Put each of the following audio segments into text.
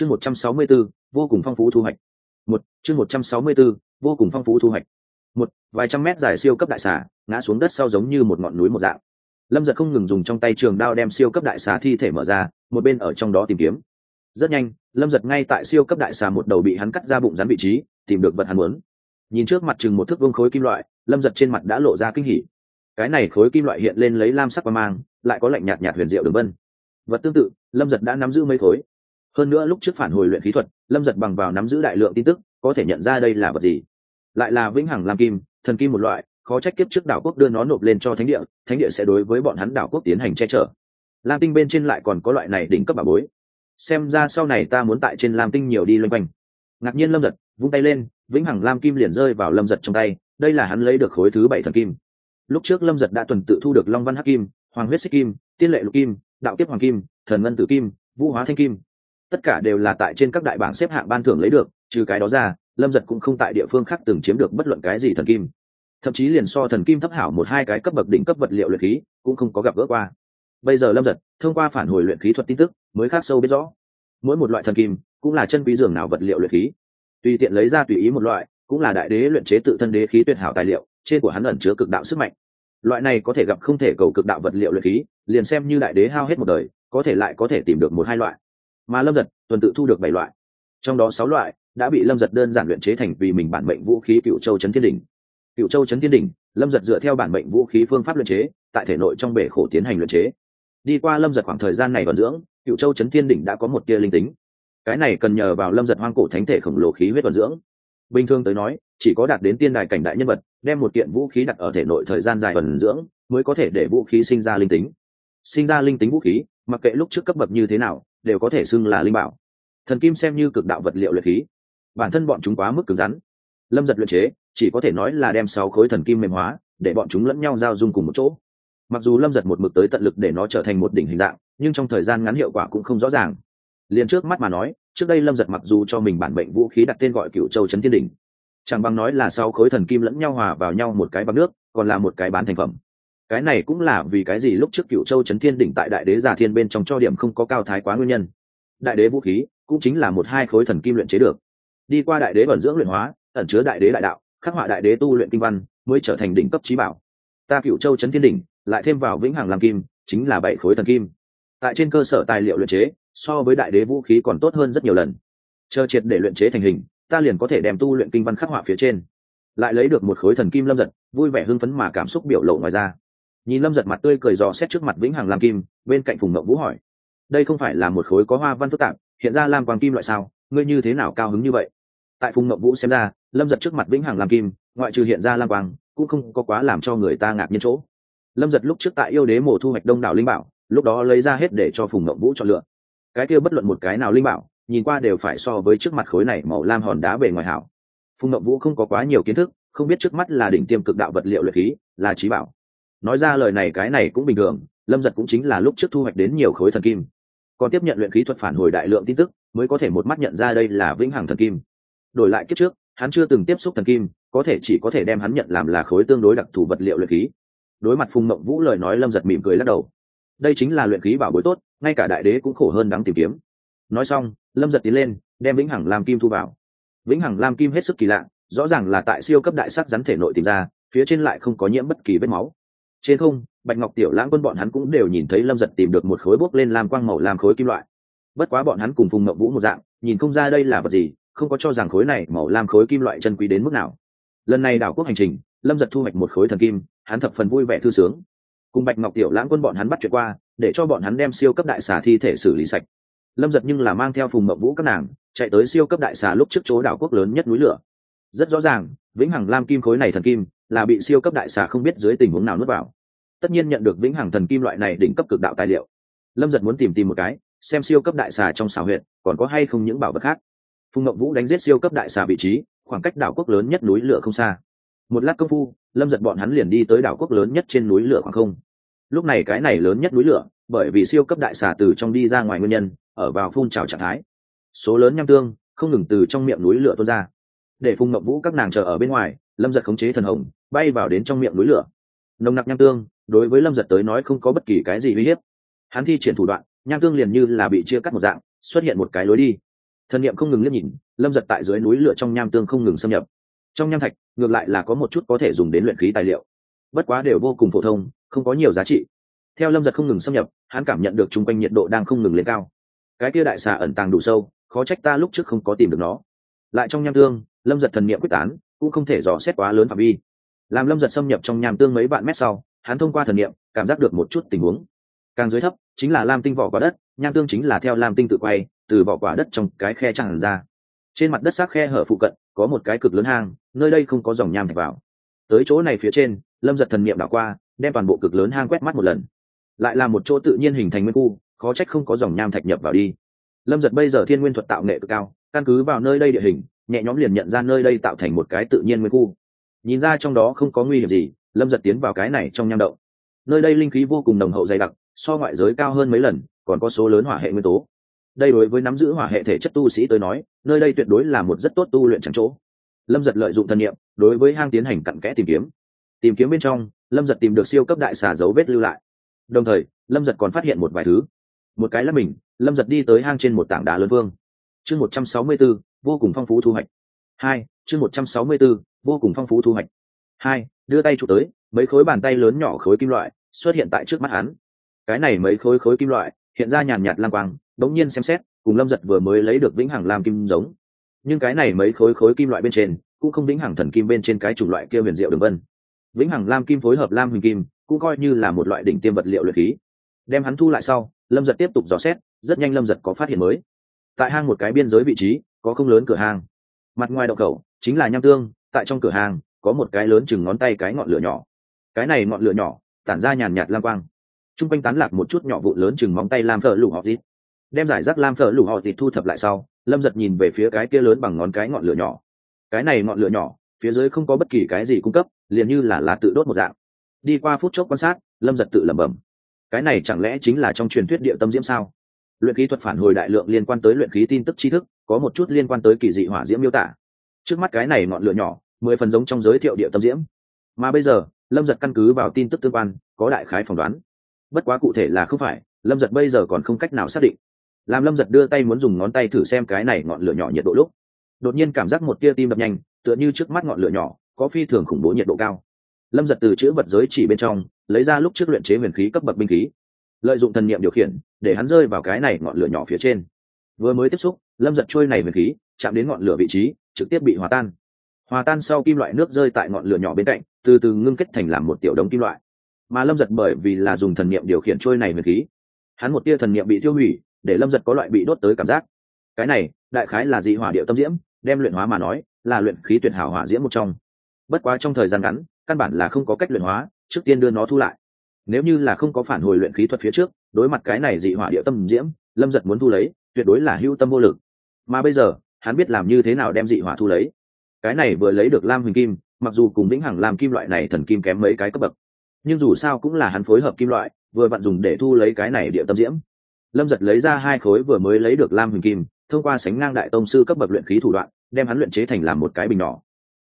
chương một trăm sáu mươi 164, vô cùng phong phú thu hoạch. Một chương một trăm sáu mươi 164, vô cùng phong phú thu hoạch. Một vài trăm mét dài siêu cấp đại xà ngã xuống đất sau giống như một ngọn núi một dạng. Lâm giật không ngừng dùng trong tay trường đao đem siêu cấp đại xà thi thể mở ra một bên ở trong đó tìm kiếm. Rất nhanh lâm giật ngay tại siêu cấp đại xà một đầu bị hắn cắt ra bụng rắn vị trí tìm được vật hắn muốn. Nhìn trước mặt chừng một thước vương khối kim loại lâm giật trên mặt đã lộ ra kinh hỉ. Cái này khối kim loại hiện lên lấy lam sắc và mang lại có lạnh nhạt nhạt huyền diệu đường vân. Vật tương tự lâm giật đã nắm giữ mấy khối hơn nữa lúc trước phản hồi luyện khí thuật, lâm giật bằng vào nắm giữ đại lượng tin tức, có thể nhận ra đây là vật gì. Lại là vĩnh hằng lam kim, thần kim một loại, khó trách kiếp trước đảo quốc đưa nó nộp lên cho thánh địa thánh địa sẽ đối với bọn hắn đảo quốc tiến hành che chở. Lam tinh bên trên lại còn có loại này đỉnh cấp bà bối. Xem ra sau này ta muốn tại trên lam tinh nhiều đi loanh quanh. Ngạc nhiên lâm giật, vung tay lên, vĩnh hằng lam kim liền rơi vào lâm giật trong tay, đây là hắn lấy được khối thứ bảy thần kim. Lúc trước lâm giật đã tuần tự thu được long văn hắc kim, hoàng huyết xích kim, tiên lệ lục kim, đạo kiếp hoàng kim, thần ngân tử kim, vũ hóa thanh kim tất cả đều là tại trên các đại bảng xếp hạng ban thưởng lấy được, trừ cái đó ra, lâm giật cũng không tại địa phương khác từng chiếm được bất luận cái gì thần kim. Thậm chí liền so thần kim thấp hảo một hai cái cấp bậc đỉnh cấp vật liệu luyện khí, cũng không có gặp gỡ qua. Bây giờ lâm giật, thông qua phản hồi luyện khí thuật tin tức, mới khác sâu biết rõ, mỗi một loại thần kim, cũng là chân quý dường nào vật liệu luyện khí. Tùy tiện lấy ra tùy ý một loại, cũng là đại đế luyện chế tự thân đế khí tuyệt hảo tài liệu, trên của hắn ẩn chứa cực đạo sức mạnh. Loại này có thể gặp không thể cầu cực đạo vật liệu luyện khí, liền xem như đại đế hao hết một đời, có thể lại có thể tìm được một hai loại mà lâm giật tuần tự thu được bảy loại. Trong đó sáu loại đã bị lâm giật đơn giản luyện chế thành vì mình bản mệnh vũ khí cựu châu trấn thiên đình cựu châu trấn thiên đình lâm giật dựa theo bản mệnh vũ khí phương pháp luyện chế, tại thể nội trong bể khổ tiến hành luyện chế. Đi qua lâm giật khoảng thời gian này vận dưỡng, cựu châu trấn thiên đỉnh đã có một tia linh tính. Cái này cần nhờ vào lâm giật hoang cổ thánh thể khổng lồ khí huyết vận dưỡng. Bình thường tới nói, chỉ có đạt đến tiên đài cảnh đại nhân vật, đem một kiện vũ khí đặt ở thể nội thời gian dài vận dưỡng, mới có thể để vũ khí sinh ra linh tính. Sinh ra linh tính vũ khí, mặc kệ lúc trước cấp bậc như thế nào đều có thể xưng là linh bảo. Thần kim xem như cực đạo vật liệu luyện khí. Bản thân bọn chúng quá mức cứng rắn. Lâm giật luyện chế, chỉ có thể nói là đem sáu khối thần kim mềm hóa, để bọn chúng lẫn nhau giao dung cùng một chỗ. Mặc dù lâm giật một mực tới tận lực để nó trở thành một đỉnh hình dạng, nhưng trong thời gian ngắn hiệu quả cũng không rõ ràng. Liền trước mắt mà nói, trước đây lâm giật mặc dù cho mình bản bệnh vũ khí đặt tên gọi cựu châu trấn thiên đỉnh, chẳng bằng nói là sau khối thần kim lẫn nhau hòa vào nhau một cái bằng nước, còn là một cái bán thành phẩm cái này cũng là vì cái gì lúc trước cựu châu trấn thiên đỉnh tại đại đế giả thiên bên trong cho điểm không có cao thái quá nguyên nhân. Đại đế vũ khí cũng chính là một hai khối thần kim luyện chế được. Đi qua đại đế bẩn dưỡng luyện hóa, ẩn chứa đại đế đại đạo, khắc họa đại đế tu luyện kinh văn, mới trở thành đỉnh cấp trí bảo. Ta cựu châu trấn thiên đỉnh, lại thêm vào vĩnh hằng làm kim, chính là bảy khối thần kim. Tại trên cơ sở tài liệu luyện chế, so với đại đế vũ khí còn tốt hơn rất nhiều lần. Chờ triệt để luyện chế thành hình, ta liền có thể đem tu luyện kinh văn khắc họa phía trên. Lại lấy được một khối thần kim lâm giật, vui vẻ hưng phấn mà cảm xúc biểu lộ ngoài ra nhìn lâm giật mặt tươi cười dò xét trước mặt vĩnh hằng lam kim, bên cạnh phùng mậu vũ hỏi, đây không phải là một khối có hoa văn phức tạp, hiện ra lam quang kim loại sao? Ngươi như thế nào cao hứng như vậy? Tại phùng mậu vũ xem ra, lâm giật trước mặt vĩnh hằng lam kim, ngoại trừ hiện ra lam quang, cũng không có quá làm cho người ta ngạc nhiên chỗ. Lâm giật lúc trước tại yêu đế mổ thu hoạch đông đảo linh bảo, lúc đó lấy ra hết để cho phùng mậu vũ chọn lựa. Cái kia bất luận một cái nào linh bảo, nhìn qua đều phải so với trước mặt khối này màu lam hòn đá bề ngoài hảo. Phùng mậu vũ không có quá nhiều kiến thức, không biết trước mắt là đỉnh tiêm cực đạo vật liệu luyện khí, là trí bảo nói ra lời này cái này cũng bình thường, lâm giật cũng chính là lúc trước thu hoạch đến nhiều khối thần kim. Còn tiếp nhận luyện khí thuật phản hồi đại lượng tin tức, mới có thể một mắt nhận ra đây là vĩnh hằng thần kim. Đổi lại kiếp trước, hắn chưa từng tiếp xúc thần kim, có thể chỉ có thể đem hắn nhận làm là khối tương đối đặc thù vật liệu luyện khí. Đối mặt phùng mộng vũ lời nói, lâm giật mỉm cười lắc đầu. Đây chính là luyện khí bảo bối tốt, ngay cả đại đế cũng khổ hơn đáng tìm kiếm. Nói xong, lâm giật tiến lên, đem vĩnh hằng lam kim thu vào. Vĩnh hằng lam kim hết sức kỳ lạ, rõ ràng là tại siêu cấp đại sắc rắn thể nội tìm ra, phía trên lại không có nhiễm bất kỳ vết máu trên không, bạch ngọc tiểu lãng quân bọn hắn cũng đều nhìn thấy lâm giật tìm được một khối bốc lên làm quang màu làm khối kim loại. Bất quá bọn hắn cùng phùng mậu vũ một dạng, nhìn không ra đây là vật gì, không có cho rằng khối này màu lam khối kim loại chân quý đến mức nào. Lần này đảo quốc hành trình, lâm giật thu hoạch một khối thần kim, hắn thập phần vui vẻ thư sướng. Cùng bạch ngọc tiểu lãng quân bọn hắn bắt chuyện qua, để cho bọn hắn đem siêu cấp đại xà thi thể xử lý sạch. Lâm giật nhưng là mang theo phùng mậu vũ các nàng, chạy tới siêu cấp đại xà lúc trước chỗ đảo quốc lớn nhất núi lửa. Rất rõ ràng, vĩnh hằng lam kim khối này thần kim là bị siêu cấp đại xà không biết dưới tình huống nào nuốt vào. Tất nhiên nhận được vĩnh hằng thần kim loại này đỉnh cấp cực đạo tài liệu. Lâm giật muốn tìm tìm một cái, xem siêu cấp đại xà trong xào huyện còn có hay không những bảo vật khác. Phùng ngậm vũ đánh giết siêu cấp đại xà vị trí, khoảng cách đảo quốc lớn nhất núi lửa không xa. Một lát công phu, lâm giật bọn hắn liền đi tới đảo quốc lớn nhất trên núi lửa khoảng không. Lúc này cái này lớn nhất núi lửa, bởi vì siêu cấp đại xà từ trong đi ra ngoài nguyên nhân, ở vào phun trào trạng thái. Số lớn nham tương không ngừng từ trong miệng núi lửa tuôn ra. Để phùng ngậm vũ các nàng chờ ở bên ngoài lâm giật khống chế thần hồng, bay vào đến trong miệng núi lửa. Nồng nặc nham tương, đối với lâm giật tới nói không có bất kỳ cái gì uy hiếp. Hắn thi triển thủ đoạn, nham tương liền như là bị chia cắt một dạng, xuất hiện một cái lối đi. Thần niệm không ngừng liếc nhìn, lâm giật tại dưới núi lửa trong nham tương không ngừng xâm nhập. Trong nham thạch, ngược lại là có một chút có thể dùng đến luyện khí tài liệu. Bất quá đều vô cùng phổ thông, không có nhiều giá trị. Theo lâm giật không ngừng xâm nhập, hắn cảm nhận được chung quanh nhiệt độ đang không ngừng lên cao. Cái kia đại xà ẩn tàng đủ sâu, khó trách ta lúc trước không có tìm được nó. Lại trong nham tương, lâm giật thần niệm quyết tán cũng không thể dò xét quá lớn phạm vi. Làm lâm giật xâm nhập trong nham tương mấy vạn mét sau, hắn thông qua thần niệm, cảm giác được một chút tình huống. Càng dưới thấp, chính là lam tinh vỏ quả đất, nham tương chính là theo lam tinh tự quay, từ vỏ quả đất trong cái khe tràn ra. Trên mặt đất xác khe hở phụ cận, có một cái cực lớn hang, nơi đây không có dòng nham thạch vào. Tới chỗ này phía trên, lâm giật thần niệm đảo qua, đem toàn bộ cực lớn hang quét mắt một lần. Lại là một chỗ tự nhiên hình thành nguyên khu, khó trách không có dòng nham thạch nhập vào đi. Lâm giật bây giờ thiên nguyên thuật tạo nghệ cực cao, căn cứ vào nơi đây địa hình nhẹ nhõm liền nhận ra nơi đây tạo thành một cái tự nhiên nguyên khu. Nhìn ra trong đó không có nguy hiểm gì, lâm giật tiến vào cái này trong nham động. Nơi đây linh khí vô cùng nồng hậu dày đặc, so ngoại giới cao hơn mấy lần, còn có số lớn hỏa hệ nguyên tố. Đây đối với nắm giữ hỏa hệ thể chất tu sĩ tới nói, nơi đây tuyệt đối là một rất tốt tu luyện chẳng chỗ. Lâm giật lợi dụng thân nhiệm, đối với hang tiến hành cặn kẽ tìm kiếm. Tìm kiếm bên trong, lâm giật tìm được siêu cấp đại xà dấu vết lưu lại. Đồng thời, lâm giật còn phát hiện một vài thứ. Một cái là mình, lâm giật đi tới hang trên một tảng đá lớn vương. Chương một trăm sáu mươi bốn vô cùng phong phú thu hoạch. Hai, chương một trăm sáu mươi b ố vô cùng phong phú thu hoạch. Hai, đưa tay chụp tới, mấy khối bàn tay lớn nhỏ khối kim loại xuất hiện tại trước mắt hắn. Cái này mấy khối khối kim loại hiện ra nhàn nhạt lang quang, đống nhiên xem xét, cùng lâm giật vừa mới lấy được vĩnh hằng lam kim giống. Nhưng cái này mấy khối khối kim loại bên trên, cũng không vĩnh hằng thần kim bên trên cái chủng loại kia huyền diệu đường vân. Vĩnh hằng lam kim phối hợp lam huỳnh kim, cũng coi như là một loại đỉnh tiêm vật liệu luyện khí. Đem hắn thu lại sau, lâm giật tiếp tục dò xét, rất nhanh lâm giật có phát hiện mới. Tại hang một cái biên giới vị trí có không lớn cửa hàng. Mặt ngoài đậu khẩu chính là nham tương, tại trong cửa hàng có một cái lớn chừng ngón tay cái ngọn lửa nhỏ. Cái này ngọn lửa nhỏ tản ra nhàn nhạt lam quang. T r u n g quanh tán lạc một chút nhỏ vụ lớn chừng móng tay lam phở lủ họ tít đem giải rác lam phở lủ họ tít thu thập lại sau, lâm giật nhìn về phía cái kia lớn bằng ngón cái ngọn lửa nhỏ. Cái này ngọn lửa nhỏ, phía dưới không có bất kỳ cái gì cung cấp, liền như là lá tự đốt một dạng. Đi qua phút chốc quan sát, lâm giật tự lẩm bẩm. Cái này chẳng lẽ chính là trong truyền thuyết địa tâm diễm sao? Luyện khí thuật phản hồi đại lượng liên quan tới luyện khí tin tức tri thức có một chút liên quan tới kỳ dị hỏa diễm miêu tả. Trước mắt cái này ngọn lửa nhỏ, mười phần giống trong giới thiệu địa tâm diễm. Mà bây giờ, lâm giật căn cứ vào tin tức tương quan, có đại khái phỏng đoán. Bất quá cụ thể là không phải, lâm giật bây giờ còn không cách nào xác định. Làm lâm giật đưa tay muốn dùng ngón tay thử xem cái này ngọn lửa nhỏ nhiệt độ lúc, đột nhiên cảm giác một tia tim đập nhanh, tựa như trước mắt ngọn lửa nhỏ, có phi thường khủng bố nhiệt độ cao. Lâm giật từ chữ vật giới chỉ bên trong, lấy ra lúc trước luyện chế huyền khí cấp bậc binh khí, lợi dụng thần niệm điều khiển, để hắn rơi vào cái này ngọn lửa nhỏ phía trên. Vừa mới tiếp xúc lâm giật trôi này về khí, chạm đến ngọn lửa vị trí, trực tiếp bị hòa tan. Hòa tan sau kim loại nước rơi tại ngọn lửa nhỏ bên cạnh, từ từ ngưng kết thành làm một tiểu đống kim loại. Mà lâm giật bởi vì là dùng thần niệm điều khiển trôi này về khí, hắn một tia thần niệm bị tiêu hủy, để lâm giật có loại bị đốt tới cảm giác. Cái này, đại khái là dị hỏa điệu tâm diễm, đem luyện hóa mà nói, là luyện khí tuyệt hảo hỏa diễm một trong. Bất quá trong thời gian ngắn, căn bản là không có cách luyện hóa, trước tiên đưa nó thu lại. Nếu như là không có phản hồi luyện khí thuật phía trước, đối mặt cái này dị hỏa điệu tâm diễm, lâm giật muốn thu lấy, tuyệt đối là hưu tâm vô lực mà bây giờ, hắn biết làm như thế nào đem dị hỏa thu lấy. Cái này vừa lấy được lam huỳnh kim, mặc dù cùng vĩnh hằng làm kim loại này thần kim kém mấy cái cấp bậc, nhưng dù sao cũng là hắn phối hợp kim loại, vừa vặn dùng để thu lấy cái này địa tâm diễm. Lâm giật lấy ra hai khối vừa mới lấy được lam huỳnh kim, thông qua sánh ngang đại tông sư cấp bậc luyện khí thủ đoạn, đem hắn luyện chế thành làm một cái bình nhỏ.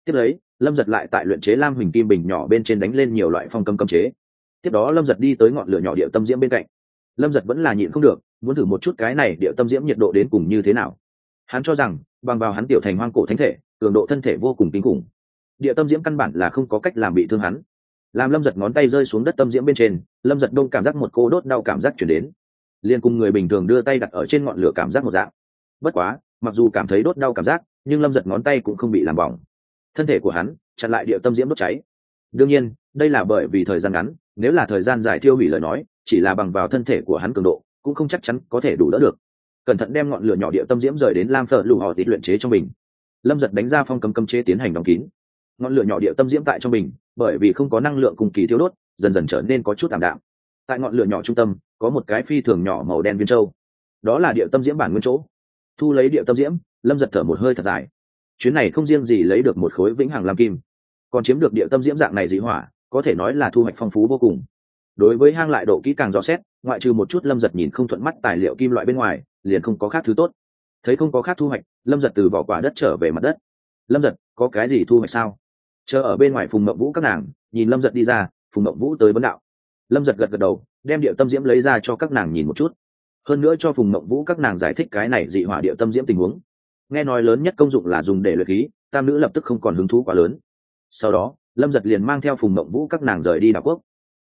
Tiếp lấy, lâm giật lại tại luyện chế lam huỳnh kim bình nhỏ bên trên đánh lên nhiều loại phong cầm cấm chế. Tiếp đó lâm giật đi tới ngọn lửa nhỏ địa tâm diễm bên cạnh. Lâm giật vẫn là nhịn không được, muốn thử một chút cái này địa tâm diễm nhiệt độ đến cùng như thế nào hắn cho rằng, bằng vào hắn tiểu thành hoang cổ thánh thể, cường độ thân thể vô cùng kinh khủng. Địa tâm diễm căn bản là không có cách làm bị thương hắn. Làm lâm giật ngón tay rơi xuống đất tâm diễm bên trên, lâm giật đông cảm giác một cô đốt đau cảm giác chuyển đến. Liền cùng người bình thường đưa tay đặt ở trên ngọn lửa cảm giác một dạng. Bất quá, mặc dù cảm thấy đốt đau cảm giác, nhưng lâm giật ngón tay cũng không bị làm bỏng. Thân thể của hắn chặn lại địa tâm diễm đốt cháy. Đương nhiên, đây là bởi vì thời gian ngắn, nếu là thời gian dài thiêu hủy lời nói, chỉ là bằng vào thân thể của hắn cường độ, cũng không chắc chắn có thể đủ đỡ được cẩn thận đem ngọn lửa nhỏ địa tâm diễm rời đến lam phở lụ họ tịt luyện chế trong mình lâm giật đánh ra phong cấm cấm chế tiến hành đóng kín. Ngọn lửa nhỏ địa tâm diễm tại trong mình bởi vì không có năng lượng cùng kỳ thiếu đốt, dần dần trở nên có chút ảm đạm. Tại ngọn lửa nhỏ trung tâm, có một cái phi thường nhỏ màu đen viên trâu đó là địa tâm diễm bản nguyên chỗ. Thu lấy địa tâm diễm, lâm giật thở một hơi thật dài. Chuyến này không riêng gì lấy được một khối vĩnh hằng lam kim, còn chiếm được địa tâm diễm dạng này dị hỏa, có thể nói là thu hoạch phong phú vô cùng. Đối với hang lại độ kỹ càng rõ xét, ngoại trừ một chút lâm giật nhìn không thuận mắt tài liệu kim loại bên ngoài liền không có khác thứ tốt. Thấy không có khác thu hoạch, lâm giật từ vỏ quả đất trở về mặt đất. Lâm giật, có cái gì thu hoạch sao? Chờ ở bên ngoài phùng mậu vũ các nàng, nhìn lâm giật đi ra, phùng mậu vũ tới vấn đạo. Lâm giật gật gật đầu, đem địa tâm diễm lấy ra cho các nàng nhìn một chút. Hơn nữa cho phùng mậu vũ các nàng giải thích cái này dị hỏa địa tâm diễm tình huống. Nghe nói lớn nhất công dụng là dùng để luyện khí, tam nữ lập tức không còn hứng thú quá lớn. Sau đó, lâm giật liền mang theo phùng mậu vũ các nàng rời đi đảo quốc.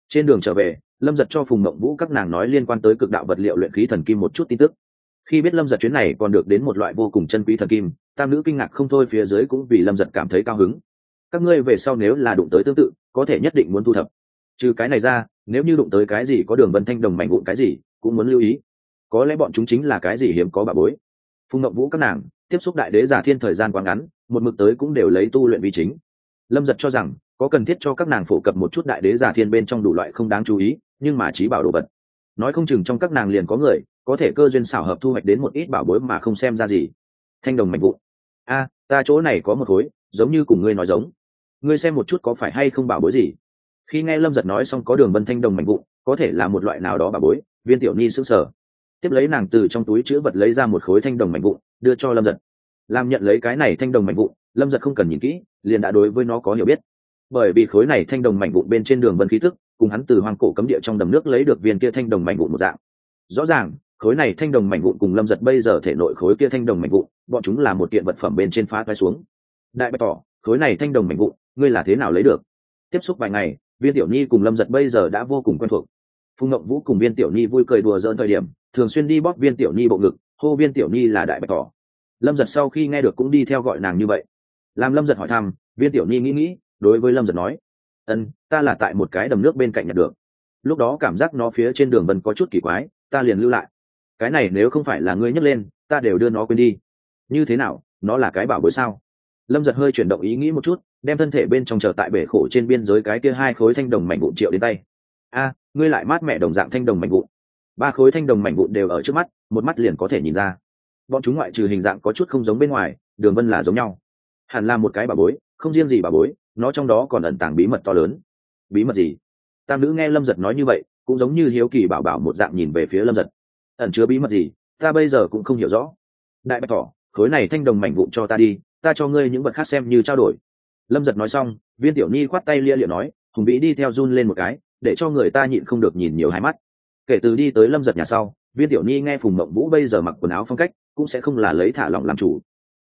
Trên đường trở về, lâm giật cho phùng mậu vũ các nàng nói liên quan tới cực đạo vật liệu luyện khí thần kim một chút tin tức khi biết lâm giật chuyến này còn được đến một loại vô cùng chân quý thần kim, tam nữ kinh ngạc không thôi phía dưới cũng vì lâm giật cảm thấy cao hứng. Các ngươi về sau nếu là đụng tới tương tự, có thể nhất định muốn thu thập. Trừ cái này ra, nếu như đụng tới cái gì có đường vân thanh đồng mạnh vụn cái gì, cũng muốn lưu ý. Có lẽ bọn chúng chính là cái gì hiếm có bà bối. Phùng ngậm vũ các nàng, tiếp xúc đại đế giả thiên thời gian quá ngắn, một mực tới cũng đều lấy tu luyện vi chính. Lâm giật cho rằng, có cần thiết cho các nàng phổ cập một chút đại đế giả thiên bên trong đủ loại không đáng chú ý, nhưng mà trí bảo đồ vật. Nói không chừng trong các nàng liền có người có thể cơ duyên xảo hợp thu hoạch đến một ít bảo bối mà không xem ra gì. Thanh đồng mạnh vụn. A, ta chỗ này có một khối, giống như cùng ngươi nói giống. Ngươi xem một chút có phải hay không bảo bối gì. Khi nghe lâm giật nói xong có đường vân thanh đồng mạnh vụn, có thể là một loại nào đó bảo bối, viên tiểu ni sững sờ. Tiếp lấy nàng từ trong túi chữ vật lấy ra một khối thanh đồng mạnh vụn, đưa cho lâm giật. Làm nhận lấy cái này thanh đồng mạnh vụn, lâm giật không cần nhìn kỹ, liền đã đối với nó có hiểu biết. Bởi vì khối này thanh đồng mạnh vụn bên trên đường vân khí thức cùng hắn từ hoang cổ cấm địa trong đầm nước lấy được viên kia thanh đồng mạnh vụn một dạng. Rõ ràng khối này thanh đồng mảnh vụn cùng lâm giật bây giờ thể nội khối kia thanh đồng mảnh vụn, bọn chúng là một kiện vật phẩm bên trên phá thoái xuống. Đại bày tỏ khối này thanh đồng mảnh vụn, ngươi là thế nào lấy được? Tiếp xúc vài ngày, viên tiểu nhi cùng lâm giật bây giờ đã vô cùng quen thuộc. Phùng ngậm vũ cùng viên tiểu nhi vui cười đùa dỡn thời điểm, thường xuyên đi bóp viên tiểu nhi bộ ngực, hô viên tiểu nhi là đại bạch tỏ lâm giật sau khi nghe được cũng đi theo gọi nàng như vậy. Làm lâm giật hỏi thăm, viên tiểu nhi nghĩ nghĩ, đối với lâm giật nói, ân, ta là tại một cái đầm nước bên cạnh nhặt được. Lúc đó cảm giác nó phía trên đường vân có chút kỳ quái, ta liền lưu lại cái này nếu không phải là ngươi nhấc lên, ta đều đưa nó quên đi. Như thế nào, nó là cái bảo bối sao? Lâm giật hơi chuyển động ý nghĩ một chút, đem thân thể bên trong chờ tại bể khổ trên biên giới cái kia hai khối thanh đồng mảnh vụn triệu đến tay. A, ngươi lại mát mẹ đồng dạng thanh đồng mảnh vụn. Ba khối thanh đồng mảnh vụn đều ở trước mắt, một mắt liền có thể nhìn ra. Bọn chúng ngoại trừ hình dạng có chút không giống bên ngoài, đường vân là giống nhau. Hẳn là một cái bà bối, không riêng gì bà bối, nó trong đó còn ẩn tàng bí mật to lớn. Bí mật gì? Tam nữ nghe lâm giật nói như vậy, cũng giống như hiếu kỳ bảo bảo một dạng nhìn về phía lâm giật ẩn chứa bí mật gì, ta bây giờ cũng không hiểu rõ. Đại bạch thỏ, khối này thanh đồng mảnh vụn cho ta đi, ta cho ngươi những vật khác xem như trao đổi. Lâm giật nói xong, viên tiểu nhi khoát tay lia liệu nói, hùng vĩ đi theo run lên một cái, để cho người ta nhịn không được nhìn nhiều hai mắt. Kể từ đi tới lâm giật nhà sau, viên tiểu nhi nghe phùng mộng vũ bây giờ mặc quần áo phong cách, cũng sẽ không là lấy thả lỏng làm chủ.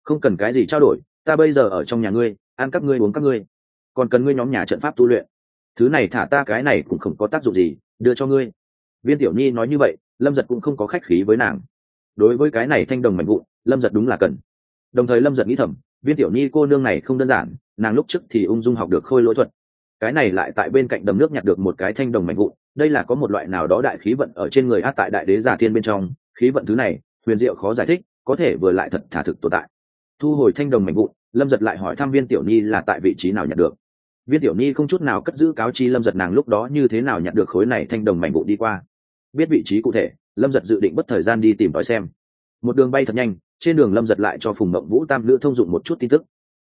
Không cần cái gì trao đổi, ta bây giờ ở trong nhà ngươi, ăn các ngươi uống các ngươi. Còn cần ngươi nhóm nhà trận pháp tu luyện. Thứ này thả ta cái này cũng không có tác dụng gì, đưa cho ngươi. Viên tiểu nhi nói như vậy lâm giật cũng không có khách khí với nàng. Đối với cái này thanh đồng mạnh vụ lâm giật đúng là cần. Đồng thời lâm giật nghĩ thầm, viên tiểu nhi cô nương này không đơn giản, nàng lúc trước thì ung dung học được khôi lỗi thuật. Cái này lại tại bên cạnh đầm nước nhặt được một cái thanh đồng mạnh vụ đây là có một loại nào đó đại khí vận ở trên người át tại đại đế giả thiên bên trong, khí vận thứ này, huyền diệu khó giải thích, có thể vừa lại thật thả thực tồn tại. Thu hồi thanh đồng mạnh vụ lâm giật lại hỏi thăm viên tiểu nhi là tại vị trí nào nhặt được. Viên tiểu nhi không chút nào cất giữ cáo chi lâm giật nàng lúc đó như thế nào nhặt được khối này thanh đồng mạnh vụ đi qua biết vị trí cụ thể, lâm giật dự định bất thời gian đi tìm tòi xem. Một đường bay thật nhanh, trên đường lâm giật lại cho phùng mộng vũ tam nữ thông dụng một chút tin tức.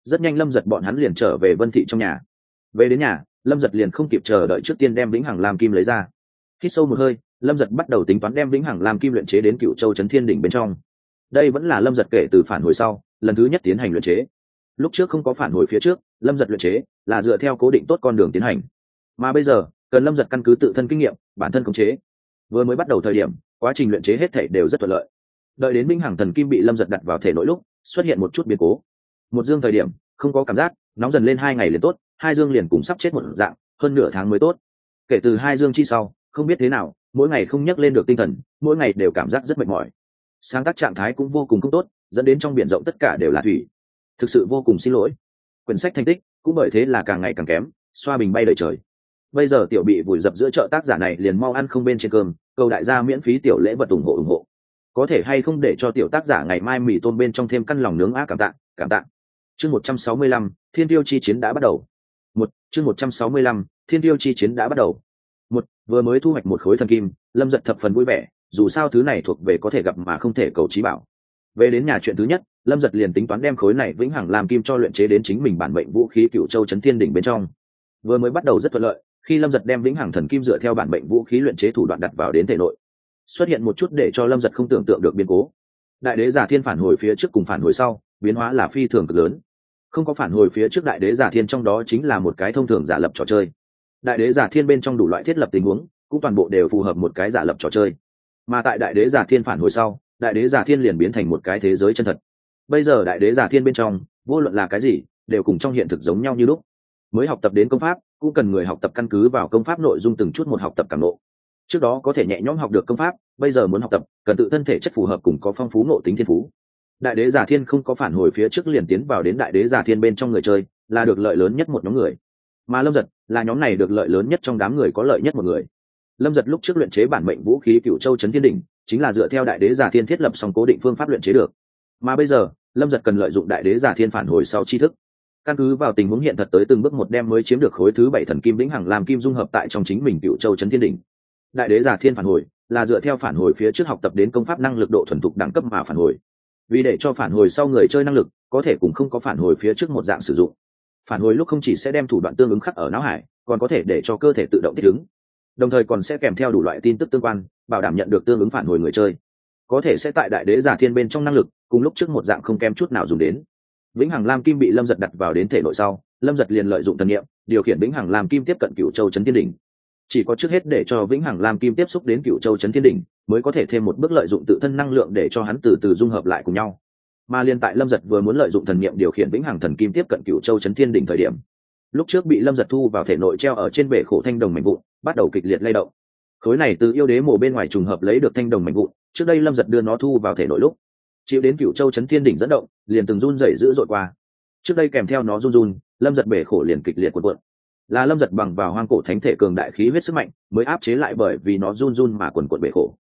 Rất nhanh lâm giật bọn hắn liền trở về vân thị trong nhà. Về đến nhà, lâm giật liền không kịp chờ đợi trước tiên đem vĩnh hằng làm kim lấy ra. Khi sâu một hơi, lâm giật bắt đầu tính toán đem vĩnh hằng làm kim luyện chế đến cựu châu trấn thiên đỉnh bên trong. Đây vẫn là lâm giật kể từ phản hồi sau, lần thứ nhất tiến hành luyện chế. Lúc trước không có phản hồi phía trước, lâm giật luyện chế là dựa theo cố định tốt con đường tiến hành. Mà bây giờ, cần lâm giật căn cứ tự thân kinh nghiệm, bản thân khống chế vừa mới bắt đầu thời điểm, quá trình luyện chế hết thể đều rất thuận lợi. Đợi đến minh hằng thần kim bị lâm giật đặt vào thể nội lúc, xuất hiện một chút biến cố. Một dương thời điểm, không có cảm giác, nóng dần lên hai ngày liền tốt, hai dương liền cùng sắp chết một dạng, hơn nửa tháng mới tốt. Kể từ hai dương chi sau, không biết thế nào, mỗi ngày không nhắc lên được tinh thần, mỗi ngày đều cảm giác rất mệt mỏi. Sáng tác trạng thái cũng vô cùng không tốt, dẫn đến trong b i ể n rộng tất cả đều là thủy. Thực sự vô cùng xin lỗi. Quyển sách thành tích, cũng bởi thế là càng ngày càng kém, xoa bình bay đời trời bây giờ tiểu bị vùi dập giữa chợ tác giả này liền mau ăn không bên trên cơm, cầu đại gia miễn phí tiểu lễ vật ủng hộ ủng hộ. Có thể hay không để cho tiểu tác giả ngày mai mì tôm bên trong thêm căn lòng nướng á, cảm tạ cảm tạ. Chương một trăm sáu mươi lăm, thiên tiêu chi chiến đã bắt đầu. Một, chương một trăm sáu mươi lăm, thiên tiêu chi chiến đã bắt đầu. Một, vừa mới thu hoạch một khối thần kim, lâm giật thập phần vui vẻ, dù sao thứ này thuộc về có thể gặp mà không thể cầu trí bảo. Về đến nhà chuyện thứ nhất, lâm giật liền tính toán đem khối này vĩnh hằng làm kim cho luyện chế đến chính mình bản mệnh vũ khí cựu châu trấn thiên đỉnh bên trong. Vừa mới bắt đầu rất thuận lợi khi lâm giật đem vĩnh hằng thần kim dựa theo bản mệnh vũ khí luyện chế thủ đoạn đặt vào đến thể nội, xuất hiện một chút để cho lâm giật không tưởng tượng được biến cố. Đại đế giả thiên phản hồi phía trước cùng phản hồi sau, biến hóa là phi thường cực lớn. Không có phản hồi phía trước đại đế giả thiên trong đó chính là một cái thông thường giả lập trò chơi. Đại đế giả thiên bên trong đủ loại thiết lập tình huống, cũng toàn bộ đều phù hợp một cái giả lập trò chơi. Mà tại đại đế giả thiên phản hồi sau, đại đế giả thiên liền biến thành một cái thế giới chân thật. Bây giờ đại đế giả thiên bên trong, vô luận là cái gì, đều cùng trong hiện thực giống nhau như lúc. Mới học tập đến công pháp cũng cần người học tập căn cứ vào công pháp nội dung từng chút một học tập cảm nộ. Trước đó có thể nhẹ nhõm học được công pháp, bây giờ muốn học tập, cần tự thân thể chất phù hợp cùng có phong phú ngộ tính thiên phú. Đại đế giả thiên không có phản hồi phía trước liền tiến vào đến đại đế giả thiên bên trong người chơi, là được lợi lớn nhất một nhóm người. Mà lâm giật, là nhóm này được lợi lớn nhất trong đám người có lợi nhất một người. Lâm giật lúc trước luyện chế bản mệnh vũ khí cựu châu trấn thiên đỉnh, chính là dựa theo đại đế giả thiên thiết lập xong cố định phương pháp luyện chế được. Mà bây giờ, lâm giật cần lợi dụng đại đế giả thiên phản hồi sau tri thức căn cứ vào tình huống hiện thật tới từng bước một đem mới chiếm được khối thứ bảy thần kim vĩnh hằng làm kim dung hợp tại trong chính mình cựu châu trấn thiên đỉnh. Đại đế giả thiên phản hồi, là dựa theo phản hồi phía trước học tập đến công pháp năng lực độ thuần thục đẳng cấp mà phản hồi. Vì để cho phản hồi sau người chơi năng lực, có thể cũng không có phản hồi phía trước một dạng sử dụng. Phản hồi lúc không chỉ sẽ đem thủ đoạn tương ứng khắc ở não hải, còn có thể để cho cơ thể tự động thích ứng. Đồng thời còn sẽ kèm theo đủ loại tin tức tương quan, bảo đảm nhận được tương ứng phản hồi người chơi. Có thể sẽ tại đại đế giả thiên bên trong năng lực, cùng lúc trước một dạng không kém chút nào dùng đến vĩnh hằng lam kim bị lâm giật đặt vào đến thể nội sau, lâm giật liền lợi dụng thần nghiệm điều khiển vĩnh hằng lam kim tiếp cận cựu châu trấn thiên đỉnh. Chỉ có trước hết để cho vĩnh hằng lam kim tiếp xúc đến cựu châu trấn thiên đỉnh, mới có thể thêm một bước lợi dụng tự thân năng lượng để cho hắn từ từ dung hợp lại cùng nhau. Mà liên tại lâm giật vừa muốn lợi dụng thần niệm điều khiển vĩnh hằng thần kim tiếp cận cựu châu trấn thiên đỉnh thời điểm, lúc trước bị lâm giật thu vào thể nội treo ở trên bể khổ thanh đồng mạnh vụn, bắt đầu kịch liệt lay động. Khối này từ yêu đế mổ bên ngoài trùng hợp lấy được thanh đồng mạnh vụn, trước đây lâm giật đưa nó thu vào thể nội lúc chịu đến cựu châu chấn thiên đỉnh dẫn động, liền từng run rẩy dữ dội qua. Trước đây kèm theo nó run run, lâm giật bể khổ liền kịch liệt quần quận là lâm giật bằng vào hoang cổ thánh thể cường đại khí huyết sức mạnh, mới áp chế lại bởi vì nó run run mà quần quận bể khổ.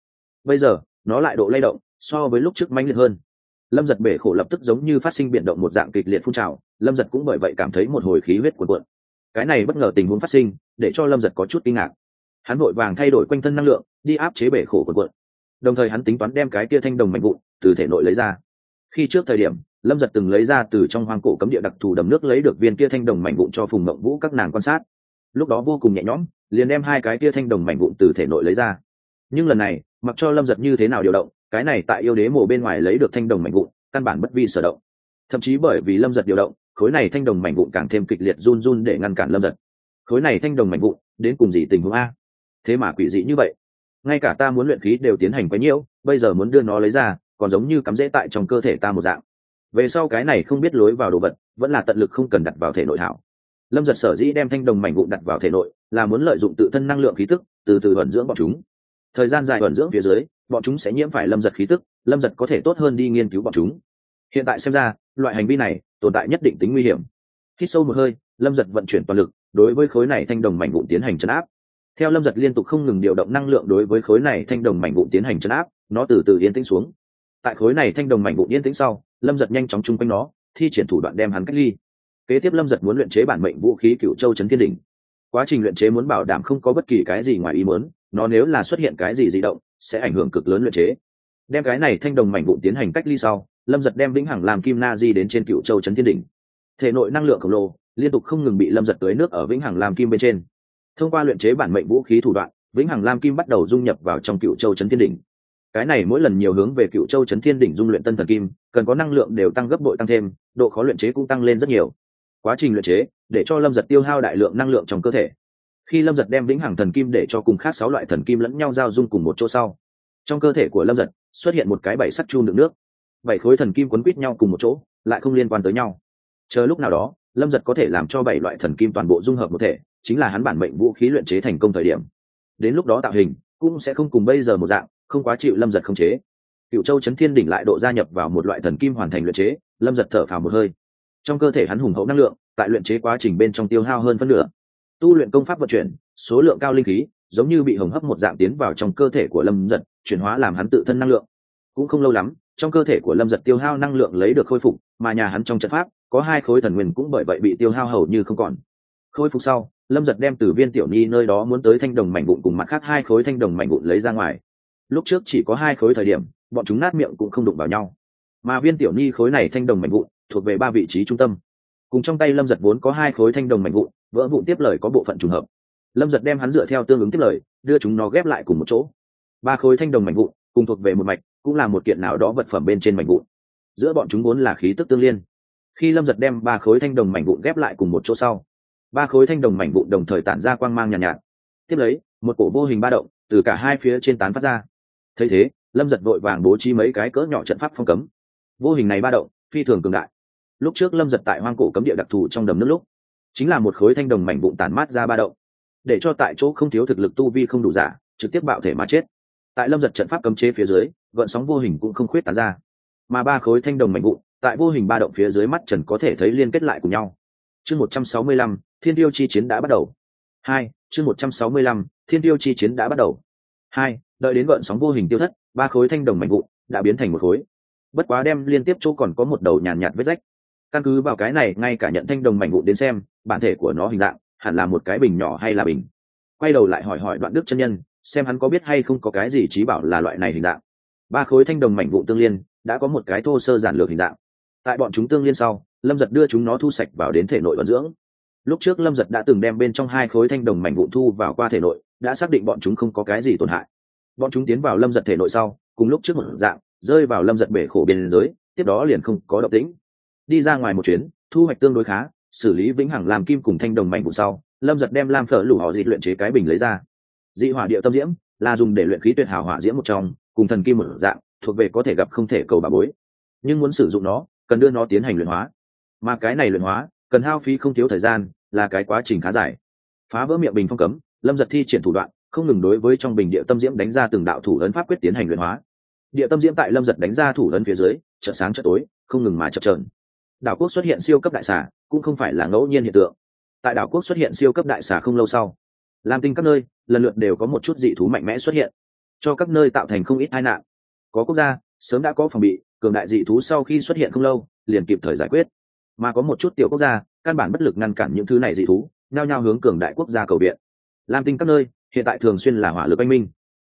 Bây giờ, nó lại độ lay động, so với lúc trước mãnh liệt hơn. Lâm giật bể khổ lập tức giống như phát sinh b động một dạng kịch liệt phun trào, lâm giật cũng bởi vậy cảm thấy một hồi khí huyết cuồn cuộn. Cái này bất ngờ tình huống phát sinh, để cho lâm giật có chút kinh ngạc. Hắn vội vàng thay đổi quanh thân năng lượng, đi áp chế bể khổ cuồn cuộn đồng thời hắn tính toán đem cái kia thanh đồng mạnh vụn từ thể nội lấy ra. Khi trước thời điểm, lâm giật từng lấy ra từ trong hoang cổ cấm địa đặc thù đầm nước lấy được viên kia thanh đồng mảnh vụn cho phùng mộng vũ các nàng quan sát. Lúc đó vô cùng nhẹ nhõm, liền đem hai cái kia thanh đồng mảnh vụn từ thể nội lấy ra. Nhưng lần này, mặc cho lâm giật như thế nào điều động, cái này tại yêu đế mổ bên ngoài lấy được thanh đồng mảnh vụn, căn bản bất vi sở động. Thậm chí bởi vì lâm giật điều động, khối này thanh đồng mảnh vụn càng thêm kịch liệt run run để ngăn cản lâm giật. Khối này thanh đồng mảnh vụn, đến cùng gì tình huống a? Thế mà quỷ dị như vậy ngay cả ta muốn luyện khí đều tiến hành quấy nhiễu, bây giờ muốn đưa nó lấy ra, còn giống như cắm rễ tại trong cơ thể ta một dạng. Về sau cái này không biết lối vào đồ vật, vẫn là tận lực không cần đặt vào thể nội hảo. Lâm giật sở dĩ đem thanh đồng mảnh vụn đặt vào thể nội, là muốn lợi dụng tự thân năng lượng khí tức, từ từ vận dưỡng bọn chúng. Thời gian dài vận dưỡng phía dưới, bọn chúng sẽ nhiễm phải lâm giật khí tức, lâm giật có thể tốt hơn đi nghiên cứu bọn chúng. Hiện tại xem ra, loại hành vi này tồn tại nhất định tính nguy hiểm. Hít sâu một hơi, lâm giật vận chuyển toàn lực, đối với khối này thanh đồng mảnh vụn tiến hành chấn áp theo lâm giật liên tục không ngừng điều động năng lượng đối với khối này thanh đồng mảnh vụn tiến hành chấn áp, nó từ từ yên tĩnh xuống. Tại khối này thanh đồng mảnh vụn yên tĩnh sau, lâm giật nhanh chóng chung quanh nó, thi triển thủ đoạn đem hắn cách ly. Kế tiếp lâm giật muốn luyện chế bản mệnh vũ khí cựu châu trấn thiên đình quá trình luyện chế muốn bảo đảm không có bất kỳ cái gì ngoài ý muốn, nó nếu là xuất hiện cái gì di động, sẽ ảnh hưởng cực lớn luyện chế. Đem cái này thanh đồng mảnh vụn tiến hành cách ly sau, lâm giật đem vĩnh hằng làm kim na di đến trên cựu châu trấn thiên đỉnh. Thể nội năng lượng khổng lồ, liên tục không ngừng bị lâm giật tưới nước ở vĩnh hằng làm kim bên trên thông qua luyện chế bản mệnh vũ khí thủ đoạn, vĩnh hằng lam kim bắt đầu dung nhập vào trong cựu châu trấn thiên đỉnh. Cái này mỗi lần nhiều hướng về cựu châu trấn thiên đỉnh dung luyện tân thần kim, cần có năng lượng đều tăng gấp bội tăng thêm, độ khó luyện chế cũng tăng lên rất nhiều. Quá trình luyện chế, để cho lâm giật tiêu hao đại lượng năng lượng trong cơ thể. Khi lâm giật đem vĩnh hằng thần kim để cho cùng khác sáu loại thần kim lẫn nhau giao dung cùng một chỗ sau, trong cơ thể của lâm giật xuất hiện một cái bảy sắt chu đựng nước. Bảy khối thần kim quấn quýt nhau cùng một chỗ, lại không liên quan tới nhau. Chờ lúc nào đó, lâm giật có thể làm cho bảy loại thần kim toàn bộ dung hợp một thể chính là hắn bản mệnh vũ khí luyện chế thành công thời điểm. Đến lúc đó tạo hình, cũng sẽ không cùng bây giờ một dạng, không quá chịu lâm giật không chế. Cựu châu chấn thiên đỉnh lại độ gia nhập vào một loại thần kim hoàn thành luyện chế, lâm giật thở phào một hơi. Trong cơ thể hắn hùng hậu năng lượng, tại luyện chế quá trình bên trong tiêu hao hơn phân nửa. Tu luyện công pháp vận chuyển, số lượng cao linh khí, giống như bị hồng hấp một dạng tiến vào trong cơ thể của lâm giật, chuyển hóa làm hắn tự thân năng lượng. Cũng không lâu lắm, trong cơ thể của lâm giật tiêu hao năng lượng lấy được khôi phục, mà nhà hắn trong trận pháp, có hai khối thần nguyên cũng bởi vậy bị tiêu hao hầu như không còn. Khôi phục sau lâm giật đem từ viên tiểu nhi nơi đó muốn tới thanh đồng mảnh vụn cùng mặt khác hai khối thanh đồng mảnh vụn lấy ra ngoài. Lúc trước chỉ có hai khối thời điểm, bọn chúng nát miệng cũng không đụng vào nhau. Mà viên tiểu nhi khối này thanh đồng mảnh vụn, thuộc về ba vị trí trung tâm. Cùng trong tay lâm giật vốn có hai khối thanh đồng mảnh vụn, vỡ vụn tiếp lời có bộ phận trùng hợp. Lâm giật đem hắn dựa theo tương ứng tiếp lời, đưa chúng nó ghép lại cùng một chỗ. Ba khối thanh đồng mảnh vụn, cùng thuộc về một mạch, cũng là một kiện nào đó vật phẩm bên trên mảnh vụn. Giữa bọn chúng vốn là khí tức tương liên. Khi lâm giật đem ba khối thanh đồng mảnh vụn ghép lại cùng một chỗ sau ba khối thanh đồng mảnh vụn đồng thời tản ra quang mang nhàn nhạt, nhạt. Tiếp lấy một cổ vô hình ba động từ cả hai phía trên tán phát ra. Thấy thế lâm giật vội vàng bố trí mấy cái cỡ nhỏ trận pháp phong cấm. Vô hình này ba động phi thường cường đại. Lúc trước lâm giật tại hoang cổ cấm địa đặc thù trong đầm nước lúc chính là một khối thanh đồng mảnh vụn tản mát ra ba động. Để cho tại chỗ không thiếu thực lực tu vi không đủ giả trực tiếp bạo thể mà chết. Tại lâm giật trận pháp cấm chế phía dưới gợn sóng vô hình cũng không khuyết tán ra. Mà ba khối thanh đồng mảnh vụn tại vô hình ba động phía dưới mắt trần có thể thấy liên kết lại cùng nhau chương một trăm sáu mươi lăm, thiên tiêu chi chiến đã bắt đầu. Hai, chương một trăm sáu mươi lăm, thiên tiêu chi chiến đã bắt đầu. Hai, đợi đến gợn sóng vô hình tiêu thất, ba khối thanh đồng mảnh vụn đã biến thành một khối. Bất quá đem liên tiếp chỗ còn có một đầu nhàn nhạt vết rách. Căn cứ vào cái này, ngay cả nhận thanh đồng mảnh vụn đến xem, bản thể của nó hình dạng hẳn là một cái bình nhỏ hay là bình. Quay đầu lại hỏi hỏi đoạn đức chân nhân, xem hắn có biết hay không có cái gì trí bảo là loại này hình dạng. Ba khối thanh đồng mảnh vụn tương liên, đã có một cái thô sơ giản lược hình dạng. Tại bọn chúng tương liên sau lâm giật đưa chúng nó thu sạch vào đến thể nội vận dưỡng. Lúc trước lâm giật đã từng đem bên trong hai khối thanh đồng mảnh vụn thu vào qua thể nội, đã xác định bọn chúng không có cái gì tổn hại. Bọn chúng tiến vào lâm giật thể nội sau, cùng lúc trước một dạng, rơi vào lâm giật bể khổ biên giới, tiếp đó liền không có động tĩnh. Đi ra ngoài một chuyến, thu hoạch tương đối khá, xử lý vĩnh hằng làm kim cùng thanh đồng mảnh vụn sau, lâm giật đem lam phở lủ họ dị luyện chế cái bình lấy ra. Dị hỏa địa tâm diễm, là dùng để luyện khí tuyệt hảo hỏa diễm một trong, cùng thần kim một dạng, thuộc về có thể gặp không thể cầu bà bối. Nhưng muốn sử dụng nó, cần đưa nó tiến hành luyện hóa mà cái này luyện hóa, cần hao phí không thiếu thời gian, là cái quá trình khá dài. Phá vỡ miệng bình phong cấm, lâm giật thi triển thủ đoạn, không ngừng đối với trong bình địa tâm diễm đánh ra từng đạo thủ ấn pháp quyết tiến hành luyện hóa. Địa tâm diễm tại lâm giật đánh ra thủ ấn phía dưới chợ sáng chợ tối, không ngừng mà chập trờn đảo quốc xuất hiện siêu cấp đại xà, cũng không phải là ngẫu nhiên hiện tượng. Tại đảo quốc xuất hiện siêu cấp đại xà không lâu sau làm tinh các nơi, lần lượt đều có một chút dị thú mạnh mẽ xuất hiện, cho các nơi tạo thành không ít tai nạn. Có quốc gia, sớm đã có phòng bị, cường đại dị thú sau khi xuất hiện không lâu, liền kịp thời giải quyết mà có một chút tiểu quốc gia, căn bản bất lực ngăn cản những thứ này dị thú, nhao nhao hướng cường đại quốc gia cầu viện. Làm tinh các nơi, hiện tại thường xuyên là hỏa lực anh minh.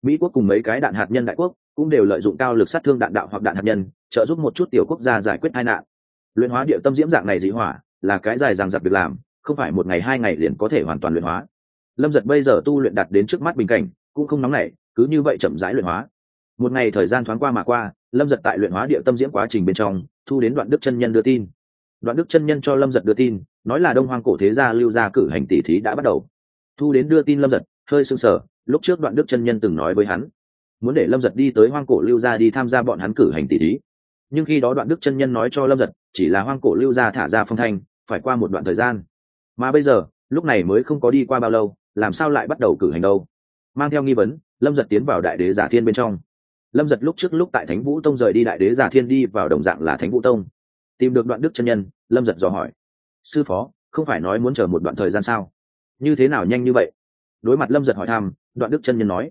Mỹ quốc cùng mấy cái đạn hạt nhân đại quốc cũng đều lợi dụng cao lực sát thương đạn đạo hoặc đạn hạt nhân, trợ giúp một chút tiểu quốc gia giải quyết tai nạn. Luyện hóa địa tâm diễm dạng này dị hỏa, là cái dài dằng dặc việc làm, không phải một ngày hai ngày liền có thể hoàn toàn luyện hóa. Lâm giật bây giờ tu luyện đạt đến trước mắt bình cảnh, cũng không nóng nảy, cứ như vậy chậm rãi luyện hóa. Một ngày thời gian thoáng qua mà qua, lâm giật tại luyện hóa địa tâm diễm quá trình bên trong, thu đến đoạn đức chân nhân đưa tin đoạn đức chân nhân cho lâm giật đưa tin, nói là đông hoang cổ thế gia lưu gia cử hành tỷ thí đã bắt đầu. Thu đến đưa tin lâm giật, hơi sưng sở lúc trước đoạn đức chân nhân từng nói với hắn, muốn để lâm giật đi tới hoang cổ lưu gia đi tham gia bọn hắn cử hành tỷ thí. Nhưng khi đó đoạn đức chân nhân nói cho lâm giật, chỉ là hoang cổ lưu gia thả ra phong thanh, phải qua một đoạn thời gian. Mà bây giờ, lúc này mới không có đi qua bao lâu, làm sao lại bắt đầu cử hành đâu? Mang theo nghi vấn, lâm giật tiến vào đại đế giả thiên bên trong. Lâm giật lúc trước lúc tại thánh vũ tông rời đi đại đế giả thiên đi vào đồng dạng là thánh vũ tông tìm được đoạn đức chân nhân, lâm giật dò hỏi. Sư phó, không phải nói muốn chờ một đoạn thời gian sao? Như thế nào nhanh như vậy? Đối mặt lâm giật hỏi thăm, đoạn đức chân nhân nói.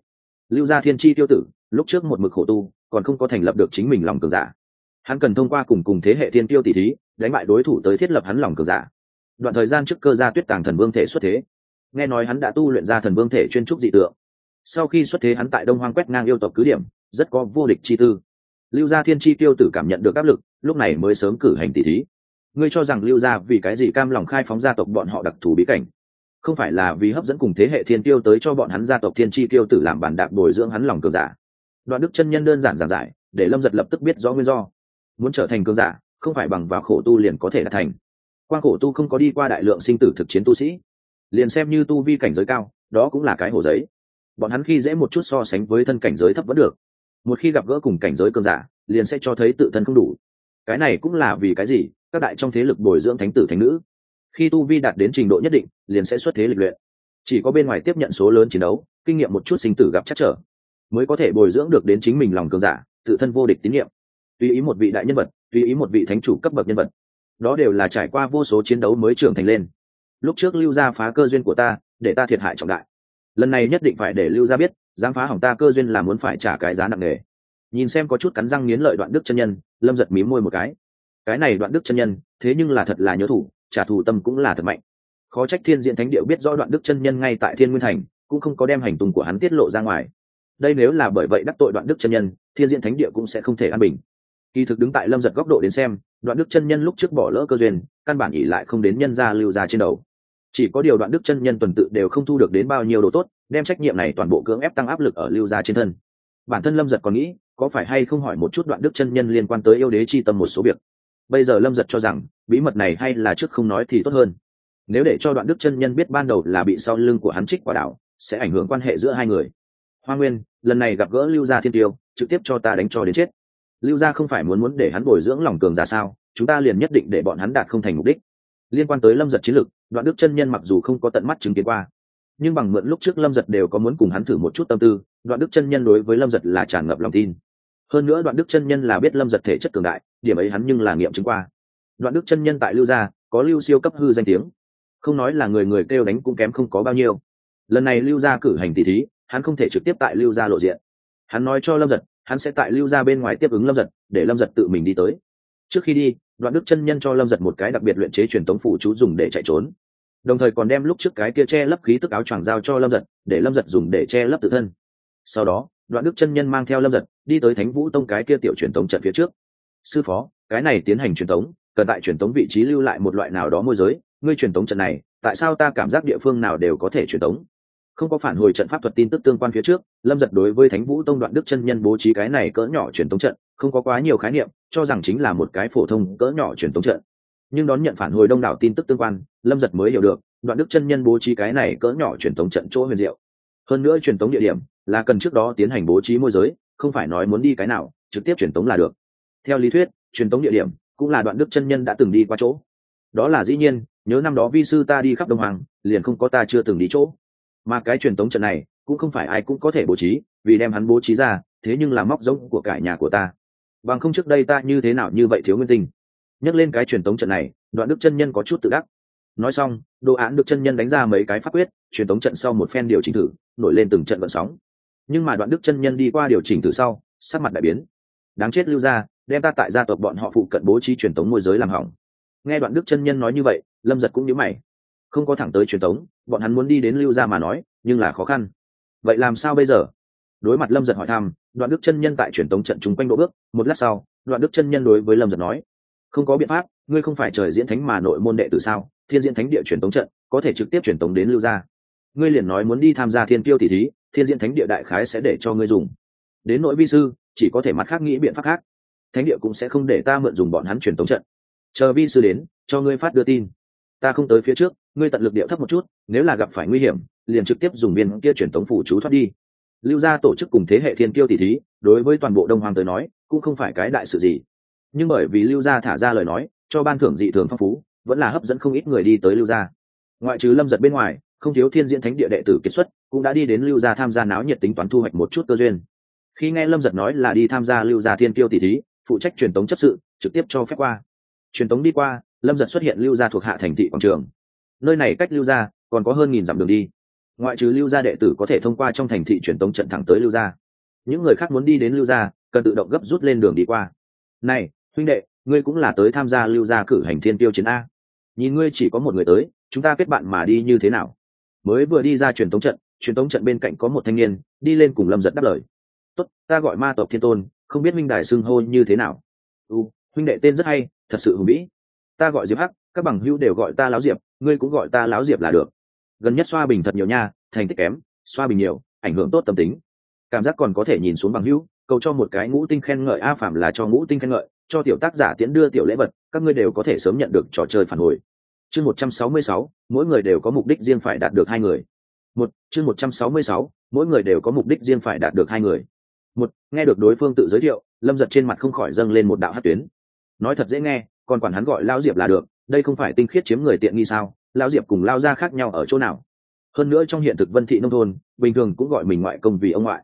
Lưu gia thiên tri tiêu tử, lúc trước một mực khổ tu, còn không có thành lập được chính mình lòng cường giả. Hắn cần thông qua cùng cùng thế hệ thiên tiêu tỷ thí, đánh bại đối thủ tới thiết lập hắn lòng cường giả. Đoạn thời gian trước cơ gia tuyết tàng thần vương thể xuất thế. Nghe nói hắn đã tu luyện ra thần vương thể chuyên trúc dị tượng. Sau khi xuất thế hắn tại đông hoang quét ngang yêu tộc cứ điểm, rất có vô địch chi tư lưu gia thiên chi tiêu tử cảm nhận được áp lực, lúc này mới sớm cử hành tỷ thí. Ngươi cho rằng lưu gia vì cái gì cam lòng khai phóng gia tộc bọn họ đặc thù bí cảnh? Không phải là vì hấp dẫn cùng thế hệ thiên tiêu tới cho bọn hắn gia tộc thiên chi tiêu tử làm bản đạp bồi dưỡng hắn lòng cường giả. Đoạn đức chân nhân đơn giản giản giải, để lâm giật lập tức biết rõ nguyên do. Muốn trở thành cường giả, không phải bằng vào khổ tu liền có thể đạt thành. Quan khổ tu không có đi qua đại lượng sinh tử thực chiến tu sĩ. Liền xem như tu vi cảnh giới cao, đó cũng là cái hồ giấy. Bọn hắn khi dễ một chút so sánh với thân cảnh giới thấp vẫn được một khi gặp gỡ cùng cảnh giới cường giả, liền sẽ cho thấy tự thân không đủ. Cái này cũng là vì cái gì? Các đại trong thế lực bồi dưỡng thánh tử thánh nữ. Khi tu vi đạt đến trình độ nhất định, liền sẽ xuất thế lịch luyện. Chỉ có bên ngoài tiếp nhận số lớn chiến đấu, kinh nghiệm một chút sinh tử gặp chắc trở, mới có thể bồi dưỡng được đến chính mình lòng cường giả, tự thân vô địch tín nhiệm. Tùy ý một vị đại nhân vật tùy ý một vị thánh chủ cấp bậc nhân vật, đó đều là trải qua vô số chiến đấu mới trưởng thành lên. Lúc trước lưu gia phá cơ duyên của ta, để ta thiệt hại trọng đại. Lần này nhất định phải để lưu gia biết dám phá hỏng ta cơ duyên là muốn phải trả cái giá nặng nề. Nhìn xem có chút cắn răng nghiến lợi đoạn đức chân nhân, lâm giật mím môi một cái. Cái này đoạn đức chân nhân, thế nhưng là thật là nhớ thủ, trả thù tâm cũng là thật mạnh. Khó trách thiên diện thánh điệu biết rõ đoạn đức chân nhân ngay tại thiên nguyên thành, cũng không có đem hành tùng của hắn tiết lộ ra ngoài. Đây nếu là bởi vậy đắc tội đoạn đức chân nhân, thiên diện thánh địa cũng sẽ không thể an bình. Kỳ thực đứng tại lâm giật góc độ đến xem, đoạn đức chân nhân lúc trước bỏ lỡ cơ duyên, căn bản ỉ lại không đến nhân gia lưu ra trên đầu. Chỉ có điều đoạn đức chân nhân tuần tự đều không thu được đến bao nhiêu đồ tốt đem trách nhiệm này toàn bộ cưỡng ép tăng áp lực ở lưu gia trên thân. Bản thân lâm giật còn nghĩ, có phải hay không hỏi một chút đoạn đức chân nhân liên quan tới yêu đế chi tâm một số việc. Bây giờ lâm giật cho rằng, bí mật này hay là trước không nói thì tốt hơn. Nếu để cho đoạn đức chân nhân biết ban đầu là bị sau lưng của hắn trích quả đảo, sẽ ảnh hưởng quan hệ giữa hai người. Hoa nguyên, lần này gặp gỡ lưu gia thiên tiêu, trực tiếp cho ta đánh cho đến chết. Lưu gia không phải muốn muốn để hắn bồi dưỡng lòng cường giả sao, chúng ta liền nhất định để bọn hắn đạt không thành mục đích. Liên quan tới lâm giật chiến lược, đoạn đức chân nhân mặc dù không có tận mắt chứng kiến qua nhưng bằng mượn lúc trước lâm giật đều có muốn cùng hắn thử một chút tâm tư, đoạn đức chân nhân đối với lâm giật là tràn ngập lòng tin. Hơn nữa đoạn đức chân nhân là biết lâm giật thể chất cường đại, điểm ấy hắn nhưng là nghiệm chứng qua. Đoạn đức chân nhân tại lưu gia, có lưu siêu cấp hư danh tiếng. Không nói là người người kêu đánh cũng kém không có bao nhiêu. Lần này lưu gia cử hành tỷ thí, hắn không thể trực tiếp tại lưu gia lộ diện. Hắn nói cho lâm giật, hắn sẽ tại lưu gia bên ngoài tiếp ứng lâm giật, để lâm giật tự mình đi tới. Trước khi đi, đoạn đức chân nhân cho lâm giật một cái đặc biệt luyện chế truyền tống phủ chú dùng để chạy trốn đồng thời còn đem lúc trước cái kia che lấp khí tức áo choàng giao cho lâm giật, để lâm giật dùng để che lấp tự thân. Sau đó, đoạn đức chân nhân mang theo lâm giật, đi tới thánh vũ tông cái kia tiểu truyền tống trận phía trước. Sư phó, cái này tiến hành truyền tống, cần tại truyền tống vị trí lưu lại một loại nào đó môi giới. Ngươi truyền tống trận này, tại sao ta cảm giác địa phương nào đều có thể truyền tống? Không có phản hồi trận pháp thuật tin tức tương quan phía trước, lâm giật đối với thánh vũ tông đoạn đức chân nhân bố trí cái này cỡ nhỏ truyền tống trận, không có quá nhiều khái niệm, cho rằng chính là một cái phổ thông cỡ nhỏ truyền tống trận nhưng đón nhận phản hồi đông đảo tin tức tương quan, lâm giật mới hiểu được, đoạn đức chân nhân bố trí cái này cỡ nhỏ truyền thống trận chỗ huyền diệu. Hơn nữa truyền thống địa điểm là cần trước đó tiến hành bố trí môi giới, không phải nói muốn đi cái nào, trực tiếp truyền thống là được. Theo lý thuyết, truyền thống địa điểm cũng là đoạn đức chân nhân đã từng đi qua chỗ. Đó là dĩ nhiên, nhớ năm đó vi sư ta đi khắp đông hoàng, liền không có ta chưa từng đi chỗ. Mà cái truyền thống trận này cũng không phải ai cũng có thể bố trí, vì đem hắn bố trí ra, thế nhưng là móc giống của cải nhà của ta. Bằng không trước đây ta như thế nào như vậy thiếu nguyên tình nhắc lên cái truyền tống trận này, đoạn đức chân nhân có chút tự đắc. Nói xong, đồ án được chân nhân đánh ra mấy cái pháp quyết, truyền tống trận sau một phen điều chỉnh thử, nổi lên từng trận vận sóng. Nhưng mà đoạn đức chân nhân đi qua điều chỉnh thử sau, sắc mặt đại biến. Đáng chết lưu ra đem ta tại gia tộc bọn họ phụ cận bố trí truyền tống môi giới làm hỏng. Nghe đoạn đức chân nhân nói như vậy, lâm giật cũng nhớ mày. Không có thẳng tới truyền tống, bọn hắn muốn đi đến lưu ra mà nói, nhưng là khó khăn. Vậy làm sao bây giờ? Đối mặt lâm giật hỏi thăm, đoạn đức chân nhân tại truyền tống trận chung quanh đỗ bước, một lát sau, đoạn đức chân nhân đối với lâm giật nói không có biện pháp, ngươi không phải trời diễn thánh mà nội môn đệ từ sao? Thiên diễn thánh địa truyền tống trận, có thể trực tiếp truyền tống đến lưu gia. Ngươi liền nói muốn đi tham gia thiên tiêu tỷ thí, thiên diễn thánh địa đại khái sẽ để cho ngươi dùng. Đến nội vi sư, chỉ có thể mặt khác nghĩ biện pháp khác. Thánh địa cũng sẽ không để ta mượn dùng bọn hắn truyền tống trận. Chờ vi sư đến, cho ngươi phát đưa tin. Ta không tới phía trước, ngươi tận lực điệu thấp một chút, nếu là gặp phải nguy hiểm, liền trực tiếp dùng viên kia truyền tống phủ chú thoát đi. Lưu gia tổ chức cùng thế hệ thiên tiêu tỷ thí, đối với toàn bộ đông hoàng tới nói, cũng không phải cái đại sự gì nhưng bởi vì lưu gia thả ra lời nói, cho ban thưởng dị thường phong phú, vẫn là hấp dẫn không ít người đi tới lưu gia. Ngoại trừ lâm giật bên ngoài, không thiếu thiên diễn thánh địa đệ tử kiệt xuất, cũng đã đi đến lưu gia tham gia náo nhiệt tính toán thu hoạch một chút cơ duyên. Khi nghe lâm giật nói là đi tham gia lưu gia thiên Kiêu tỷ thí, phụ trách truyền tống chấp sự, trực tiếp cho phép qua. Truyền tống đi qua, lâm giật xuất hiện lưu gia thuộc hạ thành thị quảng trường. Nơi này cách lưu gia còn có hơn nghìn dặm đường đi. Ngoại trừ lưu gia đệ tử có thể thông qua trong thành thị truyền tống trận thẳng tới lưu gia. Những người khác muốn đi đến lưu gia, cần tự động gấp rút lên đường đi qua. Này huynh đệ, ngươi cũng là tới tham gia lưu gia cử hành thiên tiêu chiến a. Nhìn ngươi chỉ có một người tới, chúng ta kết bạn mà đi như thế nào? Mới vừa đi ra truyền tống trận, truyền tống trận bên cạnh có một thanh niên, đi lên cùng lâm giật đáp lời. Tốt, ta gọi ma tộc thiên tôn, không biết minh đài xưng hô như thế nào. U huynh đệ tên rất hay, thật sự hùng vĩ. Ta gọi diệp hắc, các bằng hữu đều gọi ta láo diệp, ngươi cũng gọi ta láo diệp là được. Gần nhất xoa bình thật nhiều nha, thành tích kém, xoa bình nhiều, ảnh hưởng tốt tâm tính. Cảm giác còn có thể nhìn xuống bằng hữu, cầu cho một cái ngũ tinh khen ngợi, a phạm là cho ngũ tinh khen ngợi cho tiểu tác giả tiễn đưa tiểu lễ vật, các ngươi đều có thể sớm nhận được trò chơi phản hồi. Chương một trăm sáu mươi sáu, mỗi người đều có mục đích riêng phải đạt được hai người. Một, chương một trăm sáu mươi sáu, mỗi người đều có mục đích riêng phải đạt được hai người. Một, nghe được đối phương tự giới thiệu, lâm giật trên mặt không khỏi dâng lên một đạo hát tuyến. Nói thật dễ nghe, còn quản hắn gọi lao diệp là được, đây không phải tinh khiết chiếm người tiện nghi sao? Lao diệp cùng lao ra khác nhau ở chỗ nào? Hơn nữa trong hiện thực vân thị nông thôn, bình thường cũng gọi mình ngoại công vì ông ngoại.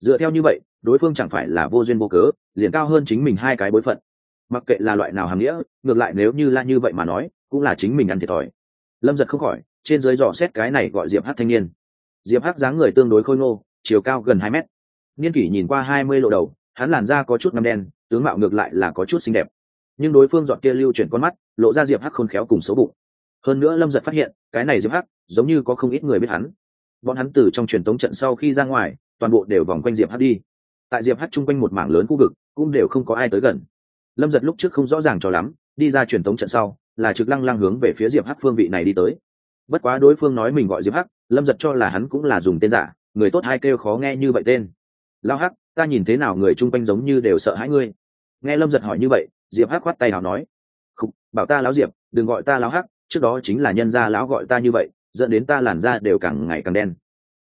Dựa theo như vậy đối phương chẳng phải là vô duyên vô cớ, liền cao hơn chính mình hai cái bối phận. Mặc kệ là loại nào hàm nghĩa, ngược lại nếu như là như vậy mà nói, cũng là chính mình ăn thiệt thòi. Lâm giật không khỏi, trên dưới dò xét cái này gọi diệp hát thanh niên. Diệp hát dáng người tương đối khôi ngô, chiều cao gần hai mét. Niên kỷ nhìn qua hai mươi lộ đầu, hắn làn da có chút ngâm đen, tướng mạo ngược lại là có chút xinh đẹp. Nhưng đối phương dọn kia lưu chuyển con mắt, lộ ra diệp hắc khôn khéo cùng xấu bụng. Hơn nữa lâm giật phát hiện, cái này diệp hắc, giống như có không ít người biết hắn. Bọn hắn từ trong truyền tống trận sau khi ra ngoài, toàn bộ đều vòng quanh diệp hắc đi tại diệp hắc chung quanh một mảng lớn khu vực cũng đều không có ai tới gần. Lâm giật lúc trước không rõ ràng cho lắm đi ra truyền tống trận sau là trực lăng lăng hướng về phía diệp hắc phương vị này đi tới. Bất quá đối phương nói mình gọi diệp hắc lâm giật cho là hắn cũng là dùng tên giả người tốt hay kêu khó nghe như vậy tên. Lao hắc ta nhìn thế nào người chung quanh giống như đều sợ hãi ngươi. Nghe lâm giật hỏi như vậy diệp hắc khoát tay nào nói Khúc, bảo ta lão diệp đừng gọi ta lão hắc trước đó chính là nhân gia lão gọi ta như vậy dẫn đến ta làn da đều càng ngày càng đen.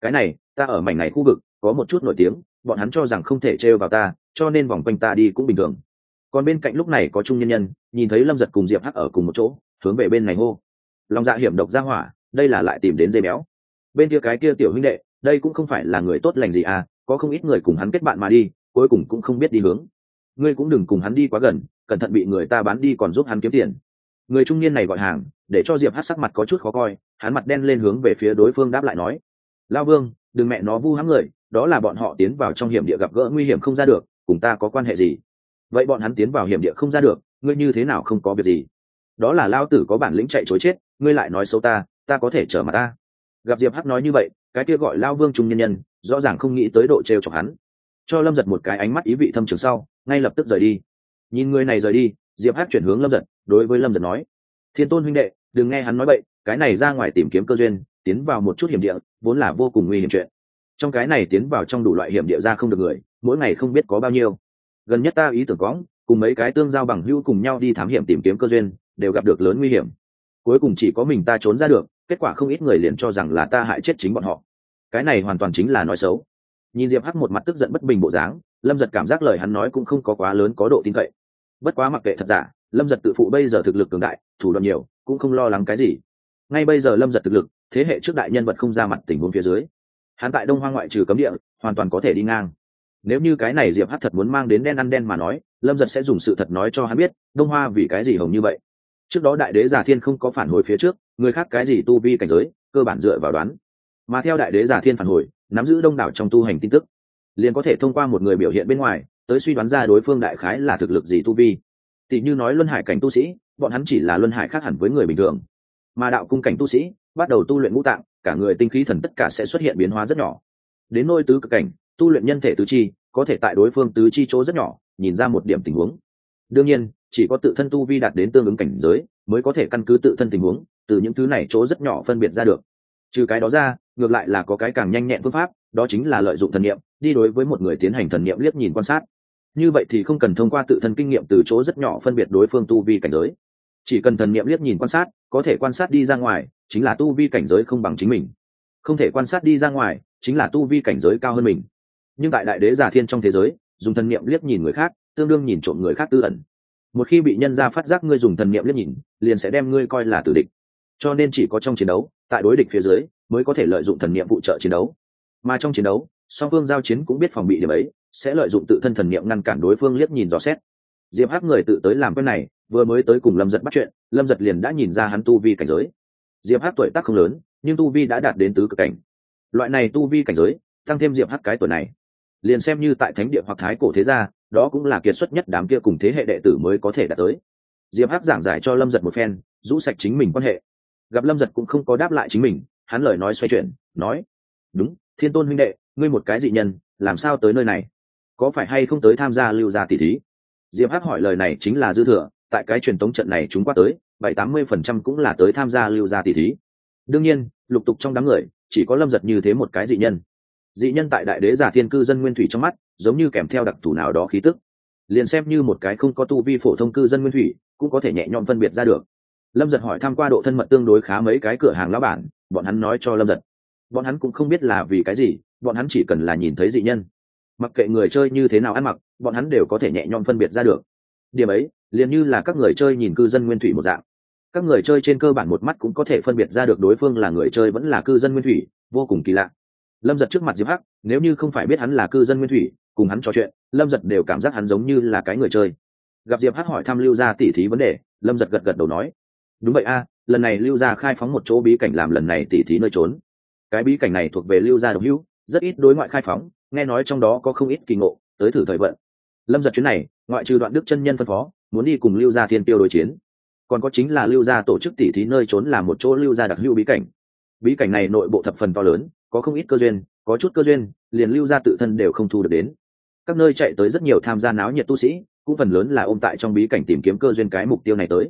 Cái này ta ở mảnh này khu vực có một chút nổi tiếng bọn hắn cho rằng không thể trêu vào ta, cho nên vòng quanh ta đi cũng bình thường. Còn bên cạnh lúc này có trung nhân nhân, nhìn thấy lâm giật cùng diệp hắc ở cùng một chỗ, hướng về bên này hô. Lòng dạ hiểm độc ra hỏa, đây là lại tìm đến dây béo. Bên kia cái kia tiểu huynh đệ, đây cũng không phải là người tốt lành gì à có không ít người cùng hắn kết bạn mà đi, cuối cùng cũng không biết đi hướng. Ngươi cũng đừng cùng hắn đi quá gần, cẩn thận bị người ta bán đi còn giúp hắn kiếm tiền. Người trung niên này gọi hàng, để cho diệp hát sắc mặt có chút khó coi, hắn mặt đen lên hướng về phía đối phương đáp lại nói. Lao vương, đừng mẹ nó vu hãm người đó là bọn họ tiến vào trong hiểm địa gặp gỡ nguy hiểm không ra được, cùng ta có quan hệ gì? Vậy bọn hắn tiến vào hiểm địa không ra được, ngươi như thế nào không có việc gì? Đó là lao tử có bản lĩnh chạy chối chết, ngươi lại nói xấu ta ta có thể trở mặt ta. Gặp diệp hắc nói như vậy, cái kia gọi lao vương trung nhân nhân, rõ ràng không nghĩ tới độ trêu chọc hắn. Cho lâm giật một cái ánh mắt ý vị thâm trường sau, ngay lập tức rời đi. Nhìn người này rời đi, diệp hắc chuyển hướng lâm giật, đối với lâm giật nói, thiên tôn huynh đệ, đừng nghe hắn nói bậy, cái này ra ngoài tìm kiếm cơ duyên, tiến vào một chút hiểm địa, vốn là vô cùng nguy hiểm chuyện trong cái này tiến vào trong đủ loại hiểm địa ra không được người, mỗi ngày không biết có bao nhiêu. Gần nhất ta ý tưởng cóng cùng mấy cái tương giao bằng hữu cùng nhau đi thám hiểm tìm kiếm cơ duyên, đều gặp được lớn nguy hiểm. Cuối cùng chỉ có mình ta trốn ra được, kết quả không ít người liền cho rằng là ta hại chết chính bọn họ. Cái này hoàn toàn chính là nói xấu. Nhìn diệp hắc một mặt tức giận bất bình bộ dáng, lâm giật cảm giác lời hắn nói cũng không có quá lớn có độ tin cậy. Bất quá mặc kệ thật giả, lâm giật tự phụ bây giờ thực lực cường đại, thủ đoạn nhiều, cũng không lo lắng cái gì. Ngay bây giờ lâm giật thực lực, thế hệ trước đại nhân vật không ra mặt tình huống phía dưới hắn tại đông hoa ngoại trừ cấm địa, hoàn toàn có thể đi ngang. Nếu như cái này diệp hát thật muốn mang đến đen ăn đen mà nói, lâm giật sẽ dùng sự thật nói cho hắn biết, đông hoa vì cái gì hồng như vậy. Trước đó đại đế giả thiên không có phản hồi phía trước, người khác cái gì tu vi cảnh giới, cơ bản dựa vào đoán. Mà theo đại đế giả thiên phản hồi, nắm giữ đông đảo trong tu hành tin tức, liền có thể thông qua một người biểu hiện bên ngoài, tới suy đoán ra đối phương đại khái là thực lực gì tu vi. Tỷ như nói luân hải cảnh tu sĩ, bọn hắn chỉ là luân hải khác hẳn với người bình thường. Mà đạo cung cảnh tu sĩ, bắt đầu tu luyện ngũ tạng cả người tinh khí thần tất cả sẽ xuất hiện biến hóa rất nhỏ. Đến nôi tứ cực cảnh, tu luyện nhân thể tứ chi, có thể tại đối phương tứ chi chỗ rất nhỏ, nhìn ra một điểm tình huống. Đương nhiên, chỉ có tự thân tu vi đạt đến tương ứng cảnh giới, mới có thể căn cứ tự thân tình huống, từ những thứ này chỗ rất nhỏ phân biệt ra được. Trừ cái đó ra, ngược lại là có cái càng nhanh nhẹn phương pháp, đó chính là lợi dụng thần niệm, đi đối với một người tiến hành thần niệm liếc nhìn quan sát. Như vậy thì không cần thông qua tự thân kinh nghiệm từ chỗ rất nhỏ phân biệt đối phương tu vi cảnh giới. Chỉ cần thần niệm liếc nhìn quan sát, có thể quan sát đi ra ngoài chính là tu vi cảnh giới không bằng chính mình. Không thể quan sát đi ra ngoài, chính là tu vi cảnh giới cao hơn mình. Nhưng tại đại đế giả thiên trong thế giới, dùng thần niệm liếc nhìn người khác, tương đương nhìn trộm người khác tư ẩn. Một khi bị nhân ra phát giác ngươi dùng thần niệm liếc nhìn, liền sẽ đem ngươi coi là tử địch. Cho nên chỉ có trong chiến đấu, tại đối địch phía dưới, mới có thể lợi dụng thần niệm phụ trợ chiến đấu. Mà trong chiến đấu, song phương giao chiến cũng biết phòng bị điểm ấy, sẽ lợi dụng tự thân thần niệm ngăn cản đối phương liếc nhìn dò xét. Diệp hắc người tự tới làm quen này, vừa mới tới cùng lâm giật bắt chuyện, lâm giật liền đã nhìn ra hắn tu vi cảnh giới diệp hắc tuổi tác không lớn, nhưng tu vi đã đạt đến tứ cực cảnh. Loại này tu vi cảnh giới, tăng thêm diệp hắc cái tuổi này. Liền xem như tại thánh địa hoặc thái cổ thế gia, đó cũng là kiệt xuất nhất đám kia cùng thế hệ đệ tử mới có thể đạt tới. Diệp hắc giảng giải cho lâm giật một phen, rũ sạch chính mình quan hệ. Gặp lâm giật cũng không có đáp lại chính mình, hắn lời nói xoay chuyển, nói, đúng, thiên tôn huynh đệ, ngươi một cái dị nhân, làm sao tới nơi này? Có phải hay không tới tham gia lưu gia tỷ thí? Diệp hắc hỏi lời này chính là dư thừa, tại cái truyền tống trận này chúng qua tới bảy tám mươi phần trăm cũng là tới tham gia lưu gia tỷ thí. Đương nhiên, lục tục trong đám người, chỉ có lâm giật như thế một cái dị nhân. Dị nhân tại đại đế giả thiên cư dân nguyên thủy trong mắt, giống như kèm theo đặc thù nào đó khí tức. Liền xem như một cái không có tu vi phổ thông cư dân nguyên thủy, cũng có thể nhẹ nhõm phân biệt ra được. Lâm giật hỏi tham q u a độ thân mật tương đối khá mấy cái cửa hàng lão bản, bọn hắn nói cho lâm giật. Bọn hắn cũng không biết là vì cái gì, bọn hắn chỉ cần là nhìn thấy dị nhân. Mặc kệ người chơi như thế nào ăn mặc, bọn hắn đều có thể nhẹ nhõm phân biệt ra được. Điểm ấy liền như là các người chơi nhìn cư dân nguyên thủy một dạng. Các người chơi trên cơ bản một mắt cũng có thể phân biệt ra được đối phương là người chơi vẫn là cư dân nguyên thủy, vô cùng kỳ lạ. Lâm giật trước mặt diệp hắc, nếu như không phải biết hắn là cư dân nguyên thủy, cùng hắn trò chuyện, lâm giật đều cảm giác hắn giống như là cái người chơi. Gặp diệp hắc hỏi thăm lưu gia tỉ thí vấn đề, lâm giật gật gật đầu nói, đúng vậy a, lần này lưu gia khai phóng một chỗ bí cảnh làm lần này tỉ thí nơi trốn. Cái bí cảnh này thuộc về lưu gia độc hữu, rất ít đối ngoại khai phóng, nghe nói trong đó có không ít kỳ ngộ, tới thử thời vận. Lâm giật chuyến này, ngoại trừ đoạn đức chân nhân phân phó muốn đi cùng lưu gia thiên tiêu đối chiến. Còn có chính là lưu gia tổ chức tỉ thí nơi trốn là một chỗ lưu gia đặc lưu bí cảnh. Bí cảnh này nội bộ thập phần to lớn, có không ít cơ duyên, có chút cơ duyên, liền lưu gia tự thân đều không thu được đến. Các nơi chạy tới rất nhiều tham gia náo nhiệt tu sĩ, cũng phần lớn là ôm tại trong bí cảnh tìm kiếm cơ duyên cái mục tiêu này tới.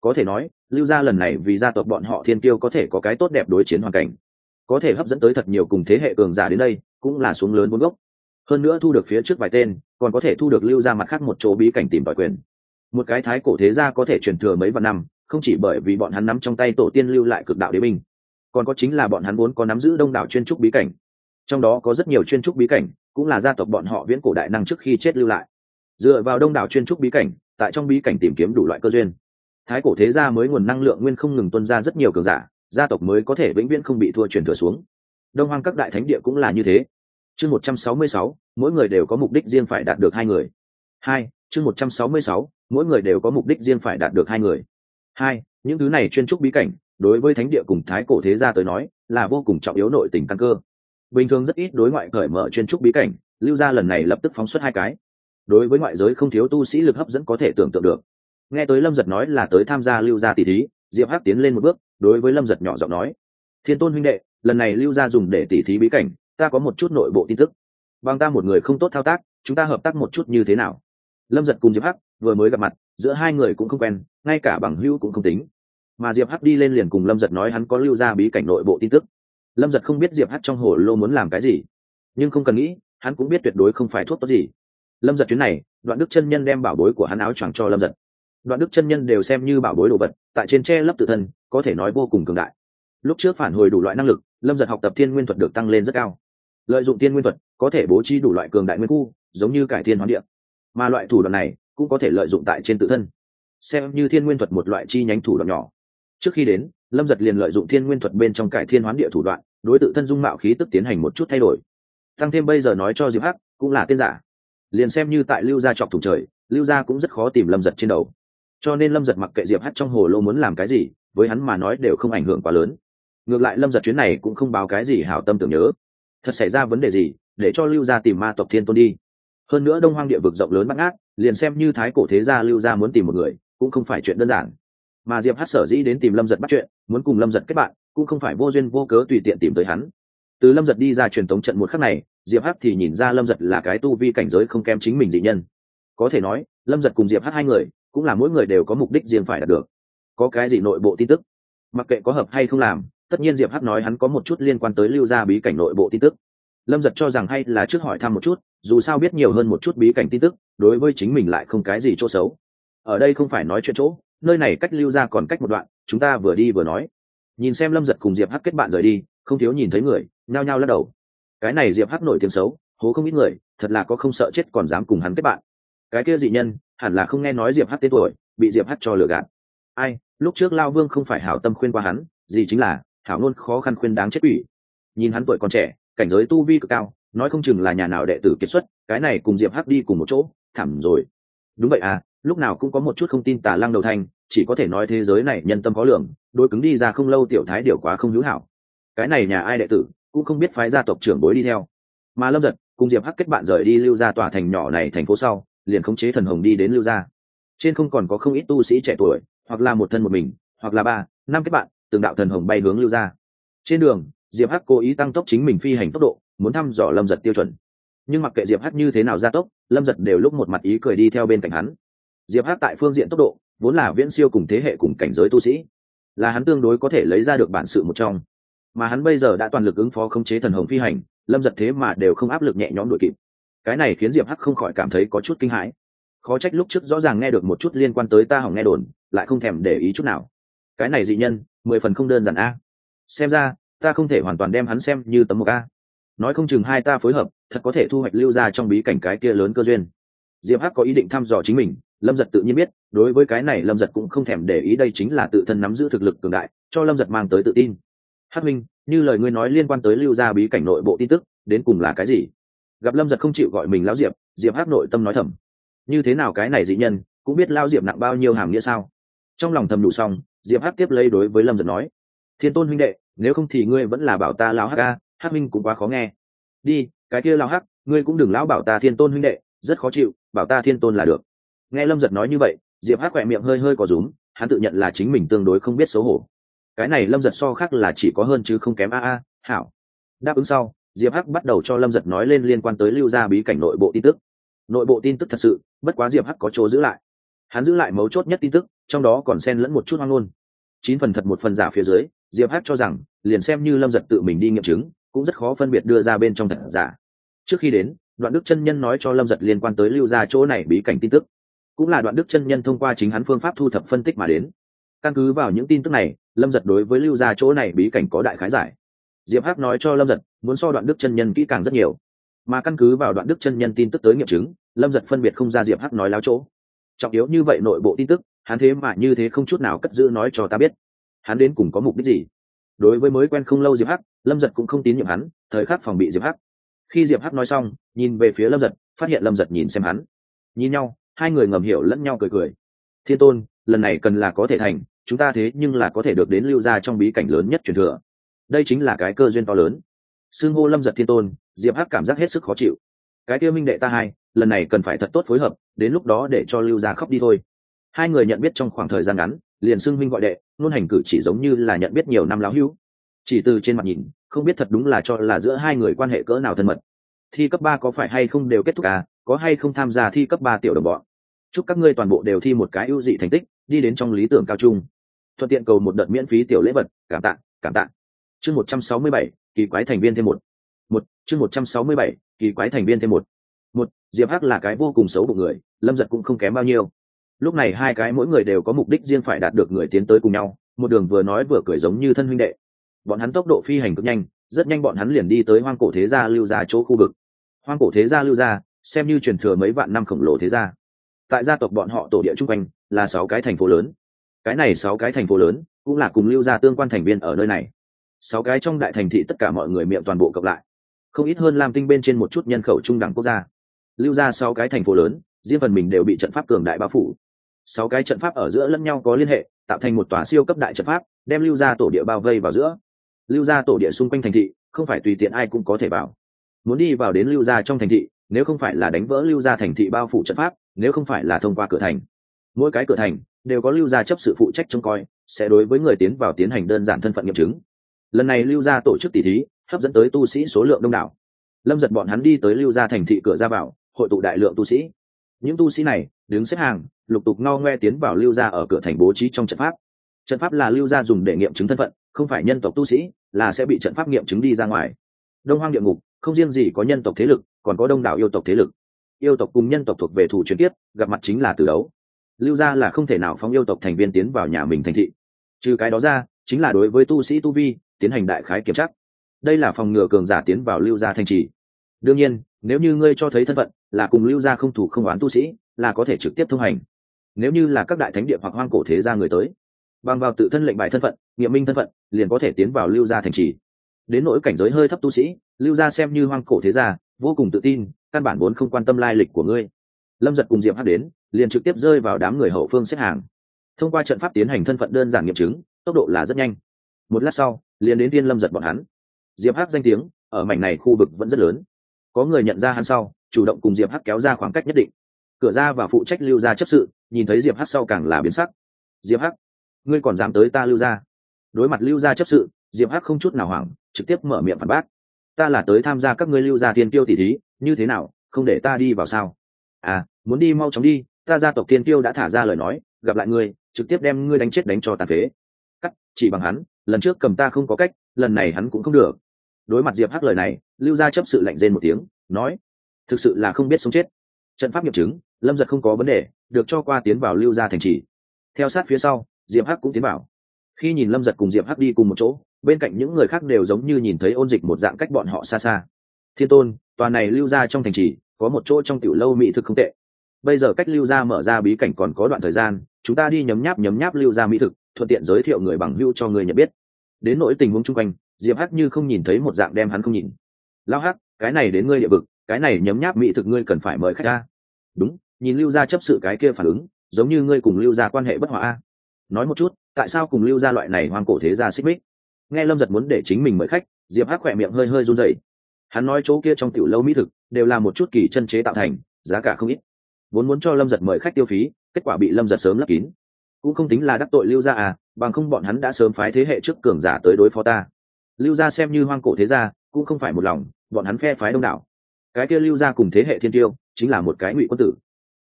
Có thể nói, lưu gia lần này vì gia tộc bọn họ thiên tiêu có thể có cái tốt đẹp đối chiến hoàn cảnh. Có thể hấp dẫn tới thật nhiều cùng thế hệ cường giả đến đây, cũng là xuống lớn vốn gốc. Hơn nữa thu được phía trước vài tên, còn có thể thu được lưu ra mặt khác một chỗ bí cảnh tìm tòi quyền một cái thái cổ thế gia có thể truyền thừa mấy vạn năm, không chỉ bởi vì bọn hắn nắm trong tay tổ tiên lưu lại cực đạo đế binh, còn có chính là bọn hắn vốn có nắm giữ đông đảo chuyên trúc bí cảnh. Trong đó có rất nhiều chuyên trúc bí cảnh, cũng là gia tộc bọn họ viễn cổ đại năng trước khi chết lưu lại. Dựa vào đông đảo chuyên trúc bí cảnh, tại trong bí cảnh tìm kiếm đủ loại cơ duyên. Thái cổ thế gia mới nguồn năng lượng nguyên không ngừng tuân ra rất nhiều cường giả, gia tộc mới có thể vĩnh viễn không bị thua truyền thừa xuống. Đông hoang các đại thánh địa cũng là như thế. Chương một trăm sáu mươi sáu, mỗi người đều có mục đích riêng phải đạt được hai người. Hai, chương một trăm sáu mươi sáu mỗi người đều có mục đích riêng phải đạt được hai người. Hai, những thứ này chuyên trúc bí cảnh, đối với thánh địa cùng thái cổ thế gia tới nói, là vô cùng trọng yếu nội tình căn cơ. Bình thường rất ít đối ngoại cởi mở chuyên trúc bí cảnh, lưu gia lần này lập tức phóng xuất hai cái. Đối với ngoại giới không thiếu tu sĩ lực hấp dẫn có thể tưởng tượng được. Nghe tới lâm giật nói là tới tham gia lưu gia tỷ thí, diệp hắc tiến lên một bước, đối với lâm giật nhỏ giọng nói, thiên tôn huynh đệ, lần này lưu gia dùng để tỷ thí bí cảnh, ta có một chút nội bộ tin tức. Bằng ta một người không tốt thao tác, chúng ta hợp tác một chút như thế nào? Lâm giật cùng diệp hắc vừa mới gặp mặt, giữa hai người cũng không quen, ngay cả bằng hữu cũng không tính. Mà diệp hắc đi lên liền cùng lâm giật nói hắn có lưu ra bí cảnh nội bộ tin tức. Lâm giật không biết diệp hắc trong hồ lô muốn làm cái gì, nhưng không cần nghĩ, hắn cũng biết tuyệt đối không phải thuốc tốt gì. Lâm giật chuyến này, đoạn đức chân nhân đem bảo bối của hắn áo choàng cho lâm giật. Đoạn đức chân nhân đều xem như bảo bối đồ vật, tại trên tre lấp tự thân, có thể nói vô cùng cường đại. Lúc trước phản hồi đủ loại năng lực, lâm giật học tập thiên nguyên thuật được tăng lên rất cao. Lợi dụng thiên nguyên thuật, có thể bố trí đủ loại cường đại nguyên khu, giống như cải thiên hoán điện mà loại thủ đoạn này cũng có thể lợi dụng tại trên tự thân. Xem như thiên nguyên thuật một loại chi nhánh thủ đoạn nhỏ. Trước khi đến, lâm giật liền lợi dụng thiên nguyên thuật bên trong cải thiên hoán địa thủ đoạn, đối tự thân dung mạo khí tức tiến hành một chút thay đổi. Tăng thêm bây giờ nói cho diệp hắc, cũng là tiên giả. Liền xem như tại lưu gia chọc thủ trời, lưu gia cũng rất khó tìm lâm giật trên đầu. Cho nên lâm giật mặc kệ diệp hắc trong hồ lô muốn làm cái gì, với hắn mà nói đều không ảnh hưởng quá lớn. Ngược lại lâm giật chuyến này cũng không báo cái gì hảo tâm tưởng nhớ. Thật xảy ra vấn đề gì, để cho lưu gia tìm ma tộc thiên tôn đi hơn nữa đông hoang địa vực rộng lớn bắt ngát, liền xem như thái cổ thế gia lưu gia muốn tìm một người, cũng không phải chuyện đơn giản. Mà diệp hát sở dĩ đến tìm lâm giật bắt chuyện, muốn cùng lâm giật kết bạn, cũng không phải vô duyên vô cớ tùy tiện tìm tới hắn. Từ lâm giật đi ra truyền tống trận một khắc này, diệp hát thì nhìn ra lâm giật là cái tu vi cảnh giới không kém chính mình dị nhân. Có thể nói, lâm giật cùng diệp hát hai người, cũng là mỗi người đều có mục đích riêng phải đạt được. Có cái gì nội bộ tin tức? Mặc kệ có hợp hay không làm, tất nhiên diệp hát nói hắn có một chút liên quan tới lưu gia bí cảnh nội bộ tin tức. Lâm giật cho rằng hay là trước hỏi thăm một chút dù sao biết nhiều hơn một chút bí cảnh tin tức, đối với chính mình lại không cái gì chỗ xấu. Ở đây không phải nói chuyện chỗ, nơi này cách lưu ra còn cách một đoạn, chúng ta vừa đi vừa nói. Nhìn xem lâm giật cùng diệp hắc kết bạn rời đi, không thiếu nhìn thấy người, nhao nhao lắc đầu. Cái này diệp hắc nổi tiếng xấu, hố không ít người, thật là có không sợ chết còn dám cùng hắn kết bạn. Cái kia dị nhân, hẳn là không nghe nói diệp hắc tên tuổi, bị diệp hắc cho lừa gạt. Ai, lúc trước lao vương không phải hảo tâm khuyên qua hắn, gì chính là, hảo luôn khó khăn khuyên đáng chết ủy nhìn hắn tuổi còn trẻ, cảnh giới tu vi cực cao nói không chừng là nhà nào đệ tử kiệt xuất, cái này cùng diệp hắc đi cùng một chỗ thẳm rồi. Đúng vậy à lúc nào cũng có một chút không tin tà lăng đầu thanh chỉ có thể nói thế giới này nhân tâm khó lường, đôi cứng đi ra không lâu tiểu thái điều quá không hữu hảo. Cái này nhà ai đệ tử, cũng không biết phái gia tộc trưởng bối đi theo. Mà lâm giật, cùng diệp hắc kết bạn rời đi lưu ra tòa thành nhỏ này thành phố sau, liền khống chế thần hồng đi đến lưu gia. Trên không còn có không ít tu sĩ trẻ tuổi, hoặc là một thân một mình, hoặc là ba, năm kết bạn, từng đạo thần hồng bay hướng lưu gia. Trên đường, diệp hắc cố ý tăng tốc chính mình phi hành tốc độ muốn thăm dò lâm giật tiêu chuẩn. Nhưng mặc kệ diệp hắc như thế nào gia tốc, lâm giật đều lúc một mặt ý cười đi theo bên cạnh hắn. Diệp hắc tại phương diện tốc độ, vốn là viễn siêu cùng thế hệ cùng cảnh giới tu sĩ, là hắn tương đối có thể lấy ra được bản sự một trong. Mà hắn bây giờ đã toàn lực ứng phó khống chế thần hồng phi hành, lâm giật thế mà đều không áp lực nhẹ nhõm đuổi kịp. Cái này khiến diệp hắc không khỏi cảm thấy có chút kinh hãi. Khó trách lúc trước rõ ràng nghe được một chút liên quan tới ta hỏng nghe đồn, lại không thèm để ý chút nào. Cái này dị nhân, mười phần không đơn giản a. Xem ra, ta không thể hoàn toàn đem hắn xem như tấm một a nói không chừng hai ta phối hợp, thật có thể thu hoạch lưu ra trong bí cảnh cái kia lớn cơ duyên. Diệp hắc có ý định thăm dò chính mình, lâm giật tự nhiên biết, đối với cái này lâm giật cũng không thèm để ý đây chính là tự thân nắm giữ thực lực cường đại, cho lâm giật mang tới tự tin. Hắc minh, như lời ngươi nói liên quan tới lưu gia bí cảnh nội bộ tin tức, đến cùng là cái gì? Gặp lâm giật không chịu gọi mình lão diệp diệp hắc nội tâm nói thầm. Như thế nào cái này dị nhân, cũng biết lao diệp nặng bao nhiêu hàm nghĩa sao? Trong lòng thầm đủ xong, diệp hắc tiếp lấy đối với lâm giật nói. Thiên tôn huynh đệ, nếu không thì ngươi vẫn là bảo ta lão hắc ca hắc minh cũng quá khó nghe. Đi, cái kia lão hắc, ngươi cũng đừng lão bảo ta thiên tôn huynh đệ, rất khó chịu, bảo ta thiên tôn là được. Nghe lâm giật nói như vậy, diệp Hắc khỏe miệng hơi hơi có rúm, hắn tự nhận là chính mình tương đối không biết xấu hổ. Cái này lâm giật so khác là chỉ có hơn chứ không kém a a, hảo. Đáp ứng sau, diệp hắc bắt đầu cho lâm giật nói lên liên quan tới lưu gia bí cảnh nội bộ tin tức. Nội bộ tin tức thật sự, bất quá diệp hắc có chỗ giữ lại. Hắn giữ lại mấu chốt nhất tin tức, trong đó còn xen lẫn một chút hoang ngôn. Chín phần thật một phần giả phía dưới, diệp hắc cho rằng, liền xem như lâm giật tự mình đi nghiệm chứng cũng rất khó phân biệt đưa ra bên trong thật giả. Trước khi đến, đoạn đức chân nhân nói cho lâm giật liên quan tới lưu gia chỗ này bí cảnh tin tức. Cũng là đoạn đức chân nhân thông qua chính hắn phương pháp thu thập phân tích mà đến. Căn cứ vào những tin tức này, lâm giật đối với lưu gia chỗ này bí cảnh có đại khái giải. Diệp hắc nói cho lâm giật, muốn so đoạn đức chân nhân kỹ càng rất nhiều. Mà căn cứ vào đoạn đức chân nhân tin tức tới nghiệm chứng, lâm giật phân biệt không ra diệp hắc nói láo chỗ. Trọng yếu như vậy nội bộ tin tức, hắn thế mà như thế không chút nào cất giữ nói cho ta biết. Hắn đến cùng có mục đích gì? Đối với mới quen không lâu diệp hắc, lâm giật cũng không tín nhiệm hắn, thời khắc phòng bị diệp hắc. Khi diệp hắc nói xong, nhìn về phía lâm giật, phát hiện lâm giật nhìn xem hắn. Nhìn nhau, hai người ngầm hiểu lẫn nhau cười cười. Thiên tôn, lần này cần là có thể thành, chúng ta thế nhưng là có thể được đến lưu ra trong bí cảnh lớn nhất truyền thừa. Đây chính là cái cơ duyên to lớn. Xưng hô lâm giật thiên tôn, diệp hắc cảm giác hết sức khó chịu. Cái kia minh đệ ta hai, lần này cần phải thật tốt phối hợp, đến lúc đó để cho lưu ra khóc đi thôi. Hai người nhận biết trong khoảng thời gian ngắn, liền xưng minh gọi đệ luôn hành cử chỉ giống như là nhận biết nhiều năm lão hữu. Chỉ từ trên mặt nhìn, không biết thật đúng là cho là giữa hai người quan hệ cỡ nào thân mật. Thi cấp ba có phải hay không đều kết thúc à có hay không tham gia thi cấp ba tiểu đồng bọn. Chúc các ngươi toàn bộ đều thi một cái ưu dị thành tích, đi đến trong lý tưởng cao trung. Thuận tiện cầu một đợt miễn phí tiểu lễ vật, cảm tạ cảm tạ. Chương một trăm sáu mươi bảy, kỳ quái thành viên thêm một. Một, chương một trăm sáu mươi bảy, kỳ quái thành viên thêm một. Một, diệp hắc là cái vô cùng xấu bụng người, lâm giật cũng không kém bao nhiêu lúc này hai cái mỗi người đều có mục đích riêng phải đạt được người tiến tới cùng nhau, một đường vừa nói vừa cười giống như thân huynh đệ. Bọn hắn tốc độ phi hành cực nhanh, rất nhanh bọn hắn liền đi tới hoang cổ thế gia lưu gia chỗ khu vực. Hoang cổ thế gia lưu gia, xem như truyền thừa mấy vạn năm khổng lồ thế gia. Tại gia tộc bọn họ tổ địa chung quanh, là sáu cái thành phố lớn. Cái này sáu cái thành phố lớn, cũng là cùng lưu gia tương quan thành viên ở nơi này. Sáu cái trong đại thành thị tất cả mọi người miệng toàn bộ cộng lại. Không ít hơn lam tinh bên trên một chút nhân khẩu trung đẳng quốc gia. Lưu ra sáu cái thành phố lớn, riêng phần mình đều bị trận pháp cường đại bao phủ sáu cái trận pháp ở giữa lẫn nhau có liên hệ, tạo thành một tòa siêu cấp đại trận pháp, đem lưu ra tổ địa bao vây vào giữa. Lưu ra tổ địa xung quanh thành thị, không phải tùy tiện ai cũng có thể vào. Muốn đi vào đến lưu ra trong thành thị, nếu không phải là đánh vỡ lưu ra thành thị bao phủ trận pháp, nếu không phải là thông qua cửa thành. Mỗi cái cửa thành đều có lưu ra chấp sự phụ trách trông coi, sẽ đối với người tiến vào tiến hành đơn giản thân phận nghiệm chứng. Lần này lưu ra tổ chức tỷ thí, hấp dẫn tới tu sĩ số lượng đông đảo. Lâm giật bọn hắn đi tới lưu ra thành thị cửa ra vào, hội tụ đại lượng tu sĩ. Những tu sĩ này, đứng xếp hàng lục tục no ngoe tiến vào lưu gia ở cửa thành bố trí trong trận pháp. Trận pháp là lưu gia dùng để nghiệm chứng thân phận, không phải nhân tộc tu sĩ, là sẽ bị trận pháp nghiệm chứng đi ra ngoài. Đông hoang địa ngục, không riêng gì có nhân tộc thế lực, còn có đông đảo yêu tộc thế lực. Yêu tộc cùng nhân tộc thuộc về thủ truyền tiếp gặp mặt chính là từ đấu. Lưu gia là không thể nào phóng yêu tộc thành viên tiến vào nhà mình thành thị. Trừ cái đó ra, chính là đối với tu sĩ tu vi, tiến hành đại khái kiểm tra. Đây là phòng ngừa cường giả tiến vào lưu gia thành trì. Đương nhiên, nếu như ngươi cho thấy thân phận, là cùng lưu gia không thủ không oán tu sĩ, là có thể trực tiếp thông hành nếu như là các đại thánh địa hoặc hoang cổ thế gia người tới, bằng vào tự thân lệnh bài thân phận, nghiệm minh thân phận, liền có thể tiến vào lưu gia thành trì. Đến nỗi cảnh giới hơi thấp tu sĩ, lưu gia xem như hoang cổ thế gia, vô cùng tự tin, căn bản vốn không quan tâm lai lịch của ngươi. Lâm giật cùng diệm hắc đến, liền trực tiếp rơi vào đám người hậu phương xếp hàng. Thông qua trận pháp tiến hành thân phận đơn giản nghiệm chứng, tốc độ là rất nhanh. Một lát sau, liền đến tiên lâm giật bọn hắn. Diệp hắc danh tiếng, ở mảnh này khu vực vẫn rất lớn. Có người nhận ra hắn sau, chủ động cùng diệp hắc kéo ra khoảng cách nhất định. Cửa ra và phụ trách lưu ra chấp sự nhìn thấy diệp hắc sau càng là biến sắc. Diệp hắc, ngươi còn dám tới ta lưu ra đối mặt lưu ra chấp sự, diệp hắc không chút nào hoảng, trực tiếp mở miệng phản bác. Ta là tới tham gia các ngươi lưu gia tiên tiêu tỷ thí, như thế nào, không để ta đi vào sao? À muốn đi mau chóng đi, ta gia tộc tiên tiêu đã thả ra lời nói, gặp lại ngươi, trực tiếp đem ngươi đánh chết đánh cho tàn phế. Cắt, chỉ bằng hắn, lần trước cầm ta không có cách, lần này hắn cũng không được. Đối mặt diệp hắc lời này, lưu gia chấp sự lạnh rên một tiếng, nói, thực sự là không biết sống chết. Trận pháp nghiệm chứng lâm giật không có vấn đề, được cho qua tiến vào lưu gia thành trì. Theo sát phía sau, diệp hắc cũng tiến vào. Khi nhìn lâm giật cùng diệp hắc đi cùng một chỗ, bên cạnh những người khác đều giống như nhìn thấy ôn dịch một dạng cách bọn họ xa xa. Thiên tôn, tòa này lưu ra trong thành trì, có một chỗ trong tiểu lâu mỹ thực không tệ. Bây giờ cách lưu ra mở ra bí cảnh còn có đoạn thời gian, chúng ta đi nhấm nháp nhấm nháp lưu ra mỹ thực, thuận tiện giới thiệu người bằng hưu cho người nhận biết. Đến nỗi tình huống chung quanh, diệp hắc như không nhìn thấy một dạng đem hắn không nhìn. Lao hắc, cái này đến ngươi địa vực, cái này nhấm nháp mỹ thực ngươi cần phải mời khách ra đúng nhìn lưu gia chấp sự cái kia phản ứng, giống như ngươi cùng lưu gia quan hệ bất hòa a. Nói một chút, tại sao cùng lưu gia loại này hoang cổ thế gia xích mích? Nghe lâm giật muốn để chính mình mời khách, diệp hắc khỏe miệng hơi hơi run dậy hắn nói chỗ kia trong tiểu lâu mỹ thực, đều là một chút kỳ chân chế tạo thành, giá cả không ít. Vốn muốn cho lâm giật mời khách tiêu phí, kết quả bị lâm giật sớm lấp kín. Cũng không tính là đắc tội lưu gia à bằng không bọn hắn đã sớm phái thế hệ trước cường giả tới đối phó ta. Lưu gia xem như hoang cổ thế gia, cũng không phải một lòng, bọn hắn phe phái đông đảo. Cái kia lưu gia cùng thế hệ thiên tiêu, chính là một cái ngụy quân tử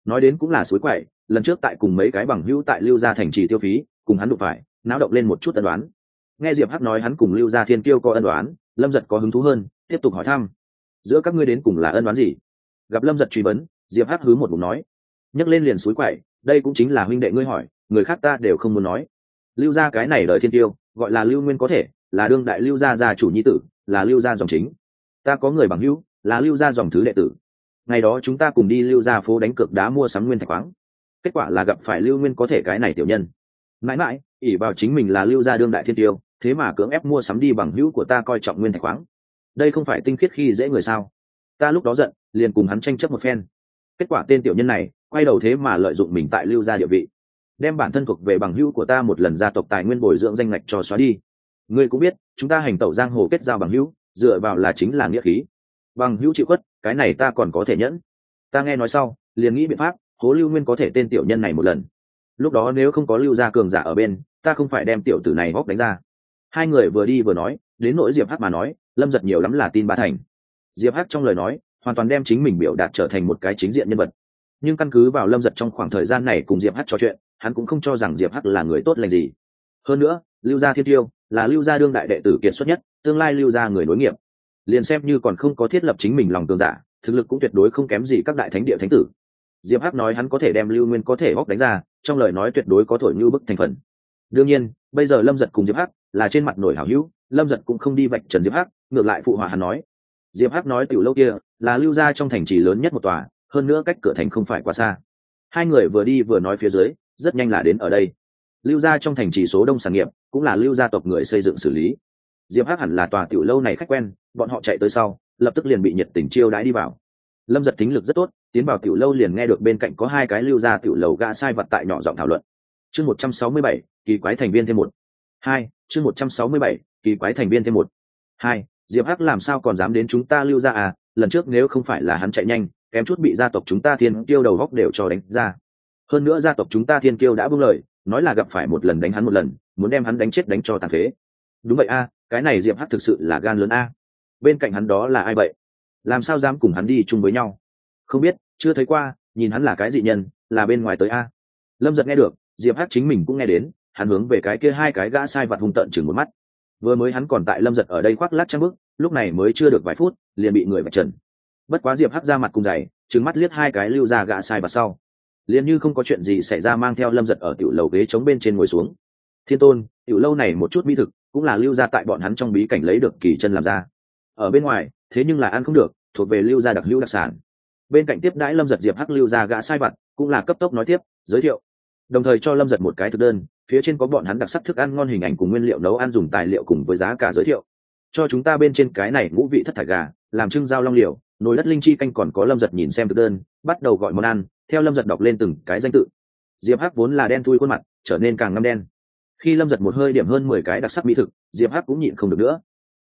nói đến cũng là suối quậy, lần trước tại cùng mấy cái bằng hữu tại lưu gia thành trì tiêu phí, cùng hắn đụng phải, náo động lên một chút ân đoán. Nghe diệp hắc nói hắn cùng lưu gia thiên tiêu có ân đoán, lâm giật có hứng thú hơn, tiếp tục hỏi thăm. Giữa các ngươi đến cùng là ân đoán gì? Gặp lâm giật truy vấn, diệp hắc hứ một bụng nói. Nhấc lên liền suối quậy, đây cũng chính là huynh đệ ngươi hỏi, người khác ta đều không muốn nói. Lưu gia cái này đời thiên tiêu gọi là lưu nguyên có thể, là đương đại lưu gia gia chủ nhi tử, là lưu gia dòng chính. Ta có người bằng hữu, là lưu gia dòng thứ đệ tử ngày đó chúng ta cùng đi lưu gia phố đánh cược đá mua sắm nguyên thạch khoáng. Kết quả là gặp phải lưu nguyên có thể cái này tiểu nhân. Mãi mãi ỉ vào chính mình là lưu gia đương đại thiên tiêu, thế mà cưỡng ép mua sắm đi bằng hữu của ta coi trọng nguyên thạch khoáng. Đây không phải tinh khiết khi dễ người sao? Ta lúc đó giận, liền cùng hắn tranh chấp một phen. Kết quả tên tiểu nhân này, quay đầu thế mà lợi dụng mình tại lưu gia địa vị. Đem bản thân thuộc về bằng hữu của ta một lần gia tộc tài nguyên bồi dưỡng danh ngạch cho xóa đi. Ngươi cũng biết, chúng ta hành tẩu giang hồ kết giao bằng hữu, dựa vào là chính là nghĩa khí bằng hữu chịu khuất, cái này ta còn có thể nhẫn. Ta nghe nói sau, liền nghĩ biện pháp hố lưu nguyên có thể tên tiểu nhân này một lần. Lúc đó nếu không có lưu gia cường giả ở bên, ta không phải đem tiểu tử này bóc đánh ra. Hai người vừa đi vừa nói, đến nỗi diệp hắc mà nói, lâm giật nhiều lắm là tin ba thành. Diệp hắc trong lời nói, hoàn toàn đem chính mình biểu đạt trở thành một cái chính diện nhân vật. Nhưng căn cứ vào lâm giật trong khoảng thời gian này cùng diệp hắc trò chuyện, hắn cũng không cho rằng diệp hắc là người tốt lành gì. Hơn nữa, lưu gia thiên tiêu là lưu gia đương đại đệ tử kiệt xuất nhất, tương lai lưu gia người nối nghiệp liền xem như còn không có thiết lập chính mình lòng tương giả, thực lực cũng tuyệt đối không kém gì các đại thánh địa thánh tử. Diệp hắc nói hắn có thể đem lưu nguyên có thể bóc đánh ra, trong lời nói tuyệt đối có thổi như bức thành phần. Đương nhiên, bây giờ lâm giật cùng diệp hắc là trên mặt nổi hảo hữu, lâm giật cũng không đi vạch trần diệp hắc, ngược lại phụ hòa hắn nói. Diệp hắc nói tiểu lâu kia là lưu gia trong thành trì lớn nhất một tòa, hơn nữa cách cửa thành không phải quá xa. Hai người vừa đi vừa nói phía dưới, rất nhanh là đến ở đây. Lưu gia trong thành trì số đông sản nghiệp, cũng là lưu gia tộc người xây dựng xử lý. Diệp hắc hẳn là tòa tiểu lâu này khách quen bọn họ chạy tới sau, lập tức liền bị nhiệt tình chiêu đãi đi vào. Lâm giật tính lực rất tốt, tiến vào tiểu lâu liền nghe được bên cạnh có hai cái lưu gia tiểu lầu gã sai vật tại nhỏ giọng thảo luận. Chương một trăm sáu mươi bảy, kỳ quái thành viên thêm một. Hai, chương một trăm sáu mươi bảy, kỳ quái thành viên thêm một. Hai, diệp hắc làm sao còn dám đến chúng ta lưu ra à? Lần trước nếu không phải là hắn chạy nhanh, kém chút bị gia tộc chúng ta thiên kiêu đầu góc đều cho đánh ra. Hơn nữa gia tộc chúng ta thiên kiêu đã buông lời, nói là gặp phải một lần đánh hắn một lần, muốn đem hắn đánh chết đánh cho tàn phế. Đúng vậy a, cái này diệp hắc thực sự là gan lớn a bên cạnh hắn đó là ai vậy? Làm sao dám cùng hắn đi chung với nhau? Không biết, chưa thấy qua, nhìn hắn là cái dị nhân, là bên ngoài tới a. Lâm giật nghe được, diệp hát chính mình cũng nghe đến, hắn hướng về cái kia hai cái gã sai vặt hung tợn chừng một mắt. Vừa mới hắn còn tại lâm giật ở đây khoác lát trang bức, lúc này mới chưa được vài phút, liền bị người vạch trần. Bất quá diệp hắc ra mặt cùng dày trứng mắt liếc hai cái lưu ra gã sai vặt sau. Liền như không có chuyện gì xảy ra mang theo lâm giật ở tiểu lầu ghế chống bên trên ngồi xuống. Thiên tôn, tiểu lâu này một chút mỹ thực, cũng là lưu ra tại bọn hắn trong bí cảnh lấy được kỳ chân làm ra ở bên ngoài, thế nhưng là ăn không được, thuộc về lưu gia đặc lưu đặc sản. Bên cạnh tiếp đãi lâm giật diệp hắc lưu gia gã sai vặt, cũng là cấp tốc nói tiếp, giới thiệu. Đồng thời cho lâm giật một cái thực đơn, phía trên có bọn hắn đặc sắc thức ăn ngon hình ảnh cùng nguyên liệu nấu ăn dùng tài liệu cùng với giá cả giới thiệu. Cho chúng ta bên trên cái này ngũ vị thất thải gà, làm trưng giao long liều, nồi đất linh chi canh còn có lâm giật nhìn xem thực đơn, bắt đầu gọi món ăn, theo lâm giật đọc lên từng cái danh tự. Diệp hắc vốn là đen thui khuôn mặt, trở nên càng ngâm đen. Khi lâm giật một hơi điểm hơn mười cái đặc sắc mỹ thực, diệp hắc cũng nhịn không được nữa.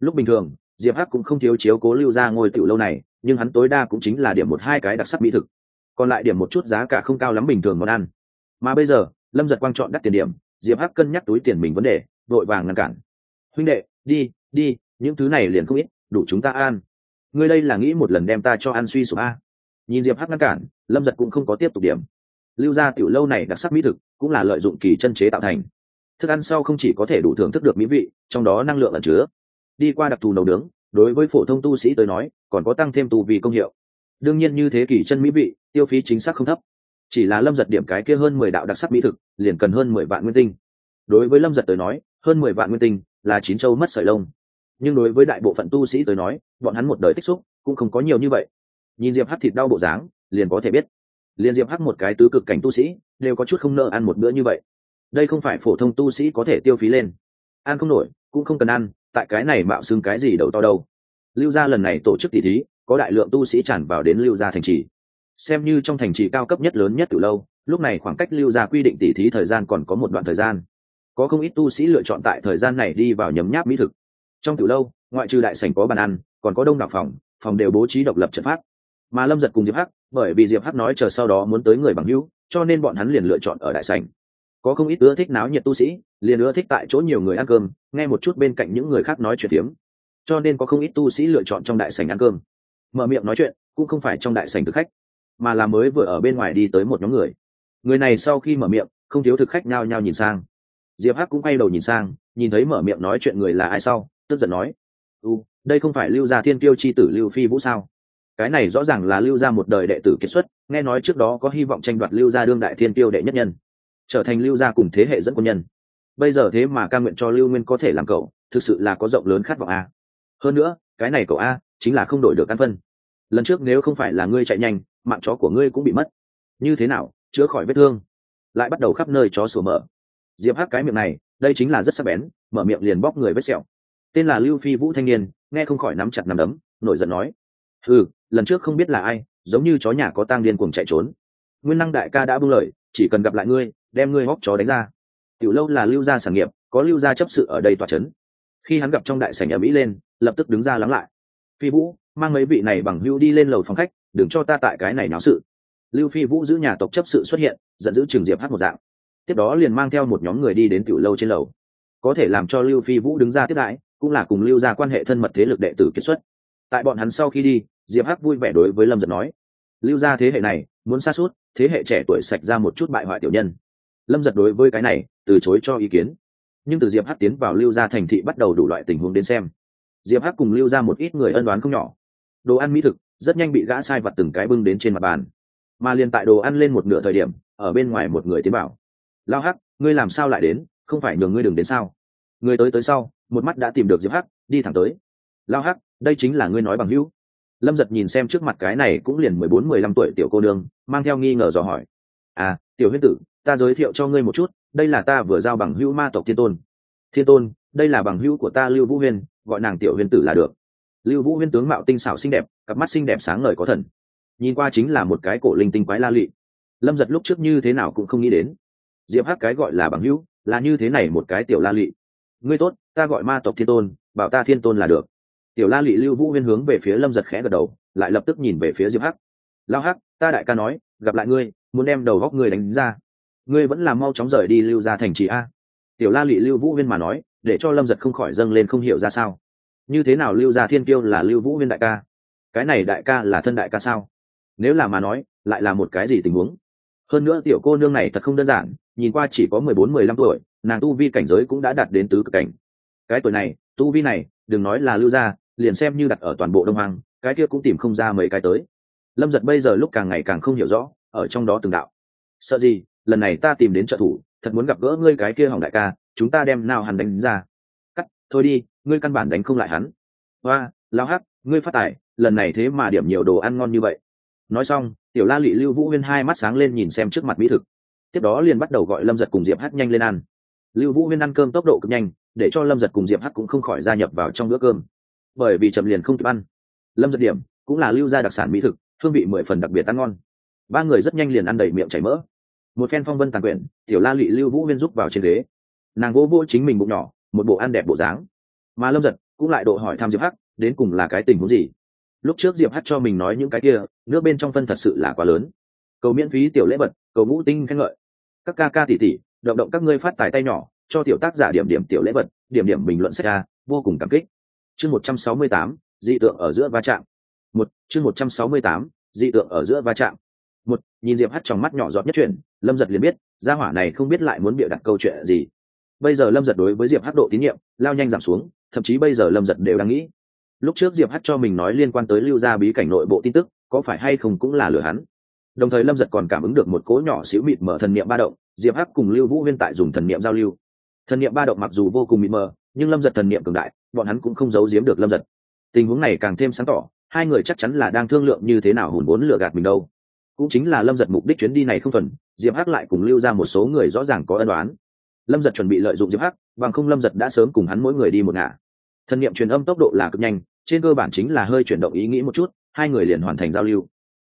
Lúc bình thường diệp hắc cũng không thiếu chiếu cố lưu ra ngôi tiểu lâu này, nhưng hắn tối đa cũng chính là điểm một hai cái đặc sắc mỹ thực. Còn lại điểm một chút giá cả không cao lắm bình thường món ăn. Mà bây giờ, lâm giật quang chọn đắt tiền điểm, diệp hắc cân nhắc túi tiền mình vấn đề vội vàng ngăn cản. Huynh đệ, đi đi, những thứ này liền không ít, đủ chúng ta ăn. Ngươi đây là nghĩ một lần đem ta cho ăn suy sụp a? Nhìn diệp hắc ngăn cản, lâm giật cũng không có tiếp tục điểm. Lưu ra tiểu lâu này đặc sắc mỹ thực, cũng là lợi dụng kỳ chân chế tạo thành. Thức ăn sau không chỉ có thể đủ thưởng thức được mỹ vị, trong đó năng lượng ẩn chứa đi qua đặc thù nấu nướng, đối với phổ thông tu sĩ tới nói, còn có tăng thêm tù vì công hiệu. Đương nhiên như thế kỷ chân mỹ vị, tiêu phí chính xác không thấp. Chỉ là lâm giật điểm cái kia hơn mười đạo đặc sắc mỹ thực, liền cần hơn mười vạn nguyên tinh. Đối với lâm giật tới nói, hơn mười vạn nguyên tinh là chín châu mất sợi lông. Nhưng đối với đại bộ phận tu sĩ tới nói, bọn hắn một đời tích xúc cũng không có nhiều như vậy. Nhìn diệp hắc thịt đau bộ dáng, liền có thể biết, liền diệp hắc một cái tứ cực cảnh tu sĩ, đều có chút không nợ ăn một bữa như vậy. Đây không phải phổ thông tu sĩ có thể tiêu phí lên. Ăn không nổi, cũng không cần ăn tại cái này mạo xưng cái gì đầu to đâu. Lưu gia lần này tổ chức tỷ thí, có đại lượng tu sĩ tràn vào đến lưu gia thành trì. Xem như trong thành trì cao cấp nhất lớn nhất từ lâu, lúc này khoảng cách lưu gia quy định tỷ thí thời gian còn có một đoạn thời gian. Có không ít tu sĩ lựa chọn tại thời gian này đi vào nhấm nháp mỹ thực. Trong từ lâu, ngoại trừ đại sảnh có bàn ăn, còn có đông đảo phòng phòng đều bố trí độc lập trận pháp. Mà lâm giật cùng diệp hắc, bởi vì diệp hắc nói chờ sau đó muốn tới người bằng hữu, cho nên bọn hắn liền lựa chọn ở đại sảnh có không ít ưa thích náo nhiệt tu sĩ, liền ưa thích tại chỗ nhiều người ăn cơm, nghe một chút bên cạnh những người khác nói chuyện tiếng cho nên có không ít tu sĩ lựa chọn trong đại sảnh ăn cơm. Mở miệng nói chuyện, cũng không phải trong đại sảnh thực khách, mà là mới vừa ở bên ngoài đi tới một nhóm người. Người này sau khi mở miệng, không thiếu thực khách nhao nhao nhìn sang. Diệp hắc cũng quay đầu nhìn sang, nhìn thấy mở miệng nói chuyện người là ai sau, tức giận nói, u, đây không phải lưu gia thiên tiêu c h i tử lưu phi vũ sao? Cái này rõ ràng là lưu gia một đời đệ tử kiệt xuất, nghe nói trước đó có hy vọng tranh đoạt lưu gia đương đại thiên tiêu đệ nhất nhân trở thành lưu gia cùng thế hệ dẫn quân nhân. Bây giờ thế mà ca nguyện cho lưu nguyên có thể làm cậu, thực sự là có rộng lớn khát vọng a. Hơn nữa, cái này cậu a, chính là không đổi được căn phân. Lần trước nếu không phải là ngươi chạy nhanh, mạng chó của ngươi cũng bị mất. Như thế nào, chữa khỏi vết thương? Lại bắt đầu khắp nơi chó sủa mở diệp hắc cái miệng này, đây chính là rất sắc bén, mở miệng liền bóc người vết sẹo. Tên là lưu phi vũ thanh niên, nghe không khỏi nắm chặt nắm đấm, nổi giận nói. Ừ lần trước không biết là ai, giống như chó nhà có tang điên cuồng chạy trốn. Nguyên năng đại ca đã buông lời, chỉ cần gặp lại ngươi đem ngươi hóc chó đánh ra. Tiểu lâu là lưu gia sản nghiệp, có lưu gia chấp sự ở đây tòa c h ấ n khi hắn gặp trong đại sảnh ở mỹ lên, lập tức đứng ra lắng lại. Phi vũ, mang mấy vị này bằng hưu đi lên lầu phòng khách, đừng cho ta tại cái này náo sự. Lưu phi vũ giữ nhà tộc chấp sự xuất hiện, giận dữ trường diệp hát một dạng. Tiếp đó liền mang theo một nhóm người đi đến tiểu lâu trên lầu. Có thể làm cho lưu phi vũ đứng ra tiếp đãi, cũng là cùng lưu ra quan hệ thân mật thế lực đệ tử kết xuất. Tại bọn hắn sau khi đi, diệp hắc vui vẻ đối với lâm giật nói, lưu ra thế hệ này, muốn xa suốt, thế hệ trẻ tuổi sạch ra một chút bại hoại tiểu nhân lâm giật đối với cái này, từ chối cho ý kiến. Nhưng từ diệp hắc tiến vào lưu gia thành thị bắt đầu đủ loại tình huống đến xem. Diệp hắc cùng lưu ra một ít người ân đoán không nhỏ. Đồ ăn mỹ thực, rất nhanh bị gã sai vặt từng cái bưng đến trên mặt bàn. Mà liền tại đồ ăn lên một nửa thời điểm, ở bên ngoài một người tiến bảo lao hắc, ngươi làm sao lại đến? Không phải nhường ngươi đừng đến sao? Người tới tới sau, một mắt đã tìm được diệp hắc, đi thẳng tới. Lao hắc, đây chính là ngươi nói bằng hữu. Lâm giật nhìn xem trước mặt cái này cũng liền mười bốn, mười lăm tuổi tiểu cô nương, mang theo nghi ngờ dò hỏi. À tiểu Huyên tử, ta giới thiệu cho ngươi một chút, đây là ta vừa giao bằng hữu ma tộc thiên tôn. Thiên tôn, đây là bằng hữu của ta lưu vũ huyên, gọi nàng tiểu huyên tử là được. Lưu vũ huyên tướng mạo tinh xảo xinh đẹp, cặp mắt xinh đẹp sáng ngời có thần. Nhìn qua chính là một cái cổ linh tinh quái la lụy lâm giật lúc trước như thế nào cũng không nghĩ đến. Diệp hắc cái gọi là bằng hữu, là như thế này một cái tiểu la lụy ngươi tốt, ta gọi ma tộc thiên tôn, bảo ta thiên tôn là được. Tiểu la lụy lưu vũ huyên hướng về phía lâm giật khẽ gật đầu, lại lập tức nhìn về phía diệp hắc. Lao hắc, ta đại ca nói, gặp lại ngươi muốn đem đầu góc người đánh ra. Ngươi vẫn làm mau chóng rời đi lưu ra thành trì a. Tiểu la lụy lưu vũ huyên mà nói, để cho lâm giật không khỏi dâng lên không hiểu ra sao. Như thế nào lưu gia thiên kiêu là lưu vũ huyên đại ca? Cái này đại ca là thân đại ca sao? Nếu là mà nói, lại là một cái gì tình huống? Hơn nữa tiểu cô nương này thật không đơn giản, nhìn qua chỉ có mười bốn, mười lăm tuổi, nàng tu vi cảnh giới cũng đã đạt đến tứ cực cảnh. Cái tuổi này, tu vi này, đừng nói là lưu gia, liền xem như đặt ở toàn bộ đông hoàng cái kia cũng tìm không ra mấy cái tới. Lâm giật bây giờ lúc càng ngày càng không hiểu rõ ở trong đó từng đạo. Sợ gì, lần này ta tìm đến trợ thủ, thật muốn gặp gỡ ngươi cái kia hỏng đại ca, chúng ta đem nào hắn đánh ra. Cắt, thôi đi, ngươi căn bản đánh không lại hắn. Hoa lao hắc, ngươi phát tài, lần này thế mà điểm nhiều đồ ăn ngon như vậy. Nói xong, tiểu la lị lưu vũ huyên hai mắt sáng lên nhìn xem trước mặt mỹ thực. Tiếp đó liền bắt đầu gọi lâm giật cùng diệp hát nhanh lên ăn. Lưu vũ huyên ăn cơm tốc độ cực nhanh, để cho lâm giật cùng diệp hát cũng không khỏi gia nhập vào trong bữa cơm. Bởi vì chậm liền không kịp ăn. Lâm giật điểm, cũng là lưu gia đặc sản mỹ thực, hương vị mười phần đặc biệt ăn ngon ba người rất nhanh liền ăn đầy miệng chảy mỡ. Một phen phong vân tàn quyển, tiểu la lụy lưu vũ huyên giúp vào trên ghế. Nàng vô vô chính mình bụng nhỏ, một bộ ăn đẹp bộ dáng. Mà lâm giật cũng lại độ hỏi thăm diệp hắc, đến cùng là cái tình huống gì? Lúc trước diệp hắc cho mình nói những cái kia, nước bên trong phân thật sự là quá lớn. Cầu miễn phí tiểu lễ vật, cầu ngũ tinh khen ngợi. Các ca ca tỉ tỉ, động động các ngươi phát tài tay nhỏ, cho tiểu tác giả điểm điểm tiểu lễ vật, điểm điểm bình luận sách ra, vô cùng cảm kích. Chương một trăm sáu mươi tám, dị tượng ở giữa va chạm. Một, chương một trăm sáu mươi tám, dị tượng ở giữa va chạm một, nhìn diệp hắt trong mắt nhỏ giọt nhất chuyện lâm giật liền biết, gia hỏa này không biết lại muốn bịa đặt câu chuyện gì. Bây giờ lâm giật đối với diệp hắt độ tín nhiệm, lao nhanh giảm xuống, thậm chí bây giờ lâm giật đều đang nghĩ. Lúc trước diệp hắt cho mình nói liên quan tới lưu gia bí cảnh nội bộ tin tức, có phải hay không cũng là lừa hắn. Đồng thời lâm giật còn cảm ứng được một cố nhỏ xíu mịt mở thần niệm ba động, diệp hắc cùng lưu vũ huyên tại dùng thần niệm giao lưu. Thần niệm ba động mặc dù vô cùng mịt mờ, nhưng lâm giật thần niệm cường đại, bọn hắn cũng không giấu giếm được lâm giật. Tình huống này càng thêm sáng tỏ, hai người chắc chắn là đang thương lượng như thế nào hùn vốn lừa gạt mình đâu cũng chính là lâm giật mục đích chuyến đi này không thuần, diệp hắc lại cùng lưu ra một số người rõ ràng có ân đoán lâm giật chuẩn bị lợi dụng diệp hắc, bằng không lâm giật đã sớm cùng hắn mỗi người đi một ngả. Thần nghiệm truyền âm tốc độ là cực nhanh, trên cơ bản chính là hơi chuyển động ý nghĩ một chút, hai người liền hoàn thành giao lưu.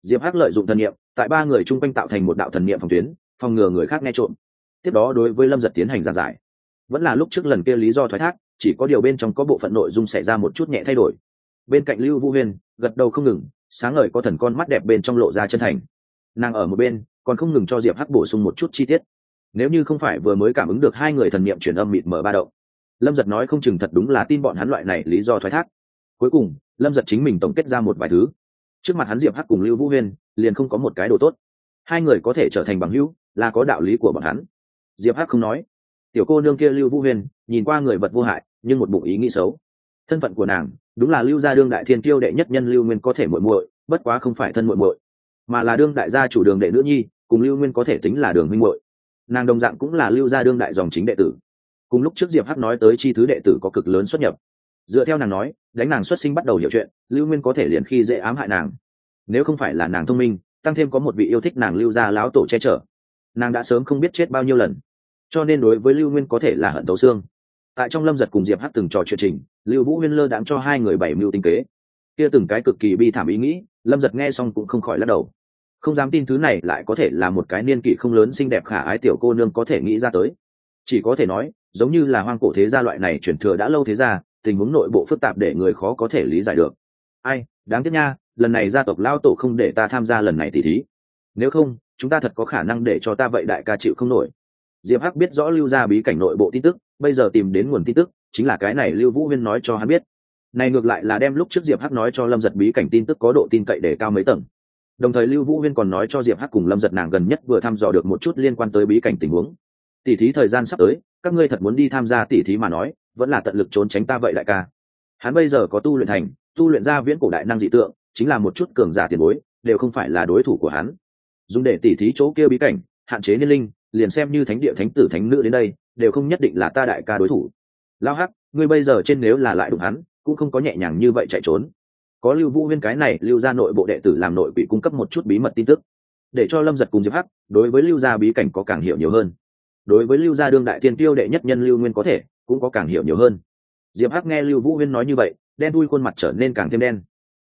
Diệp hắc lợi dụng thần nghiệm tại ba người chung quanh tạo thành một đạo thần nghiệm phòng tuyến, phòng ngừa người khác nghe trộm. Tiếp đó đối với lâm giật tiến hành giảng giải. Vẫn là lúc trước lần kia lý do thoái thác, chỉ có điều bên trong có bộ phận nội dung xảy ra một chút nhẹ thay đổi. Bên cạnh lưu vũ huyên, gật đầu không ngừng, sáng ngời có thần con mắt đẹp bên trong lộ ra chân thành nàng ở một bên, còn không ngừng cho diệp hắc bổ sung một chút chi tiết. Nếu như không phải vừa mới cảm ứng được hai người thần niệm truyền âm mịt mở ba đậu lâm giật nói không chừng thật đúng là tin bọn hắn loại này lý do thoái thác. Cuối cùng, lâm giật chính mình tổng kết ra một vài thứ. Trước mặt hắn diệp hắc cùng lưu vũ huyên, liền không có một cái đồ tốt. Hai người có thể trở thành bằng hữu, là có đạo lý của bọn hắn. Diệp hắc không nói. Tiểu cô nương kia lưu vũ huyên, nhìn qua người vật vô hại, nhưng một bụng ý nghĩ xấu. Thân phận của nàng, đúng là lưu gia đương đại thiên tiêu đệ nhất nhân lưu nguyên có thể muội muội, bất quá không phải thân muội muội mà là đương đại gia chủ đường đệ nữ nhi, cùng lưu nguyên có thể tính là đường minh muội. Nàng đồng dạng cũng là lưu gia đương đại dòng chính đệ tử. Cùng lúc trước diệp hắc nói tới chi thứ đệ tử có cực lớn xuất nhập. Dựa theo nàng nói, đánh nàng xuất sinh bắt đầu hiểu chuyện, lưu nguyên có thể liền khi dễ ám hại nàng. Nếu không phải là nàng thông minh, tăng thêm có một vị yêu thích nàng lưu gia lão tổ che chở, nàng đã sớm không biết chết bao nhiêu lần. Cho nên đối với lưu nguyên có thể là hận tấu xương. Tại trong lâm giật cùng diệp Hắc từng trò chuyện trình, lưu vũ huyên lơ đãng cho hai người bảy mưu tinh kế kia từng cái cực kỳ bi thảm ý nghĩ, lâm giật nghe xong cũng không khỏi lắc đầu. Không dám tin thứ này lại có thể là một cái niên kỷ không lớn xinh đẹp khả ái tiểu cô nương có thể nghĩ ra tới. Chỉ có thể nói, giống như là hoang cổ thế gia loại này chuyển thừa đã lâu thế gia, tình huống nội bộ phức tạp để người khó có thể lý giải được. Ai, đáng tiếc nha, lần này gia tộc lao tổ không để ta tham gia lần này tỉ thí. Nếu không, chúng ta thật có khả năng để cho ta vậy đại ca chịu không nổi. Diệp hắc biết rõ lưu ra bí cảnh nội bộ tin tức, bây giờ tìm đến nguồn tin tức, chính là cái này lưu vũ huyên nói cho hắn biết này ngược lại là đem lúc trước diệp hắc nói cho lâm giật bí cảnh tin tức có độ tin cậy để cao mấy tầng. Đồng thời lưu vũ huyên còn nói cho diệp hắc cùng lâm giật nàng gần nhất vừa thăm dò được một chút liên quan tới bí cảnh tình huống. Tỉ thí thời gian sắp tới, các ngươi thật muốn đi tham gia tỉ thí mà nói, vẫn là tận lực trốn tránh ta vậy đại ca. Hắn bây giờ có tu luyện thành, tu luyện ra viễn cổ đại năng dị tượng, chính là một chút cường giả tiền bối, đều không phải là đối thủ của hắn. Dùng để tỉ thí chỗ kia bí cảnh, hạn chế niên linh, liền xem như thánh địa thánh tử thánh nữ đến đây, đều không nhất định là ta đại ca đối thủ. Lao hắc, ngươi bây giờ trên nếu là lại đụng hắn cũng không có nhẹ nhàng như vậy chạy trốn. Có lưu vũ huyên cái này, lưu ra nội bộ đệ tử làm nội bị cung cấp một chút bí mật tin tức. Để cho lâm giật cùng diệp hắc, đối với lưu gia bí cảnh có càng hiểu nhiều hơn. Đối với lưu gia đương đại thiên tiêu đệ nhất nhân lưu nguyên có thể, cũng có càng hiểu nhiều hơn. Diệp hắc nghe lưu vũ huyên nói như vậy, đen đuôi khuôn mặt trở nên càng thêm đen.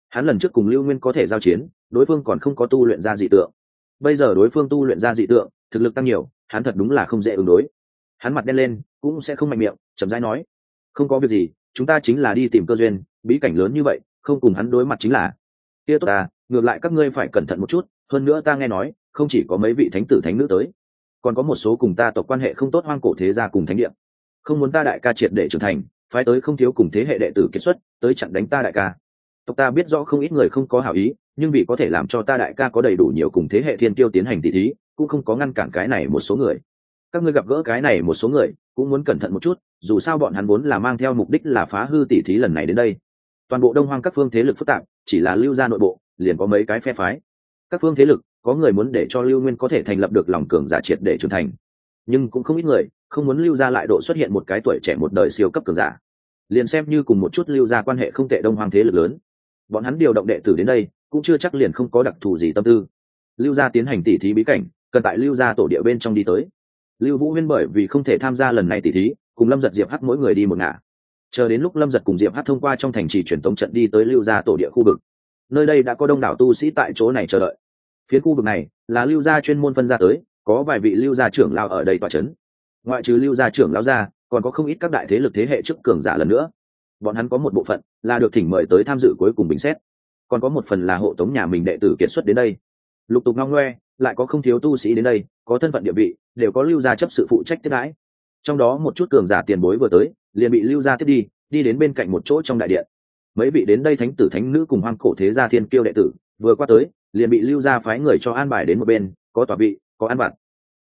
Hắn lần trước cùng lưu nguyên có thể giao chiến, đối phương còn không có tu luyện ra dị tượng. Bây giờ đối phương tu luyện ra dị tượng, thực lực tăng nhiều, hắn thật đúng là không dễ ứng đối. Hắn mặt đen lên, cũng sẽ không mạnh miệng, chậm rãi nói, không có việc gì chúng ta chính là đi tìm cơ duyên, bí cảnh lớn như vậy, không cùng hắn đối mặt chính là. Kia tốt ta, ngược lại các ngươi phải cẩn thận một chút, hơn nữa ta nghe nói, không chỉ có mấy vị thánh tử thánh nữ tới, còn có một số cùng ta tộc quan hệ không tốt hoang cổ thế gia cùng thánh địa. Không muốn ta đại ca triệt để trưởng thành, phái tới không thiếu cùng thế hệ đệ tử kiệt xuất, tới chặn đánh ta đại ca. Tộc ta biết rõ không ít người không có hảo ý, nhưng vì có thể làm cho ta đại ca có đầy đủ nhiều cùng thế hệ thiên tiêu tiến hành tỷ thí, cũng không có ngăn cản cái này một số người. Các ngươi gặp gỡ cái này một số người cũng muốn cẩn thận một chút, dù sao bọn hắn vốn là mang theo mục đích là phá hư tỷ thí lần này đến đây. Toàn bộ đông hoang các phương thế lực phức tạp, chỉ là lưu ra nội bộ, liền có mấy cái phe phái. Các phương thế lực, có người muốn để cho lưu nguyên có thể thành lập được lòng cường giả triệt để trưởng thành. Nhưng cũng không ít người, không muốn lưu ra lại độ xuất hiện một cái tuổi trẻ một đời siêu cấp cường giả. Liền xem như cùng một chút lưu ra quan hệ không tệ đông hoang thế lực lớn. Bọn hắn điều động đệ tử đến đây, cũng chưa chắc liền không có đặc thù gì tâm tư. Lưu gia tiến hành tỉ thí bí cảnh, cần tại lưu gia tổ địa bên trong đi tới lưu vũ huyên bởi vì không thể tham gia lần này tỉ thí, cùng lâm giật diệp hắc mỗi người đi một ngả. Chờ đến lúc lâm giật cùng diệp hắc thông qua trong thành trì truyền tống trận đi tới lưu gia tổ địa khu vực. Nơi đây đã có đông đảo tu sĩ tại chỗ này chờ đợi. Phía khu vực này là lưu gia chuyên môn phân ra tới, có vài vị lưu gia trưởng lao ở đây tòa c h ấ n ngoại trừ lưu gia trưởng lao gia còn có không ít các đại thế lực thế hệ trước cường giả lần nữa. Bọn hắn có một bộ phận là được thỉnh mời tới tham dự cuối cùng bình xét. Còn có một phần là hộ tống nhà mình đệ tử kiệt xuất đến đây. Lục tục ngong ngoe lại có không thiếu tu sĩ đến đây, có thân phận địa vị, đều có lưu gia chấp sự phụ trách tiếp đãi. Trong đó một chút cường giả tiền bối vừa tới, liền bị lưu gia tiếp đi đi đến bên cạnh một chỗ trong đại điện. Mấy vị đến đây thánh tử thánh nữ cùng hoang cổ thế gia thiên kiêu đệ tử, vừa qua tới, liền bị lưu gia phái người cho an bài đến một bên, có tòa vị, có an vặt.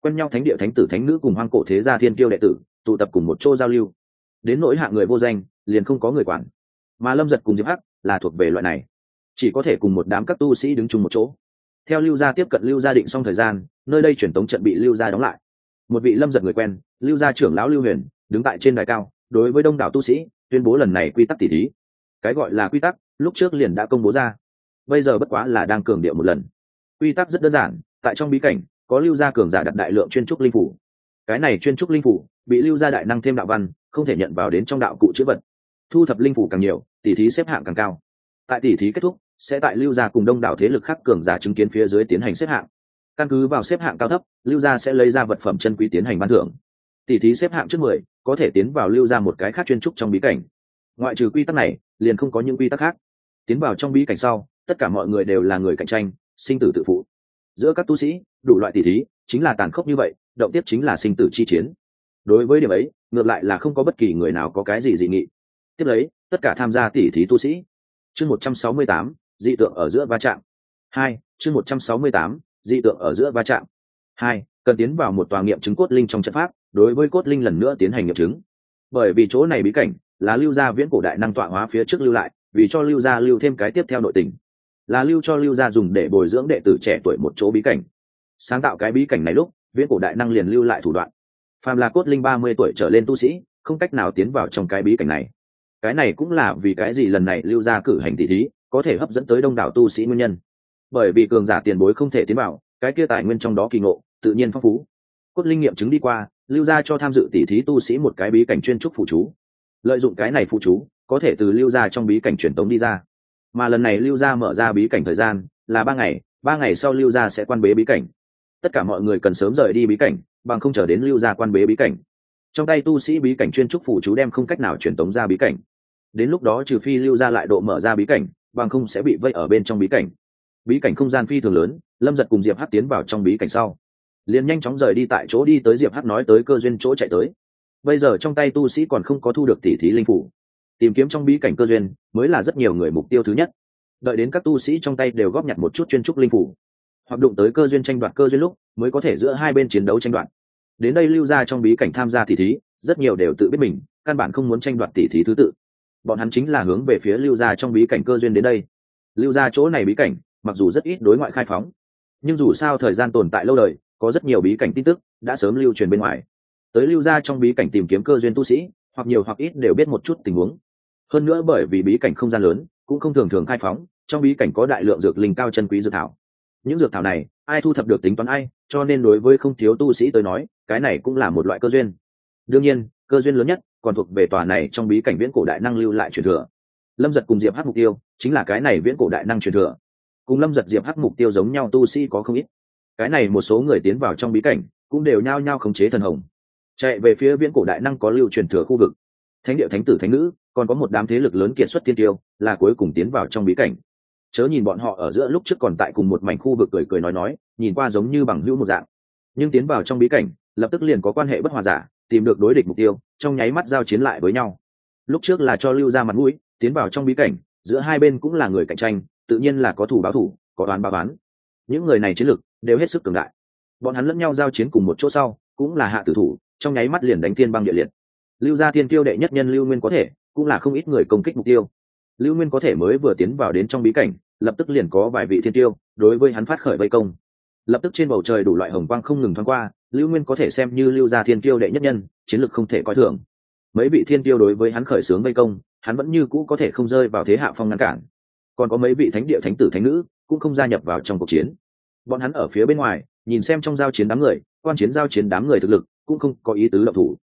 Quen nhau thánh địa thánh tử thánh nữ cùng hoang cổ thế gia thiên kiêu đệ tử, tụ tập cùng một chỗ giao lưu. Đến nỗi hạng người vô danh, liền không có người quản. Mà lâm giật cùng diệp hắc là thuộc về loại này. Chỉ có thể cùng một đám các tu sĩ đứng chung một chỗ theo lưu gia tiếp cận lưu gia định xong thời gian, nơi đây truyền tống trận bị lưu gia đóng lại. Một vị lâm giật người quen, lưu gia trưởng lão lưu huyền, đứng tại trên đài cao, đối với đông đảo tu sĩ, tuyên bố lần này quy tắc tỷ thí. Cái gọi là quy tắc, lúc trước liền đã công bố ra. Bây giờ bất quá là đang cường điệu một lần. Quy tắc rất đơn giản, tại trong bí cảnh, có lưu gia cường giả đặt đại lượng chuyên trúc linh phủ. Cái này chuyên trúc linh phủ, bị lưu gia đại năng thêm đạo văn, không thể nhận vào đến trong đạo cụ chữ vật. Thu thập linh phủ càng nhiều tỷ thí xếp hạng càng cao. Tại tỷ thí kết thúc sẽ tại lưu gia cùng đông đảo thế lực khác cường giả chứng kiến phía dưới tiến hành xếp hạng. Căn cứ vào xếp hạng cao thấp, lưu gia sẽ lấy ra vật phẩm chân quý tiến hành ban thưởng. Tỷ thí xếp hạng trước mười, có thể tiến vào lưu gia một cái khác chuyên trúc trong bí cảnh. Ngoại trừ quy tắc này, liền không có những quy tắc khác. Tiến vào trong bí cảnh sau, tất cả mọi người đều là người cạnh tranh, sinh tử tự phụ. Giữa các tu sĩ, đủ loại tỷ thí, chính là tàn khốc như vậy, động tiếp chính là sinh tử chi chiến. Đối với điểm ấy, ngược lại là không có bất kỳ người nào có cái gì dị nghị. Tiếp lấy, tất cả tham gia tỷ thí tu sĩ. Chương một trăm sáu mươi tám dị tượng ở giữa va chạm. Hai, chương một trăm sáu mươi tám, dị tượng ở giữa va chạm. Hai, cần tiến vào một tòa nghiệm chứng cốt linh trong trận pháp, đối với cốt linh lần nữa tiến hành nghiệm chứng. Bởi vì chỗ này bí cảnh là lưu gia viễn cổ đại năng tọa hóa phía trước lưu lại, vì cho lưu gia lưu thêm cái tiếp theo nội tình. Là lưu cho lưu gia dùng để bồi dưỡng đệ tử trẻ tuổi một chỗ bí cảnh. Sáng tạo cái bí cảnh này lúc, viễn cổ đại năng liền lưu lại thủ đoạn. Phàm là cốt linh ba mươi tuổi trở lên tu sĩ, không cách nào tiến vào trong cái bí cảnh này. Cái này cũng là vì cái gì lần này lưu gia cử hành tỷ thí? Có thể hấp dẫn tới đông đảo tu sĩ nguyên nhân. Bởi vì cường giả tiền bối không thể tiến vào, cái kia tài nguyên trong đó kỳ ngộ, tự nhiên phong phú. Cốt linh nghiệm chứng đi qua, lưu ra cho tham dự tỉ thí tu sĩ một cái bí cảnh chuyên trúc phụ chú. Lợi dụng cái này phụ chú, có thể từ lưu ra trong bí cảnh truyền tống đi ra. Mà lần này lưu ra mở ra bí cảnh thời gian là ba ngày ba ngày sau lưu ra sẽ quan bế bí cảnh. Tất cả mọi người cần sớm rời đi bí cảnh, bằng không chờ đến lưu ra quan bế bí cảnh. Trong tay tu sĩ bí cảnh chuyên trúc phụ chú đem không cách nào truyền tống ra bí cảnh. Đến lúc đó trừ phi lưu ra lại độ mở ra bí cảnh bằng không sẽ bị vây ở bên trong bí cảnh. Bí cảnh không gian phi thường lớn, lâm giật cùng diệp hát tiến vào trong bí cảnh sau. Liền nhanh chóng rời đi tại chỗ đi tới diệp hát nói tới cơ duyên chỗ chạy tới. Bây giờ trong tay tu sĩ còn không có thu được tỉ thí linh phủ. Tìm kiếm trong bí cảnh cơ duyên mới là rất nhiều người mục tiêu thứ nhất. Đợi đến các tu sĩ trong tay đều góp nhặt một chút chuyên trúc linh phủ, hoặc đụng tới cơ duyên tranh đoạt cơ duyên lúc, mới có thể giữa hai bên chiến đấu tranh đoạt. Đến đây lưu ra trong bí cảnh tham gia tỉ thí, rất nhiều đều tự biết mình, căn bản không muốn tranh đoạt tỉ thí thứ tự bọn hắn chính là hướng về phía lưu gia trong bí cảnh cơ duyên đến đây. Lưu gia chỗ này bí cảnh, mặc dù rất ít đối ngoại khai phóng, nhưng dù sao thời gian tồn tại lâu đời, có rất nhiều bí cảnh tin tức đã sớm lưu truyền bên ngoài. Tới lưu gia trong bí cảnh tìm kiếm cơ duyên tu sĩ, hoặc nhiều hoặc ít đều biết một chút tình huống. Hơn nữa bởi vì bí cảnh không gian lớn, cũng không thường thường khai phóng, trong bí cảnh có đại lượng dược linh cao chân quý dược thảo. Những dược thảo này, ai thu thập được tính toán ai, cho nên đối với không thiếu tu sĩ tới nói, cái này cũng là một loại cơ duyên. Đương nhiên, cơ duyên lớn nhất còn thuộc về tòa này trong bí cảnh viễn cổ đại năng lưu lại truyền thừa. Lâm giật cùng diệp hát mục tiêu chính là cái này viễn cổ đại năng truyền thừa. Cùng lâm giật, diệp hát mục tiêu giống nhau tu sĩ có không ít. Cái này một số người tiến vào trong bí cảnh cũng đều nhao nhao khống chế thần hồng. Chạy về phía viễn cổ đại năng có lưu truyền thừa khu vực. Thánh địa thánh tử thánh nữ, còn có một đám thế lực lớn kiệt xuất tiên tiêu, là cuối cùng tiến vào trong bí cảnh. Chớ nhìn bọn họ ở giữa lúc trước còn tại cùng một mảnh khu vực cười cười nói nói, nhìn qua giống như bằng hữu một dạng. Nhưng tiến vào trong bí cảnh, lập tức liền có quan hệ bất hòa giả tìm được đối địch mục tiêu, trong nháy mắt giao chiến lại với nhau. Lúc trước là cho lưu ra mặt mũi, tiến vào trong bí cảnh, giữa hai bên cũng là người cạnh tranh, tự nhiên là có thủ báo thủ, có đoán báo bán những người này chiến lược đều hết sức cường đại. Bọn hắn lẫn nhau giao chiến cùng một chỗ sau, cũng là hạ tử thủ, trong nháy mắt liền đánh thiên băng địa liệt. Lưu gia thiên tiêu đệ nhất nhân lưu nguyên có thể, cũng là không ít người công kích mục tiêu. Lưu nguyên có thể mới vừa tiến vào đến trong bí cảnh, lập tức liền có vài vị thiên tiêu đối với hắn phát khởi vây công lập tức trên bầu trời đủ loại hồng quang không ngừng thoáng qua, lưu nguyên có thể xem như lưu gia thiên tiêu đệ nhất nhân, chiến lược không thể coi thường. Mấy vị thiên tiêu đối với hắn khởi xướng vây công, hắn vẫn như cũ có thể không rơi vào thế hạ phong ngăn cản. Còn có mấy vị thánh địa thánh tử thánh nữ cũng không gia nhập vào trong cuộc chiến. Bọn hắn ở phía bên ngoài, nhìn xem trong giao chiến đám người, quan chiến giao chiến đám người thực lực cũng không có ý tứ động thủ.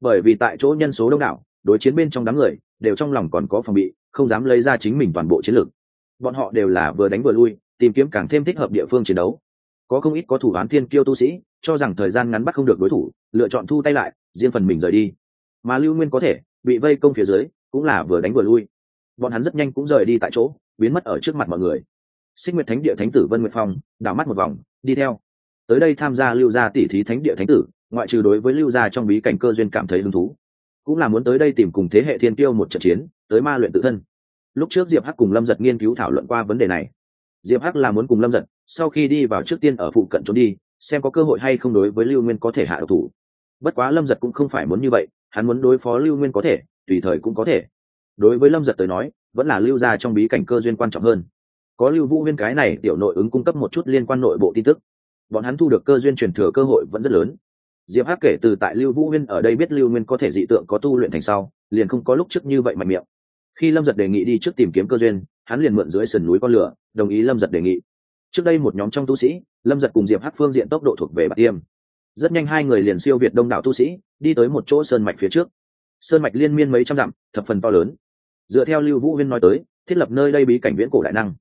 Bởi vì tại chỗ nhân số đông đảo, đối chiến bên trong đám người đều trong lòng còn có phòng bị, không dám lấy ra chính mình toàn bộ chiến lược bọn họ đều là vừa đánh vừa lui, tìm kiếm càng thêm thích hợp địa phương chiến đấu có không ít có thủ án thiên kiêu tu sĩ, cho rằng thời gian ngắn bắt không được đối thủ, lựa chọn thu tay lại, riêng phần mình rời đi. Mà lưu nguyên có thể, bị vây công phía dưới, cũng là vừa đánh vừa lui. Bọn hắn rất nhanh cũng rời đi tại chỗ, biến mất ở trước mặt mọi người. Sinh nguyệt thánh địa thánh tử vân nguyệt phong, đảo mắt một vòng, đi theo. Tới đây tham gia lưu gia tỷ thí thánh địa thánh tử, ngoại trừ đối với lưu gia trong bí cảnh cơ duyên cảm thấy hứng thú, cũng là muốn tới đây tìm cùng thế hệ thiên tiêu một trận chiến, tới ma luyện tự thân. Lúc trước diệp hắc cùng lâm giật nghiên cứu thảo luận qua vấn đề này diệp hắc là muốn cùng lâm giật, sau khi đi vào trước tiên ở phụ cận trốn đi, xem có cơ hội hay không đối với lưu nguyên có thể hạ độc thủ. Bất quá lâm giật cũng không phải muốn như vậy, hắn muốn đối phó lưu nguyên có thể, tùy thời cũng có thể. Đối với lâm giật tới nói, vẫn là lưu ra trong bí cảnh cơ duyên quan trọng hơn. Có lưu vũ nguyên cái này tiểu nội ứng cung cấp một chút liên quan nội bộ tin tức. Bọn hắn thu được cơ duyên truyền thừa cơ hội vẫn rất lớn. Diệp hắc kể từ tại lưu vũ nguyên ở đây biết lưu nguyên có thể dị tượng, có tu luyện thành sau, liền không có lúc trước như vậy mạnh miệng. Khi lâm giật đề nghị đi trước tìm kiếm cơ duyên hắn liền mượn dưới sườn núi con lửa, đồng ý lâm giật đề nghị. Trước đây một nhóm trong tu sĩ, lâm giật cùng diệp hắc phương diện tốc độ thuộc về bạc tiêm. Rất nhanh hai người liền siêu việt đông đảo tu sĩ, đi tới một chỗ sơn mạch phía trước. Sơn mạch liên miên mấy trăm dặm, thập phần to lớn. Dựa theo lưu vũ huyên nói tới, thiết lập nơi đây bí cảnh viễn cổ đại năng.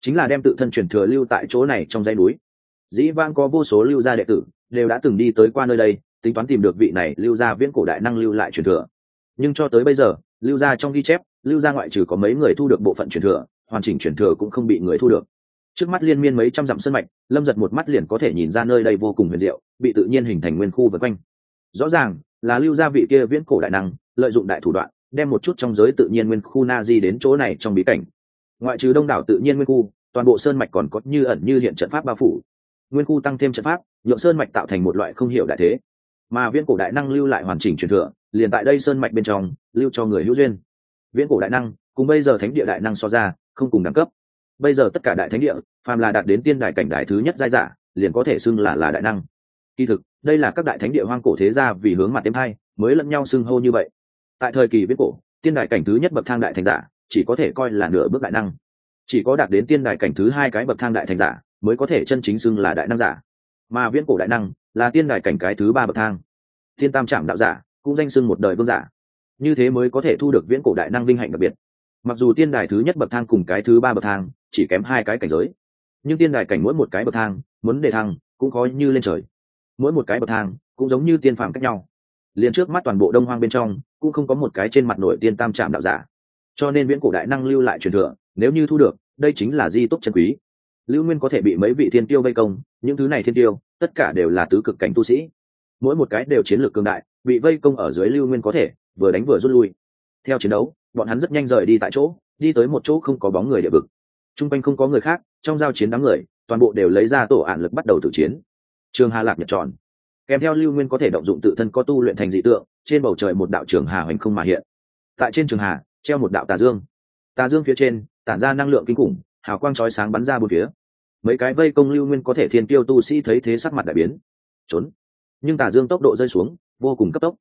Chính là đem tự thân truyền thừa lưu tại chỗ này trong dãy núi. Dĩ vang có vô số lưu gia đệ tử, đều đã từng đi tới qua nơi đây, tính toán tìm được vị này lưu gia viễn cổ đại năng lưu lại truyền thừa. Nhưng cho tới bây giờ, lưu gia trong ghi chép, lưu gia ngoại trừ có mấy người thu được bộ phận truyền thừa hoàn chỉnh truyền thừa cũng không bị người thu được. Trước mắt liên miên mấy trăm dặm sân mạch, lâm giật một mắt liền có thể nhìn ra nơi đây vô cùng huyền diệu, bị tự nhiên hình thành nguyên khu vân quanh. Rõ ràng, là lưu gia vị kia viễn cổ đại năng, lợi dụng đại thủ đoạn, đem một chút trong giới tự nhiên nguyên khu na di đến chỗ này trong bí cảnh. Ngoại trừ đông đảo tự nhiên nguyên khu, toàn bộ sơn mạch còn có như ẩn như hiện trận pháp bao phủ. Nguyên khu tăng thêm trận pháp, nhượng sơn mạch tạo thành một loại không hiểu đại thế. Mà viễn cổ đại năng lưu lại hoàn chỉnh truyền thừa, liền tại đây sơn mạch bên trong, lưu cho người hữu duyên. Viễn cổ đại năng, cùng bây giờ thánh địa đại năng so ra không cùng đẳng cấp. Bây giờ tất cả đại thánh địa, phàm là đạt đến tiên đại cảnh đại thứ nhất giai giả, liền có thể xưng là là đại năng. Kỳ thực, đây là các đại thánh địa hoang cổ thế gia vì hướng mặt đêm hai, mới lẫn nhau xưng hô như vậy. Tại thời kỳ viễn cổ, tiên đại cảnh thứ nhất bậc thang đại thành giả, chỉ có thể coi là nửa bước đại năng. Chỉ có đạt đến tiên đại cảnh thứ hai cái bậc thang đại thành giả, mới có thể chân chính xưng là đại năng giả. Mà viễn cổ đại năng, là tiên đại cảnh cái thứ ba bậc thang. Thiên tam trạng đạo giả, cũng danh xưng một đời vương giả. Như thế mới có thể thu được viễn cổ đại năng vinh hạnh đặc biệt mặc dù tiên đài thứ nhất bậc thang cùng cái thứ ba bậc thang chỉ kém hai cái cảnh giới, nhưng tiên đài cảnh mỗi một cái bậc thang, muốn đề thăng, cũng khó như lên trời. Mỗi một cái bậc thang cũng giống như tiên phàm cách nhau. Liền trước mắt toàn bộ đông hoang bên trong, cũng không có một cái trên mặt nổi tiên tam trạm đạo giả. Cho nên viễn cổ đại năng lưu lại truyền thừa, nếu như thu được, đây chính là di túc chân quý. Lưu nguyên có thể bị mấy vị thiên tiêu vây công, những thứ này thiên tiêu, tất cả đều là tứ cực cảnh tu sĩ. Mỗi một cái đều chiến lược cương đại, bị vây công ở dưới lưu nguyên có thể vừa đánh vừa rút lui. Theo chiến đấu bọn hắn rất nhanh rời đi tại chỗ, đi tới một chỗ không có bóng người địa vực. T r u n g quanh không có người khác, trong giao chiến đám người, toàn bộ đều lấy ra tổ ạn lực bắt đầu tự chiến. Trường hà lạc nhật tròn. Kèm theo lưu nguyên có thể động dụng tự thân có tu luyện thành dị tượng, trên bầu trời một đạo trường hà hoành không mà hiện. Tại trên trường hà, treo một đạo tà dương. Tà dương phía trên, tản ra năng lượng kinh khủng, hào quang trói sáng bắn ra bốn phía. Mấy cái vây công lưu nguyên có thể thiên tiêu tu sĩ thấy thế sắc mặt đại biến. Trốn. Nhưng tà dương tốc độ rơi xuống, vô cùng cấp tốc.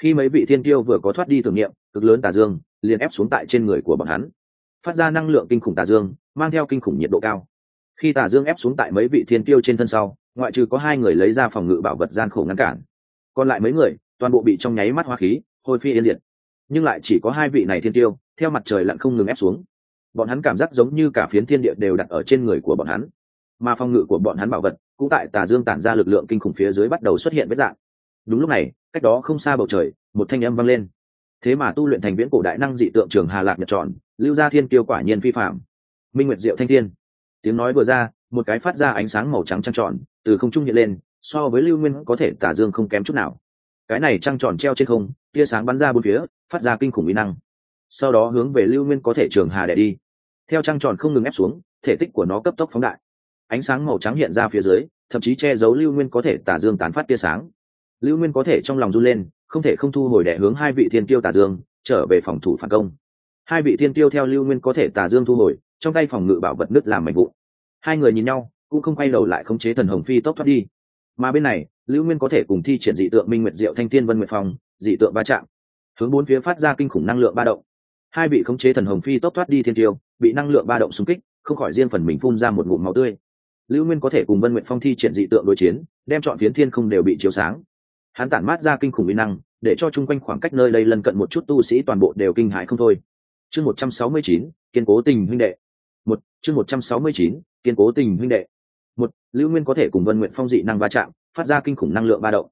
Khi mấy vị thiên tiêu vừa có thoát đi thử nghiệm, cực lớn tà dương liền ép xuống tại trên người của bọn hắn. Phát ra năng lượng kinh khủng tà dương, mang theo kinh khủng nhiệt độ cao. Khi tà dương ép xuống tại mấy vị thiên tiêu trên thân sau, ngoại trừ có hai người lấy ra phòng ngự bảo vật gian khổ ngăn cản, còn lại mấy người, toàn bộ bị trong nháy mắt hoa khí, hôi phi yên diệt. Nhưng lại chỉ có hai vị này thiên tiêu theo mặt trời lặn không ngừng ép xuống. Bọn hắn cảm giác giống như cả phiến thiên địa đều đặt ở trên người của bọn hắn. Mà phòng ngự của bọn hắn bảo vật, cũng tại tà dương tản ra lực lượng kinh khủng phía dưới bắt đầu xuất hiện vết dạng. Đúng lúc này, cách đó không xa bầu trời, một thanh âm vang lên thế mà tu luyện thành viễn cổ đại năng dị tượng trường hà lạc nhật tròn lưu gia thiên kiêu quả nhiên phi phạm. Minh nguyệt diệu thanh thiên. Tiếng nói vừa ra, một cái phát ra ánh sáng màu trắng trăng tròn, từ không trung hiện lên, so với lưu nguyên có thể tả dương không kém chút nào. Cái này trăng tròn treo trên không, tia sáng bắn ra bốn phía, phát ra kinh khủng uy năng. Sau đó hướng về lưu nguyên có thể trường hà đẻ đi. Theo trăng tròn không ngừng ép xuống, thể tích của nó cấp tốc phóng đại. Ánh sáng màu trắng hiện ra phía dưới, thậm chí che giấu lưu nguyên có thể tả dương tán phát tia sáng lưu nguyên có thể trong lòng run lên, không thể không thu hồi đẻ hướng hai vị thiên tiêu tà dương, trở về phòng thủ phản công. Hai vị thiên tiêu theo lưu nguyên có thể tà dương thu hồi, trong tay phòng ngự bảo vật nứt làm mảnh vụ hai người nhìn nhau, cũng không quay đầu lại khống chế thần hồng phi tốc thoát đi. Mà bên này, lưu nguyên có thể cùng thi triển dị tượng minh nguyệt diệu thanh thiên vân nguyệt phong, dị tượng ba chạm. Hướng bốn phía phát ra kinh khủng năng lượng ba động. Hai vị khống chế thần hồng phi tốc thoát đi thiên tiêu bị năng lượng ba động xung kích, không khỏi riêng phần mình phun ra một ngụm máu tươi. Lưu nguyên có thể cùng vân nguyện phong thi triển dị tượng đối chiến, đem chọn phiến thiên không đều bị chiếu sáng hắn tản mát ra kinh khủng uy năng, để cho chung quanh khoảng cách nơi đây lân cận một chút tu sĩ toàn bộ đều kinh hãi không thôi. Chương một trăm sáu mươi chín, kiên cố tình huynh đệ. Một, chương một trăm sáu mươi chín, kiên cố tình huynh đệ. Một, lưu nguyên có thể cùng vân nguyện phong dị năng va chạm, phát ra kinh khủng năng lượng ba động.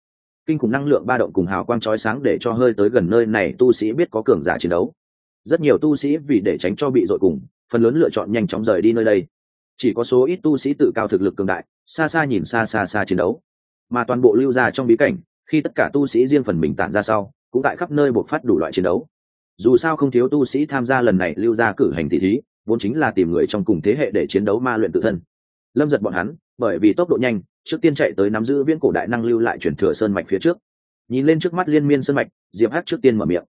Kinh khủng năng lượng ba động cùng hào quang trói sáng để cho hơi tới gần nơi này tu sĩ biết có cường giả chiến đấu. Rất nhiều tu sĩ vì để tránh cho bị dội cùng, phần lớn lựa chọn nhanh chóng rời đi nơi đây. Chỉ có số ít tu sĩ tự cao thực lực cường đại, xa xa nhìn xa xa xa chiến đấu. Mà toàn bộ lưu ra trong bí cảnh khi tất cả tu sĩ riêng phần mình tản ra sau, cũng tại khắp nơi buộc phát đủ loại chiến đấu. Dù sao không thiếu tu sĩ tham gia lần này lưu ra cử hành thị thí, vốn chính là tìm người trong cùng thế hệ để chiến đấu ma luyện tự thân. Lâm giật bọn hắn, bởi vì tốc độ nhanh, trước tiên chạy tới nắm giữ viễn cổ đại năng lưu lại chuyển thừa sơn mạch phía trước. Nhìn lên trước mắt liên miên sơn mạch, diệp hát trước tiên mở miệng.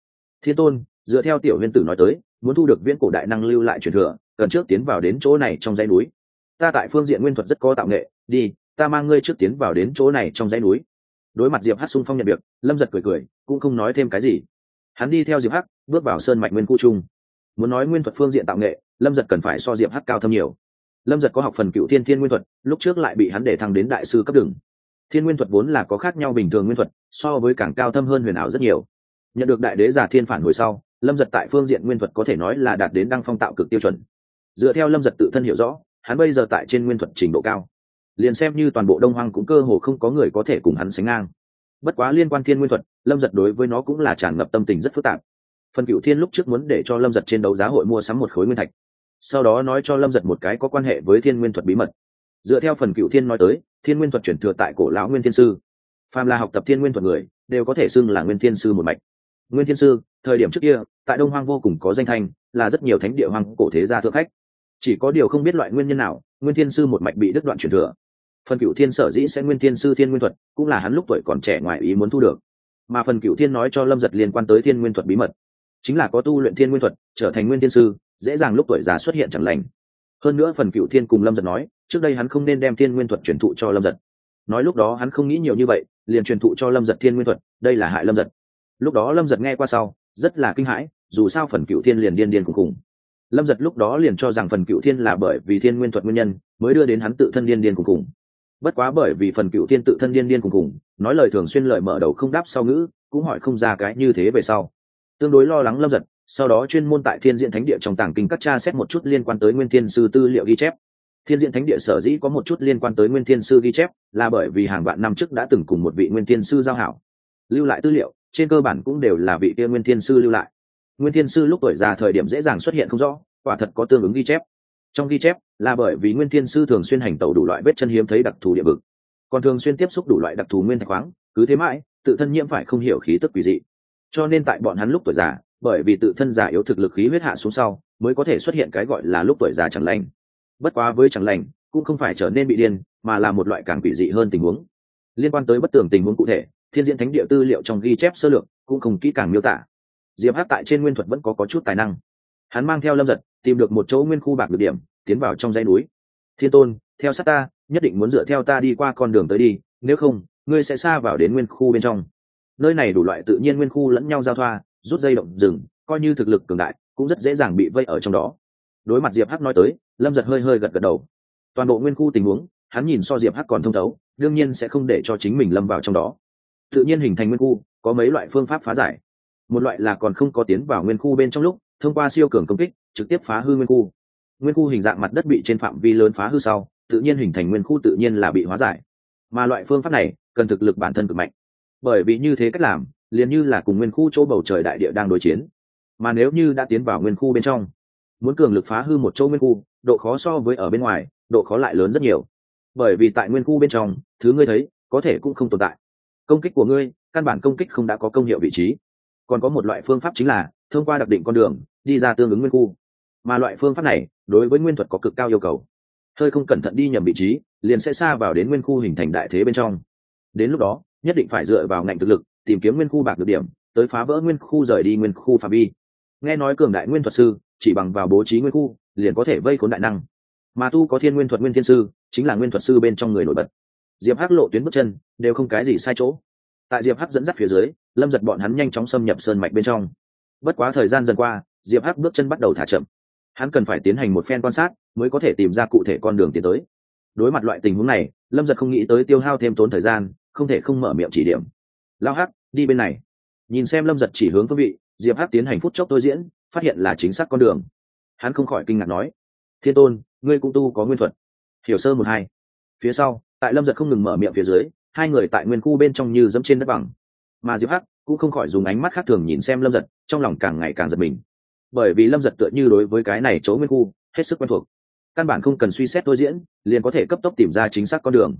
Thiên tôn, dựa theo tiểu huyên tử nói tới, muốn thu được viễn cổ đại năng lưu lại truyền thừa, cần trước tiến vào đến chỗ này trong dãy núi. Ta tại phương diện nguyên thuật rất có tạo nghệ, đi, ta mang ngươi trước tiến vào đến chỗ này trong dãy núi đối mặt diệp hắc xung phong nhận việc, lâm giật cười cười, cũng không nói thêm cái gì. Hắn đi theo diệp hắc, bước vào sơn mạch nguyên khu trung muốn nói nguyên thuật phương diện tạo nghệ, lâm giật cần phải so diệp hắc cao thâm nhiều. Lâm giật có học phần cựu thiên thiên nguyên thuật, lúc trước lại bị hắn để thăng đến đại sư cấp đường. Thiên nguyên thuật vốn là có khác nhau bình thường nguyên thuật, so với càng cao thâm hơn huyền ảo rất nhiều. Nhận được đại đế giả thiên phản hồi sau, lâm giật tại phương diện nguyên thuật có thể nói là đạt đến đăng phong tạo cực tiêu chuẩn. Dựa theo lâm giật tự thân hiểu rõ, hắn bây giờ tại trên nguyên thuật trình độ cao liền xem như toàn bộ đông hoang cũng cơ hồ không có người có thể cùng hắn sánh ngang. Bất quá liên quan thiên nguyên thuật, lâm giật đối với nó cũng là tràn ngập tâm tình rất phức tạp. Phần cựu thiên lúc trước muốn để cho lâm giật trên đấu giá hội mua sắm một khối nguyên thạch. Sau đó nói cho lâm giật một cái có quan hệ với thiên nguyên thuật bí mật. Dựa theo phần cựu thiên nói tới, thiên nguyên thuật chuyển thừa tại cổ lão nguyên thiên sư. Phàm là học tập thiên nguyên thuật người, đều có thể xưng là nguyên thiên sư một mạch. Nguyên thiên sư, thời điểm trước kia, tại đông hoang vô cùng có danh thanh, là rất nhiều thánh địa hoang cổ thế gia thượng khách. Chỉ có điều không biết loại nguyên nhân nào, nguyên thiên sư một mạch bị đứt đoạn truyền thừa phần cựu thiên sở dĩ sẽ nguyên thiên sư thiên nguyên thuật, cũng là hắn lúc tuổi còn trẻ ngoài ý muốn thu được. Mà phần cựu thiên nói cho lâm giật liên quan tới thiên nguyên thuật bí mật. Chính là có tu luyện thiên nguyên thuật, trở thành nguyên thiên sư, dễ dàng lúc tuổi già xuất hiện chẳng lành. Hơn nữa phần cựu thiên cùng lâm giật nói, trước đây hắn không nên đem thiên nguyên thuật truyền thụ cho lâm giật. Nói lúc đó hắn không nghĩ nhiều như vậy, liền truyền thụ cho lâm giật thiên nguyên thuật, đây là hại lâm giật. Lúc đó lâm giật nghe qua sau, rất là kinh hãi, dù sao phần cựu thiên liền điên điên cùng cùng lâm giật lúc đó liền cho rằng phần cựu thiên là bởi vì thiên nguyên thuật nguyên nhân, mới đưa đến hắn tự thân điên điên cùng cùng bất quá bởi vì phần cựu thiên tự thân điên điên cùng cùng, nói lời thường xuyên lời mở đầu không đáp sau ngữ, cũng hỏi không ra cái như thế về sau. Tương đối lo lắng lâm giật, sau đó chuyên môn tại thiên diện thánh địa trong tàng kinh các cha xét một chút liên quan tới nguyên thiên sư tư liệu ghi chép. Thiên diện thánh địa sở dĩ có một chút liên quan tới nguyên thiên sư ghi chép, là bởi vì hàng vạn năm trước đã từng cùng một vị nguyên thiên sư giao hảo. Lưu lại tư liệu, trên cơ bản cũng đều là vị kia nguyên thiên sư lưu lại. Nguyên thiên sư lúc tuổi già thời điểm dễ dàng xuất hiện không rõ, quả thật có tương ứng ghi chép trong ghi chép là bởi vì nguyên thiên sư thường xuyên hành tẩu đủ loại vết chân hiếm thấy đặc thù địa vực. Còn thường xuyên tiếp xúc đủ loại đặc thù nguyên thạch khoáng cứ thế mãi tự thân nhiễm phải không hiểu khí tức quỷ dị. Cho nên tại bọn hắn lúc tuổi già bởi vì tự thân già yếu thực lực khí huyết hạ xuống sau mới có thể xuất hiện cái gọi là lúc tuổi già chẳng lành. Bất quá với chẳng lành cũng không phải trở nên bị điên mà là một loại càng quỷ dị hơn tình huống. Liên quan tới bất tường tình huống cụ thể thiên diễn thánh địa tư liệu trong ghi chép sơ lược cũng không kỹ càng miêu tả. Diệp hát tại trên nguyên thuật vẫn có, có chút tài năng. Hắn mang theo lâm giật tìm được một chỗ nguyên khu bạc được điểm, tiến vào trong dãy núi. Thiên tôn, theo sát ta, nhất định muốn dựa theo ta đi qua con đường tới đi, nếu không, ngươi sẽ xa vào đến nguyên khu bên trong. Nơi này đủ loại tự nhiên nguyên khu lẫn nhau giao thoa, rút dây động rừng, coi như thực lực cường đại, cũng rất dễ dàng bị vây ở trong đó. Đối mặt diệp hắc nói tới, lâm giật hơi hơi gật gật đầu. Toàn bộ nguyên khu tình huống, hắn nhìn so diệp hắc còn thông thấu, đương nhiên sẽ không để cho chính mình lâm vào trong đó. Tự nhiên hình thành nguyên khu, có mấy loại phương pháp phá giải. Một loại là còn không có tiến vào nguyên khu bên trong lúc thông qua siêu cường công kích, trực tiếp phá hư nguyên khu. Nguyên khu hình dạng mặt đất bị trên phạm vi lớn phá hư sau, tự nhiên hình thành nguyên khu tự nhiên là bị hóa giải. Mà loại phương pháp này, cần thực lực bản thân cực mạnh. Bởi vì như thế cách làm, liền như là cùng nguyên khu chỗ bầu trời đại địa đang đối chiến. Mà nếu như đã tiến vào nguyên khu bên trong, muốn cường lực phá hư một chỗ nguyên khu, độ khó so với ở bên ngoài, độ khó lại lớn rất nhiều. Bởi vì tại nguyên khu bên trong, thứ ngươi thấy, có thể cũng không tồn tại. Công kích của ngươi, căn bản công kích không đã có công hiệu vị trí. Còn có một loại phương pháp chính là thông qua đặc định con đường, đi ra tương ứng nguyên khu. Mà loại phương pháp này, đối với nguyên thuật có cực cao yêu cầu. Hơi không cẩn thận đi nhầm vị trí, liền sẽ xa vào đến nguyên khu hình thành đại thế bên trong. Đến lúc đó, nhất định phải dựa vào ngạnh thực lực, tìm kiếm nguyên khu bạc được điểm, tới phá vỡ nguyên khu rời đi nguyên khu phạm vi. Nghe nói cường đại nguyên thuật sư, chỉ bằng vào bố trí nguyên khu, liền có thể vây khốn đại năng. Mà tu có thiên nguyên thuật nguyên thiên sư, chính là nguyên thuật sư bên trong người nổi bật. Diệp hắc lộ tuyến bước chân, đều không cái gì sai chỗ. Tại diệp hắc dẫn dắt phía dưới, lâm giật bọn hắn nhanh chóng xâm nhập sơn mạch bên trong bất quá thời gian dần qua, diệp hắc bước chân bắt đầu thả chậm. Hắn cần phải tiến hành một phen quan sát mới có thể tìm ra cụ thể con đường tiến tới. Đối mặt loại tình huống này, lâm giật không nghĩ tới tiêu hao thêm tốn thời gian, không thể không mở miệng chỉ điểm. Lao hắc, đi bên này. Nhìn xem lâm giật chỉ hướng phương vị, diệp hắc tiến hành phút chốc tôi diễn, phát hiện là chính xác con đường. Hắn không khỏi kinh ngạc nói, thiên tôn, ngươi cũng tu có nguyên thuật. Hiểu sơ một hai. Phía sau, tại lâm giật không ngừng mở miệng phía dưới, hai người tại nguyên khu bên trong như dẫm trên đất bằng. Mà diệp hắc cũng không khỏi dùng ánh mắt khác thường nhìn xem lâm giật trong lòng càng ngày càng giật mình. Bởi vì lâm giật tựa như đối với cái này chỗ nguyên khu, hết sức quen thuộc. Căn bản không cần suy xét tôi diễn, liền có thể cấp tốc tìm ra chính xác con đường.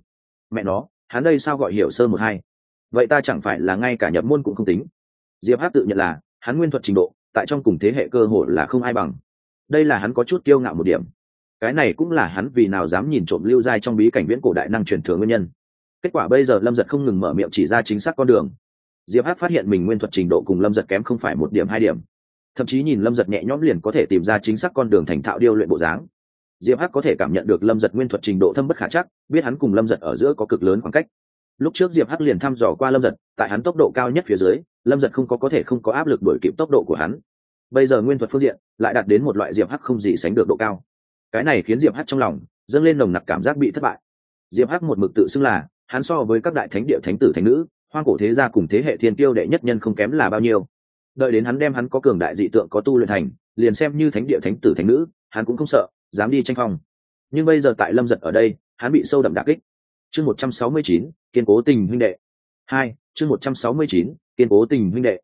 Mẹ nó, hắn đây sao gọi hiểu sơ một hai? Vậy ta chẳng phải là ngay cả nhập môn cũng không tính. Diệp hát tự nhận là, hắn nguyên thuật trình độ, tại trong cùng thế hệ cơ hội là không ai bằng. Đây là hắn có chút kiêu ngạo một điểm. Cái này cũng là hắn vì nào dám nhìn trộm lưu giai trong bí cảnh viễn cổ đại năng truyền thừa nguyên nhân. Kết quả bây giờ lâm giật không ngừng mở miệng chỉ ra chính xác con đường diệp hát phát hiện mình nguyên thuật trình độ cùng lâm giật kém không phải một điểm, hai điểm. Thậm chí nhìn lâm giật nhẹ nhõm liền có thể tìm ra chính xác con đường thành thạo điêu luyện bộ dáng. Diệp hắc có thể cảm nhận được lâm giật nguyên thuật trình độ thâm bất khả chắc, biết hắn cùng lâm giật ở giữa có cực lớn khoảng cách. Lúc trước diệp hắc liền thăm dò qua lâm giật, tại hắn tốc độ cao nhất phía dưới, lâm giật không có có thể không có áp lực đổi kịp tốc độ của hắn. Bây giờ nguyên thuật phương diện lại đạt đến một loại diệp hắc không gì sánh được độ cao. Cái này khiến diệp hắc trong lòng dâng lên nồng nặc cảm giác bị thất bại. Diệp hắc một mực tự xưng là, hắn so với các đại thánh địa thánh tử thánh nữ hoang cổ thế gia cùng thế hệ thiên tiêu đệ nhất nhân không kém là bao nhiêu. Đợi đến hắn đem hắn có cường đại dị tượng có tu luyện thành, liền xem như thánh địa thánh tử thánh nữ, hắn cũng không sợ, dám đi tranh phong. Nhưng bây giờ tại lâm giật ở đây, hắn bị sâu đậm đà kích. Chương một trăm sáu mươi chín, kiên cố tình huynh đệ. Hai, chương một trăm sáu mươi chín, kiên cố tình huynh đệ.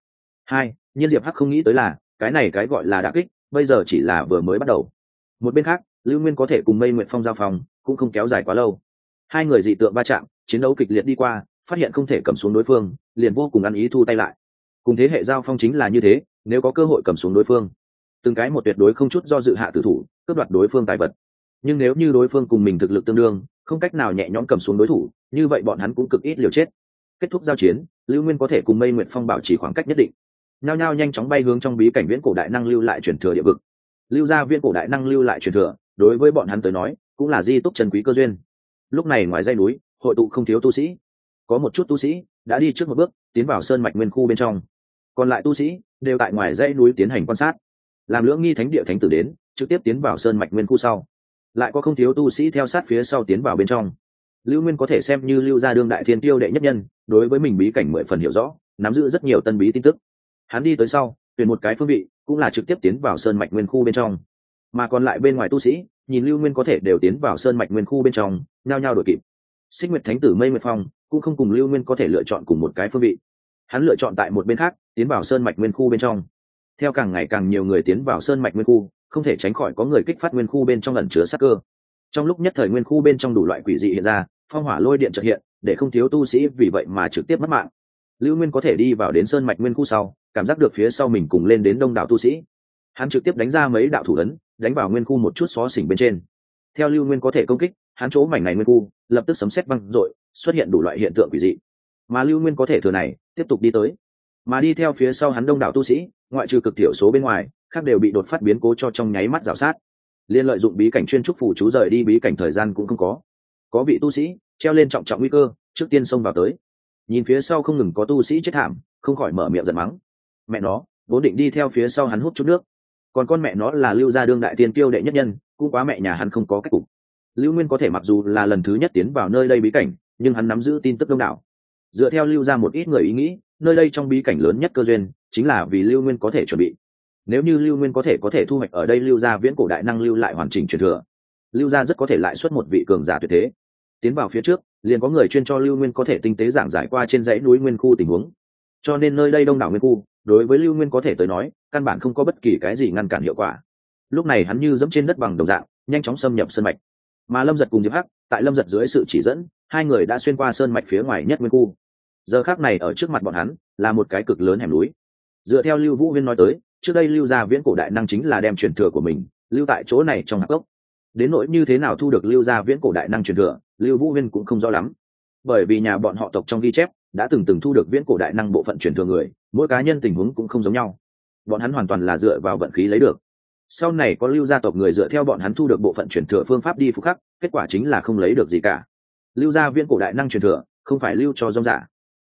Hai, nhiên diệp hắc không nghĩ tới là, cái này cái gọi là đà kích, bây giờ chỉ là vừa mới bắt đầu. Một bên khác, lưu nguyên có thể cùng mây nguyện phong giao phòng, cũng không kéo dài quá lâu. Hai người dị tượng va chạm, chiến đấu kịch liệt đi qua phát hiện không thể cầm xuống đối phương, liền vô cùng ăn ý thu tay lại. Cùng thế hệ giao phong chính là như thế, nếu có cơ hội cầm xuống đối phương, từng cái một tuyệt đối không chút do dự hạ tử thủ, cướp đoạt đối phương tài vật. Nhưng nếu như đối phương cùng mình thực lực tương đương, không cách nào nhẹ nhõm cầm xuống đối thủ, như vậy bọn hắn cũng cực ít liều chết. Kết thúc giao chiến, lưu nguyên có thể cùng mây nguyện phong bảo trì khoảng cách nhất định. Nhao nhao nhanh chóng bay hướng trong bí cảnh viễn cổ đại năng lưu lại truyền thừa địa vực. Lưu ra viễn cổ đại năng lưu lại truyền thừa, đối với bọn hắn tới nói, cũng là di túc trần quý cơ duyên. Lúc này ngoài dây núi, hội tụ không thiếu tu sĩ có một chút tu sĩ đã đi trước một bước tiến vào sơn mạch nguyên khu bên trong. Còn lại tu sĩ đều tại ngoài dãy núi tiến hành quan sát, làm lưỡng nghi thánh địa thánh tử đến, trực tiếp tiến vào sơn mạch nguyên khu sau. Lại có không thiếu tu sĩ theo sát phía sau tiến vào bên trong. Lưu nguyên có thể xem như lưu gia đương đại thiên tiêu đệ nhất nhân, đối với mình bí cảnh mười phần hiểu rõ, nắm giữ rất nhiều tân bí tin tức. Hắn đi tới sau, tuyển một cái phương vị, cũng là trực tiếp tiến vào sơn mạch nguyên khu bên trong. Mà còn lại bên ngoài tu sĩ, nhìn lưu nguyên có thể đều tiến vào sơn mạch nguyên khu bên trong, nhao nhao đổi kịp xích nguyệt thánh tử mây nguyệt phong cũng không cùng lưu nguyên có thể lựa chọn cùng một cái phương vị. Hắn lựa chọn tại một bên khác, tiến vào sơn mạch nguyên khu bên trong. Theo càng ngày càng nhiều người tiến vào sơn mạch nguyên khu, không thể tránh khỏi có người kích phát nguyên khu bên trong lần chứa sắc cơ. Trong lúc nhất thời nguyên khu bên trong đủ loại quỷ dị hiện ra, phong hỏa lôi điện trợ hiện, để không thiếu tu sĩ vì vậy mà trực tiếp mất mạng. Lưu nguyên có thể đi vào đến sơn mạch nguyên khu sau, cảm giác được phía sau mình cùng lên đến đông đảo tu sĩ. Hắn trực tiếp đánh ra mấy đạo thủ ấn, đánh vào nguyên khu một chút xó xỉnh bên trên. Theo lưu nguyên có thể công kích hắn chỗ mảnh này nguyên khu lập tức sấm xét văng r xuất hiện đủ loại hiện tượng quỷ dị mà lưu nguyên có thể thừa này tiếp tục đi tới mà đi theo phía sau hắn đông đảo tu sĩ ngoại trừ cực thiểu số bên ngoài khác đều bị đột phát biến cố cho trong nháy mắt rào sát liên lợi dụng bí cảnh chuyên trúc phủ chú rời đi bí cảnh thời gian cũng không có có vị tu sĩ treo lên trọng trọng nguy cơ trước tiên xông vào tới nhìn phía sau không ngừng có tu sĩ chết thảm không khỏi mở miệng giận mắng mẹ nó vốn định đi theo phía sau hắn hút chút nước còn con mẹ nó là lưu gia đương đại tiên tiêu đệ nhất nhân cũng quá mẹ nhà hắn không có cách cục lưu nguyên có thể mặc dù là lần thứ nhất tiến vào nơi đây bí cảnh, nhưng hắn nắm giữ tin tức đông đảo. Dựa theo lưu ra một ít người ý nghĩ, nơi đây trong bí cảnh lớn nhất cơ duyên, chính là vì lưu nguyên có thể chuẩn bị. Nếu như lưu nguyên có thể có thể thu hoạch ở đây, lưu ra viễn cổ đại năng lưu lại hoàn chỉnh truyền thừa. Lưu gia rất có thể lại xuất một vị cường giả tuyệt thế. Tiến vào phía trước, liền có người chuyên cho lưu nguyên có thể tinh tế giảng giải qua trên dãy núi nguyên khu tình huống. Cho nên nơi đây đông đảo nguyên khu, đối với lưu nguyên có thể tới nói, căn bản không có bất kỳ cái gì ngăn cản hiệu quả. Lúc này hắn như dẫm trên đất bằng đồng dạng, nhanh chóng xâm nhập sân mạch mà lâm giật cùng diệp hắc tại lâm giật dưới sự chỉ dẫn, hai người đã xuyên qua sơn mạch phía ngoài nhất nguyên khu. Giờ khác này ở trước mặt bọn hắn là một cái cực lớn hẻm núi. Dựa theo lưu vũ huyên nói tới, trước đây lưu gia viễn cổ đại năng chính là đem truyền thừa của mình lưu tại chỗ này trong hạc gốc đến nỗi như thế nào thu được lưu gia viễn cổ đại năng truyền thừa, lưu vũ huyên cũng không rõ lắm. Bởi vì nhà bọn họ tộc trong ghi chép đã từng từng thu được viễn cổ đại năng bộ phận truyền thừa người, mỗi cá nhân tình huống cũng không giống nhau. Bọn hắn hoàn toàn là dựa vào vận khí lấy được sau này có lưu gia tộc người dựa theo bọn hắn thu được bộ phận truyền thừa phương pháp đi phục khắc, kết quả chính là không lấy được gì cả. Lưu gia viễn cổ đại năng truyền thừa, không phải lưu cho dông giả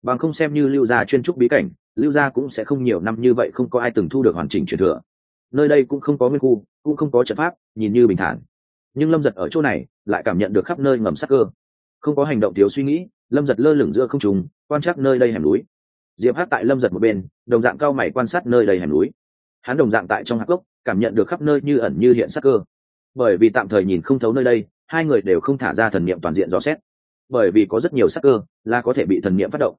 bằng không xem như lưu gia chuyên trúc bí cảnh, lưu gia cũng sẽ không nhiều năm như vậy không có ai từng thu được hoàn chỉnh truyền thừa. Nơi đây cũng không có nguyên khu, cũng không có trận pháp, nhìn như bình thản. Nhưng lâm giật ở chỗ này, lại cảm nhận được khắp nơi ngầm sắc cơ. Không có hành động thiếu suy nghĩ, lâm giật lơ lửng giữa không trùng quan trắc nơi đây hẻm núi. Diệp hát tại lâm giật một bên, đồng dạng cao mày quan sát nơi đây hẻm núi hắn đồng dạng tại trong hạc gốc cảm nhận được khắp nơi như ẩn như hiện sắc cơ. Bởi vì tạm thời nhìn không thấu nơi đây, hai người đều không thả ra thần niệm toàn diện rõ xét. Bởi vì có rất nhiều sắc cơ, là có thể bị thần niệm phát động.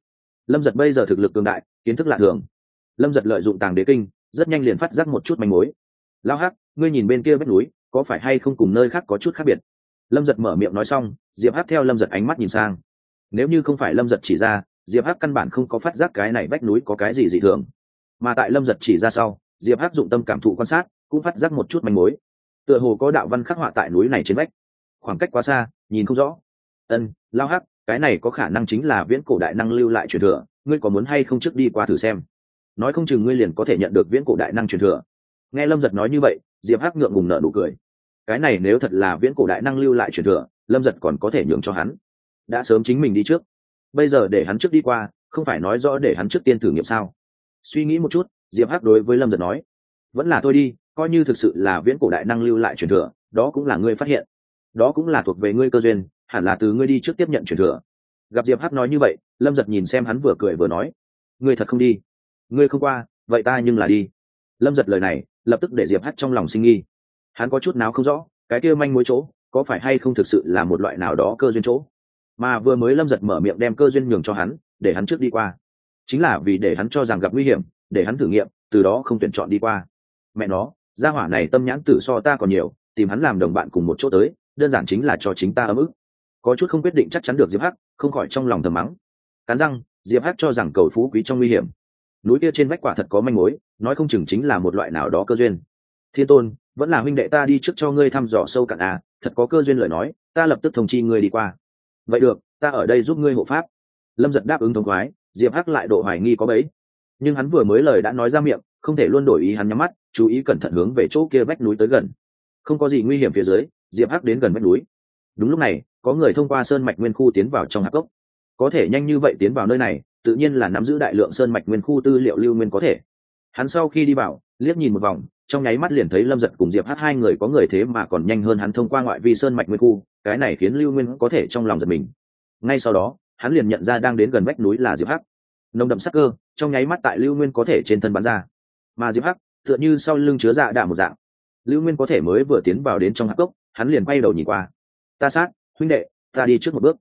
Lâm giật bây giờ thực lực cường đại, kiến thức lạ thường. Lâm giật lợi dụng tàng đế kinh, rất nhanh liền phát giác một chút manh mối. Lao hắc, ngươi nhìn bên kia vách núi, có phải hay không cùng nơi khác có chút khác biệt? Lâm giật mở miệng nói xong, diệp hát theo lâm giật ánh mắt nhìn sang. Nếu như không phải lâm giật chỉ ra, diệp hắc căn bản không có phát giác cái này vách núi có cái gì dị thường. Mà tại lâm giật chỉ ra sau diệp hắc dụng tâm cảm thụ quan sát, cũng phát giác một chút manh mối. Tựa hồ có đạo văn khắc họa tại núi này trên vách. Khoảng cách quá xa, nhìn không rõ. Ân, lao hắc, cái này có khả năng chính là viễn cổ đại năng lưu lại truyền thừa, ngươi có muốn hay không trước đi qua thử xem? Nói không chừng ngươi liền có thể nhận được viễn cổ đại năng truyền thừa. Nghe lâm giật nói như vậy, diệp hắc ngượng ngùng nở nụ cười. Cái này nếu thật là viễn cổ đại năng lưu lại truyền thừa, lâm giật còn có thể nhường cho hắn. Đã sớm chính mình đi trước. Bây giờ để hắn trước đi qua, không phải nói rõ để hắn trước tiên thử nghiệm sao? Suy nghĩ một chút diệp hắc đối với lâm giật nói, vẫn là tôi đi, coi như thực sự là viễn cổ đại năng lưu lại truyền thừa, đó cũng là ngươi phát hiện. Đó cũng là thuộc về ngươi cơ duyên, hẳn là từ ngươi đi trước tiếp nhận truyền thừa. Gặp diệp hắc nói như vậy, lâm giật nhìn xem hắn vừa cười vừa nói, ngươi thật không đi. Ngươi không qua, vậy ta nhưng là đi. Lâm giật lời này, lập tức để diệp hắc trong lòng sinh nghi. Hắn có chút nào không rõ, cái kia manh mối chỗ, có phải hay không thực sự là một loại nào đó cơ duyên chỗ? Mà vừa mới lâm giật mở miệng đem cơ duyên nhường cho hắn, để hắn trước đi qua. Chính là vì để hắn cho rằng gặp nguy hiểm để hắn thử nghiệm, từ đó không tuyển chọn đi qua. Mẹ nó, gia hỏa này tâm nhãn tử so ta còn nhiều, tìm hắn làm đồng bạn cùng một chỗ tới, đơn giản chính là cho chính ta ấm ức. Có chút không quyết định chắc chắn được diệp hắc, không khỏi trong lòng thầm mắng. Cắn răng, diệp hắc cho rằng cầu phú quý trong nguy hiểm. Núi kia trên vách quả thật có manh mối, nói không chừng chính là một loại nào đó cơ duyên. Thiên tôn, vẫn là huynh đệ ta đi trước cho ngươi thăm dò sâu cạn à thật có cơ duyên lời nói, ta lập tức thông chi ngươi đi qua. Vậy được, ta ở đây giúp ngươi hộ pháp. Lâm giật đáp ứng thông khoái, diệp hắc lại độ hoài nghi có bấy nhưng hắn vừa mới lời đã nói ra miệng, không thể luôn đổi ý hắn nhắm mắt, chú ý cẩn thận hướng về chỗ kia vách núi tới gần. Không có gì nguy hiểm phía dưới, diệp hắc đến gần vách núi. Đúng lúc này, có người thông qua sơn mạch nguyên khu tiến vào trong hạc gốc có thể nhanh như vậy tiến vào nơi này, tự nhiên là nắm giữ đại lượng sơn mạch nguyên khu tư liệu lưu nguyên có thể. Hắn sau khi đi vào, liếc nhìn một vòng, trong nháy mắt liền thấy lâm giật cùng diệp hát hai người có người thế mà còn nhanh hơn hắn thông qua ngoại vi sơn mạch nguyên khu, cái này khiến lưu nguyên có thể trong lòng giật mình. Ngay sau đó, hắn liền nhận ra đang đến gần vách núi là diệp hắc nồng đậm sắc cơ, trong nháy mắt tại lưu nguyên có thể trên thân bắn ra. Mà diệp hắc, tựa như sau lưng chứa dạ đạ một dạng. Lưu nguyên có thể mới vừa tiến vào đến trong hạc cốc, hắn liền quay đầu nhìn qua. Ta sát, huynh đệ, ta đi trước một bước.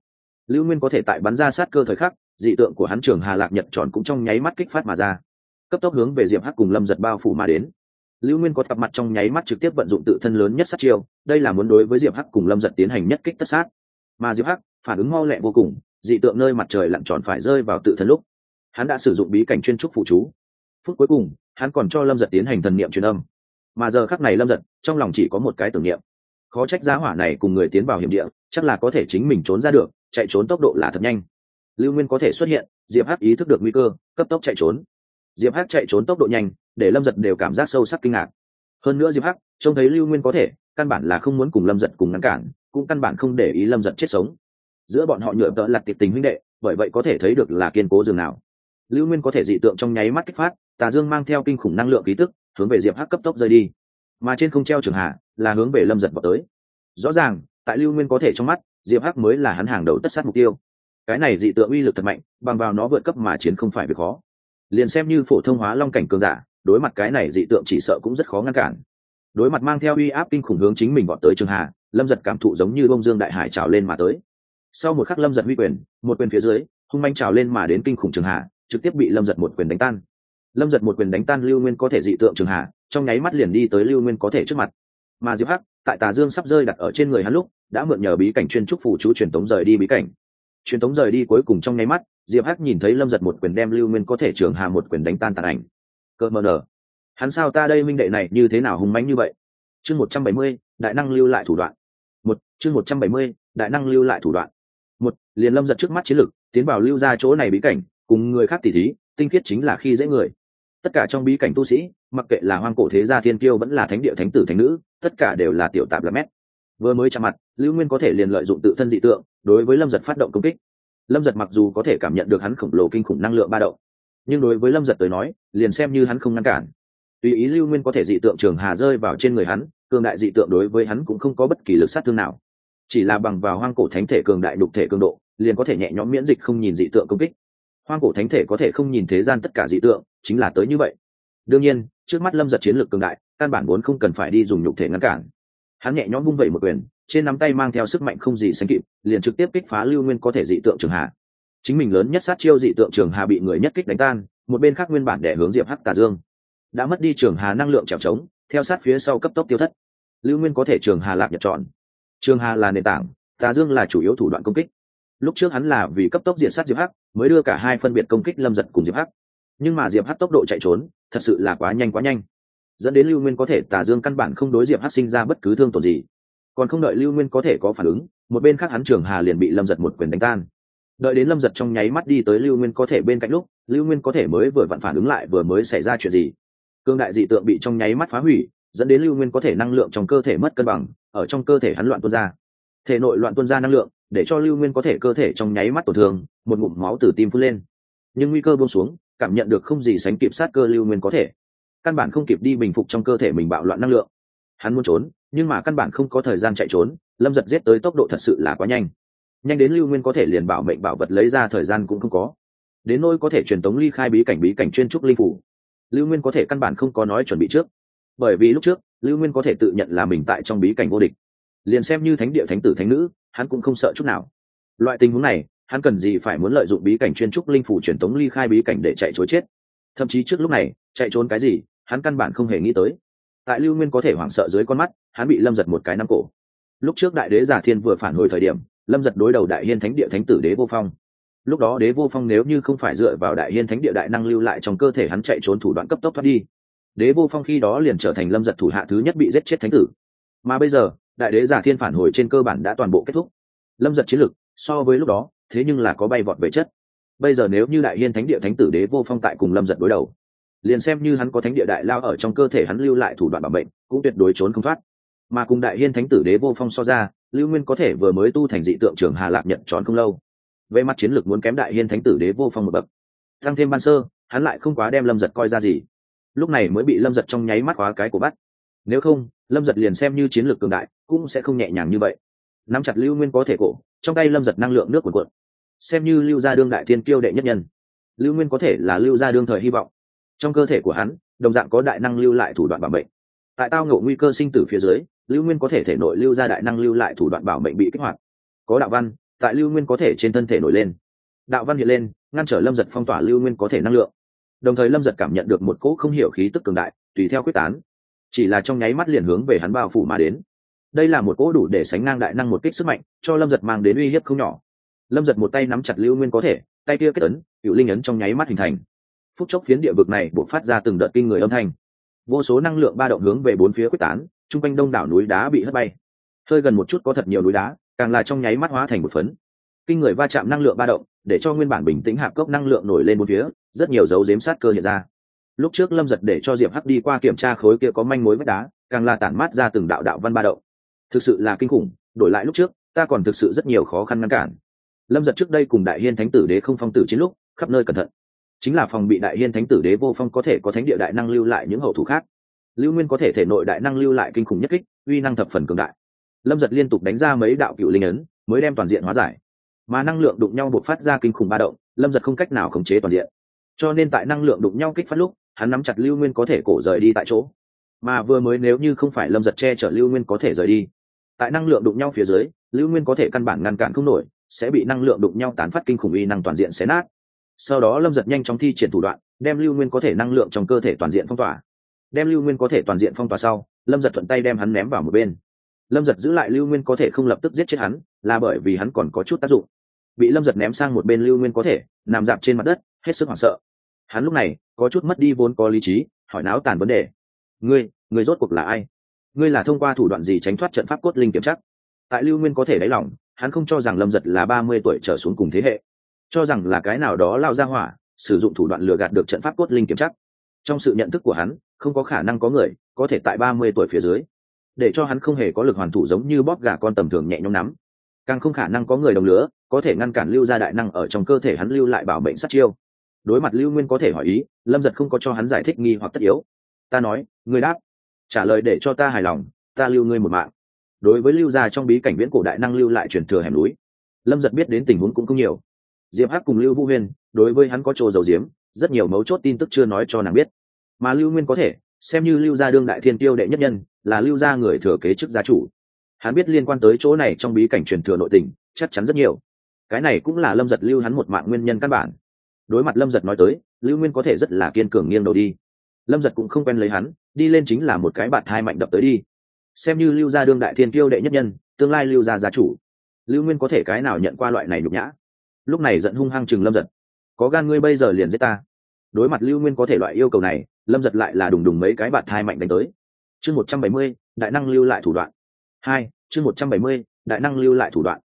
Lưu nguyên có thể tại bắn ra sát cơ thời khắc, dị tượng của hắn trường hà lạc nhật tròn cũng trong nháy mắt kích phát mà ra. Cấp tốc hướng về diệp hắc cùng lâm giật bao phủ mà đến. Lưu nguyên có cặp mặt trong nháy mắt trực tiếp vận dụng tự thân lớn nhất sát chiêu, đây là muốn đối với diệp hắc cùng lâm giật tiến hành nhất kích tất sát. Mà diệp hắc, phản ứng mau lẹ vô cùng, dị tượng nơi mặt trời lặn tròn phải rơi vào tự thân lúc hắn đã sử dụng bí cảnh chuyên trúc phụ chú. Phút cuối cùng, hắn còn cho lâm giật tiến hành thần niệm truyền âm. Mà giờ khắc này lâm giật, trong lòng chỉ có một cái tưởng niệm. Khó trách giá hỏa này cùng người tiến vào hiểm địa, chắc là có thể chính mình trốn ra được, chạy trốn tốc độ là thật nhanh. Lưu nguyên có thể xuất hiện, diệp hắc ý thức được nguy cơ, cấp tốc chạy trốn. Diệp hắc chạy trốn tốc độ nhanh, để lâm giật đều cảm giác sâu sắc kinh ngạc. Hơn nữa diệp hắc trông thấy lưu nguyên có thể, căn bản là không muốn cùng lâm giật cùng ngăn cản, cũng căn bản không để ý lâm giật chết sống. Giữa bọn họ nhựa tợ lặt tiệp tình huynh đệ, bởi vậy có thể thấy được là kiên cố dường nào lưu nguyên có thể dị tượng trong nháy mắt kích phát, tà dương mang theo kinh khủng năng lượng ký tức, hướng về diệp hắc cấp tốc rơi đi. Mà trên không treo trường hạ, là hướng về lâm giật vào tới. Rõ ràng, tại lưu nguyên có thể trong mắt, diệp hắc mới là hắn hàng đầu tất sát mục tiêu. Cái này dị tượng uy lực thật mạnh, bằng vào nó vượt cấp mà chiến không phải việc khó. Liền xem như phổ thông hóa long cảnh cường giả, đối mặt cái này dị tượng chỉ sợ cũng rất khó ngăn cản. Đối mặt mang theo uy áp kinh khủng hướng chính mình bọn tới trường hà lâm giật cảm thụ giống như bông dương đại hải trào lên mà tới. Sau một khắc lâm giật huy quyền, một quyền phía dưới, hung manh trào lên mà đến kinh khủng trường hà trực tiếp bị lâm giật một quyền đánh tan. Lâm giật một quyền đánh tan lưu nguyên có thể dị tượng trường hạ, trong nháy mắt liền đi tới lưu nguyên có thể trước mặt. Mà diệp hắc tại tà dương sắp rơi đặt ở trên người hắn lúc đã mượn nhờ bí cảnh chuyên trúc phủ chú truyền tống rời đi bí cảnh. Truyền tống rời đi cuối cùng trong nháy mắt diệp hắc nhìn thấy lâm giật một quyền đem lưu nguyên có thể trường hà một quyền đánh tan tàn ảnh. Cơ mờ nở. Hắn sao ta đây minh đệ này như thế nào hùng mánh như vậy? Chương một trăm bảy mươi đại năng lưu lại thủ đoạn. Một chương một trăm bảy mươi đại năng lưu lại thủ đoạn. Một liền lâm giật trước mắt chiến lực tiến vào lưu ra chỗ này bí cảnh cùng người khác tỉ thí, tinh khiết chính là khi dễ người. Tất cả trong bí cảnh tu sĩ, mặc kệ là hoang cổ thế gia thiên kiêu vẫn là thánh địa thánh tử thánh nữ, tất cả đều là tiểu tạp là mét. Vừa mới chạm mặt, lưu nguyên có thể liền lợi dụng tự thân dị tượng, đối với lâm giật phát động công kích. Lâm giật mặc dù có thể cảm nhận được hắn khổng lồ kinh khủng năng lượng ba động, nhưng đối với lâm giật tới nói, liền xem như hắn không ngăn cản. Tùy ý lưu nguyên có thể dị tượng trường hà rơi vào trên người hắn, cường đại dị tượng đối với hắn cũng không có bất kỳ lực sát thương nào. Chỉ là bằng vào hoang cổ thánh thể cường đại đục thể cường độ, liền có thể nhẹ nhõm miễn dịch không nhìn dị tượng công kích hoang cổ thánh thể có thể không nhìn thế gian tất cả dị tượng, chính là tới như vậy. Đương nhiên, trước mắt lâm giật chiến lược cường đại, căn bản vốn không cần phải đi dùng nhục thể ngăn cản. Hắn nhẹ nhõm vung vẩy một quyền, trên nắm tay mang theo sức mạnh không gì sánh kịp, liền trực tiếp kích phá lưu nguyên có thể dị tượng trường hà. Chính mình lớn nhất sát chiêu dị tượng trường hà bị người nhất kích đánh tan, một bên khác nguyên bản để hướng diệp hắc tà dương. Đã mất đi trường hà năng lượng trèo trống, theo sát phía sau cấp tốc tiêu thất. Lưu nguyên có thể trường hà lạc nhật chọn. trường hà là nền tảng, tà dương là chủ yếu thủ đoạn công kích. Lúc trước hắn là vì cấp tốc diện sát diệp hắc mới đưa cả hai phân biệt công kích lâm giật cùng diệp hắc. Nhưng mà diệp hắc tốc độ chạy trốn, thật sự là quá nhanh quá nhanh. Dẫn đến lưu nguyên có thể tà dương căn bản không đối diệp hắc sinh ra bất cứ thương tổn gì. Còn không đợi lưu nguyên có thể có phản ứng, một bên khác hắn trường hà liền bị lâm giật một quyền đánh tan. Đợi đến lâm giật trong nháy mắt đi tới lưu nguyên có thể bên cạnh lúc, lưu nguyên có thể mới vừa vặn phản ứng lại vừa mới xảy ra chuyện gì. Cương đại dị tượng bị trong nháy mắt phá hủy, dẫn đến lưu nguyên có thể năng lượng trong cơ thể mất cân bằng, ở trong cơ thể hắn loạn tuôn ra thể nội loạn tuôn ra năng lượng, để cho lưu nguyên có thể cơ thể trong nháy mắt tổn thương, một ngụm máu từ tim phun lên. Nhưng nguy cơ buông xuống, cảm nhận được không gì sánh kịp sát cơ lưu nguyên có thể. Căn bản không kịp đi bình phục trong cơ thể mình bạo loạn năng lượng. Hắn muốn trốn, nhưng mà căn bản không có thời gian chạy trốn, lâm giật giết tới tốc độ thật sự là quá nhanh. Nhanh đến lưu nguyên có thể liền bảo mệnh bảo vật lấy ra thời gian cũng không có. Đến nơi có thể truyền tống ly khai bí cảnh bí cảnh chuyên trúc linh phủ, lưu nguyên có thể căn bản không có nói chuẩn bị trước. Bởi vì lúc trước, lưu nguyên có thể tự nhận là mình tại trong bí cảnh vô địch liền xem như thánh địa thánh tử thánh nữ, hắn cũng không sợ chút nào. Loại tình huống này, hắn cần gì phải muốn lợi dụng bí cảnh chuyên trúc linh phủ truyền tống ly khai bí cảnh để chạy chối chết? Thậm chí trước lúc này, chạy trốn cái gì, hắn căn bản không hề nghĩ tới. Tại lưu nguyên có thể hoảng sợ dưới con mắt, hắn bị lâm giật một cái nắm cổ. Lúc trước đại đế giả thiên vừa phản hồi thời điểm, lâm giật đối đầu đại hiên thánh địa thánh tử đế vô phong. Lúc đó đế vô phong nếu như không phải dựa vào đại hiên thánh địa đại năng lưu lại trong cơ thể hắn chạy trốn thủ đoạn cấp tốc thoát đi, đế vô phong khi đó liền trở thành lâm giật thủ hạ thứ nhất bị giết chết thánh tử. Mà bây giờ đại đế giả thiên phản hồi trên cơ bản đã toàn bộ kết thúc. Lâm giật chiến lực so với lúc đó, thế nhưng là có bay vọt về chất. Bây giờ nếu như đại hiên thánh địa thánh tử đế vô phong tại cùng lâm giật đối đầu, liền xem như hắn có thánh địa đại lao ở trong cơ thể hắn lưu lại thủ đoạn bảo mệnh, cũng tuyệt đối trốn không thoát. Mà cùng đại hiên thánh tử đế vô phong so ra, lưu nguyên có thể vừa mới tu thành dị tượng trường hà lạc nhận tròn không lâu. Về mặt chiến lược muốn kém đại hiên thánh tử đế vô phong một bậc. Tăng thêm ban sơ, hắn lại không quá đem lâm giật coi ra gì. Lúc này mới bị lâm giật trong nháy mắt khóa cái của bắt. Nếu không, lâm giật liền xem như chiến lược cường đại cũng sẽ không nhẹ nhàng như vậy. Nắm chặt lưu nguyên có thể cổ, trong tay lâm giật năng lượng nước cuộn cuộn. Xem như lưu gia đương đại thiên kiêu đệ nhất nhân, lưu nguyên có thể là lưu gia đương thời hy vọng. Trong cơ thể của hắn, đồng dạng có đại năng lưu lại thủ đoạn bảo mệnh. Tại tao ngộ nguy cơ sinh tử phía dưới, lưu nguyên có thể thể nội lưu gia đại năng lưu lại thủ đoạn bảo mệnh bị kích hoạt. Có đạo văn, tại lưu nguyên có thể trên thân thể nổi lên. Đạo văn hiện lên, ngăn trở lâm giật phong tỏa lưu nguyên có thể năng lượng. Đồng thời lâm giật cảm nhận được một cỗ không hiểu khí tức cường đại, tùy theo quyết tán. Chỉ là trong nháy mắt liền hướng về hắn bao phủ mà đến đây là một cỗ đủ để sánh ngang đại năng một kích sức mạnh, cho lâm giật mang đến uy hiếp không nhỏ. Lâm giật một tay nắm chặt lưu nguyên có thể, tay kia kết ấn, cựu linh ấn trong nháy mắt hình thành. Phút chốc phiến địa vực này buộc phát ra từng đợt kinh người âm thanh. Vô số năng lượng ba động hướng về bốn phía quyết tán t r u n g quanh đông đảo núi đá bị hất bay. Hơi gần một chút có thật nhiều núi đá, càng là trong nháy mắt hóa thành một phấn. Kinh người va chạm năng lượng ba động, để cho nguyên bản bình tĩnh hạp cốc năng lượng nổi lên bốn phía, rất nhiều dấu dếm sát cơ hiện ra. Lúc trước lâm giật để cho diệp hắc đi qua kiểm tra khối kia có manh mối vách đá, càng là tản mát ra từng đạo đạo văn ba động thực sự là kinh khủng, đổi lại lúc trước, ta còn thực sự rất nhiều khó khăn ngăn cản. Lâm giật trước đây cùng đại hiên thánh tử đế không phong tử chiến lúc, khắp nơi cẩn thận. Chính là phòng bị đại hiên thánh tử đế vô phong có thể có thánh địa đại năng lưu lại những hậu thủ khác. Lưu nguyên có thể thể nội đại năng lưu lại kinh khủng nhất kích, uy năng thập phần cường đại. Lâm giật liên tục đánh ra mấy đạo cựu linh ấn, mới đem toàn diện hóa giải. Mà năng lượng đụng nhau buộc phát ra kinh khủng ba động, lâm giật không cách nào khống chế toàn diện. Cho nên tại năng lượng đụng nhau kích phát lúc, hắn nắm chặt lưu nguyên có thể cổ rời đi tại chỗ. Mà vừa mới nếu như không phải lâm giật che chở lưu nguyên có thể rời đi tại năng lượng đụng nhau phía dưới, lưu nguyên có thể căn bản ngăn cản không nổi, sẽ bị năng lượng đụng nhau tán phát kinh khủng Y năng toàn diện xé nát. Sau đó lâm giật nhanh chóng thi triển thủ đoạn, đem lưu nguyên có thể năng lượng trong cơ thể toàn diện phong tỏa. Đem lưu nguyên có thể toàn diện phong tỏa sau, lâm giật thuận tay đem hắn ném vào một bên. Lâm giật giữ lại lưu nguyên có thể không lập tức giết chết hắn, là bởi vì hắn còn có chút tác dụng. Bị lâm giật ném sang một bên lưu nguyên có thể, nằm dạp trên mặt đất, hết sức hoảng sợ. Hắn lúc này, có chút mất đi vốn có lý trí, hỏi náo tàn vấn đề. Ngươi ngươi rốt cuộc là ai? Ngươi là thông qua thủ đoạn gì tránh thoát trận pháp cốt linh kiểm chắc tại lưu nguyên có thể đáy lòng, hắn không cho rằng lâm giật là ba mươi tuổi trở xuống cùng thế hệ cho rằng là cái nào đó lao ra hỏa sử dụng thủ đoạn lừa gạt được trận pháp cốt linh kiểm chắc trong sự nhận thức của hắn không có khả năng có người có thể tại ba mươi tuổi phía dưới để cho hắn không hề có lực hoàn thủ giống như bóp gà con tầm thường nhẹ nhõm nắm. Càng không khả năng có người đồng lứa có thể ngăn cản lưu ra đại năng ở trong cơ thể hắn lưu lại bảo bệnh sát chiêu. Đối mặt lưu nguyên có thể hỏi ý lâm giật không có cho hắn giải thích nghi hoặc tất yếu. Ta nói người đáp trả lời để cho ta hài lòng, ta lưu ngươi một mạng. Đối với lưu gia trong bí cảnh viễn cổ đại năng lưu lại truyền thừa hẻm núi, lâm giật biết đến tình huống cũng không nhiều. Diệp hắc cùng lưu vũ huyên, đối với hắn có trồ dầu diếm rất nhiều mấu chốt tin tức chưa nói cho nàng biết. Mà lưu nguyên có thể, xem như lưu gia đương đại thiên tiêu đệ nhất nhân, là lưu gia người thừa kế chức gia chủ. Hắn biết liên quan tới chỗ này trong bí cảnh truyền thừa nội tình, chắc chắn rất nhiều. Cái này cũng là lâm giật lưu hắn một mạng nguyên nhân căn bản. Đối mặt lâm giật nói tới, lưu nguyên có thể rất là kiên cường nghiêng đầu đi. Lâm giật cũng không quen lấy hắn đi lên chính là một cái bạt thai mạnh đập tới đi. Xem như lưu gia đương đại thiên Kiêu đệ nhất nhân, tương lai lưu gia gia chủ. Lưu nguyên có thể cái nào nhận qua loại này nhục nhã? Lúc này giận hung hăng chừng lâm giật. Có gan ngươi bây giờ liền giết ta. Đối mặt lưu nguyên có thể loại yêu cầu này, lâm giật lại là đùng đùng mấy cái bạt thai mạnh đánh tới. Chương một trăm bảy mươi, đại năng lưu lại thủ đoạn. Hai, chương một trăm bảy mươi, đại năng lưu lại thủ đoạn.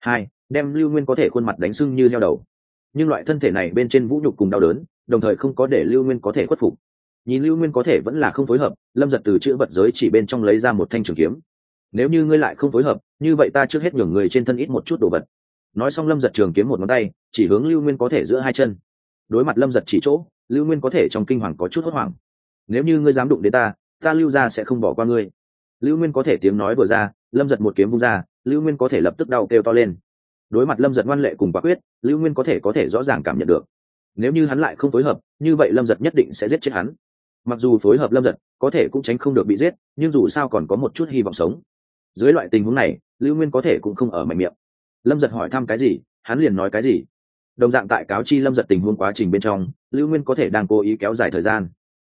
Hai, đem lưu nguyên có thể khuôn mặt đánh sưng như leo đầu. Nhưng loại thân thể này bên trên vũ nhục cùng đau đớn, đồng thời không có để lưu nguyên có thể khuất phục nhìn lưu nguyên có thể vẫn là không phối hợp, lâm giật từ chữ vật giới chỉ bên trong lấy ra một thanh trường kiếm. Nếu như ngươi lại không phối hợp, như vậy ta trước hết nhường người trên thân ít một chút đồ vật. Nói xong lâm giật trường kiếm một ngón tay, chỉ hướng lưu nguyên có thể giữa hai chân. Đối mặt lâm giật chỉ chỗ, lưu nguyên có thể trong kinh hoàng có chút hốt hoảng. Nếu như ngươi dám đụng đến ta ta lưu ra sẽ không bỏ qua ngươi. Lưu nguyên có thể tiếng nói vừa ra, lâm giật một kiếm vung ra, lưu nguyên có thể lập tức đau kêu to lên. Đối mặt lâm giật ngoan lệ cùng quả quyết, lưu nguyên có thể có thể rõ ràng cảm nhận được. Nếu như hắn lại không phối hợp, như vậy lâm giật nhất định sẽ giết chết hắn mặc dù phối hợp lâm giật, có thể cũng tránh không được bị giết, nhưng dù sao còn có một chút hy vọng sống. Dưới loại tình huống này, lưu nguyên có thể cũng không ở mạnh miệng. Lâm giật hỏi thăm cái gì, hắn liền nói cái gì. Đồng dạng tại cáo chi lâm giật tình huống quá trình bên trong, lưu nguyên có thể đang cố ý kéo dài thời gian.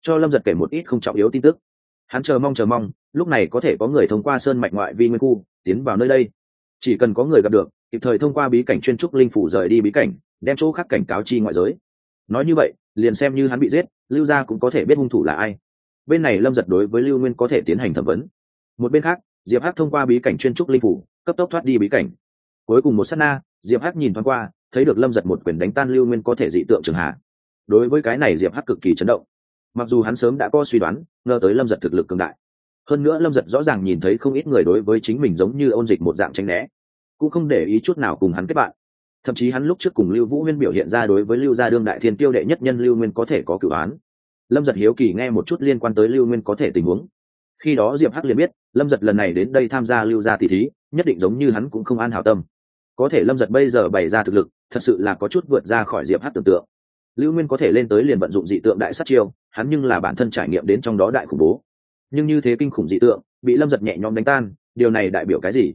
Cho lâm giật kể một ít không trọng yếu tin tức. Hắn chờ mong chờ mong, lúc này có thể có người thông qua sơn mạch ngoại vi nguyên khu, tiến vào nơi đây. Chỉ cần có người gặp được, kịp thời thông qua bí cảnh chuyên trúc linh phủ rời đi bí cảnh, đem chỗ khác cảnh cáo chi ngoại giới. Nói như vậy liền xem như hắn bị giết, lưu gia cũng có thể biết hung thủ là ai. Bên này lâm giật đối với lưu nguyên có thể tiến hành thẩm vấn. Một bên khác, diệp hắc thông qua bí cảnh chuyên trúc linh phủ, cấp tốc thoát đi bí cảnh. Cuối cùng một s á t na, diệp hắc nhìn thoáng qua, thấy được lâm giật một quyền đánh tan lưu nguyên có thể dị tượng trường hạ. Đối với cái này diệp hắc cực kỳ chấn động. Mặc dù hắn sớm đã có suy đoán, ngờ tới lâm giật thực lực cường đại. Hơn nữa lâm giật rõ ràng nhìn thấy không ít người đối với chính mình giống như ôn dịch một dạng tranh né. Cũng không để ý chút nào cùng hắn kết bạn thậm chí hắn lúc trước cùng lưu vũ huyên biểu hiện ra đối với lưu gia đương đại thiên tiêu đệ nhất nhân lưu nguyên có thể có cử án lâm giật hiếu kỳ nghe một chút liên quan tới lưu nguyên có thể tình huống. Khi đó diệp hắc liền biết, lâm giật lần này đến đây tham gia lưu gia tỷ thí, nhất định giống như hắn cũng không an hảo tâm. Có thể lâm giật bây giờ bày ra thực lực, thật sự là có chút vượt ra khỏi diệp hắc tưởng tượng. Lưu nguyên có thể lên tới liền vận dụng dị tượng đại sát chiêu, hắn nhưng là bản thân trải nghiệm đến trong đó đại khủng bố. Nhưng như thế kinh khủng dị tượng, bị lâm giật nhẹ nhõm đánh tan, điều này đại biểu cái gì?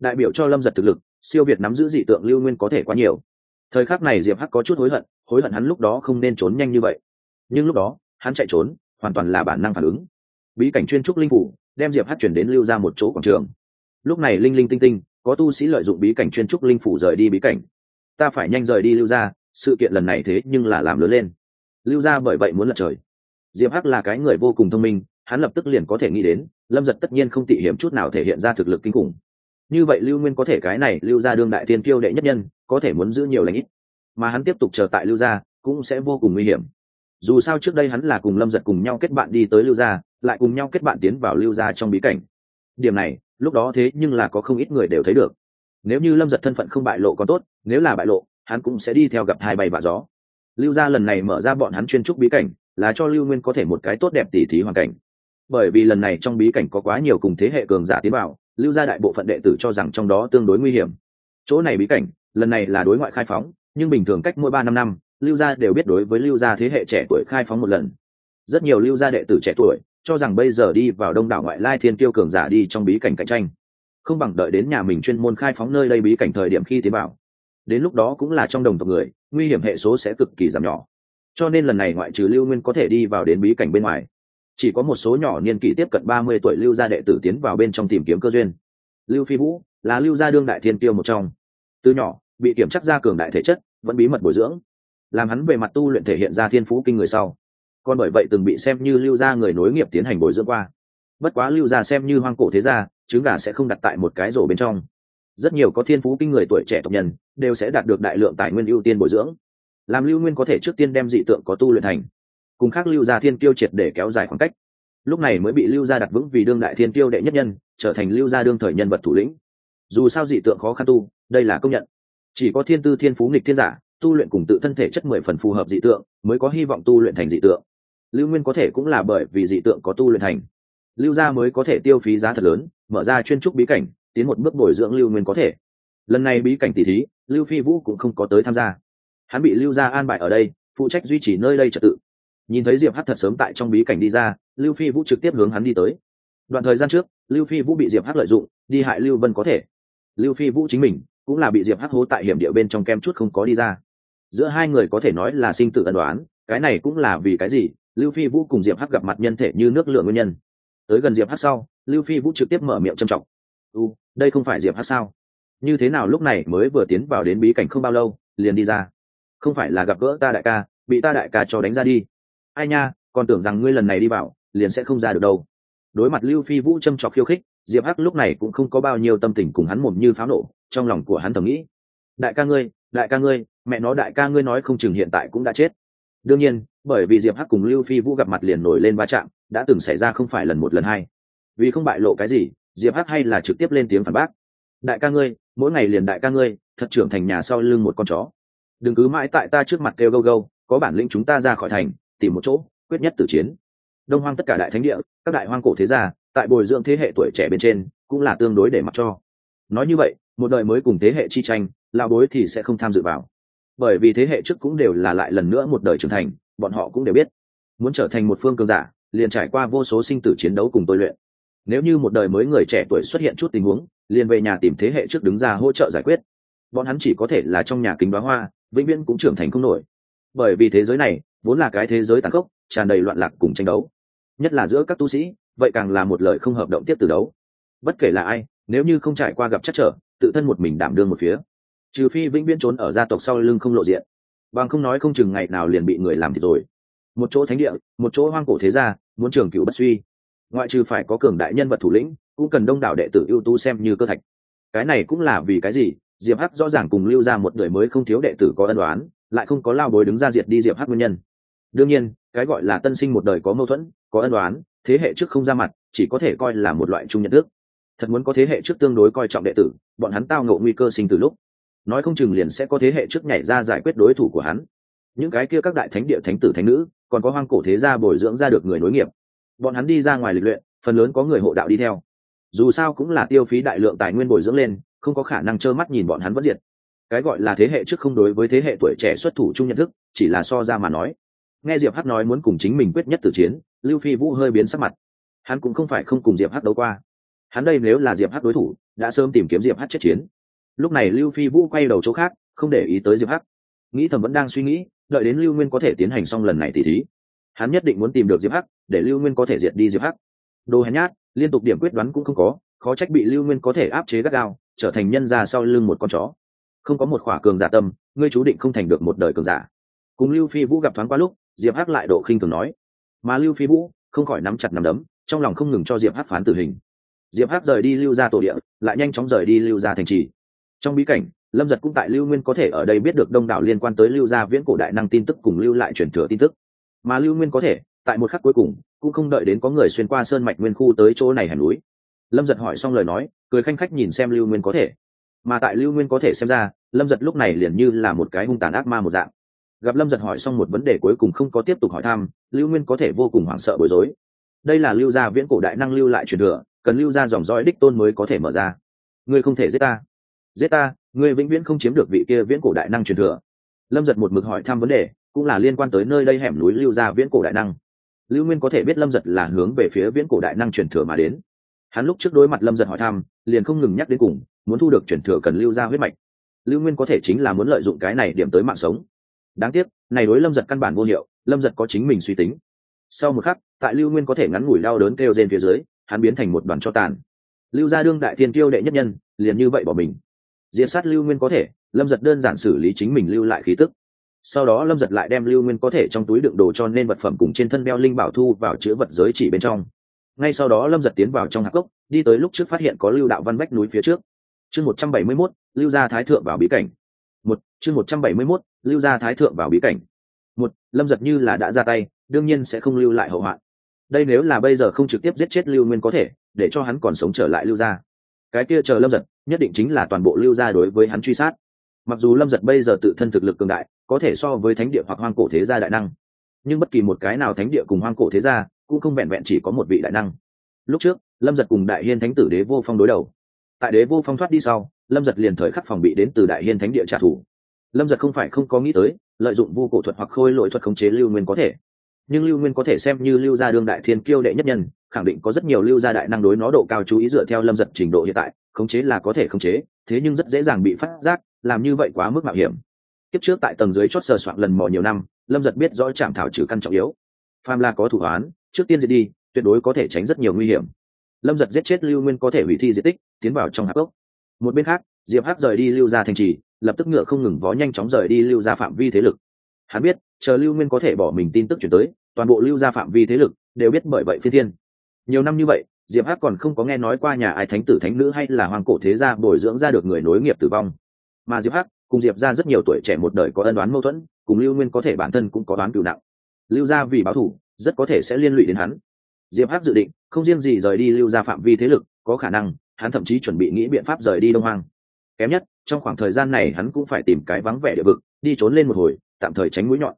Đại biểu cho lâm giật thực lực siêu việt nắm giữ dị tượng lưu nguyên có thể quá nhiều. Thời khắc này diệp hắc có chút hối hận hối hận hắn lúc đó không nên trốn nhanh như vậy. Nhưng lúc đó, hắn chạy trốn, hoàn toàn là bản năng phản ứng. Bí cảnh chuyên trúc linh phủ, đem diệp hắc chuyển đến lưu ra một chỗ quảng trường. Lúc này linh linh tinh tinh, có tu sĩ lợi dụng bí cảnh chuyên trúc linh phủ rời đi bí cảnh. Ta phải nhanh rời đi lưu ra, sự kiện lần này thế nhưng là làm lớn lên. Lưu ra bởi vậy muốn lật trời. Diệp hắc là cái người vô cùng thông minh, hắn lập tức liền có thể nghĩ đến, lâm giật tất nhiên không tị hiểm chút nào thể hiện ra thực lực kinh khủng như vậy lưu nguyên có thể cái này lưu ra đương đại tiên tiêu đệ nhất nhân, có thể muốn giữ nhiều lãnh ít. Mà hắn tiếp tục chờ tại lưu gia, cũng sẽ vô cùng nguy hiểm. Dù sao trước đây hắn là cùng lâm giật cùng nhau kết bạn đi tới lưu gia, lại cùng nhau kết bạn tiến vào lưu gia trong bí cảnh. Điểm này, lúc đó thế nhưng là có không ít người đều thấy được. Nếu như lâm giật thân phận không bại lộ có tốt, nếu là bại lộ, hắn cũng sẽ đi theo gặp hai bay và gió. Lưu gia lần này mở ra bọn hắn chuyên trúc bí cảnh, là cho lưu nguyên có thể một cái tốt đẹp tỉ thí hoàn cảnh. Bởi vì lần này trong bí cảnh có quá nhiều cùng thế hệ cường giả tiến vào lưu gia đại bộ phận đệ tử cho rằng trong đó tương đối nguy hiểm. Chỗ này bí cảnh, lần này là đối ngoại khai phóng, nhưng bình thường cách mỗi ba năm năm, lưu gia đều biết đối với lưu gia thế hệ trẻ tuổi khai phóng một lần. Rất nhiều lưu gia đệ tử trẻ tuổi, cho rằng bây giờ đi vào đông đảo ngoại lai thiên tiêu cường giả đi trong bí cảnh cạnh tranh. Không bằng đợi đến nhà mình chuyên môn khai phóng nơi đây bí cảnh thời điểm khi tiến vào. Đến lúc đó cũng là trong đồng tộc người, nguy hiểm hệ số sẽ cực kỳ giảm nhỏ. Cho nên lần này ngoại trừ lưu nguyên có thể đi vào đến bí cảnh bên ngoài chỉ có một số nhỏ niên kỷ tiếp cận ba mươi tuổi lưu gia đệ tử tiến vào bên trong tìm kiếm cơ duyên. Lưu phi vũ là lưu gia đương đại thiên tiêu một trong. Từ nhỏ, bị kiểm chắc ra cường đại thể chất, vẫn bí mật bồi dưỡng, làm hắn về mặt tu luyện thể hiện ra thiên phú kinh người sau. Còn bởi vậy từng bị xem như lưu gia người nối nghiệp tiến hành bồi dưỡng qua. Bất quá lưu gia xem như hoang cổ thế gia, trứng gà sẽ không đặt tại một cái rổ bên trong. Rất nhiều có thiên phú kinh người tuổi trẻ tộc nhân đều sẽ đạt được đại lượng tài nguyên ưu tiên bồi dưỡng. Làm lưu nguyên có thể trước tiên đem dị tượng có tu luyện thành cùng khác lưu gia thiên tiêu triệt để kéo dài khoảng cách. Lúc này mới bị lưu gia đặt vững vì đương đại thiên tiêu đệ nhất nhân, trở thành lưu gia đương thời nhân vật thủ lĩnh. Dù sao dị tượng khó khăn tu, đây là công nhận. Chỉ có thiên tư thiên phú nghịch thiên giả, tu luyện cùng tự thân thể chất mười phần phù hợp dị tượng, mới có hy vọng tu luyện thành dị tượng. Lưu nguyên có thể cũng là bởi vì dị tượng có tu luyện thành. Lưu gia mới có thể tiêu phí giá thật lớn, mở ra chuyên trúc bí cảnh, tiến một bước bồi dưỡng lưu nguyên có thể. Lần này bí cảnh tỷ thí, lưu phi vũ cũng không có tới tham gia. Hắn bị lưu gia an bài ở đây, phụ trách duy trì nơi đây trật tự nhìn thấy diệp hắc thật sớm tại trong bí cảnh đi ra, lưu phi vũ trực tiếp hướng hắn đi tới. Đoạn thời gian trước, lưu phi vũ bị diệp hắc lợi dụng, đi hại lưu vân có thể. Lưu phi vũ chính mình cũng là bị diệp hắc hố tại hiểm địa bên trong kem chút không có đi ra. Giữa hai người có thể nói là sinh tử ân đoán cái này cũng là vì cái gì? Lưu phi vũ cùng diệp hắc gặp mặt nhân thể như nước lửa nguyên nhân. Tới gần diệp hắc sau, lưu phi vũ trực tiếp mở miệng trầm trọng. U, đây không phải diệp hắc sao? Như thế nào lúc này mới vừa tiến vào đến bí cảnh không bao lâu, liền đi ra? Không phải là gặp gỡ ta đại ca, bị ta đại ca cho đánh ra đi ai nha, còn tưởng rằng ngươi lần này đi vào, liền sẽ không ra được đâu. Đối mặt lưu phi vũ châm trọc khiêu khích, diệp hắc lúc này cũng không có bao nhiêu tâm tình cùng hắn mồm như pháo nổ, trong lòng của hắn thầm nghĩ. Đại ca ngươi, đại ca ngươi, mẹ nó đại ca ngươi nói không chừng hiện tại cũng đã chết. Đương nhiên, bởi vì diệp hắc cùng lưu phi vũ gặp mặt liền nổi lên va chạm, đã từng xảy ra không phải lần một lần hai. Vì không bại lộ cái gì, diệp hắc hay là trực tiếp lên tiếng phản bác. Đại ca ngươi, mỗi ngày liền đại ca ngươi, thật trưởng thành nhà sau lưng một con chó. Đừng cứ mãi tại ta trước mặt kêu gâu gâu, có bản lĩnh chúng ta ra khỏi thành tìm một chỗ, quyết nhất tử chiến. Đông hoang tất cả đại thánh địa, các đại hoang cổ thế gia, tại bồi dưỡng thế hệ tuổi trẻ bên trên, cũng là tương đối để mặc cho. Nói như vậy, một đời mới cùng thế hệ chi tranh lao bối thì sẽ không tham dự vào. Bởi vì thế hệ trước cũng đều là lại lần nữa một đời trưởng thành, bọn họ cũng đều biết. Muốn trở thành một phương cường giả, liền trải qua vô số sinh tử chiến đấu cùng tôi luyện. Nếu như một đời mới người trẻ tuổi xuất hiện chút tình huống, liền về nhà tìm thế hệ trước đứng ra hỗ trợ giải quyết. Bọn hắn chỉ có thể là trong nhà kính đoá hoa, vĩnh viễn cũng trưởng thành không nổi. Bởi vì thế giới này vốn là cái thế giới tàn khốc, tràn đầy loạn lạc cùng tranh đấu. Nhất là giữa các tu sĩ, vậy càng là một lời không hợp động tiếp từ đấu. Bất kể là ai, nếu như không trải qua gặp chắc trở, tự thân một mình đảm đương một phía. Trừ phi vĩnh viễn trốn ở gia tộc sau lưng không lộ diện. Bằng không nói không chừng ngày nào liền bị người làm thì rồi. Một chỗ thánh địa, một chỗ hoang cổ thế gia, muốn trường cựu bất suy. Ngoại trừ phải có cường đại nhân vật thủ lĩnh, cũng cần đông đảo đệ tử ưu tú xem như cơ thạch. Cái này cũng là vì cái gì? Diệp hắc rõ ràng cùng lưu ra một đời mới không thiếu đệ tử có ân đoán lại không có lao bối đứng ra diệt đi diệp hắc nguyên nhân đương nhiên, cái gọi là tân sinh một đời có mâu thuẫn, có ân đoán thế hệ trước không ra mặt, chỉ có thể coi là một loại chung nhận thức. Thật muốn có thế hệ trước tương đối coi trọng đệ tử, bọn hắn tao ngộ nguy cơ sinh từ lúc. Nói không chừng liền sẽ có thế hệ trước nhảy ra giải quyết đối thủ của hắn. Những cái kia các đại thánh địa thánh tử thánh nữ, còn có hoang cổ thế gia bồi dưỡng ra được người nối nghiệp. Bọn hắn đi ra ngoài lịch luyện, phần lớn có người hộ đạo đi theo. Dù sao cũng là tiêu phí đại lượng tài nguyên bồi dưỡng lên, không có khả năng trơ mắt nhìn bọn hắn vẫn diệt. Cái gọi là thế hệ trước không đối với thế hệ tuổi trẻ xuất thủ chung nhận thức, chỉ là so ra mà nói nghe diệp hắc nói muốn cùng chính mình quyết nhất tử chiến, lưu phi vũ hơi biến sắc mặt. Hắn cũng không phải không cùng diệp hắc đấu qua. Hắn đây nếu là diệp hắc đối thủ, đã sớm tìm kiếm diệp hắc chết chiến. Lúc này lưu phi vũ quay đầu chỗ khác, không để ý tới diệp hắc. Nghĩ thầm vẫn đang suy nghĩ, đợi đến lưu nguyên có thể tiến hành xong lần này thì thí. Hắn nhất định muốn tìm được diệp hắc, để lưu nguyên có thể diệt đi diệp hắc. Đồ hèn nhát, liên tục điểm quyết đoán cũng không có, khó trách bị lưu nguyên có thể áp chế gắt gao, trở thành nhân ra sau lưng một con chó. Không có một khỏa cường giả tâm, ngươi chú định không thành được một đời cường giả cùng lưu phi vũ gặp thoáng qua lúc, diệp hắc lại độ khinh thường nói. Mà lưu phi vũ không khỏi nắm chặt nắm đấm, trong lòng không ngừng cho diệp hắc phán tử hình. Diệp hắc rời đi lưu ra tổ địa, lại nhanh chóng rời đi lưu ra thành trì. Trong bí cảnh, lâm giật cũng tại lưu nguyên có thể ở đây biết được đông đảo liên quan tới lưu gia viễn cổ đại năng tin tức cùng lưu lại truyền thừa tin tức. Mà lưu nguyên có thể, tại một khắc cuối cùng, cũng không đợi đến có người xuyên qua sơn mạch nguyên khu tới chỗ này hẻm núi. Lâm giật hỏi xong lời nói, cười khanh khách nhìn xem lưu nguyên có thể. Mà tại lưu nguyên có thể xem ra, lâm giật lúc này liền như là một cái hung tàn ác ma một dạng gặp lâm giật hỏi xong một vấn đề cuối cùng không có tiếp tục hỏi thăm, lưu nguyên có thể vô cùng hoảng sợ bối rối. Đây là lưu gia viễn cổ đại năng lưu lại truyền thừa, cần lưu Gia dòng dõi đích tôn mới có thể mở ra. Ngươi không thể giết ta. Giết ta, ngươi vĩnh viễn không chiếm được vị kia viễn cổ đại năng truyền thừa. Lâm giật một mực hỏi thăm vấn đề, cũng là liên quan tới nơi đây hẻm núi lưu gia viễn cổ đại năng. Lưu nguyên có thể biết lâm giật là hướng về phía viễn cổ đại năng truyền thừa mà đến. Hắn lúc trước đối mặt lâm giật hỏi thăm, liền không ngừng nhắc đến cùng, muốn thu được truyền thừa cần lưu Gia huyết mạch. Lưu nguyên có thể chính là muốn lợi dụng cái này điểm tới mạng sống đáng tiếc, này đối lâm giật căn bản vô hiệu, lâm giật có chính mình suy tính. Sau một khắc, tại lưu nguyên có thể ngắn ngủi đau đớn kêu trên phía dưới, hắn biến thành một đoàn cho tàn. Lưu gia đương đại thiên tiêu đệ nhất nhân, liền như vậy bỏ mình. Diệt sát lưu nguyên có thể, lâm giật đơn giản xử lý chính mình lưu lại khí tức. Sau đó lâm giật lại đem lưu nguyên có thể trong túi đựng đồ cho nên vật phẩm cùng trên thân beo linh bảo thu vào chứa vật giới chỉ bên trong. Ngay sau đó lâm giật tiến vào trong hạc cốc, đi tới lúc trước phát hiện có lưu đạo văn bách núi phía trước. Chương một trăm bảy mươi mốt, lưu gia thái thượng vào bí cảnh một, chương một trăm bảy mươi mốt, lưu gia thái thượng vào bí cảnh. Một, lâm giật như là đã ra tay, đương nhiên sẽ không lưu lại hậu hoạn. Đây nếu là bây giờ không trực tiếp giết chết lưu nguyên có thể, để cho hắn còn sống trở lại lưu gia. Cái kia chờ lâm giật, nhất định chính là toàn bộ lưu gia đối với hắn truy sát. Mặc dù lâm giật bây giờ tự thân thực lực cường đại, có thể so với thánh địa hoặc hoang cổ thế gia đại năng. Nhưng bất kỳ một cái nào thánh địa cùng hoang cổ thế gia, cũng không vẹn vẹn chỉ có một vị đại năng. Lúc trước, lâm giật cùng đại hiên thánh tử đế vô phong đối đầu. Tại đế vô phong thoát đi sau lâm giật liền thời khắc phòng bị đến từ đại hiên thánh địa trả thù. Lâm giật không phải không có nghĩ tới, lợi dụng vu cổ thuật hoặc khôi lội thuật khống chế lưu nguyên có thể. Nhưng lưu nguyên có thể xem như lưu gia đương đại thiên kiêu đệ nhất nhân, khẳng định có rất nhiều lưu gia đại năng đối nó độ cao chú ý dựa theo lâm giật trình độ hiện tại, khống chế là có thể khống chế, thế nhưng rất dễ dàng bị phát giác, làm như vậy quá mức mạo hiểm. Tiếp trước tại tầng dưới chót sờ soạn lần mò nhiều năm, lâm giật biết rõ chạm thảo trừ căn trọng yếu. Pham la có thủ án, trước tiên diệt đi, tuyệt đối có thể tránh rất nhiều nguy hiểm. Lâm giật giết chết lưu nguyên có thể hủy thi di tích, tiến vào trong hạc gốc một bên khác diệp hắc rời đi lưu ra thành trì lập tức ngựa không ngừng vó nhanh chóng rời đi lưu ra phạm vi thế lực. Hắn biết chờ lưu nguyên có thể bỏ mình tin tức chuyển tới toàn bộ lưu ra phạm vi thế lực đều biết bởi vậy phi thiên. Nhiều năm như vậy diệp hắc còn không có nghe nói qua nhà ai thánh tử thánh nữ hay là hoàng cổ thế gia bồi dưỡng ra được người nối nghiệp tử vong. Mà diệp hắc cùng diệp ra rất nhiều tuổi trẻ một đời có ân đoán mâu thuẫn cùng lưu nguyên có thể bản thân cũng có đoán cựu nặng. Lưu gia vì báo thù, rất có thể sẽ liên lụy đến hắn. Diệp hắc dự định không riêng gì rời đi lưu gia phạm vi thế lực có khả năng hắn thậm chí chuẩn bị nghĩ biện pháp rời đi đông hoang. Kém nhất, trong khoảng thời gian này hắn cũng phải tìm cái vắng vẻ địa vực, đi trốn lên một hồi, tạm thời tránh mũi nhọn.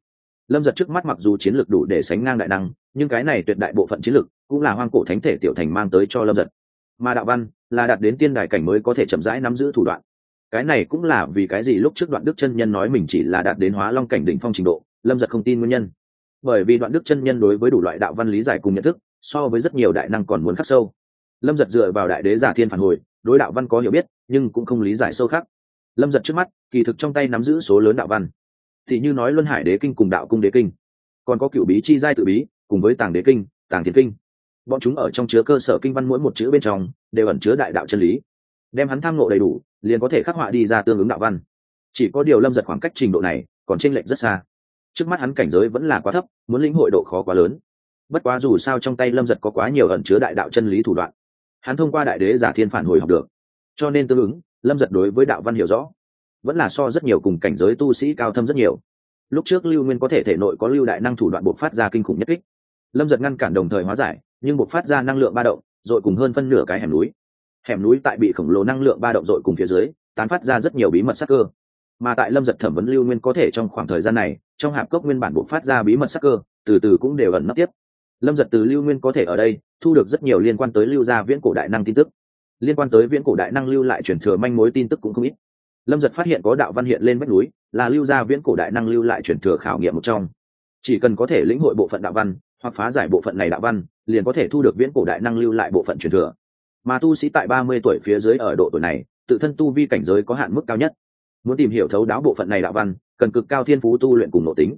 Lâm giật trước mắt mặc dù chiến lược đủ để sánh ngang đại năng, nhưng cái này tuyệt đại bộ phận chiến lược cũng là hoang cổ thánh thể tiểu thành mang tới cho lâm giật. Mà đạo văn là đạt đến tiên đài cảnh mới có thể chậm rãi nắm giữ thủ đoạn. Cái này cũng là vì cái gì lúc trước đoạn đức chân nhân nói mình chỉ là đạt đến hóa long cảnh đỉnh phong trình độ, lâm giật không tin nguyên nhân. Bởi vì đoạn đức chân nhân đối với đủ loại đạo văn lý giải cùng nhận thức, so với rất nhiều đại năng còn muốn khắc sâu lâm giật dựa vào đại đế giả thiên phản hồi, đối đạo văn có hiểu biết, nhưng cũng không lý giải sâu khắc. Lâm giật trước mắt, kỳ thực trong tay nắm giữ số lớn đạo văn. Thì như nói luân hải đế kinh cùng đạo cung đế kinh. Còn có cựu bí chi giai tự bí, cùng với tàng đế kinh, tàng thiên kinh. Bọn chúng ở trong chứa cơ sở kinh văn mỗi một chữ bên trong, đều ẩn chứa đại đạo chân lý. Đem hắn tham ngộ đầy đủ, liền có thể khắc họa đi ra tương ứng đạo văn. Chỉ có điều lâm giật khoảng cách trình độ này, còn chênh lệch rất xa. Trước mắt hắn cảnh giới vẫn là quá thấp, muốn lĩnh hội độ khó quá lớn. Bất quá dù sao trong tay lâm giật có quá nhiều ẩn chứa đại đạo chân lý thủ đoạn hắn thông qua đại đế giả thiên phản hồi học được. Cho nên tương ứng, lâm giật đối với đạo văn hiểu rõ, vẫn là so rất nhiều cùng cảnh giới tu sĩ cao thâm rất nhiều. Lúc trước lưu nguyên có thể thể nội có lưu đại năng thủ đoạn buộc phát ra kinh khủng nhất kích. Lâm giật ngăn cản đồng thời hóa giải, nhưng buộc phát ra năng lượng ba động dội cùng hơn phân nửa cái hẻm núi. Hẻm núi tại bị khổng lồ năng lượng ba động dội cùng phía dưới, tán phát ra rất nhiều bí mật sắc cơ. Mà tại lâm giật thẩm vấn lưu nguyên có thể trong khoảng thời gian này, trong hạp cốc nguyên bản buộc phát ra bí mật sắc cơ, từ từ cũng đều ẩn nấp tiếp lâm giật từ lưu nguyên có thể ở đây, thu được rất nhiều liên quan tới lưu gia viễn cổ đại năng tin tức. Liên quan tới viễn cổ đại năng lưu lại truyền thừa manh mối tin tức cũng không ít. Lâm giật phát hiện có đạo văn hiện lên vách núi, là lưu gia viễn cổ đại năng lưu lại truyền thừa khảo nghiệm một trong. Chỉ cần có thể lĩnh hội bộ phận đạo văn, hoặc phá giải bộ phận này đạo văn, liền có thể thu được viễn cổ đại năng lưu lại bộ phận truyền thừa. Mà tu sĩ tại ba mươi tuổi phía dưới ở độ tuổi này, tự thân tu vi cảnh giới có hạn mức cao nhất. Muốn tìm hiểu thấu đáo bộ phận này đạo văn, cần cực cao thiên phú tu luyện cùng nội tính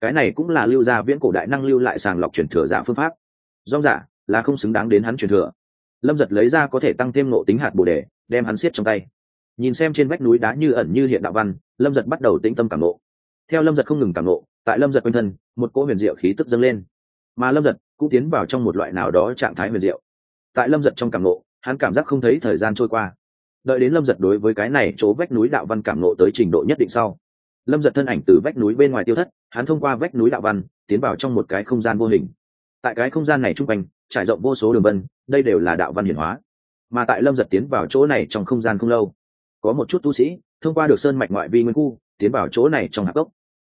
cái này cũng là lưu gia viễn cổ đại năng lưu lại sàng lọc truyền thừa giả phương pháp. Do giả là không xứng đáng đến hắn truyền thừa. Lâm giật lấy ra có thể tăng thêm nộ tính hạt bồ đề, đem hắn siết trong tay. Nhìn xem trên vách núi đá như ẩn như hiện đạo văn, lâm giật bắt đầu tĩnh tâm cảm nộ theo lâm giật không ngừng cảm nộ tại lâm giật quanh thân, một cỗ huyền diệu khí tức dâng lên. Mà lâm giật cũng tiến vào trong một loại nào đó trạng thái huyền diệu. Tại lâm giật trong cảm nộ hắn cảm giác không thấy thời gian trôi qua. Đợi đến lâm giật đối với cái này chỗ vách núi đạo văn cảm nộ tới trình độ nhất định sau lâm giật thân ảnh từ vách núi bên ngoài tiêu thất, hắn thông qua vách núi đạo văn, tiến vào trong một cái không gian vô hình. Tại cái không gian này t r quanh, trải rộng vô số đường vân, đây đều là đạo văn hiển hóa. Mà tại lâm giật tiến vào chỗ này trong không gian không lâu, có một chút tu sĩ, thông qua được sơn mạch ngoại vi nguyên khu, tiến vào chỗ này trong hạp cốc.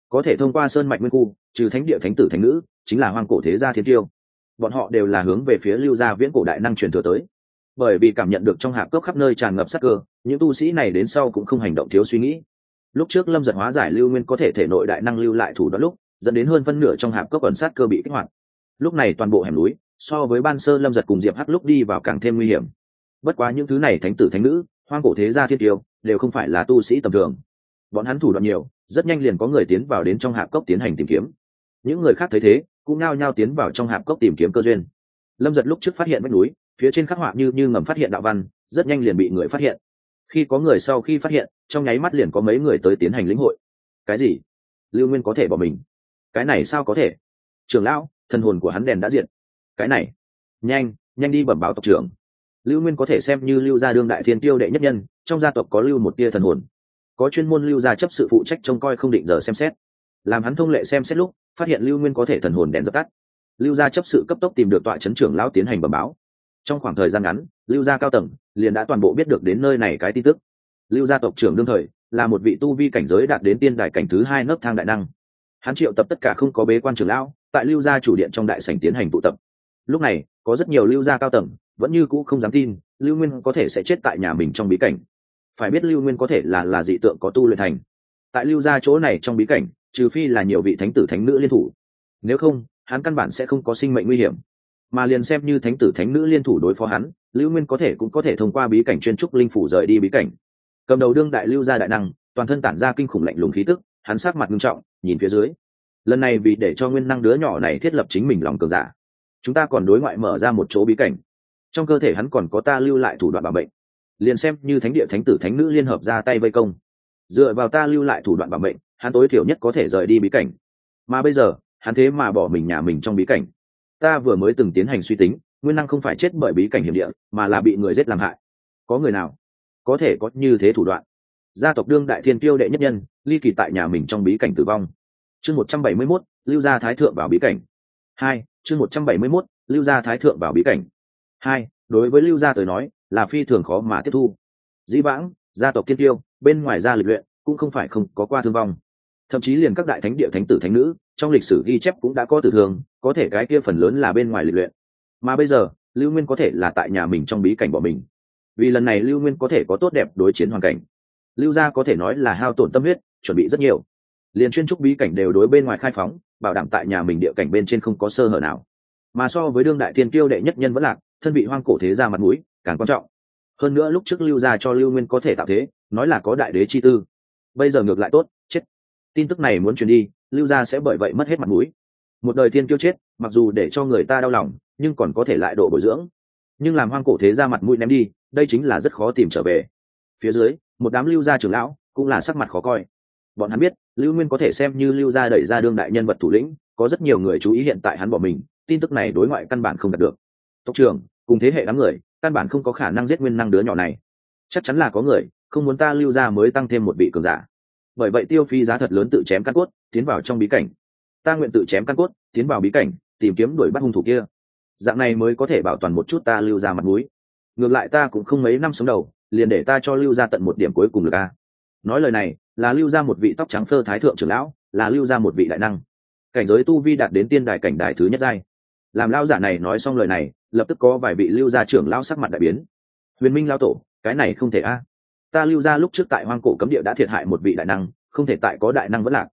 Có thể thông qua sơn mạch nguyên khu, trừ thánh địa thánh tử thánh nữ, chính là hoang cổ thế gia thiên tiêu. Bọn họ đều là hướng về phía lưu gia viễn cổ đại năng truyền thừa tới. Bởi vì cảm nhận được trong hạp cốc khắp nơi tràn ngập sắc cơ, những tu sĩ này đến sau cũng không hành động thiếu suy nghĩ lúc trước lâm giật hóa giải lưu nguyên có thể thể nội đại năng lưu lại thủ đoạn lúc, dẫn đến hơn phân nửa trong hạp cốc ẩn sát cơ bị kích hoạt. Lúc này toàn bộ hẻm núi, so với ban sơ lâm giật cùng diệp hắc lúc đi vào càng thêm nguy hiểm. Bất quá những thứ này thánh tử thánh nữ, hoang cổ thế gia thiên tiêu, đều không phải là tu sĩ tầm thường. Bọn hắn thủ đoạn nhiều, rất nhanh liền có người tiến vào đến trong hạp cốc tiến hành tìm kiếm. Những người khác thấy thế, cũng nao nhao tiến vào trong hạp cốc tìm kiếm cơ duyên. Lâm giật lúc trước phát hiện vách núi, phía trên khắc họa như như ngầm phát hiện đạo văn, rất nhanh liền bị người phát hiện khi có người sau khi phát hiện, trong nháy mắt liền có mấy người tới tiến hành lĩnh hội. Cái gì? Lưu nguyên có thể bỏ mình? Cái này sao có thể? Trường lão thần hồn của hắn đèn đã diện cái này, nhanh nhanh đi bẩm báo tộc trưởng. Lưu nguyên có thể xem như lưu gia đương đại thiên tiêu đệ nhất nhân, trong gia tộc có lưu một tia thần hồn. Có chuyên môn lưu gia chấp sự phụ trách trông coi không định giờ xem xét. Làm hắn thông lệ xem xét lúc, phát hiện lưu nguyên có thể thần hồn đèn dập tắt. Lưu gia chấp sự cấp tốc tìm được tọa chấn trưởng lão tiến hành bẩm báo. Trong khoảng thời gian ngắn, lưu gia cao tầng liền đã toàn bộ biết được đến nơi này cái tin tức. Lưu gia tộc trưởng đương thời, là một vị tu vi cảnh giới đạt đến tiên đại cảnh thứ hai nấc thang đại năng. Hắn triệu tập tất cả không có bế quan trưởng lão, tại lưu gia chủ điện trong đại sảnh tiến hành tụ tập. Lúc này, có rất nhiều lưu gia cao tầng, vẫn như cũ không dám tin, lưu nguyên có thể sẽ chết tại nhà mình trong bí cảnh. Phải biết lưu nguyên có thể là là dị tượng có tu luyện thành. Tại lưu gia chỗ này trong bí cảnh, trừ phi là nhiều vị thánh tử thánh nữ liên thủ. Nếu không, hắn căn bản sẽ không có sinh mệnh nguy hiểm mà liền xem như thánh tử thánh nữ liên thủ đối phó hắn, lưu nguyên có thể cũng có thể thông qua bí cảnh chuyên trúc linh phủ rời đi bí cảnh. Cầm đầu đương đại lưu gia đại năng, toàn thân tản ra kinh khủng lạnh lùng khí tức, hắn sát mặt nghiêm trọng, nhìn phía dưới. Lần này vì để cho nguyên năng đứa nhỏ này thiết lập chính mình lòng cường giả, chúng ta còn đối ngoại mở ra một chỗ bí cảnh. Trong cơ thể hắn còn có ta lưu lại thủ đoạn bảo mệnh. Liền xem như thánh địa thánh tử thánh nữ liên hợp ra tay vây công. Dựa vào ta lưu lại thủ đoạn bảo mệnh, hắn tối thiểu nhất có thể rời đi bí cảnh. Mà bây giờ, hắn thế mà bỏ mình nhà mình trong bí cảnh ta vừa mới từng tiến hành suy tính, nguyên năng không phải chết bởi bí cảnh hiểm địa, mà là bị người giết làm hại. Có người nào? Có thể có như thế thủ đoạn. Gia tộc đương đại thiên tiêu đệ nhất nhân, ly kỳ tại nhà mình trong bí cảnh tử vong. Chương một trăm bảy mươi mốt, lưu gia thái thượng vào bí cảnh. Hai, chương một trăm bảy mươi mốt, lưu gia thái thượng vào bí cảnh. Hai, đối với lưu gia tới nói, là phi thường khó mà tiếp thu. Dĩ vãng, gia tộc thiên tiêu bên ngoài gia lịch luyện, cũng không phải không có qua thương vong. Thậm chí liền các đại thánh địa thánh tử thánh nữ trong lịch sử ghi chép cũng đã có tử thương có thể cái kia phần lớn là bên ngoài lịch luyện. Mà bây giờ, lưu nguyên có thể là tại nhà mình trong bí cảnh bỏ mình. Vì lần này lưu nguyên có thể có tốt đẹp đối chiến hoàn cảnh. Lưu gia có thể nói là hao tổn tâm huyết, chuẩn bị rất nhiều. Liền chuyên trúc bí cảnh đều đối bên ngoài khai phóng, bảo đảm tại nhà mình địa cảnh bên trên không có sơ hở nào. Mà so với đương đại thiên kiêu đệ nhất nhân vẫn lạc, thân bị hoang cổ thế ra mặt mũi, càng quan trọng. Hơn nữa lúc trước lưu gia cho lưu nguyên có thể tạo thế, nói là có đại đế chi tư. Bây giờ ngược lại tốt, chết. Tin tức này muốn truyền đi lưu gia sẽ bởi vậy mất hết mặt mũi. Một đời thiên kiêu chết, mặc dù để cho người ta đau lòng, nhưng còn có thể lại độ bồi dưỡng. Nhưng làm hoang cổ thế ra mặt mũi ném đi, đây chính là rất khó tìm trở về. Phía dưới, một đám lưu gia trưởng lão cũng là sắc mặt khó coi. Bọn hắn biết, lưu nguyên có thể xem như lưu gia đẩy ra đương đại nhân vật thủ lĩnh, có rất nhiều người chú ý hiện tại hắn bỏ mình, tin tức này đối ngoại căn bản không đạt được. Tộc trưởng, cùng thế hệ đám người, căn bản không có khả năng giết nguyên năng đứa nhỏ này. Chắc chắn là có người, không muốn ta lưu ra mới tăng thêm một vị cường giả bởi vậy tiêu phi giá thật lớn tự chém căn cốt, tiến vào trong bí cảnh. Ta nguyện tự chém căn cốt, tiến vào bí cảnh, tìm kiếm đuổi bắt hung thủ kia. Dạng này mới có thể bảo toàn một chút ta lưu ra mặt mũi. Ngược lại ta cũng không mấy năm sống đầu, liền để ta cho lưu ra tận một điểm cuối cùng được a. Nói lời này, là lưu ra một vị tóc trắng phơ thái thượng trưởng lão, là lưu ra một vị đại năng. Cảnh giới tu vi đạt đến tiên đài cảnh đài thứ nhất giai. Làm lao giả này nói xong lời này, lập tức có vài vị lưu gia trưởng lao sắc mặt đại biến. Huyền minh lao tổ, cái này không thể a ta lưu ra lúc trước tại hoang cổ cấm địa đã thiệt hại một vị đại năng, không thể tại có đại năng vẫn lạc.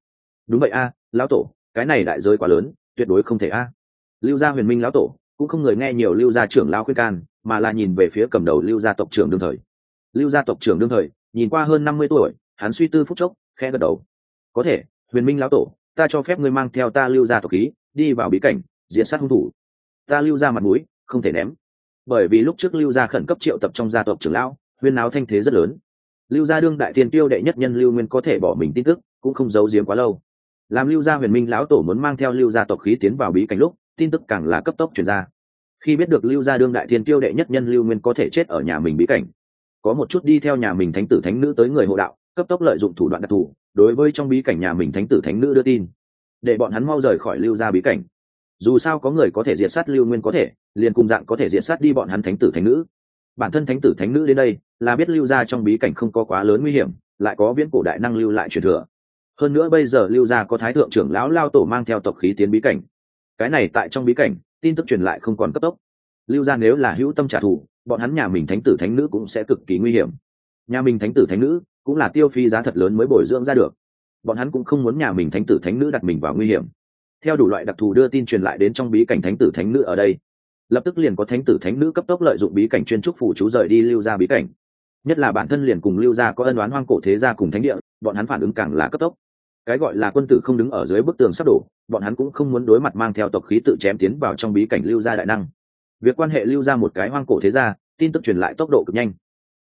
Đúng vậy a, lão tổ, cái này đại giới quá lớn, tuyệt đối không thể a. Lưu gia huyền minh lão tổ, cũng không người nghe nhiều lưu gia trưởng lao khuyên can, mà là nhìn về phía cầm đầu lưu gia tộc trưởng đương thời. Lưu gia tộc trưởng đương thời, nhìn qua hơn năm mươi tuổi, hắn suy tư phút chốc khe gật đầu. Có thể, huyền minh lão tổ, ta cho phép ngươi mang theo ta lưu gia tộc khí, đi vào bí cảnh diễn sát hung thủ. Ta lưu ra mặt mũi, không thể ném. Bởi vì lúc trước lưu gia khẩn cấp triệu tập trong gia tộc trưởng lão, huyên náo thanh thế rất lớn lưu gia đương đại tiên tiêu đệ nhất nhân lưu nguyên có thể bỏ mình tin tức, cũng không giấu giếm quá lâu. Làm lưu gia huyền minh lão tổ muốn mang theo lưu gia tộc khí tiến vào bí cảnh lúc, tin tức càng là cấp tốc chuyển ra. Khi biết được lưu gia đương đại thiên tiêu đệ nhất nhân lưu nguyên có thể chết ở nhà mình bí cảnh, có một chút đi theo nhà mình thánh tử thánh nữ tới người hộ đạo, cấp tốc lợi dụng thủ đoạn đặc thù, đối với trong bí cảnh nhà mình thánh tử thánh nữ đưa tin, để bọn hắn mau rời khỏi lưu gia bí cảnh. Dù sao có người có thể diệt sát lưu nguyên có thể, liền cùng dạng có thể diệt sát đi bọn hắn thánh tử thánh nữ. Bản thân thánh tử thánh nữ đến đây là biết lưu gia trong bí cảnh không có quá lớn nguy hiểm, lại có viễn cổ đại năng lưu lại truyền thừa. Hơn nữa bây giờ lưu gia có thái thượng trưởng lão lao tổ mang theo tộc khí tiến bí cảnh. Cái này tại trong bí cảnh, tin tức truyền lại không còn cấp tốc. Lưu gia nếu là hữu tâm trả thù, bọn hắn nhà mình thánh tử thánh nữ cũng sẽ cực kỳ nguy hiểm. Nhà mình thánh tử thánh nữ cũng là tiêu phi giá thật lớn mới bồi dưỡng ra được. Bọn hắn cũng không muốn nhà mình thánh tử thánh nữ đặt mình vào nguy hiểm. Theo đủ loại đặc thù đưa tin truyền lại đến trong bí cảnh thánh tử thánh nữ ở đây, lập tức liền có thánh tử thánh nữ cấp tốc lợi dụng bí cảnh chuyên trúc phủ chú rời đi lưu ra bí cảnh nhất là bản thân liền cùng lưu gia có ân oán hoang cổ thế gia cùng thánh địa, bọn hắn phản ứng càng là cấp tốc. Cái gọi là quân tử không đứng ở dưới bức tường sắp đổ, bọn hắn cũng không muốn đối mặt mang theo tộc khí tự chém tiến vào trong bí cảnh lưu gia đại năng. Việc quan hệ lưu gia một cái hoang cổ thế gia, tin tức truyền lại tốc độ cực nhanh.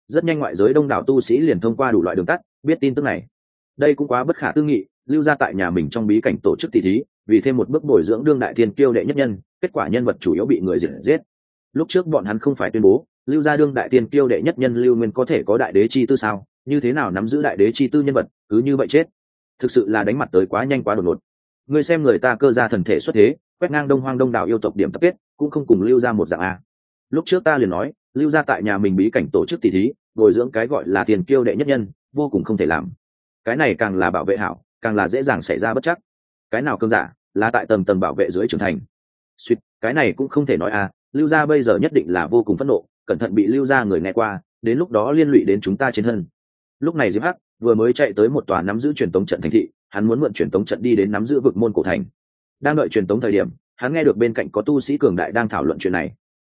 Rất nhanh ngoại giới đông đảo tu sĩ liền thông qua đủ loại đường tắt, biết tin tức này. Đây cũng quá bất khả tư nghị, lưu gia tại nhà mình trong bí cảnh tổ chức tỷ thí, vì thêm một bước bồi dưỡng đương đại thiên kiêu đệ nhất nhân, kết quả nhân vật chủ yếu bị người diệt giết. Lúc trước bọn hắn không phải tuyên bố lưu gia đương đại tiên kiêu đệ nhất nhân lưu nguyên có thể có đại đế chi tư sao? Như thế nào nắm giữ đại đế chi tư nhân vật, cứ như vậy chết? Thực sự là đánh mặt tới quá nhanh quá đột ngột. Người xem người ta cơ ra thần thể xuất thế, quét ngang đông hoang đông đảo yêu tộc điểm tập kết, cũng không cùng lưu ra một dạng a lúc trước ta liền nói, lưu ra tại nhà mình bí cảnh tổ chức tỷ thí, bồi dưỡng cái gọi là tiền kiêu đệ nhất nhân, vô cùng không thể làm. Cái này càng là bảo vệ hảo, càng là dễ dàng xảy ra bất chắc. Cái nào cơn giả, là tại tầng tầng bảo vệ dưới trưởng thành. Suýt, cái này cũng không thể nói à lưu gia bây giờ nhất định là vô cùng phẫn nộ cẩn thận bị lưu gia người nghe qua, đến lúc đó liên lụy đến chúng ta trên thân. Lúc này diệp hắc vừa mới chạy tới một tòa nắm giữ truyền tống trận thành thị, hắn muốn mượn truyền tống trận đi đến nắm giữ vực môn cổ thành. Đang đợi truyền tống thời điểm, hắn nghe được bên cạnh có tu sĩ cường đại đang thảo luận chuyện này.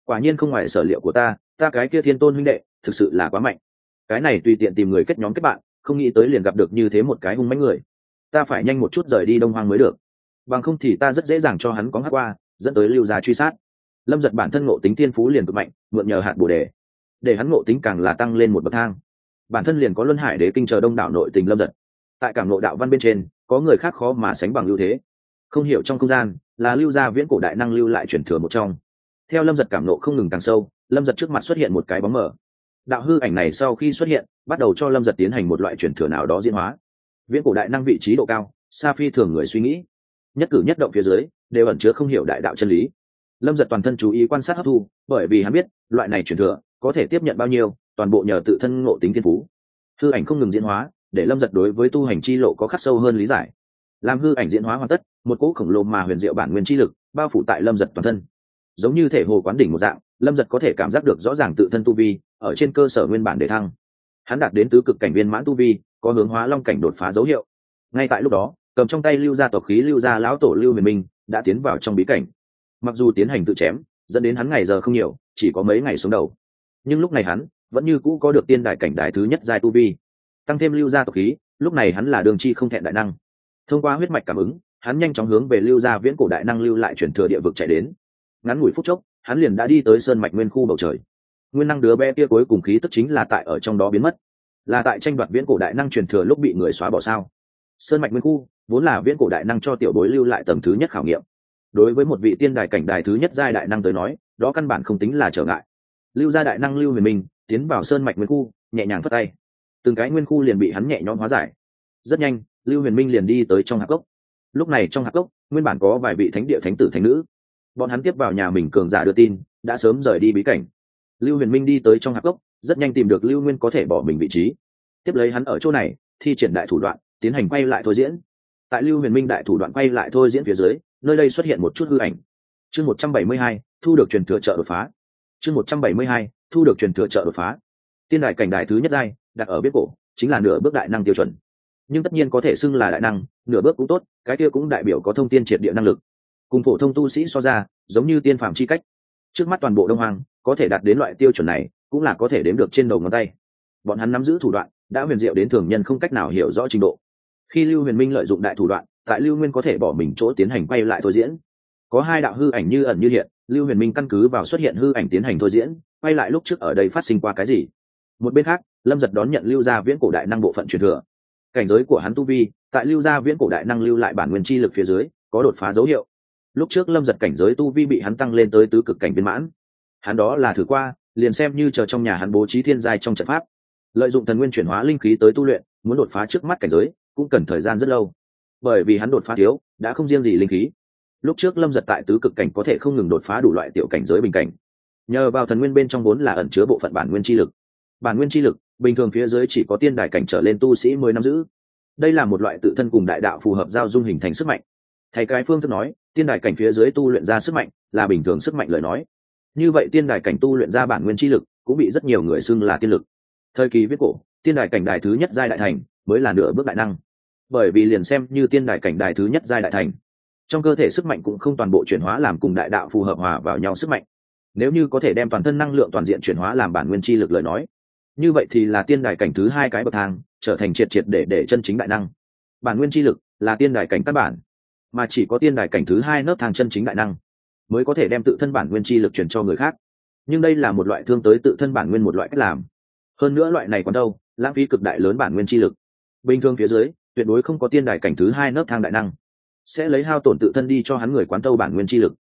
Quả nhiên không ngoài sở liệu của ta ta cái kia thiên tôn huynh đệ, thực sự là quá mạnh. Cái này tùy tiện tìm người kết nhóm kết bạn, không nghĩ tới liền gặp được như thế một cái hung mánh người. Ta phải nhanh một chút rời đi đông hoang mới được. Bằng không thì ta rất dễ dàng cho hắn có ngắt qua, dẫn tới lưu gia truy sát lâm giật bản thân ngộ tính thiên phú liền cực mạnh, mượn nhờ hạt bồ đề. Để hắn ngộ tính càng là tăng lên một bậc thang. Bản thân liền có luân hải đế kinh chờ đông đảo nội tình lâm giật. Tại cảm ngộ đạo văn bên trên, có người khác khó mà sánh bằng ưu thế. Không hiểu trong không gian, là lưu gia viễn cổ đại năng lưu lại chuyển thừa một trong. Theo lâm giật cảm nộ không ngừng càng sâu, lâm giật trước mặt xuất hiện một cái bóng mờ. Đạo hư ảnh này sau khi xuất hiện, bắt đầu cho lâm giật tiến hành một loại chuyển thừa nào đó diễn hóa. Viễn cổ đại năng vị trí độ cao sa phi thường người suy nghĩ. Nhất cử nhất động phía dưới, đều ẩn chứa không hiểu đại đạo chân lý lâm giật toàn thân chú ý quan sát hấp thu, bởi vì hắn biết, loại này chuyển thừa có thể tiếp nhận bao nhiêu, toàn bộ nhờ tự thân ngộ tính thiên phú. Hư ảnh không ngừng diễn hóa, để lâm giật đối với tu hành chi lộ có khắc sâu hơn lý giải. Làm hư ảnh diễn hóa hoàn tất, một cỗ khổng lồ mà huyền diệu bản nguyên chi lực bao phủ tại lâm giật toàn thân. Giống như thể hồ quán đỉnh một dạng, lâm giật có thể cảm giác được rõ ràng tự thân tu vi ở trên cơ sở nguyên bản để thăng. Hắn đạt đến tứ cực cảnh viên mãn tu vi, có hướng hóa long cảnh đột phá dấu hiệu. Ngay tại lúc đó, cầm trong tay lưu gia tộc khí lưu gia lão tổ lưu huyền minh đã tiến vào trong bí cảnh mặc dù tiến hành tự chém, dẫn đến hắn ngày giờ không nhiều, chỉ có mấy ngày xuống đầu. Nhưng lúc này hắn vẫn như cũ có được tiên đại cảnh đại thứ nhất giai tu vi. Tăng thêm lưu gia tộc khí, lúc này hắn là đường chi không thẹn đại năng. Thông qua huyết mạch cảm ứng, hắn nhanh chóng hướng về lưu gia viễn cổ đại năng lưu lại chuyển thừa địa vực chạy đến. Ngắn ngủi phút chốc, hắn liền đã đi tới sơn mạch nguyên khu bầu trời. Nguyên năng đứa bé kia cuối cùng khí tức chính là tại ở trong đó biến mất. Là tại tranh đoạt viễn cổ đại năng truyền thừa lúc bị người xóa bỏ sao? Sơn mạch nguyên khu, vốn là viễn cổ đại năng cho tiểu bối lưu lại tầng thứ nhất khảo nghiệm đối với một vị tiên đài cảnh đài thứ nhất giai đại năng tới nói, đó căn bản không tính là trở ngại. Lưu gia đại năng lưu huyền minh tiến vào sơn mạch nguyên khu, nhẹ nhàng phất tay. Từng cái nguyên khu liền bị hắn nhẹ nhõm hóa giải. Rất nhanh, lưu huyền minh liền đi tới trong hạp cốc. Lúc này trong hạp cốc, nguyên bản có vài vị thánh địa thánh tử thánh nữ. Bọn hắn tiếp vào nhà mình cường giả đưa tin, đã sớm rời đi bí cảnh. Lưu huyền minh đi tới trong hạp cốc, rất nhanh tìm được lưu nguyên có thể bỏ mình vị trí. Tiếp lấy hắn ở chỗ này, thi triển đại thủ đoạn, tiến hành quay lại thôi diễn. Tại lưu huyền minh đại thủ đoạn quay lại thôi diễn phía dưới nơi đây xuất hiện một chút hư ảnh. Chương một trăm bảy mươi hai, thu được truyền thừa trợ đột phá. Chương một trăm bảy mươi hai, thu được truyền thừa trợ đột phá. Tiên đại cảnh đại thứ nhất giai, đặt ở biết cổ, chính là nửa bước đại năng tiêu chuẩn. Nhưng tất nhiên có thể xưng là đại năng, nửa bước cũng tốt, cái kia cũng đại biểu có thông tin triệt địa năng lực. Cùng phổ thông tu sĩ so ra, giống như tiên phạm chi cách. Trước mắt toàn bộ đông hoàng có thể đạt đến loại tiêu chuẩn này, cũng là có thể đếm được trên đầu ngón tay. Bọn hắn nắm giữ thủ đoạn, đã huyền diệu đến thường nhân không cách nào hiểu rõ trình độ. Khi lưu huyền minh lợi dụng đại thủ đoạn tại lưu nguyên có thể bỏ mình chỗ tiến hành quay lại thôi diễn. Có hai đạo hư ảnh như ẩn như hiện, lưu huyền minh căn cứ vào xuất hiện hư ảnh tiến hành thôi diễn, quay lại lúc trước ở đây phát sinh qua cái gì? Một bên khác, lâm giật đón nhận lưu gia viễn cổ đại năng bộ phận truyền thừa. Cảnh giới của hắn tu vi, tại lưu gia viễn cổ đại năng lưu lại bản nguyên chi lực phía dưới, có đột phá dấu hiệu. Lúc trước lâm giật cảnh giới tu vi bị hắn tăng lên tới tứ cực cảnh viên mãn. Hắn đó là thử qua, liền xem như chờ trong nhà hắn bố trí thiên giai trong trận pháp. Lợi dụng thần nguyên chuyển hóa linh khí tới tu luyện, muốn đột phá trước mắt cảnh giới, cũng cần thời gian rất lâu bởi vì hắn đột phá thiếu, đã không riêng gì linh khí. Lúc trước lâm giật tại tứ cực cảnh có thể không ngừng đột phá đủ loại tiểu cảnh giới bình cảnh. Nhờ vào thần nguyên bên trong vốn là ẩn chứa bộ phận bản nguyên chi lực. Bản nguyên chi lực, bình thường phía dưới chỉ có tiên đài cảnh trở lên tu sĩ mới nắm giữ. Đây là một loại tự thân cùng đại đạo phù hợp giao dung hình thành sức mạnh. Thầy cái phương thức nói, tiên đài cảnh phía dưới tu luyện ra sức mạnh là bình thường sức mạnh lời nói. Như vậy tiên đài cảnh tu luyện ra bản nguyên chi lực cũng bị rất nhiều người xưng là tiên lực. Thời kỳ viết cổ, tiên đài cảnh đài thứ nhất giai đại thành mới là nửa bước đại năng bởi vì liền xem như tiên đại cảnh đài thứ nhất giai đại thành, trong cơ thể sức mạnh cũng không toàn bộ chuyển hóa làm cùng đại đạo phù hợp hòa vào nhau sức mạnh. Nếu như có thể đem toàn thân năng lượng toàn diện chuyển hóa làm bản nguyên chi lực lời nói, như vậy thì là tiên đài cảnh thứ hai cái bậc thang, trở thành triệt triệt để để chân chính đại năng. Bản nguyên chi lực là tiên đài cảnh căn bản, mà chỉ có tiên đài cảnh thứ hai nớp thang chân chính đại năng mới có thể đem tự thân bản nguyên chi lực truyền cho người khác. Nhưng đây là một loại thương tới tự thân bản nguyên một loại cách làm. Hơn nữa loại này còn đâu, lãng phí cực đại lớn bản nguyên chi lực. Bình thường phía dưới tuyệt đối không có tiên đài cảnh thứ hai nấc thang đại năng. Sẽ lấy hao tổn tự thân đi cho hắn người quán tâu bản nguyên chi lực.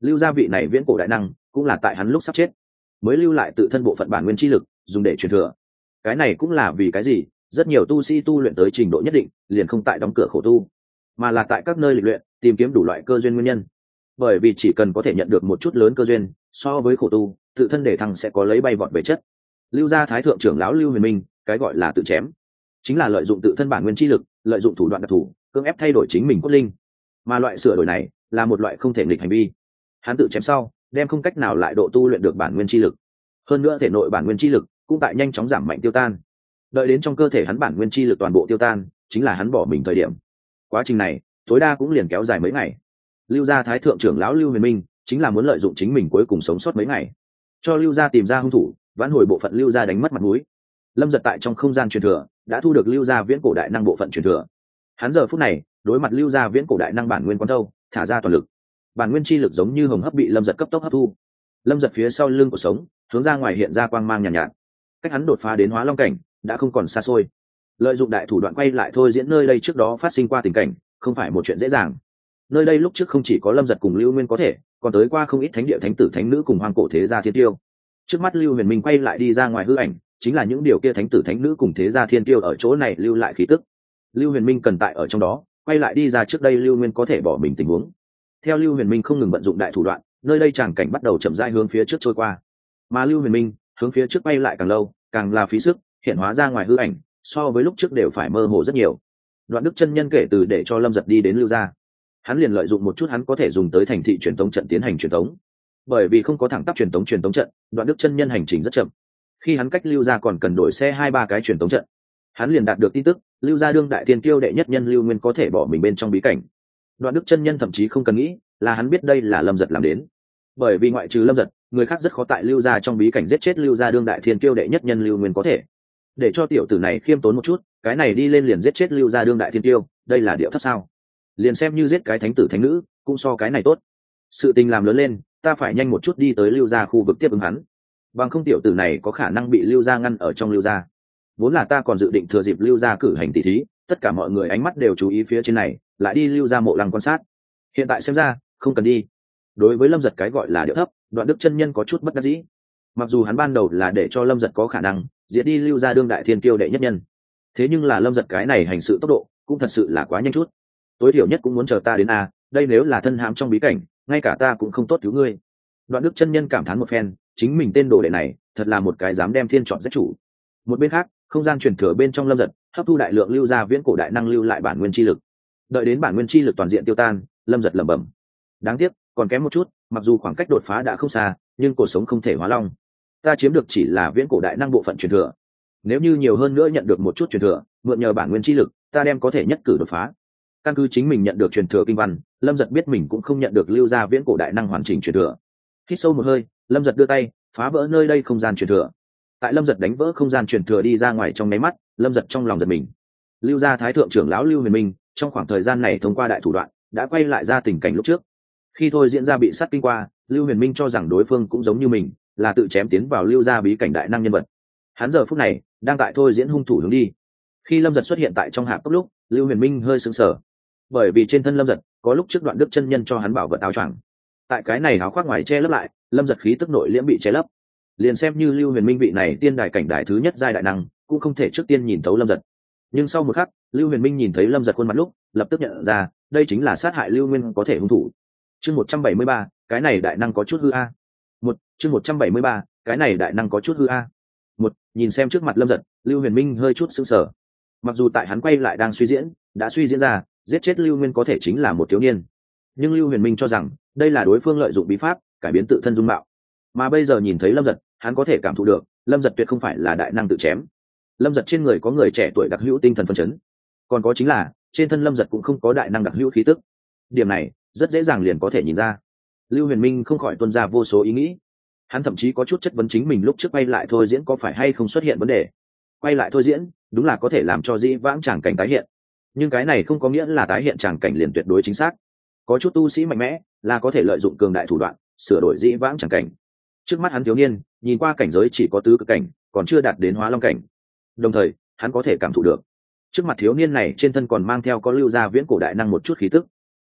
Lưu gia vị này viễn cổ đại năng, cũng là tại hắn lúc sắp chết. Mới lưu lại tự thân bộ phận bản nguyên chi lực, dùng để truyền thừa. Cái này cũng là vì cái gì? Rất nhiều tu sĩ tu luyện tới trình độ nhất định, liền không tại đóng cửa khổ tu, mà là tại các nơi lịch luyện, tìm kiếm đủ loại cơ duyên nguyên nhân. Bởi vì chỉ cần có thể nhận được một chút lớn cơ duyên, so với khổ tu, tự thân để thăng sẽ có lấy bay vọt về chất. Lưu gia thái thượng trưởng lão lưu huyền minh, cái gọi là tự chém, chính là lợi dụng tự thân bản nguyên chi lực lợi dụng thủ đoạn đặc thù, cưỡng ép thay đổi chính mình cốt linh. Mà loại sửa đổi này là một loại không thể nghịch hành vi. Hắn tự chém sau, đem không cách nào lại độ tu luyện được bản nguyên chi lực. Hơn nữa thể nội bản nguyên chi lực cũng tại nhanh chóng giảm mạnh tiêu tan. Đợi đến trong cơ thể hắn bản nguyên chi lực toàn bộ tiêu tan, chính là hắn bỏ mình thời điểm. Quá trình này, tối đa cũng liền kéo dài mấy ngày. Lưu gia thái thượng trưởng lão lưu huyền minh chính là muốn lợi dụng chính mình cuối cùng sống sót mấy ngày. Cho lưu gia tìm ra hung thủ, vãn hồi bộ phận lưu gia đánh mất mặt mũi lâm giật tại trong không gian truyền thừa đã thu được lưu gia viễn cổ đại năng bộ phận truyền thừa. Hắn giờ phút này đối mặt lưu gia viễn cổ đại năng bản nguyên quán thâu thả ra toàn lực. Bản nguyên chi lực giống như hồng hấp bị lâm giật cấp tốc hấp thu. Lâm giật phía sau lưng của sống hướng ra ngoài hiện ra quang mang nhàn nhạt, nhạt. Cách hắn đột phá đến hóa long cảnh đã không còn xa xôi. Lợi dụng đại thủ đoạn quay lại thôi diễn nơi đây trước đó phát sinh qua tình cảnh không phải một chuyện dễ dàng. Nơi đây lúc trước không chỉ có lâm giật cùng lưu nguyên có thể còn tới qua không ít thánh địa thánh tử thánh nữ cùng hoàng cổ thế gia thiên tiêu. Trước mắt lưu huyền minh quay lại đi ra ngoài hư ảnh chính là những điều kia thánh tử thánh nữ cùng thế gia thiên tiêu ở chỗ này lưu lại khí tức. Lưu huyền minh cần tại ở trong đó, quay lại đi ra trước đây lưu nguyên có thể bỏ mình tình huống. Theo lưu huyền minh không ngừng vận dụng đại thủ đoạn, nơi đây tràng cảnh bắt đầu chậm rãi hướng phía trước trôi qua. Mà lưu huyền minh, hướng phía trước bay lại càng lâu, càng là phí sức, hiện hóa ra ngoài hư ảnh, so với lúc trước đều phải mơ hồ rất nhiều. Đoạn đức chân nhân kể từ để cho lâm giật đi đến lưu gia. Hắn liền lợi dụng một chút hắn có thể dùng tới thành thị truyền tống trận tiến hành truyền tống. Bởi vì không có thẳng tắp truyền tống truyền tống trận, đoạn đức chân nhân hành trình rất chậm khi hắn cách lưu gia còn cần đổi xe hai ba cái truyền tống trận. Hắn liền đạt được tin tức, lưu gia đương đại tiên tiêu đệ nhất nhân lưu nguyên có thể bỏ mình bên trong bí cảnh. Đoạn đức chân nhân thậm chí không cần nghĩ, là hắn biết đây là lâm giật làm đến. Bởi vì ngoại trừ lâm giật, người khác rất khó tại lưu gia trong bí cảnh giết chết lưu gia đương đại thiên tiêu đệ nhất nhân lưu nguyên có thể. Để cho tiểu tử này khiêm tốn một chút, cái này đi lên liền giết chết lưu gia đương đại thiên tiêu đây là điệu thấp sao? Liền xem như giết cái thánh tử thánh nữ, cũng so cái này tốt. Sự tình làm lớn lên, ta phải nhanh một chút đi tới lưu gia khu vực tiếp ứng hắn bằng không tiểu tử này có khả năng bị lưu gia ngăn ở trong lưu gia. Vốn là ta còn dự định thừa dịp lưu gia cử hành tỷ thí, tất cả mọi người ánh mắt đều chú ý phía trên này, lại đi lưu gia mộ lăng quan sát. Hiện tại xem ra, không cần đi. Đối với lâm giật cái gọi là điệu thấp, đoạn đức chân nhân có chút bất đắc dĩ. Mặc dù hắn ban đầu là để cho lâm giật có khả năng diễn đi lưu ra đương đại thiên kiêu đệ nhất nhân. Thế nhưng là lâm giật cái này hành sự tốc độ, cũng thật sự là quá nhanh chút. Tối thiểu nhất cũng muốn chờ ta đến a, đây nếu là thân hãm trong bí cảnh, ngay cả ta cũng không tốt cứu ngươi. Đoạn đức chân nhân cảm thán một phen chính mình tên đồ đệ này thật là một cái dám đem thiên chọn giết chủ. Một bên khác, không gian truyền thừa bên trong lâm giật, hấp thu đại lượng lưu ra viễn cổ đại năng lưu lại bản nguyên chi lực. Đợi đến bản nguyên chi lực toàn diện tiêu tan, lâm giật lẩm bẩm. Đáng tiếc, còn kém một chút, mặc dù khoảng cách đột phá đã không xa, nhưng cuộc sống không thể hóa long. Ta chiếm được chỉ là viễn cổ đại năng bộ phận truyền thừa. Nếu như nhiều hơn nữa nhận được một chút truyền thừa, mượn nhờ bản nguyên chi lực, ta đem có thể nhất cử đột phá. Căn cứ chính mình nhận được truyền thừa kinh văn, lâm giật biết mình cũng không nhận được lưu ra viễn cổ đại năng hoàn chỉnh truyền thừa. Hít sâu một hơi lâm giật đưa tay, phá vỡ nơi đây không gian truyền thừa. Tại lâm giật đánh vỡ không gian truyền thừa đi ra ngoài trong nháy mắt, lâm giật trong lòng giật mình. Lưu gia thái thượng trưởng lão lưu huyền minh, trong khoảng thời gian này thông qua đại thủ đoạn, đã quay lại ra tình cảnh lúc trước. Khi thôi diễn ra bị sát kinh qua, lưu huyền minh cho rằng đối phương cũng giống như mình, là tự chém tiến vào lưu gia bí cảnh đại năng nhân vật. Hắn giờ phút này, đang tại thôi diễn hung thủ hướng đi. Khi lâm giật xuất hiện tại trong hạp cốc lúc, lưu huyền minh hơi sững sờ. Bởi vì trên thân lâm giật, có lúc trước đoạn đức chân nhân cho hắn bảo vật áo choàng. Tại cái này áo khoác ngoài che lấp lại lâm giật khí tức nội liễm bị che lấp. Liền xem như lưu huyền minh vị này tiên đài cảnh đại thứ nhất giai đại năng, cũng không thể trước tiên nhìn thấu lâm giật. Nhưng sau một khắc, lưu huyền minh nhìn thấy lâm giật khuôn mặt lúc, lập tức nhận ra, đây chính là sát hại lưu nguyên có thể hung thủ. Chương một trăm bảy mươi ba, cái này đại năng có chút hư a. Một, chương một trăm bảy mươi ba, cái này đại năng có chút hư a. Một, nhìn xem trước mặt lâm giật, lưu huyền minh hơi chút sững sờ. Mặc dù tại hắn quay lại đang suy diễn, đã suy diễn ra, giết chết lưu nguyên có thể chính là một thiếu niên. Nhưng lưu huyền minh cho rằng, đây là đối phương lợi dụng bí pháp cải biến tự thân dung mạo. Mà bây giờ nhìn thấy lâm giật, hắn có thể cảm thụ được, lâm giật tuyệt không phải là đại năng tự chém. Lâm giật trên người có người trẻ tuổi đặc hữu tinh thần phân chấn. Còn có chính là, trên thân lâm giật cũng không có đại năng đặc hữu khí tức. Điểm này, rất dễ dàng liền có thể nhìn ra. Lưu huyền minh không khỏi tuân ra vô số ý nghĩ. Hắn thậm chí có chút chất vấn chính mình lúc trước quay lại thôi diễn có phải hay không xuất hiện vấn đề. Quay lại thôi diễn, đúng là có thể làm cho dĩ vãng tràng cảnh tái hiện. Nhưng cái này không có nghĩa là tái hiện tràng cảnh liền tuyệt đối chính xác. Có chút tu sĩ mạnh mẽ là có thể lợi dụng cường đại thủ đoạn sửa đổi dĩ vãng chẳng cảnh. Trước mắt hắn thiếu niên, nhìn qua cảnh giới chỉ có tứ cực cảnh, còn chưa đạt đến hóa long cảnh. Đồng thời, hắn có thể cảm thụ được. Trước mặt thiếu niên này trên thân còn mang theo có lưu gia viễn cổ đại năng một chút khí tức.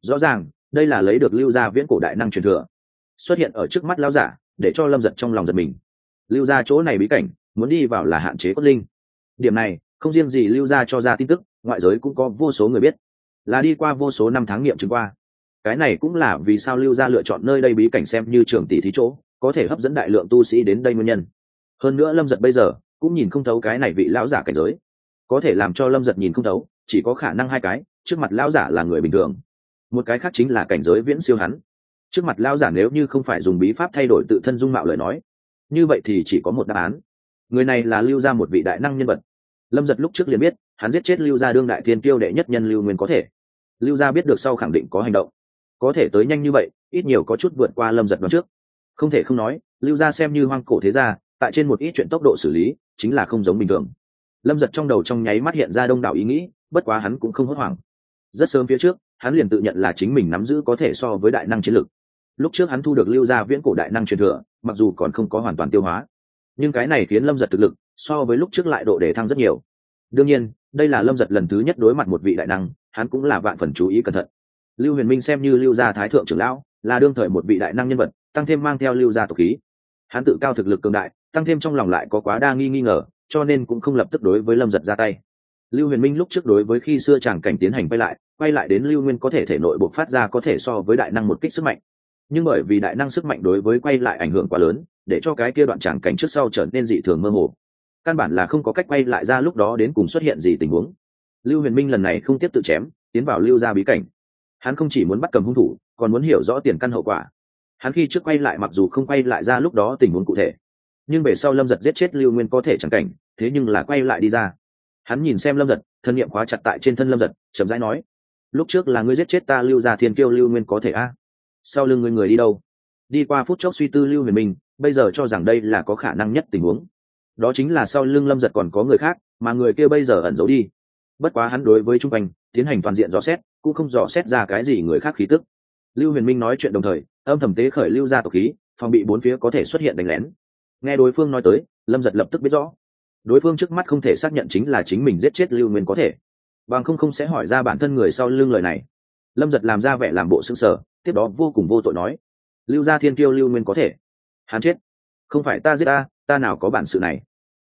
Rõ ràng, đây là lấy được lưu gia viễn cổ đại năng truyền thừa. Xuất hiện ở trước mắt lao giả, để cho lâm giật trong lòng giật mình. Lưu gia chỗ này bí cảnh, muốn đi vào là hạn chế cốt linh. Điểm này, không riêng gì lưu gia cho ra tin tức, ngoại giới cũng có vô số người biết. Là đi qua vô số năm tháng nghiệm chứng qua cái này cũng là vì sao lưu gia lựa chọn nơi đây bí cảnh xem như trường tỷ thí chỗ, có thể hấp dẫn đại lượng tu sĩ đến đây nguyên nhân. Hơn nữa lâm giật bây giờ cũng nhìn không thấu cái này vị lão giả cảnh giới. Có thể làm cho lâm giật nhìn không thấu, chỉ có khả năng hai cái, trước mặt lão giả là người bình thường. Một cái khác chính là cảnh giới viễn siêu hắn. Trước mặt lão giả nếu như không phải dùng bí pháp thay đổi tự thân dung mạo lời nói, như vậy thì chỉ có một đáp án. Người này là lưu gia một vị đại năng nhân vật. Lâm giật lúc trước liền biết, hắn giết chết lưu gia đương đại thiên tiêu đệ nhất nhân lưu nguyên có thể. Lưu gia biết được sau khẳng định có hành động có thể tới nhanh như vậy, ít nhiều có chút vượt qua lâm giật đoán trước. Không thể không nói, lưu gia xem như hoang cổ thế gia, tại trên một ít chuyện tốc độ xử lý, chính là không giống bình thường. Lâm giật trong đầu trong nháy mắt hiện ra đông đảo ý nghĩ, bất quá hắn cũng không hốt hoảng. Rất sớm phía trước, hắn liền tự nhận là chính mình nắm giữ có thể so với đại năng chiến lực lúc trước hắn thu được lưu gia viễn cổ đại năng truyền thừa, mặc dù còn không có hoàn toàn tiêu hóa. Nhưng cái này khiến lâm giật thực lực, so với lúc trước lại độ để thăng rất nhiều. Đương nhiên, đây là lâm giật lần thứ nhất đối mặt một vị đại năng, hắn cũng là vạn phần chú ý cẩn thận lưu huyền minh xem như lưu gia thái thượng trưởng lão, là đương thời một vị đại năng nhân vật, tăng thêm mang theo lưu gia tộc khí. Hắn tự cao thực lực cường đại, tăng thêm trong lòng lại có quá đa nghi nghi ngờ, cho nên cũng không lập tức đối với lâm giật ra tay. Lưu huyền minh lúc trước đối với khi xưa chàng cảnh tiến hành quay lại quay lại đến lưu nguyên có thể thể nội buộc phát ra có thể so với đại năng một kích sức mạnh. Nhưng bởi vì đại năng sức mạnh đối với quay lại ảnh hưởng quá lớn, để cho cái kia đoạn chàng cảnh trước sau trở nên dị thường mơ hồ. Căn bản là không có cách quay lại ra lúc đó đến cùng xuất hiện gì tình huống. Lưu huyền minh lần này không tiếp tự chém, tiến vào lưu ra bí cảnh hắn không chỉ muốn bắt cầm hung thủ, còn muốn hiểu rõ tiền căn hậu quả. Hắn khi trước quay lại mặc dù không quay lại ra lúc đó tình huống cụ thể, nhưng về sau lâm giật giết chết lưu nguyên có thể chẳng cảnh, thế nhưng là quay lại đi ra. Hắn nhìn xem lâm giật, thân nhiệm khóa chặt tại trên thân lâm giật, chậm rãi nói, lúc trước là ngươi giết chết ta lưu ra thiên kiêu lưu nguyên có thể a? Sau lưng người người đi đâu? Đi qua phút chốc suy tư lưu huyền minh, bây giờ cho rằng đây là có khả năng nhất tình huống. Đó chính là sau lưng lâm giật còn có người khác, mà người kia bây giờ ẩn giấu đi. Bất quá hắn đối với trung quanh, tiến hành toàn diện rõ xét cũng không dò xét ra cái gì người khác khí tức. Lưu huyền minh nói chuyện đồng thời, âm thầm tế khởi lưu ra tộc khí, phòng bị bốn phía có thể xuất hiện đánh lén. Nghe đối phương nói tới, lâm giật lập tức biết rõ. Đối phương trước mắt không thể xác nhận chính là chính mình giết chết lưu nguyên có thể. Bằng không không sẽ hỏi ra bản thân người sau lưng lời này. Lâm giật làm ra vẻ làm bộ xương sở tiếp đó vô cùng vô tội nói. Lưu gia thiên kiêu lưu nguyên có thể. Hắn chết. Không phải ta giết ta ta nào có bản sự này.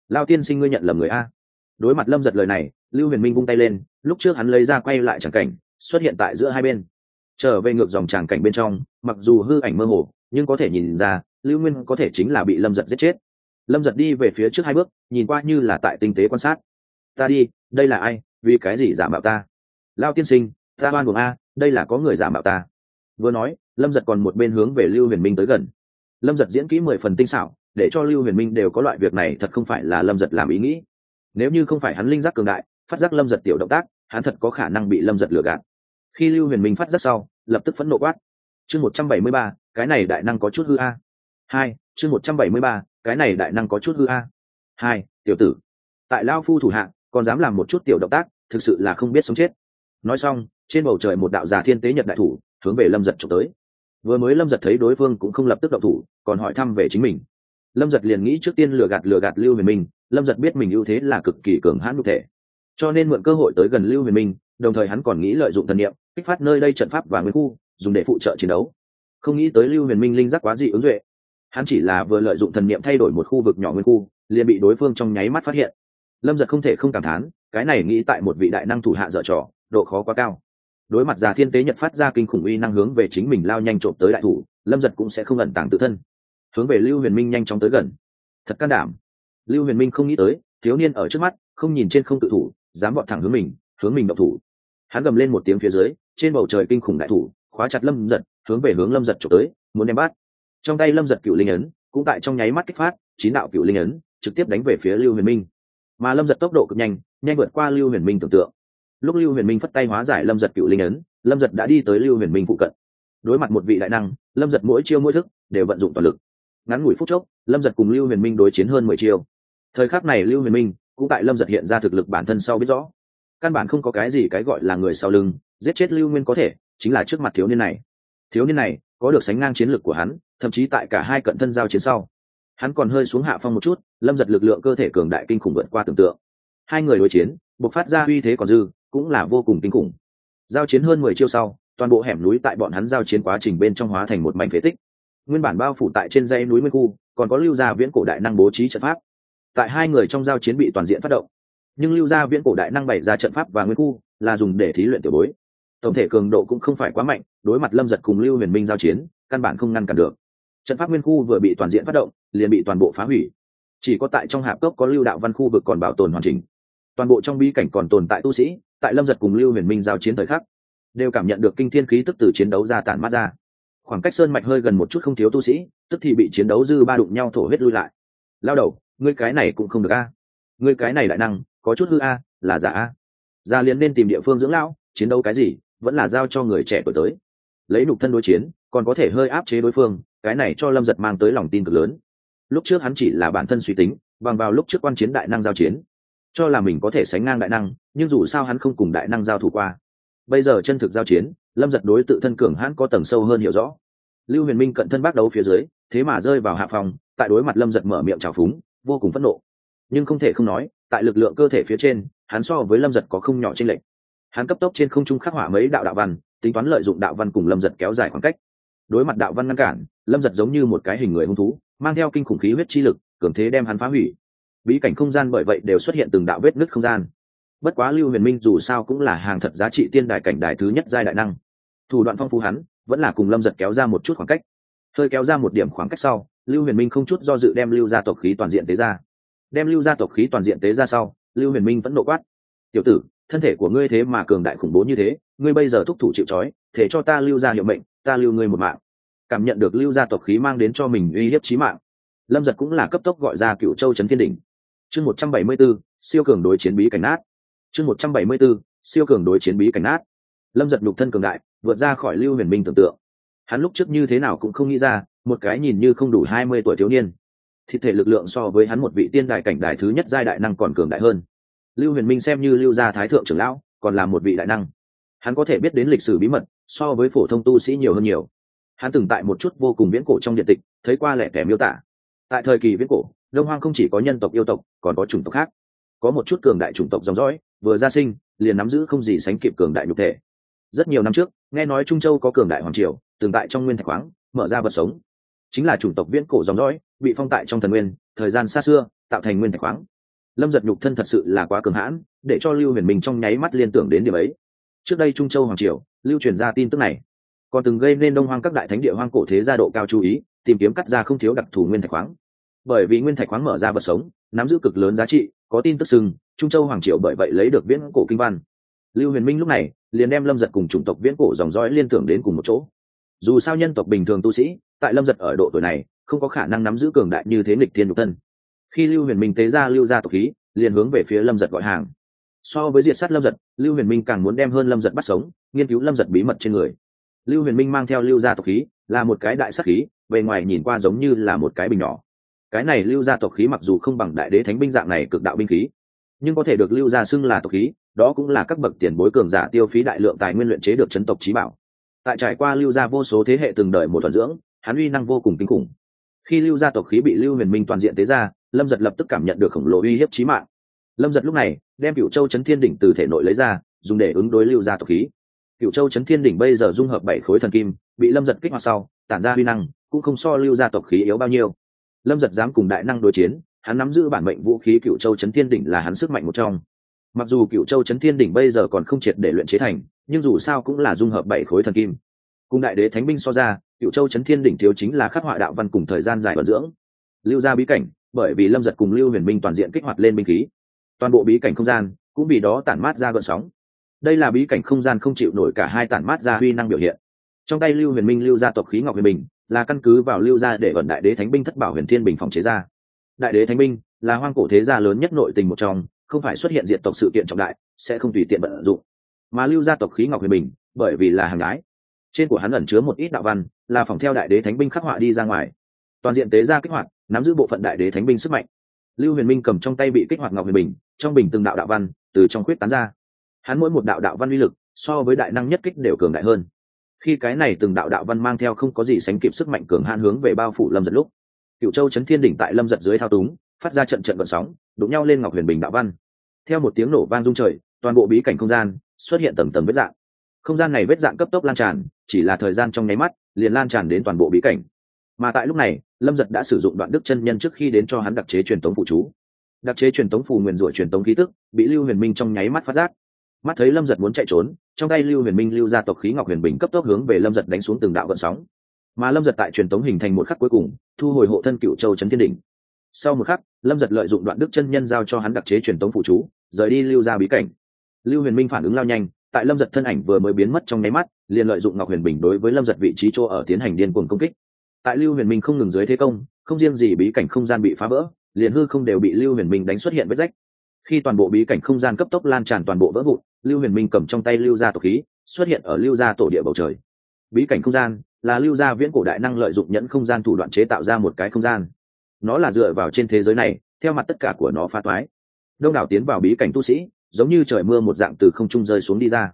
Lao tiên sinh ngươi nhận lầm người a. Đối mặt lâm giật lời này, lưu huyền minh vung tay lên, lúc trước hắn lấy ra quay lại chẳng cảnh xuất hiện tại giữa hai bên. Trở về ngược dòng tràng cảnh bên trong, mặc dù hư ảnh mơ hồ, nhưng có thể nhìn ra, lưu nguyên có thể chính là bị lâm giật giết chết. Lâm giật đi về phía trước hai bước, nhìn qua như là tại tinh tế quan sát. Ta đi, đây là ai? Vì cái gì giả mạo ta? Lao tiên sinh, ta oan buồng a, đây là có người giả mạo ta. Vừa nói, lâm giật còn một bên hướng về lưu huyền minh tới gần. Lâm giật diễn kỹ mười phần tinh xảo, để cho lưu huyền minh đều có loại việc này thật không phải là lâm giật làm ý nghĩ. Nếu như không phải hắn linh giác cường đại, phát giác lâm giật tiểu động tác, hắn thật có khả năng bị lâm giật lừa gạt khi lưu huyền minh phát giác sau, lập tức phẫn nộ quát. Chương một trăm bảy mươi ba, cái này đại năng có chút hư a. Hai, chương một trăm bảy mươi ba, cái này đại năng có chút hư a. Hai, tiểu tử, tại lao phu thủ hạng còn dám làm một chút tiểu động tác, thực sự là không biết sống chết. Nói xong, trên bầu trời một đạo giả thiên tế nhật đại thủ, hướng về lâm giật trộm tới. Vừa mới lâm giật thấy đối phương cũng không lập tức động thủ, còn hỏi thăm về chính mình. Lâm giật liền nghĩ trước tiên lừa gạt lừa gạt lưu huyền minh, lâm giật biết mình ưu thế là cực kỳ cường hãn cụ thể. Cho nên mượn cơ hội tới gần lưu huyền minh, đồng thời hắn còn nghĩ lợi dụng thần niệm kích phát nơi đây trận pháp và nguyên khu, dùng để phụ trợ chiến đấu. Không nghĩ tới lưu huyền minh linh giác quá dị ứng duệ. Hắn chỉ là vừa lợi dụng thần niệm thay đổi một khu vực nhỏ nguyên khu, liền bị đối phương trong nháy mắt phát hiện. Lâm giật không thể không cảm thán, cái này nghĩ tại một vị đại năng thủ hạ dở trò, độ khó quá cao. Đối mặt già thiên tế nhật phát ra kinh khủng uy năng hướng về chính mình lao nhanh trộm tới đại thủ, lâm giật cũng sẽ không ẩn tàng tự thân. Hướng về lưu huyền minh nhanh chóng tới gần. Thật can đảm. Lưu huyền minh không nghĩ tới, thiếu niên ở trước mắt, không nhìn trên không tự thủ, dám bọn thẳng hướng mình hướng mình độc thủ hắn gầm lên một tiếng phía dưới, trên bầu trời kinh khủng đại thủ, khóa chặt lâm giật, hướng về hướng lâm giật trộm tới, muốn đem bắt. Trong tay lâm giật cựu linh ấn, cũng tại trong nháy mắt kích phát, chín đạo cựu linh ấn trực tiếp đánh về phía lưu huyền minh. Mà lâm giật tốc độ cực nhanh nhanh vượt qua lưu huyền minh tưởng tượng. Lúc lưu huyền minh phất tay hóa giải lâm giật cựu linh ấn, lâm giật đã đi tới lưu huyền minh phụ cận. Đối mặt một vị đại năng, lâm giật mỗi chiêu mỗi thức đều vận dụng toàn lực. Ngắn ngủi phút chốc, lâm giật cùng lưu huyền minh đối chiến hơn mười chiêu. Thời khắc này lưu huyền minh cũng tại lâm giật hiện ra thực lực bản thân sau biết rõ căn bản không có cái gì cái gọi là người sau lưng, giết chết lưu nguyên có thể, chính là trước mặt thiếu niên này. Thiếu niên này, có được sánh ngang chiến lược của hắn, thậm chí tại cả hai cận thân giao chiến sau. Hắn còn hơi xuống hạ phong một chút, lâm giật lực lượng cơ thể cường đại kinh khủng vượt qua tưởng tượng. Hai người đối chiến buộc phát ra uy thế còn dư, cũng là vô cùng kinh khủng. Giao chiến hơn mười chiêu sau, toàn bộ hẻm núi tại bọn hắn giao chiến quá trình bên trong hóa thành một mảnh phế tích. Nguyên bản bao phủ tại trên dãy núi nguyên khu, còn có lưu gia viễn cổ đại năng bố trí trận pháp. Tại hai người trong giao chiến bị toàn diện phát động nhưng lưu gia viễn cổ đại năng bày ra trận pháp và nguyên khu là dùng để thí luyện tiểu bối. Tổng thể cường độ cũng không phải quá mạnh, đối mặt lâm giật cùng lưu huyền minh giao chiến, căn bản không ngăn cản được. Trận pháp nguyên khu vừa bị toàn diện phát động, liền bị toàn bộ phá hủy. Chỉ có tại trong hạp cốc có lưu đạo văn khu vực còn bảo tồn hoàn chỉnh. Toàn bộ trong bi cảnh còn tồn tại tu sĩ, tại lâm giật cùng lưu huyền minh giao chiến thời khắc, đều cảm nhận được kinh thiên khí tức từ chiến đấu ra tản mát ra. Khoảng cách sơn mạch hơi gần một chút không thiếu tu sĩ, tức thì bị chiến đấu dư ba đụng nhau thổ huyết lui lại. Lao đầu, ngươi cái này cũng không được a. Ngươi cái này đại năng có chút hư a, là giả a. Ra liền nên tìm địa phương dưỡng lão, chiến đấu cái gì, vẫn là giao cho người trẻ tuổi tới. Lấy nục thân đối chiến, còn có thể hơi áp chế đối phương, cái này cho lâm giật mang tới lòng tin cực lớn. Lúc trước hắn chỉ là bản thân suy tính, bằng vào lúc trước quan chiến đại năng giao chiến, cho là mình có thể sánh ngang đại năng, nhưng dù sao hắn không cùng đại năng giao thủ qua. Bây giờ chân thực giao chiến, lâm giật đối tự thân cường hãn có tầng sâu hơn hiểu rõ. Lưu huyền minh cận thân bắt đấu phía dưới, thế mà rơi vào hạ phòng, tại đối mặt lâm giật mở miệng trào phúng, vô cùng phẫn nộ. Nhưng không thể không nói tại lực lượng cơ thể phía trên, hắn so với lâm giật có không nhỏ chênh lệch. hắn cấp tốc trên không trung khắc hỏa mấy đạo đạo văn, tính toán lợi dụng đạo văn cùng lâm giật kéo dài khoảng cách. Đối mặt đạo văn ngăn cản, lâm giật giống như một cái hình người hung thú, mang theo kinh khủng khí huyết chi lực, cường thế đem hắn phá hủy. Bí cảnh không gian bởi vậy đều xuất hiện từng đạo vết nứt không gian. Bất quá lưu huyền minh dù sao cũng là hàng thật giá trị tiên đài cảnh đài thứ nhất giai đại năng. Thủ đoạn phong phú hắn, vẫn là cùng lâm giật kéo ra một chút khoảng cách. Hơi kéo ra một điểm khoảng cách sau, lưu huyền minh không chút do dự đem lưu ra tộc khí toàn diện tế ra đem lưu gia tộc khí toàn diện tế ra sau, lưu huyền minh vẫn nộ quát, tiểu tử, thân thể của ngươi thế mà cường đại khủng bố như thế, ngươi bây giờ thúc thủ chịu trói, thể cho ta lưu gia hiệu mệnh, ta lưu ngươi một mạng. Cảm nhận được lưu gia tộc khí mang đến cho mình uy hiếp chí mạng, lâm giật cũng là cấp tốc gọi ra cựu châu trấn thiên đỉnh. Chương một trăm bảy mươi b ố siêu cường đối chiến bí cảnh nát. Chương một trăm bảy mươi b ố siêu cường đối chiến bí cảnh nát. Lâm giật nhục thân cường đại, vượt ra khỏi lưu huyền minh tưởng tượng. Hắn lúc trước như thế nào cũng không nghĩ ra, một cái nhìn như không đủ hai mươi tuổi thiếu niên thì thể lực lượng so với hắn một vị tiên đại cảnh đại thứ nhất giai đại năng còn cường đại hơn. Lưu huyền minh xem như lưu gia thái thượng trưởng lão, còn là một vị đại năng. Hắn có thể biết đến lịch sử bí mật, so với phổ thông tu sĩ nhiều hơn nhiều. Hắn từng tại một chút vô cùng viễn cổ trong điện tịch, thấy qua lẻ kẻ miêu tả. Tại thời kỳ viễn cổ, đông hoang không chỉ có nhân tộc yêu tộc, còn có chủng tộc khác. Có một chút cường đại chủng tộc dòng dõi, vừa ra sinh, liền nắm giữ không gì sánh kịp cường đại nhục thể. Rất nhiều năm trước, nghe nói trung châu có cường đại hoàng triều, từng tại trong nguyên thạch khoáng, mở ra vật sống chính là chủng tộc viễn cổ dòng dõi, bị phong tại trong thần nguyên, thời gian xa xưa, tạo thành nguyên thạch khoáng. Lâm giật nhục thân thật sự là quá cường hãn, để cho lưu huyền minh trong nháy mắt liên tưởng đến điểm ấy. Trước đây trung châu hoàng triều, lưu truyền ra tin tức này, còn từng gây nên đông hoang các đại thánh địa hoang cổ thế gia độ cao chú ý, tìm kiếm cắt ra không thiếu đặc thù nguyên thạch khoáng. Bởi vì nguyên thạch khoáng mở ra vật sống, nắm giữ cực lớn giá trị, có tin tức sừng, trung châu hoàng triều bởi vậy lấy được viễn cổ kinh văn. Lưu huyền minh lúc này, liền đem lâm giật cùng chủng tộc viễn cổ dòng dõi liên tưởng đến cùng một chỗ dù sao nhân tộc bình thường tu sĩ, tại lâm giật ở độ tuổi này, không có khả năng nắm giữ cường đại như thế nghịch thiên nhục thân. Khi lưu huyền minh tế ra lưu ra tộc khí, liền hướng về phía lâm giật gọi hàng. So với diệt sát lâm giật, lưu huyền minh càng muốn đem hơn lâm giật bắt sống, nghiên cứu lâm giật bí mật trên người. Lưu huyền minh mang theo lưu gia tộc khí, là một cái đại sắc khí, bề ngoài nhìn qua giống như là một cái bình nhỏ. Cái này lưu gia tộc khí mặc dù không bằng đại đế thánh binh dạng này cực đạo binh khí, nhưng có thể được lưu gia xưng là tộc khí, đó cũng là các bậc tiền bối cường giả tiêu phí đại lượng tài nguyên luyện chế được chấn tộc trí bảo tại trải qua lưu gia vô số thế hệ từng đời một thuần dưỡng, hắn uy năng vô cùng kinh khủng. Khi lưu gia tộc khí bị lưu huyền minh toàn diện tế ra, lâm giật lập tức cảm nhận được khổng lồ uy hiếp trí mạng. Lâm giật lúc này đem cựu châu chấn thiên đỉnh từ thể nội lấy ra, dùng để ứng đối lưu gia tộc khí. Cựu châu chấn thiên đỉnh bây giờ dung hợp bảy khối thần kim, bị lâm giật kích hoạt sau, tản ra uy năng, cũng không so lưu gia tộc khí yếu bao nhiêu. Lâm giật dám cùng đại năng đối chiến, hắn nắm giữ bản mệnh vũ khí cựu châu chấn thiên đỉnh là hắn sức mạnh một trong mặc dù cựu châu chấn thiên đỉnh bây giờ còn không triệt để luyện chế thành, nhưng dù sao cũng là dung hợp bảy khối thần kim. Cùng đại đế thánh binh so ra cựu châu chấn thiên đỉnh thiếu chính là khắc họa đạo văn cùng thời gian dài vận dưỡng. Lưu ra bí cảnh, bởi vì lâm giật cùng lưu huyền minh toàn diện kích hoạt lên binh khí. Toàn bộ bí cảnh không gian cũng vì đó tản mát ra gợn sóng. Đây là bí cảnh không gian không chịu nổi cả hai tản mát ra huy năng biểu hiện. Trong tay lưu huyền minh lưu gia tộc khí ngọc huyền bình, là căn cứ vào lưu gia để vận đại đế thánh binh thất bảo huyền thiên bình phòng chế ra. Đại đế thánh binh là hoang cổ thế gia lớn nhất nội tình một trong không phải xuất hiện diện tộc sự kiện trọng đại, sẽ không tùy tiện vận dụng. Mà lưu gia tộc khí ngọc huyền bình, bởi vì là hàng gái trên của hắn ẩn chứa một ít đạo văn, là phòng theo đại đế thánh binh khắc họa đi ra ngoài. Toàn diện tế ra kích hoạt, nắm giữ bộ phận đại đế thánh binh sức mạnh. Lưu huyền minh cầm trong tay bị kích hoạt ngọc huyền bình, trong bình từng đạo đạo văn, từ trong khuyết tán ra. Hắn mỗi một đạo đạo văn uy lực, so với đại năng nhất kích đều cường đại hơn. Khi cái này từng đạo đạo văn mang theo không có gì sánh kịp sức mạnh cường hạn hướng về bao phủ lâm giật lúc cựu châu chấn thiên đỉnh tại lâm giật dưới thao túng, phát ra trận trận vận sóng đụng nhau lên ngọc huyền bình đạo văn. Theo một tiếng nổ vang rung trời, toàn bộ bí cảnh không gian xuất hiện tầng tầng vết dạng. Không gian này vết dạng cấp tốc lan tràn, chỉ là thời gian trong nháy mắt, liền lan tràn đến toàn bộ bí cảnh. Mà tại lúc này, lâm giật đã sử dụng đoạn đức chân nhân trước khi đến cho hắn đặc chế truyền tống phụ chú. Đặc chế truyền tống phù nguyền rủa truyền tống khí tức, bị lưu huyền minh trong nháy mắt phát giác. Mắt thấy lâm giật muốn chạy trốn, trong tay lưu huyền minh lưu ra tộc khí ngọc huyền bình cấp tốc hướng về lâm giật đánh xuống từng đạo vận sóng. Mà lâm giật tại truyền tống hình thành một khắc cuối cùng, thu hồi hộ thân cựu châu trấn thiên đỉnh sau một khắc, lâm giật lợi dụng đoạn đức chân nhân giao cho hắn đặc chế truyền tống phụ chú, rời đi lưu ra bí cảnh. Lưu huyền minh phản ứng lao nhanh, tại lâm giật thân ảnh vừa mới biến mất trong nháy mắt, liền lợi dụng ngọc huyền bình đối với lâm giật vị trí chỗ ở tiến hành điên cuồng công kích. Tại lưu huyền minh không ngừng dưới thế công, không riêng gì bí cảnh không gian bị phá vỡ, liền hư không đều bị lưu huyền minh đánh xuất hiện vết rách. Khi toàn bộ bí cảnh không gian cấp tốc lan tràn toàn bộ vỡ vụn, lưu huyền minh cầm trong tay lưu gia tổ khí, xuất hiện ở lưu gia tổ địa bầu trời. Bí cảnh không gian là lưu gia viễn cổ đại năng lợi dụng nhẫn không gian thủ đoạn chế tạo ra một cái không gian nó là dựa vào trên thế giới này, theo mặt tất cả của nó phá toái đông đảo tiến vào bí cảnh tu sĩ, giống như trời mưa một dạng từ không trung rơi xuống đi ra.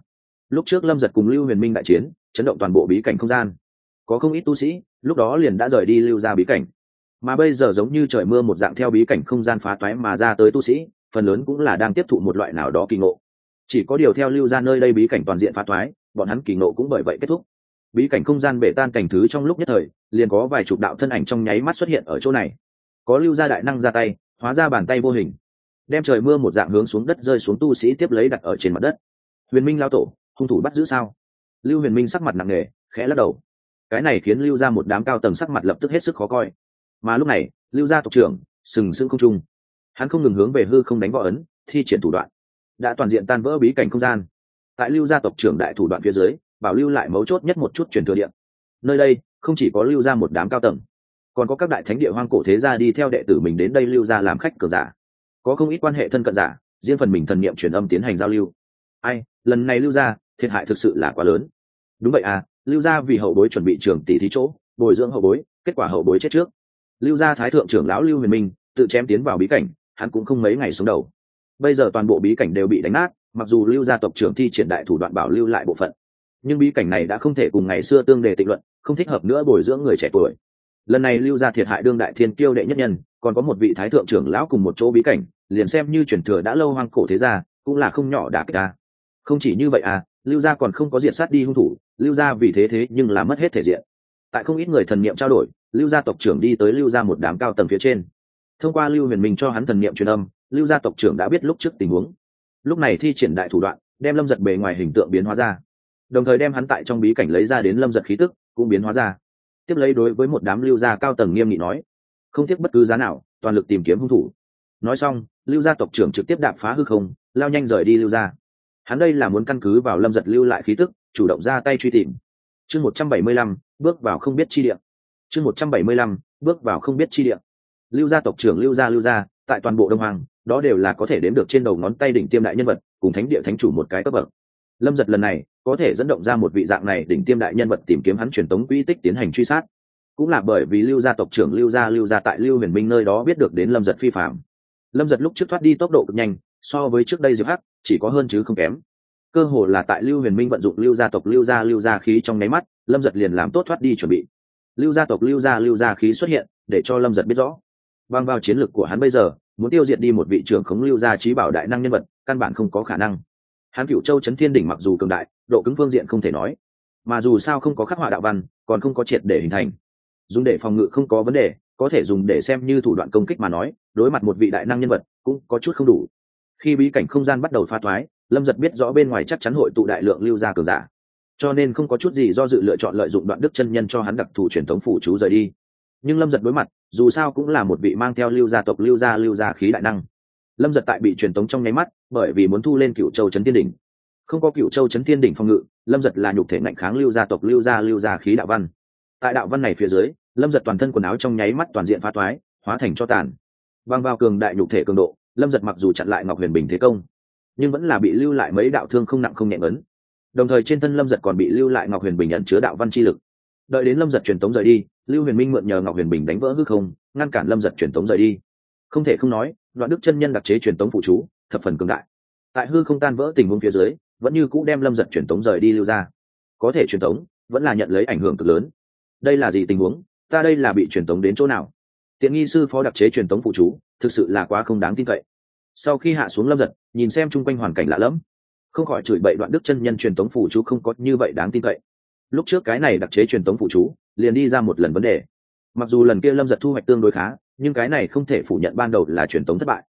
Lúc trước lâm giật cùng lưu huyền minh đại chiến, chấn động toàn bộ bí cảnh không gian. Có không ít tu sĩ, lúc đó liền đã rời đi lưu ra bí cảnh. Mà bây giờ giống như trời mưa một dạng theo bí cảnh không gian phá toái mà ra tới tu sĩ, phần lớn cũng là đang tiếp thụ một loại nào đó kỳ ngộ. Chỉ có điều theo lưu ra nơi đây bí cảnh toàn diện phá toái bọn hắn kỳ ngộ cũng bởi vậy kết thúc. Bí cảnh không gian bể tan cảnh thứ trong lúc nhất thời, liền có vài chục đạo thân ảnh trong nháy mắt xuất hiện ở chỗ này có lưu gia đại năng ra tay, hóa ra bàn tay vô hình. Đem trời mưa một dạng hướng xuống đất rơi xuống tu sĩ tiếp lấy đặt ở trên mặt đất. Huyền minh lao tổ, hung thủ bắt giữ sao? Lưu huyền minh sắc mặt nặng nề, khẽ lắc đầu. Cái này khiến lưu ra một đám cao tầng sắc mặt lập tức hết sức khó coi. Mà lúc này, lưu gia tộc trưởng, sừng sững không trung. Hắn không ngừng hướng về hư không đánh võ ấn, thi triển thủ đoạn. Đã toàn diện tan vỡ bí cảnh không gian. Tại lưu gia tộc trưởng đại thủ đoạn phía dưới, bảo lưu lại mấu chốt nhất một chút truyền thừa điện nơi đây, không chỉ có lưu ra một đám cao tầng còn có các đại thánh địa hoang cổ thế gia đi theo đệ tử mình đến đây lưu ra làm khách cờ giả. Có không ít quan hệ thân cận giả, riêng phần mình thần niệm truyền âm tiến hành giao lưu. Ai, lần này lưu ra thiệt hại thực sự là quá lớn. Đúng vậy à lưu ra vì hậu bối chuẩn bị trường tỷ thí chỗ, bồi dưỡng hậu bối, kết quả hậu bối chết trước. Lưu gia thái thượng trưởng lão lưu huyền minh, tự chém tiến vào bí cảnh, hắn cũng không mấy ngày xuống đầu. Bây giờ toàn bộ bí cảnh đều bị đánh nát, mặc dù lưu gia tộc trưởng thi triển đại thủ đoạn bảo lưu lại bộ phận. Nhưng bí cảnh này đã không thể cùng ngày xưa tương đề tịnh luận, không thích hợp nữa bồi dưỡng người trẻ tuổi lần này lưu gia thiệt hại đương đại thiên kiêu đệ nhất nhân, còn có một vị thái thượng trưởng lão cùng một chỗ bí cảnh, liền xem như truyền thừa đã lâu hoang cổ thế gia, cũng là không nhỏ đả kích ta. Không chỉ như vậy à lưu gia còn không có diện sát đi hung thủ, lưu gia vì thế thế nhưng là mất hết thể diện. Tại không ít người thần niệm trao đổi, lưu gia tộc trưởng đi tới lưu gia một đám cao tầng phía trên. Thông qua lưu huyền minh cho hắn thần niệm truyền âm, lưu gia tộc trưởng đã biết lúc trước tình huống. Lúc này thi triển đại thủ đoạn, đem lâm giật bề ngoài hình tượng biến hóa ra. Đồng thời đem hắn tại trong bí cảnh lấy ra đến lâm giật khí tức, cũng biến hóa ra tiếp lấy đối với một đám lưu gia cao tầng nghiêm nghị nói, không tiếc bất cứ giá nào, toàn lực tìm kiếm hung thủ. Nói xong, lưu gia tộc trưởng trực tiếp đạp phá hư không, lao nhanh rời đi lưu gia. Hắn đây là muốn căn cứ vào lâm giật lưu lại khí tức, chủ động ra tay truy tìm. Chương một trăm bảy mươi lăm, bước vào không biết chi địa. Chương một trăm bảy mươi lăm, bước vào không biết chi địa. Lưu gia tộc trưởng lưu gia lưu gia, tại toàn bộ đông hoàng đó đều là có thể đếm được trên đầu ngón tay đỉnh tiêm đại nhân vật, cùng thánh địa thánh chủ một cái cấp bậc lâm giật lần này có thể dẫn động ra một vị dạng này đỉnh tiêm đại nhân vật tìm kiếm hắn truyền tống quỹ tích tiến hành truy sát. Cũng là bởi vì lưu gia tộc trưởng lưu gia lưu gia tại lưu huyền minh nơi đó biết được đến lâm giật phi phạm. Lâm giật lúc trước thoát đi tốc độ cực nhanh, so với trước đây diệp hắc, chỉ có hơn chứ không kém. Cơ hồ là tại lưu huyền minh vận dụng lưu gia tộc, lưu gia lưu gia khí trong nháy mắt, lâm giật liền làm tốt thoát đi chuẩn bị. Lưu gia tộc, lưu gia lưu gia khí xuất hiện, để cho lâm giật biết rõ. Bằng vào chiến lược của hắn bây giờ, muốn tiêu diệt đi một vị trưởng khống lưu gia trí bảo đại năng nhân vật, căn bản không có khả năng hắn cựu châu chấn thiên đỉnh mặc dù cường đại, độ cứng phương diện không thể nói. Mà dù sao không có khắc họa đạo văn, còn không có triệt để hình thành. Dùng để phòng ngự không có vấn đề, có thể dùng để xem như thủ đoạn công kích mà nói, đối mặt một vị đại năng nhân vật cũng có chút không đủ. Khi bí cảnh không gian bắt đầu pha thoái, lâm giật biết rõ bên ngoài chắc chắn hội tụ đại lượng lưu gia cường giả. Cho nên không có chút gì do dự lựa chọn lợi dụng đoạn đức chân nhân cho hắn đặc thù truyền thống phủ chú rời đi. Nhưng lâm giật đối mặt, dù sao cũng là một vị mang theo lưu gia tộc, lưu gia lưu gia khí đại năng lâm giật tại bị truyền tống trong nháy mắt, bởi vì muốn thu lên cựu châu trấn Tiên đỉnh. Không có cựu châu trấn Tiên đỉnh phòng ngự, lâm giật là nhục thể ngạnh kháng lưu gia tộc, lưu gia lưu gia khí đạo văn. Tại đạo văn này phía dưới, lâm giật toàn thân quần áo trong nháy mắt toàn diện phá toái, hóa thành cho tàn. Băng vào cường đại nhục thể cường độ, lâm giật mặc dù chặn lại ngọc huyền bình thế công, nhưng vẫn là bị lưu lại mấy đạo thương không nặng không nhẹ ấn. Đồng thời trên thân lâm giật còn bị lưu lại ngọc huyền bình nhận chứa đạo văn chi lực. Đợi đến lâm giật truyền tống rời đi, lưu huyền minh mượn nhờ ngọc huyền bình đánh vỡ hư không, ngăn cản lâm giật truyền tống rời đi không thể không nói, đoạn đức chân nhân đặc chế truyền tống phụ chú, thập phần cường đại. Tại hư không tan vỡ tình huống phía dưới, vẫn như cũ đem lâm giật truyền tống rời đi lưu ra. Có thể truyền tống, vẫn là nhận lấy ảnh hưởng cực lớn. Đây là gì tình huống? Ta đây là bị truyền tống đến chỗ nào? Tiện nghi sư phó đặc chế truyền tống phụ chú, thực sự là quá không đáng tin cậy. Sau khi hạ xuống lâm giật, nhìn xem chung quanh hoàn cảnh lạ lẫm, không khỏi chửi bậy đoạn đức chân nhân truyền tống phụ chú không có như vậy đáng tin cậy. Lúc trước cái này đặc chế truyền tống phụ chú, liền đi ra một lần vấn đề. Mặc dù lần kia lâm giật thu hoạch tương đối khá nhưng cái này không thể phủ nhận ban đầu là truyền tống thất bại.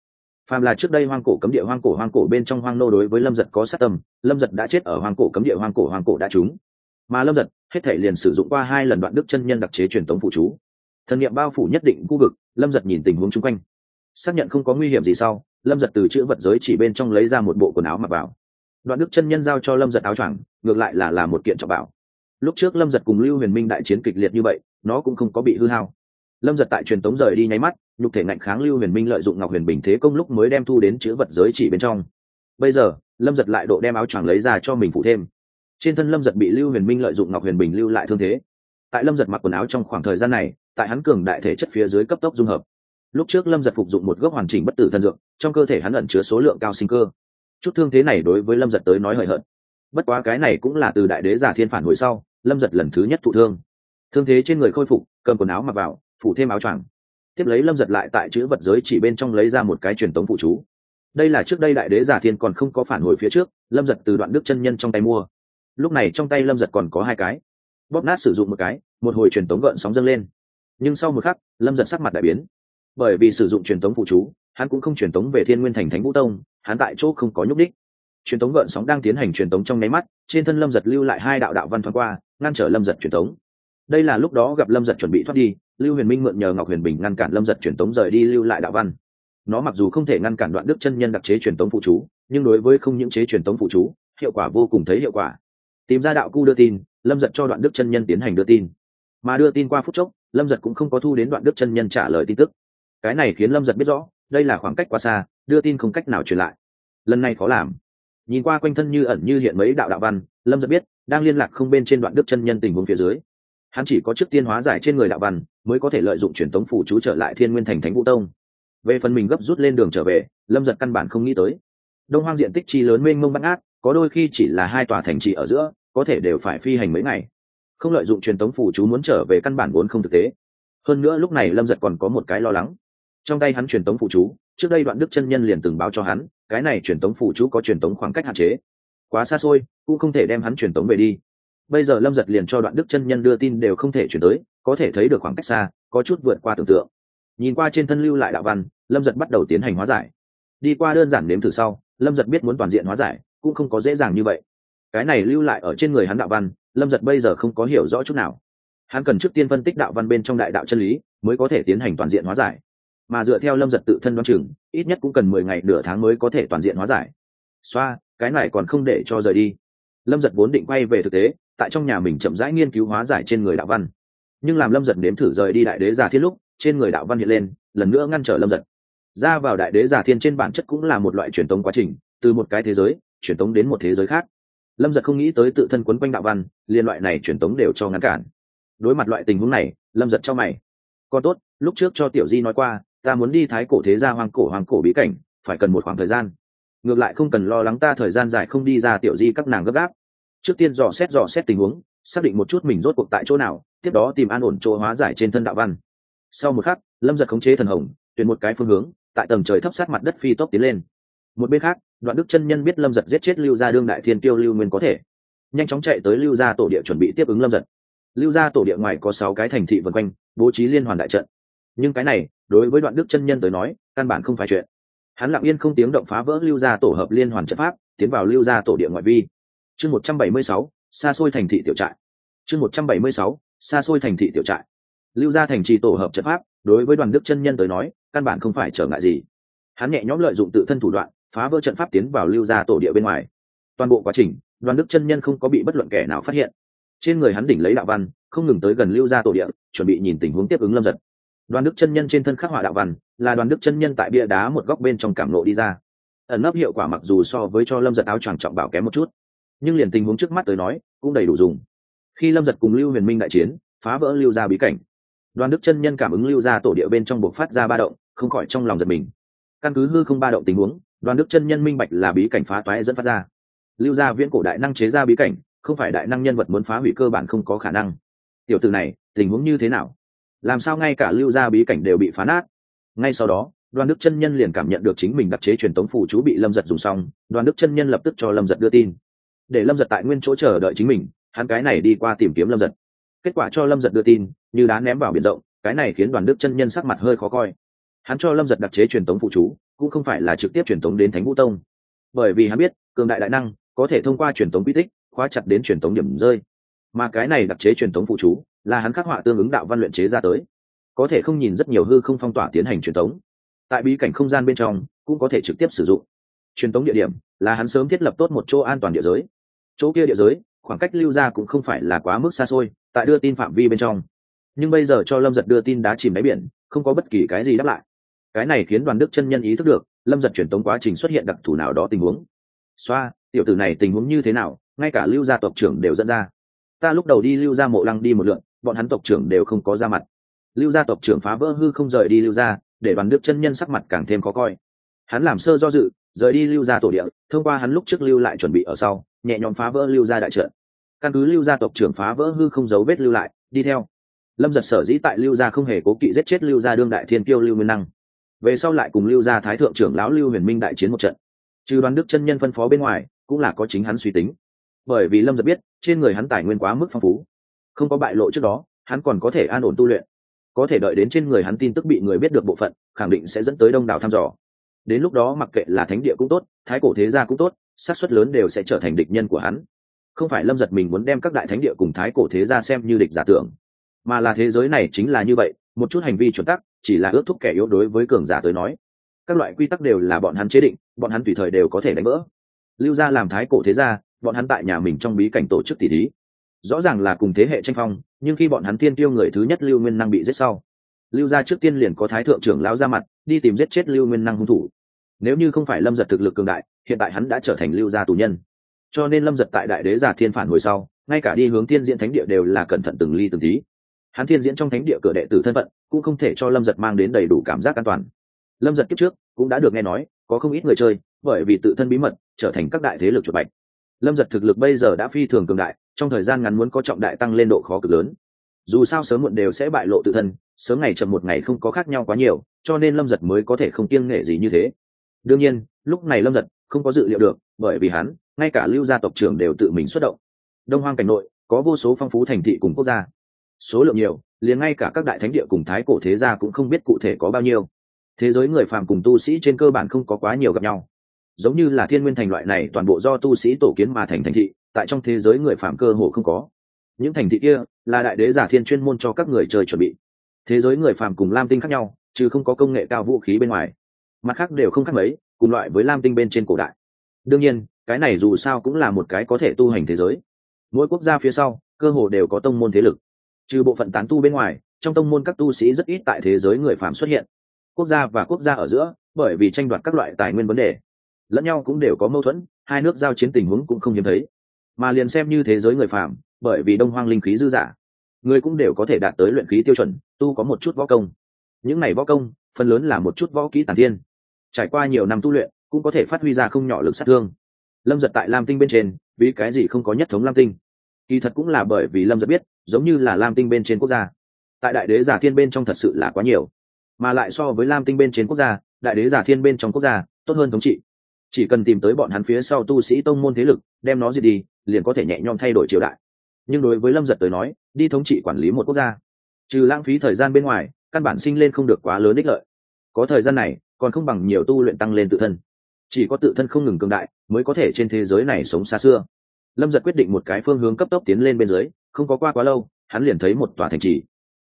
Phàm là trước đây hoang cổ cấm địa hoang cổ hoang cổ bên trong hoang nô đối với lâm giật có sát tâm, lâm giật đã chết ở hoang cổ cấm địa hoang cổ hoang cổ đã trúng. Mà lâm giật, hết thể liền sử dụng qua hai lần đoạn đức chân nhân đặc chế truyền tống phụ chú. Thần nghiệm bao phủ nhất định khu vực, lâm giật nhìn tình huống chung quanh. Xác nhận không có nguy hiểm gì sau, lâm giật từ chữ vật giới chỉ bên trong lấy ra một bộ quần áo mặc vào. Đoạn đức chân nhân giao cho lâm giật áo choàng, ngược lại là là một kiện trọng bảo. Lúc trước lâm giật cùng lưu huyền minh đại chiến kịch liệt như vậy, nó cũng không có bị hư hao lâm giật tại truyền tống rời đi nháy mắt, nhục thể ngạnh kháng lưu huyền minh lợi dụng ngọc huyền bình thế công lúc mới đem thu đến chữ vật giới chỉ bên trong. Bây giờ, lâm giật lại độ đem áo choàng lấy ra cho mình phụ thêm. Trên thân lâm giật bị lưu huyền minh lợi dụng ngọc huyền bình lưu lại thương thế. Tại lâm giật mặc quần áo trong khoảng thời gian này, tại hắn cường đại thể chất phía dưới cấp tốc dung hợp. Lúc trước lâm giật phục dụng một gốc hoàn chỉnh bất tử thân dược, trong cơ thể hắn ẩn chứa số lượng cao sinh cơ. Chút thương thế này đối với lâm giật tới nói hời hợt. Bất quá cái này cũng là từ đại đế giả thiên phản hồi sau, lâm giật lần thứ nhất thụ thương. Thương thế trên người khôi phục, cầm quần áo mặc vào phủ thêm áo choàng. Tiếp lấy lâm giật lại tại chữ vật giới chỉ bên trong lấy ra một cái truyền tống phụ chú. Đây là trước đây đại đế giả thiên còn không có phản hồi phía trước, lâm giật từ đoạn đức chân nhân trong tay mua. Lúc này trong tay lâm giật còn có hai cái. Bóp nát sử dụng một cái, một hồi truyền tống gợn sóng dâng lên. Nhưng sau một khắc, lâm giật sắc mặt đại biến. Bởi vì sử dụng truyền tống phụ chú, hắn cũng không truyền tống về thiên nguyên thành thánh vũ tông, hắn tại chỗ không có nhúc đích truyền tống gợn sóng đang tiến hành truyền tống trong nháy mắt, trên thân lâm giật lưu lại hai đạo đạo văn thoáng qua, ngăn trở lâm giật truyền tống. Đây là lúc đó gặp lâm giật chuẩn bị thoát đi lưu huyền minh mượn nhờ ngọc huyền bình ngăn cản lâm giật truyền tống rời đi lưu lại đạo văn. Nó mặc dù không thể ngăn cản đoạn đức chân nhân đặc chế truyền tống phụ chú, nhưng đối với không những chế truyền tống phụ chú, hiệu quả vô cùng thấy hiệu quả. Tìm ra đạo cu đưa tin, lâm giật cho đoạn đức chân nhân tiến hành đưa tin. Mà đưa tin qua phút chốc, lâm giật cũng không có thu đến đoạn đức chân nhân trả lời tin tức. Cái này khiến lâm giật biết rõ, đây là khoảng cách quá xa, đưa tin không cách nào truyền lại. Lần này khó làm. Nhìn qua quanh thân như ẩn như hiện mấy đạo đạo văn, lâm giật biết, đang liên lạc không bên trên đoạn đức chân nhân tình huống phía dưới. Hắn chỉ có trước tiên hóa giải trên người đạo văn mới có thể lợi dụng truyền tống phủ chú trở lại thiên nguyên thành thánh vũ tông. Về phần mình gấp rút lên đường trở về, lâm giật căn bản không nghĩ tới. Đông hoang diện tích chi lớn mênh mông bắt ngát có đôi khi chỉ là hai tòa thành trì ở giữa, có thể đều phải phi hành mấy ngày. Không lợi dụng truyền tống phủ chú muốn trở về căn bản vốn không thực tế. Hơn nữa lúc này lâm giật còn có một cái lo lắng. Trong tay hắn truyền tống phụ chú, trước đây đoạn đức chân nhân liền từng báo cho hắn, cái này truyền tống phụ chú có truyền tống khoảng cách hạn chế. Quá xa xôi, cũng không thể đem hắn truyền tống về đi. Bây giờ lâm giật liền cho đoạn đức chân nhân đưa tin đều không thể chuyển tới có thể thấy được khoảng cách xa, có chút vượt qua tưởng tượng. Nhìn qua trên thân lưu lại đạo văn, lâm giật bắt đầu tiến hành hóa giải. Đi qua đơn giản nếm thử sau, lâm giật biết muốn toàn diện hóa giải, cũng không có dễ dàng như vậy. Cái này lưu lại ở trên người hắn đạo văn, lâm giật bây giờ không có hiểu rõ chút nào. Hắn cần trước tiên phân tích đạo văn bên trong đại đạo chân lý, mới có thể tiến hành toàn diện hóa giải. Mà dựa theo lâm giật tự thân đoán chừng, ít nhất cũng cần mười ngày, nửa tháng mới có thể toàn diện hóa giải. Xoa, cái này còn không để cho rời đi. Lâm giật vốn định quay về thực tế, tại trong nhà mình chậm rãi nghiên cứu hóa giải trên người đạo văn nhưng làm lâm giật nếm thử rời đi đại đế giả thiên lúc, trên người đạo văn hiện lên, lần nữa ngăn trở lâm giật. Ra vào đại đế giả thiên trên bản chất cũng là một loại truyền tống quá trình, từ một cái thế giới, truyền tống đến một thế giới khác. Lâm giật không nghĩ tới tự thân quấn quanh đạo văn liên loại này truyền tống đều cho ngăn cản. Đối mặt loại tình huống này, lâm giật cho mày. Còn tốt, lúc trước cho tiểu di nói qua, ta muốn đi thái cổ thế gia hoàng cổ hoàng cổ bí cảnh, phải cần một khoảng thời gian. Ngược lại không cần lo lắng ta thời gian dài không đi ra tiểu di các nàng gấp gáp. Trước tiên dò xét dò xét tình huống, xác định một chút mình rốt cuộc tại chỗ nào tiếp đó tìm an ổn chỗ hóa giải trên thân đạo văn. Sau một khắc, lâm giật khống chế thần hồng, tuyển một cái phương hướng, tại tầng trời thấp sát mặt đất phi tốc tiến lên. Một bên khác, đoạn đức chân nhân biết lâm giật giết chết lưu gia đương đại thiên tiêu lưu nguyên có thể. Nhanh chóng chạy tới lưu gia tổ địa chuẩn bị tiếp ứng lâm giật. Lưu gia tổ địa ngoài có sáu cái thành thị vân quanh, bố trí liên hoàn đại trận. Nhưng cái này, đối với đoạn đức chân nhân tới nói, căn bản không phải chuyện. Hắn lặng yên không tiếng động phá vỡ lưu gia tổ hợp liên hoàn trận pháp, tiến vào lưu gia tổ địa ngoại vi. Chương một trăm bảy mươi sáu, xa xôi thành thị tiểu trại. Chương một trăm bảy mươi sáu xa xôi thành thị tiểu trại. Lưu gia thành trì tổ hợp trận pháp, đối với đoàn đức chân nhân tới nói, căn bản không phải trở ngại gì. Hắn nhẹ nhõm lợi dụng tự thân thủ đoạn, phá vỡ trận pháp tiến vào lưu gia tổ địa bên ngoài. Toàn bộ quá trình, đoàn đức chân nhân không có bị bất luận kẻ nào phát hiện. Trên người hắn đỉnh lấy đạo văn, không ngừng tới gần lưu gia tổ địa, chuẩn bị nhìn tình huống tiếp ứng lâm giật. Đoàn đức chân nhân trên thân khắc họa đạo văn, là đoàn đức chân nhân tại bia đá một góc bên trong cảm lộ đi ra. Ẩn nấp hiệu quả mặc dù so với cho lâm giật áo choàng trọng bảo kém một chút, nhưng liền tình huống trước mắt tới nói, cũng đầy đủ dùng khi lâm giật cùng lưu huyền minh đại chiến, phá vỡ lưu gia bí cảnh. Đoàn đức chân nhân cảm ứng lưu gia tổ địa bên trong buộc phát ra ba động, không khỏi trong lòng giật mình. Căn cứ hư không ba động tình huống, đoàn đức chân nhân minh bạch là bí cảnh phá toái dẫn phát ra. Lưu gia viễn cổ đại năng chế ra bí cảnh, không phải đại năng nhân vật muốn phá hủy cơ bản không có khả năng. Tiểu từ này, tình huống như thế nào? Làm sao ngay cả lưu gia bí cảnh đều bị phá nát? Ngay sau đó, đoàn đức chân nhân liền cảm nhận được chính mình đặc chế truyền tống phù chú bị lâm giật dùng xong, đoàn đức chân nhân lập tức cho lâm giật đưa tin. Để lâm giật tại nguyên chỗ chờ đợi chính mình hắn cái này đi qua tìm kiếm lâm giật. Kết quả cho lâm giật đưa tin, như đá ném vào biển rộng, cái này khiến đoàn đức chân nhân sắc mặt hơi khó coi. Hắn cho lâm giật đặc chế truyền tống phụ chú, cũng không phải là trực tiếp truyền tống đến thánh vũ tông. Bởi vì hắn biết, cường đại đại năng có thể thông qua truyền tống quy tích, khóa chặt đến truyền tống điểm rơi. Mà cái này đặc chế truyền tống phụ chú, là hắn khắc họa tương ứng đạo văn luyện chế ra tới. Có thể không nhìn rất nhiều hư không phong tỏa tiến hành truyền tống. Tại bí cảnh không gian bên trong, cũng có thể trực tiếp sử dụng. Truyền tống địa điểm là hắn sớm thiết lập tốt một chỗ an toàn địa giới. Chỗ kia địa giới khoảng cách lưu ra cũng không phải là quá mức xa xôi, tại đưa tin phạm vi bên trong. Nhưng bây giờ cho lâm giật đưa tin đá chìm đáy biển, không có bất kỳ cái gì đáp lại. Cái này khiến đoàn đức chân nhân ý thức được, lâm giật truyền tống quá trình xuất hiện đặc thù nào đó tình huống. Xoa, tiểu tử này tình huống như thế nào, ngay cả lưu gia tộc trưởng đều dẫn ra. Ta lúc đầu đi lưu gia mộ lăng đi một lượn, bọn hắn tộc trưởng đều không có ra mặt. Lưu gia tộc trưởng phá vỡ hư không rời đi lưu gia, để đoàn đức chân nhân sắc mặt càng thêm khó coi. Hắn làm sơ do dự, rời đi lưu gia tổ địa, thông qua hắn lúc trước lưu lại chuẩn bị ở sau, nhẹ nhõm phá vỡ lưu gia đại trận căn cứ lưu gia tộc trưởng phá vỡ hư không dấu vết lưu lại, đi theo. Lâm giật sở dĩ tại lưu gia không hề cố kỵ giết chết lưu gia đương đại thiên Kiêu lưu nguyên năng. Về sau lại cùng lưu gia thái thượng trưởng lão lưu huyền minh đại chiến một trận. Trừ đoàn đức chân nhân phân phó bên ngoài, cũng là có chính hắn suy tính. Bởi vì lâm giật biết, trên người hắn tài nguyên quá mức phong phú. Không có bại lộ trước đó, hắn còn có thể an ổn tu luyện. Có thể đợi đến trên người hắn tin tức bị người biết được bộ phận, khẳng định sẽ dẫn tới đông đảo thăm dò. Đến lúc đó mặc kệ là thánh địa cũng tốt, thái cổ thế gia cũng tốt, xác suất lớn đều sẽ trở thành địch nhân của hắn không phải lâm giật mình muốn đem các đại thánh địa cùng thái cổ thế gia xem như địch giả tưởng, mà là thế giới này chính là như vậy, một chút hành vi chuẩn tắc, chỉ là ước thúc kẻ yếu đối với cường giả tới nói. Các loại quy tắc đều là bọn hắn chế định, bọn hắn tùy thời đều có thể đánh vỡ. Lưu gia làm thái cổ thế gia, bọn hắn tại nhà mình trong bí cảnh tổ chức tỷ thí. Rõ ràng là cùng thế hệ tranh phong, nhưng khi bọn hắn tiên tiêu người thứ nhất lưu nguyên năng bị giết sau, lưu gia trước tiên liền có thái thượng trưởng lão ra mặt, đi tìm giết chết lưu nguyên năng hung thủ. Nếu như không phải lâm giật thực lực cường đại, hiện tại hắn đã trở thành lưu gia tù nhân cho nên lâm giật tại đại đế giả thiên phản hồi sau, ngay cả đi hướng thiên diễn thánh địa đều là cẩn thận từng ly từng tí. Hắn thiên diễn trong thánh địa cửa đệ tử thân phận, cũng không thể cho lâm giật mang đến đầy đủ cảm giác an toàn. Lâm giật kiếp trước, cũng đã được nghe nói, có không ít người chơi, bởi vì tự thân bí mật, trở thành các đại thế lực chuột bạch. Lâm giật thực lực bây giờ đã phi thường cường đại, trong thời gian ngắn muốn có trọng đại tăng lên độ khó cực lớn. Dù sao sớm muộn đều sẽ bại lộ tự thân, sớm ngày chậm một ngày không có khác nhau quá nhiều, cho nên lâm giật mới có thể không kiêng nghệ gì như thế. Đương nhiên, lúc này lâm giật không có dự liệu được, bởi vì hắn ngay cả lưu gia tộc trưởng đều tự mình xuất động. Đông hoang cảnh nội, có vô số phong phú thành thị cùng quốc gia. Số lượng nhiều, liền ngay cả các đại thánh địa cùng thái cổ thế gia cũng không biết cụ thể có bao nhiêu. Thế giới người phàm cùng tu sĩ trên cơ bản không có quá nhiều gặp nhau. Giống như là thiên nguyên thành loại này, toàn bộ do tu sĩ tổ kiến mà thành thành thị, tại trong thế giới người phàm cơ hồ không có. Những thành thị kia là đại đế giả thiên chuyên môn cho các người chơi chuẩn bị. Thế giới người phàm cùng lam tinh khác nhau, chứ không có công nghệ cao vũ khí bên ngoài. Mặt khác đều không khác mấy, cùng loại với lam tinh bên trên cổ đại. Đương nhiên cái này dù sao cũng là một cái có thể tu hành thế giới. Mỗi quốc gia phía sau, cơ hồ đều có tông môn thế lực. Trừ bộ phận tán tu bên ngoài, trong tông môn các tu sĩ rất ít tại thế giới người phạm xuất hiện. Quốc gia và quốc gia ở giữa, bởi vì tranh đoạt các loại tài nguyên vấn đề, lẫn nhau cũng đều có mâu thuẫn, hai nước giao chiến tình huống cũng không hiếm thấy. Mà liền xem như thế giới người phạm, bởi vì đông hoang linh khí dư giả người cũng đều có thể đạt tới luyện khí tiêu chuẩn, tu có một chút võ công. Những này võ công, phần lớn là một chút võ kỹ tản thiên. Trải qua nhiều năm tu luyện, cũng có thể phát huy ra không nhỏ lực sát thương lâm giật tại lam tinh bên trên, vì cái gì không có nhất thống lam tinh? Kỳ thật cũng là bởi vì lâm giật biết, giống như là lam tinh bên trên quốc gia, tại đại đế giả thiên bên trong thật sự là quá nhiều. Mà lại so với lam tinh bên trên quốc gia, đại đế giả thiên bên trong quốc gia, tốt hơn thống trị. Chỉ cần tìm tới bọn hắn phía sau tu sĩ tông môn thế lực, đem nó diệt đi, liền có thể nhẹ nhõm thay đổi triều đại. Nhưng đối với lâm giật tới nói, đi thống trị quản lý một quốc gia, trừ lãng phí thời gian bên ngoài, căn bản sinh lên không được quá lớn ích lợi. Có thời gian này, còn không bằng nhiều tu luyện tăng lên tự thân chỉ có tự thân không ngừng cường đại mới có thể trên thế giới này sống xa xưa. Lâm giật quyết định một cái phương hướng cấp tốc tiến lên bên dưới, không có qua quá lâu, hắn liền thấy một tòa thành trì.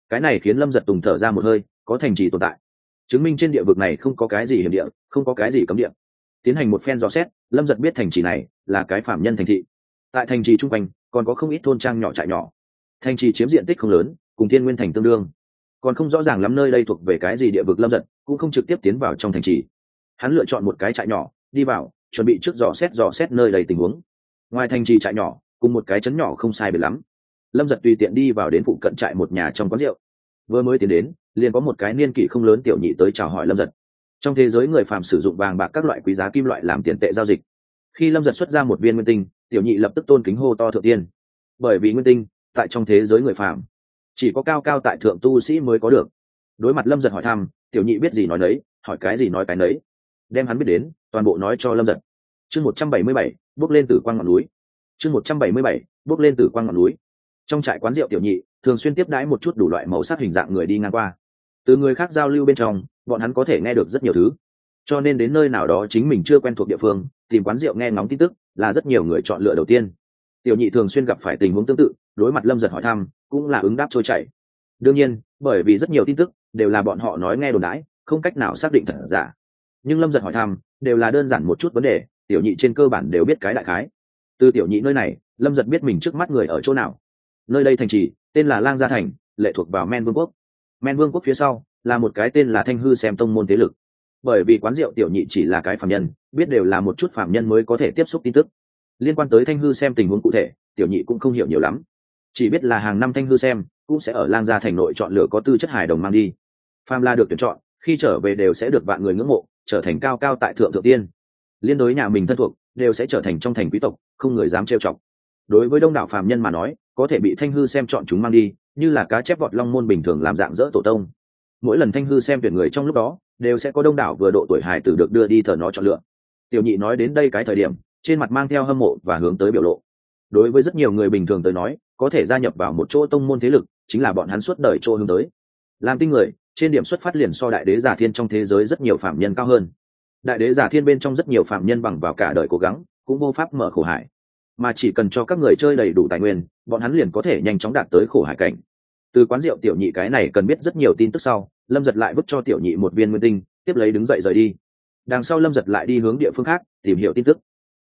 Cái này khiến lâm giật tùng thở ra một hơi, có thành trì tồn tại. Chứng minh trên địa vực này không có cái gì hiểm địa, không có cái gì cấm địa. Tiến hành một phen dò xét, lâm giật biết thành trì này là cái phạm nhân thành thị. Tại thành trì chung quanh, còn có không ít thôn trang nhỏ trại nhỏ. Thành trì chiếm diện tích không lớn, cùng thiên nguyên thành tương đương. Còn không rõ ràng lắm nơi đây thuộc về cái gì địa vực lâm giật, cũng không trực tiếp tiến vào trong thành trì hắn lựa chọn một cái trại nhỏ, đi vào, chuẩn bị trước dò xét dò xét nơi đầy tình huống. Ngoài thành trì trại nhỏ, cùng một cái chấn nhỏ không sai biệt lắm. Lâm giật tùy tiện đi vào đến phụ cận trại một nhà trong quán rượu. Vừa mới tiến đến, liền có một cái niên kỷ không lớn tiểu nhị tới chào hỏi lâm giật. Trong thế giới người phàm sử dụng vàng bạc các loại quý giá kim loại làm tiền tệ giao dịch. Khi lâm giật xuất ra một viên nguyên tinh, tiểu nhị lập tức tôn kính hô to thượng tiên. Bởi vì nguyên tinh, tại trong thế giới người phàm, chỉ có cao cao tại thượng tu sĩ mới có được. Đối mặt lâm giật hỏi thăm, tiểu nhị biết gì nói nấy, hỏi cái gì nói cái nấy đem hắn biết đến, toàn bộ nói cho lâm giật. Chương một trăm bảy mươi bảy, bước lên từ quang ngọn núi. Chương một trăm bảy mươi bảy, bước lên từ quang ngọn núi. Trong trại quán rượu tiểu nhị, thường xuyên tiếp đãi một chút đủ loại màu sắc hình dạng người đi ngang qua. Từ người khác giao lưu bên trong, bọn hắn có thể nghe được rất nhiều thứ. Cho nên đến nơi nào đó chính mình chưa quen thuộc địa phương, tìm quán rượu nghe ngóng tin tức là rất nhiều người chọn lựa đầu tiên. Tiểu nhị thường xuyên gặp phải tình huống tương tự, đối mặt lâm giật hỏi thăm, cũng là ứng đáp trôi chảy. Đương nhiên, bởi vì rất nhiều tin tức đều là bọn họ nói nghe đồn đãi, không cách nào xác định thật giả nhưng lâm giật hỏi thăm, đều là đơn giản một chút vấn đề, tiểu nhị trên cơ bản đều biết cái đại khái. Từ tiểu nhị nơi này, lâm giật biết mình trước mắt người ở chỗ nào. Nơi đây thành trì, tên là lang gia thành, lệ thuộc vào men vương quốc. Men vương quốc phía sau, là một cái tên là thanh hư xem tông môn thế lực. Bởi vì quán rượu tiểu nhị chỉ là cái phạm nhân, biết đều là một chút phạm nhân mới có thể tiếp xúc tin tức. Liên quan tới thanh hư xem tình huống cụ thể, tiểu nhị cũng không hiểu nhiều lắm. Chỉ biết là hàng năm thanh hư xem cũng sẽ ở lang gia thành nội chọn lựa có tư chất hài đồng mang đi. Pham la được tuyển chọn, khi trở về đều sẽ được vạn người ngưỡng mộ trở thành cao cao tại thượng thượng tiên. Liên đối nhà mình thân thuộc, đều sẽ trở thành trong thành quý tộc, không người dám trêu chọc. Đối với đông đảo phàm nhân mà nói, có thể bị thanh hư xem chọn chúng mang đi, như là cá chép vọt long môn bình thường làm dạng dỡ tổ tông. Mỗi lần thanh hư xem tuyển người trong lúc đó, đều sẽ có đông đảo vừa độ tuổi hài tử được đưa đi thờ nó chọn lựa. Tiểu nhị nói đến đây cái thời điểm, trên mặt mang theo hâm mộ và hướng tới biểu lộ. Đối với rất nhiều người bình thường tới nói, có thể gia nhập vào một chỗ tông môn thế lực, chính là bọn hắn suốt đời chỗ hướng tới. Làm tinh người trên điểm xuất phát liền so đại đế giả thiên trong thế giới rất nhiều phạm nhân cao hơn. Đại đế giả thiên bên trong rất nhiều phạm nhân bằng vào cả đời cố gắng, cũng vô pháp mở khổ hải mà chỉ cần cho các người chơi đầy đủ tài nguyên, bọn hắn liền có thể nhanh chóng đạt tới khổ hải cảnh. Từ quán rượu tiểu nhị cái này cần biết rất nhiều tin tức sau, lâm giật lại vứt cho tiểu nhị một viên nguyên tinh, tiếp lấy đứng dậy rời đi. Đằng sau lâm giật lại đi hướng địa phương khác, tìm hiểu tin tức.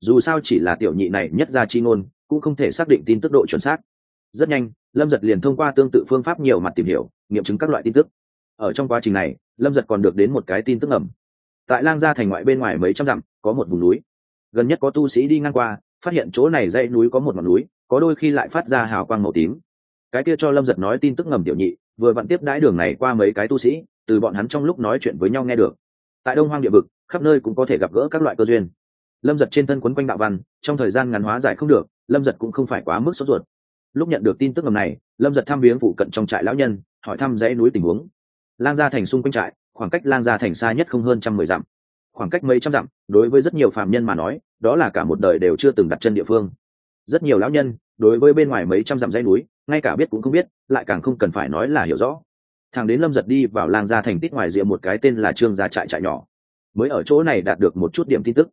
Dù sao chỉ là tiểu nhị này nhất ra chi ngôn, cũng không thể xác định tin tức độ chuẩn xác. Rất nhanh, lâm giật liền thông qua tương tự phương pháp nhiều mặt tìm hiểu, nghiệm chứng các loại tin tức ở trong quá trình này, lâm giật còn được đến một cái tin tức ẩm tại lang gia thành ngoại bên ngoài mấy trăm dặm, có một vùng núi. Gần nhất có tu sĩ đi ngang qua, phát hiện chỗ này dãy núi có một ngọn núi, có đôi khi lại phát ra hào quang màu tím. Cái kia cho lâm giật nói tin tức ngầm tiểu nhị, vừa vặn tiếp đãi đường này qua mấy cái tu sĩ, từ bọn hắn trong lúc nói chuyện với nhau nghe được. Tại đông hoang địa vực, khắp nơi cũng có thể gặp gỡ các loại cơ duyên. Lâm giật trên thân quấn quanh đạo văn, trong thời gian ngắn hóa giải không được, lâm giật cũng không phải quá mức sốt ruột. Lúc nhận được tin tức ngầm này, lâm giật thăm viếng phụ cận trong trại lão nhân, hỏi thăm dãy núi tình huống lang gia thành xung quanh trại, khoảng cách lang gia thành xa nhất không hơn trăm mười dặm. Khoảng cách mấy trăm dặm, đối với rất nhiều phạm nhân mà nói, đó là cả một đời đều chưa từng đặt chân địa phương. Rất nhiều lão nhân, đối với bên ngoài mấy trăm dặm dãy núi, ngay cả biết cũng không biết, lại càng không cần phải nói là hiểu rõ. Thằng đến lâm giật đi vào lang gia thành tích ngoài rìa một cái tên là trương gia trại trại nhỏ. Mới ở chỗ này đạt được một chút điểm tin tức.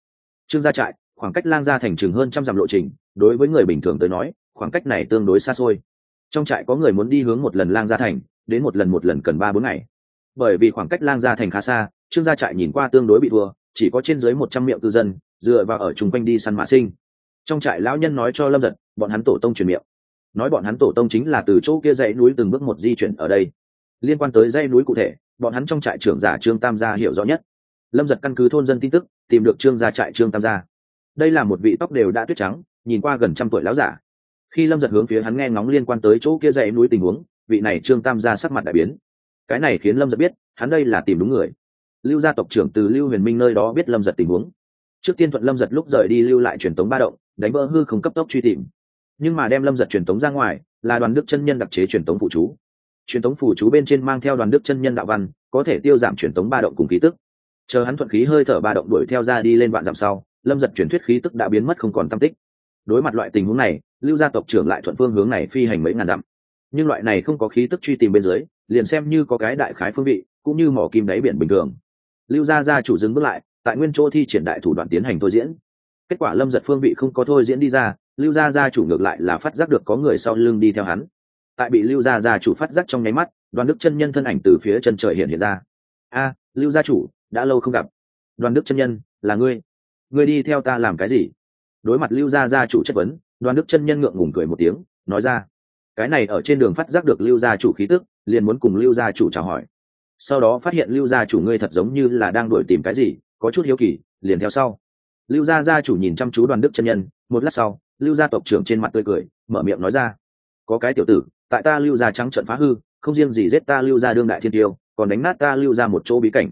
Trương gia trại, khoảng cách lang gia thành chừng hơn trăm dặm lộ trình, đối với người bình thường tới nói, khoảng cách này tương đối xa xôi. Trong trại có người muốn đi hướng một lần lang gia thành, đến một lần một lần cần ba bốn ngày bởi vì khoảng cách lang gia thành khá xa, trương gia trại nhìn qua tương đối bị thua, chỉ có trên dưới một trăm miệng cư dân, dựa vào ở chung quanh đi săn mã sinh. Trong trại lão nhân nói cho lâm giật, bọn hắn tổ tông truyền miệng. Nói bọn hắn tổ tông chính là từ chỗ kia dãy núi từng bước một di chuyển ở đây. Liên quan tới dãy núi cụ thể, bọn hắn trong trại trưởng giả trương tam gia hiểu rõ nhất. Lâm giật căn cứ thôn dân tin tức, tìm được trương gia trại trương tam gia. Đây là một vị tóc đều đã tuyết trắng, nhìn qua gần trăm tuổi lão giả. Khi lâm giật hướng phía hắn nghe ngóng liên quan tới chỗ kia dãy núi tình huống, vị này trương tam gia sắc mặt đại biến cái này khiến lâm giật biết, hắn đây là tìm đúng người. Lưu gia tộc trưởng từ lưu huyền minh nơi đó biết lâm giật tình huống. Trước tiên thuận lâm giật lúc rời đi lưu lại truyền tống ba động, đánh vỡ hư không cấp tốc truy tìm. Nhưng mà đem lâm giật truyền tống ra ngoài, là đoàn đức chân nhân đặc chế truyền tống phụ chú. Truyền tống phụ chú bên trên mang theo đoàn đức chân nhân đạo văn, có thể tiêu giảm truyền tống ba động cùng ký tức. Chờ hắn thuận khí hơi thở ba động đuổi theo ra đi lên vạn dặm sau, lâm giật truyền thuyết khí tức đã biến mất không còn tam tích. Đối mặt loại tình huống này, lưu gia tộc trưởng lại thuận phương hướng này phi hành mấy ngàn dặm nhưng loại này không có khí tức truy tìm bên dưới, liền xem như có cái đại khái phương vị, cũng như mỏ kim đáy biển bình thường. Lưu gia gia chủ dừng bước lại, tại nguyên chỗ thi triển đại thủ đoạn tiến hành thôi diễn. Kết quả lâm giật phương vị không có thôi diễn đi ra, lưu gia gia chủ ngược lại là phát giác được có người sau lưng đi theo hắn. Tại bị lưu gia gia chủ phát giác trong nháy mắt, đoàn đức chân nhân thân ảnh từ phía chân trời hiện hiện ra. A, lưu gia chủ, đã lâu không gặp. Đoàn đức chân nhân, là ngươi. Ngươi đi theo ta làm cái gì? Đối mặt lưu gia gia chủ chất vấn, đoàn đức chân nhân ngượng ngùng cười một tiếng, nói ra cái này ở trên đường phát giác được lưu gia chủ khí tức, liền muốn cùng lưu gia chủ chào hỏi. Sau đó phát hiện lưu gia chủ ngươi thật giống như là đang đuổi tìm cái gì, có chút hiếu kỳ, liền theo sau. Lưu gia gia chủ nhìn chăm chú đoàn đức chân nhân, một lát sau, lưu gia tộc trưởng trên mặt tươi cười, mở miệng nói ra. Có cái tiểu tử, tại ta lưu gia trắng trận phá hư, không riêng gì giết ta lưu gia đương đại thiên tiêu, còn đánh nát ta lưu gia một chỗ bí cảnh.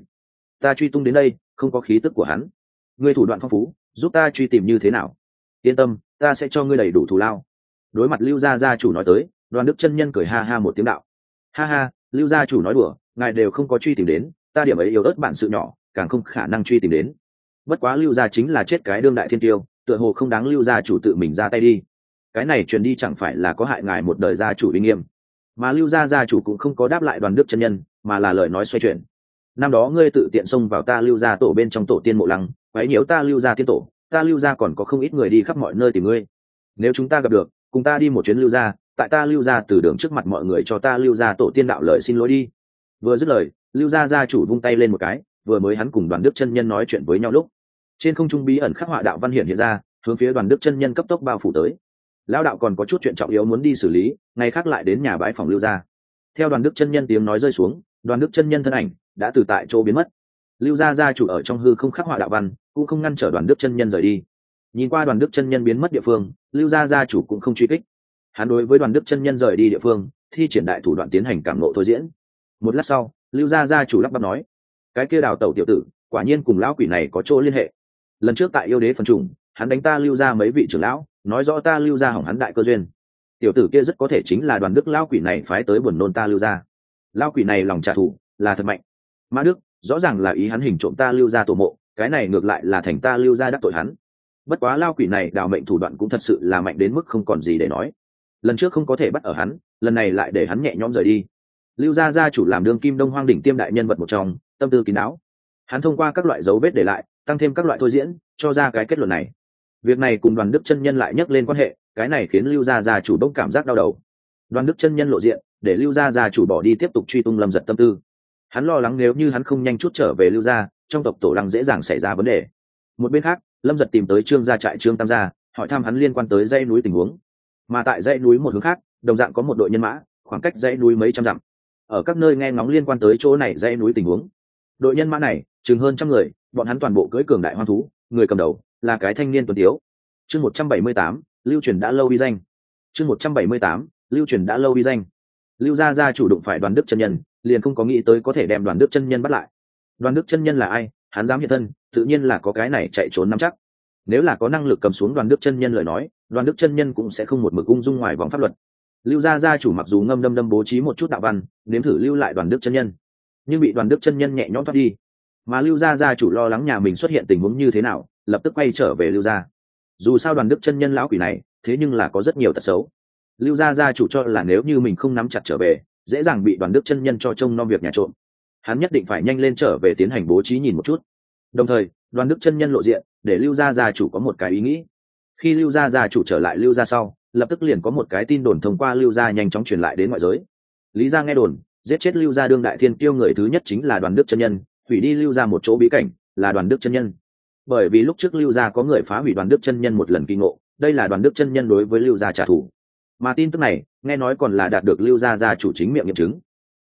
Ta truy tung đến đây, không có khí tức của hắn. Ngươi thủ đoạn phong phú, giúp ta truy tìm như thế nào? Yên tâm, ta sẽ cho ngươi đầy đủ thù lao. Đối mặt lưu gia gia chủ nói tới đoàn đức chân nhân cười ha ha một tiếng đạo. Ha ha, lưu gia chủ nói đùa, ngài đều không có truy tìm đến, ta điểm ấy yếu ớt bản sự nhỏ, càng không khả năng truy tìm đến. Bất quá lưu gia chính là chết cái đương đại thiên tiêu, tựa hồ không đáng lưu gia chủ tự mình ra tay đi. Cái này truyền đi chẳng phải là có hại ngài một đời gia chủ uy nghiêm. Mà lưu gia gia chủ cũng không có đáp lại đoàn đức chân nhân, mà là lời nói xoay chuyển. Năm đó ngươi tự tiện xông vào ta lưu gia tổ bên trong tổ tiên mộ lăng, quấy nhiễu ta lưu gia tiên tổ, ta lưu gia còn có không ít người đi khắp mọi nơi tìm ngươi. Nếu chúng ta gặp được, cùng ta đi một chuyến lưu gia tại ta lưu gia từ đường trước mặt mọi người cho ta lưu gia tổ tiên đạo lời xin lỗi đi. Vừa dứt lời, lưu gia gia chủ vung tay lên một cái, vừa mới hắn cùng đoàn đức chân nhân nói chuyện với nhau lúc, trên không trung bí ẩn khắc họa đạo văn hiển hiện ra, hướng phía đoàn đức chân nhân cấp tốc bao phủ tới. Lão đạo còn có chút chuyện trọng yếu muốn đi xử lý, ngày khác lại đến nhà bãi phòng lưu gia. Theo đoàn đức chân nhân tiếng nói rơi xuống, đoàn đức chân nhân thân ảnh đã từ tại chỗ biến mất. Lưu gia gia chủ ở trong hư không khắc họa đạo văn, cũng không ngăn trở đoàn đức chân nhân rời đi. Nhìn qua đoàn đức chân nhân biến mất địa phương, lưu gia gia chủ cũng không truy kích hắn đối với đoàn đức chân nhân rời đi địa phương, thi triển đại thủ đoạn tiến hành cảm nộ thôi diễn. Một lát sau, lưu gia gia chủ lắp bắp nói, cái kia đào tẩu tiểu tử, quả nhiên cùng lão quỷ này có chỗ liên hệ. Lần trước tại yêu đế phần trùng, hắn đánh ta lưu ra mấy vị trưởng lão, nói rõ ta lưu ra hỏng hắn đại cơ duyên. Tiểu tử kia rất có thể chính là đoàn đức lão quỷ này phái tới buồn nôn ta lưu ra lão quỷ này lòng trả thù, là thật mạnh. Mã đức, rõ ràng là ý hắn hình trộm ta lưu ra tổ mộ, cái này ngược lại là thành ta lưu ra đắc tội hắn. Bất quá lao quỷ này đào mệnh thủ đoạn cũng thật sự là mạnh đến mức không còn gì để nói lần trước không có thể bắt ở hắn, lần này lại để hắn nhẹ nhõm rời đi. Lưu gia gia chủ làm đương kim đông hoang đỉnh tiêm đại nhân vật một trong, tâm tư kín đáo. Hắn thông qua các loại dấu vết để lại, tăng thêm các loại thôi diễn, cho ra cái kết luận này. Việc này cùng đoàn đức chân nhân lại nhắc lên quan hệ, cái này khiến lưu gia gia chủ đông cảm giác đau đầu. Đoàn đức chân nhân lộ diện, để lưu gia gia chủ bỏ đi tiếp tục truy tung lâm giật tâm tư. Hắn lo lắng nếu như hắn không nhanh chút trở về lưu gia, trong tộc tổ lăng dễ dàng xảy ra vấn đề. Một bên khác, lâm giật tìm tới trương gia trại trương tam gia, hỏi thăm hắn liên quan tới dây núi tình huống mà tại dãy núi một hướng khác, đồng dạng có một đội nhân mã, khoảng cách dãy núi mấy trăm dặm. Ở các nơi nghe ngóng liên quan tới chỗ này dãy núi tình huống. Đội nhân mã này, chừng hơn trăm người, bọn hắn toàn bộ cưỡi cường đại hoang thú, người cầm đầu là cái thanh niên tuấn tiếu. Chương một trăm bảy mươi tám, lưu truyền đã lâu uy danh. Chương một trăm bảy mươi tám, lưu truyền đã lâu uy danh. Lưu gia gia chủ động phải đoàn đức chân nhân, liền không có nghĩ tới có thể đem đoàn đức chân nhân bắt lại. Đoàn đức chân nhân là ai? Hắn dám hiện thân, tự nhiên là có cái này chạy trốn nắm chắc. Nếu là có năng lực cầm xuống đoàn đức chân nhân lời nói đoàn đức chân nhân cũng sẽ không một mực ung dung ngoài vòng pháp luật. Lưu gia gia chủ mặc dù ngâm đâm đâm bố trí một chút đạo văn, nếm thử lưu lại đoàn đức chân nhân. Nhưng bị đoàn đức chân nhân nhẹ nhõm thoát đi. Mà lưu gia gia chủ lo lắng nhà mình xuất hiện tình huống như thế nào, lập tức quay trở về lưu gia. Dù sao đoàn đức chân nhân lão quỷ này, thế nhưng là có rất nhiều tật xấu. Lưu gia gia chủ cho là nếu như mình không nắm chặt trở về, dễ dàng bị đoàn đức chân nhân cho trông nom việc nhà trộm. Hắn nhất định phải nhanh lên trở về tiến hành bố trí nhìn một chút. Đồng thời, đoàn đức chân nhân lộ diện, để lưu gia gia chủ có một cái ý nghĩ khi lưu gia gia chủ trở lại lưu gia sau, lập tức liền có một cái tin đồn thông qua lưu gia nhanh chóng truyền lại đến ngoại giới. Lý gia nghe đồn, giết chết lưu gia đương đại thiên tiêu người thứ nhất chính là đoàn đức chân nhân, hủy đi lưu gia một chỗ bí cảnh, là đoàn đức chân nhân. Bởi vì lúc trước lưu gia có người phá hủy đoàn đức chân nhân một lần kinh ngộ, đây là đoàn đức chân nhân đối với lưu gia trả thù. Mà tin tức này, nghe nói còn là đạt được lưu gia gia chủ chính miệng nghiệm chứng.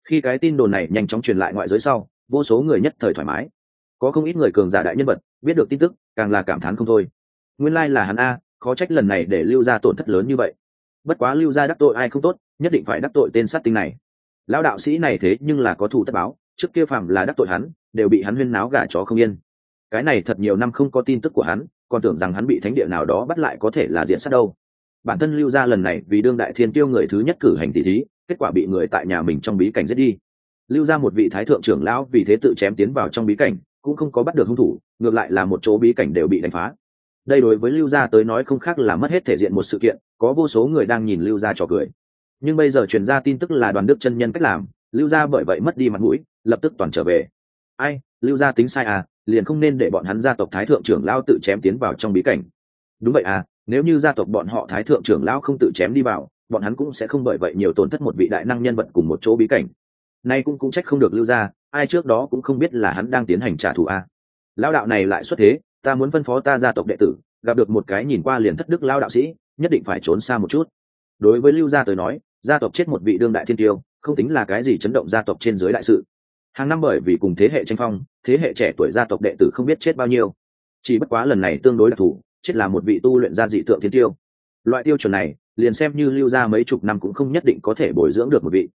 Khi cái tin đồn này nhanh chóng truyền lại ngoại giới sau, vô số người nhất thời thoải mái. Có không ít người cường giả đại nhân vật, biết được tin tức, càng là cảm thán không thôi nguyên lai là hắn a, khó trách lần này để lưu gia tổn thất lớn như vậy. Bất quá lưu gia đắc tội ai không tốt, nhất định phải đắc tội tên sát tinh này. Lão đạo sĩ này thế nhưng là có thù tất báo, trước kia phạm là đắc tội hắn, đều bị hắn huyên náo gà chó không yên. Cái này thật nhiều năm không có tin tức của hắn, còn tưởng rằng hắn bị thánh địa nào đó bắt lại có thể là diện sát đâu. Bản thân lưu gia lần này vì đương đại thiên tiêu người thứ nhất cử hành tỷ thí, kết quả bị người tại nhà mình trong bí cảnh giết đi. Lưu ra một vị thái thượng trưởng lão vì thế tự chém tiến vào trong bí cảnh, cũng không có bắt được hung thủ, ngược lại là một chỗ bí cảnh đều bị đánh phá đây đối với lưu gia tới nói không khác là mất hết thể diện một sự kiện có vô số người đang nhìn lưu gia trò cười. Nhưng bây giờ truyền ra tin tức là đoàn đức chân nhân cách làm lưu gia bởi vậy mất đi mặt mũi lập tức toàn trở về. Ai lưu gia tính sai à liền không nên để bọn hắn gia tộc thái thượng trưởng lao tự chém tiến vào trong bí cảnh. Đúng vậy à nếu như gia tộc bọn họ thái thượng trưởng lao không tự chém đi vào bọn hắn cũng sẽ không bởi vậy nhiều tổn thất một vị đại năng nhân vật cùng một chỗ bí cảnh. Nay cũng cũng trách không được lưu gia, ai trước đó cũng không biết là hắn đang tiến hành trả thù à. a lao đạo này lại xuất thế ta muốn phân phó ta gia tộc đệ tử, gặp được một cái nhìn qua liền thất đức lao đạo sĩ, nhất định phải trốn xa một chút. Đối với lưu gia tới nói, gia tộc chết một vị đương đại thiên tiêu, không tính là cái gì chấn động gia tộc trên giới đại sự. Hàng năm bởi vì cùng thế hệ tranh phong, thế hệ trẻ tuổi gia tộc đệ tử không biết chết bao nhiêu. Chỉ bất quá lần này tương đối đặc thù chết là một vị tu luyện gia dị tượng thiên tiêu. Loại tiêu chuẩn này, liền xem như lưu gia mấy chục năm cũng không nhất định có thể bồi dưỡng được một vị.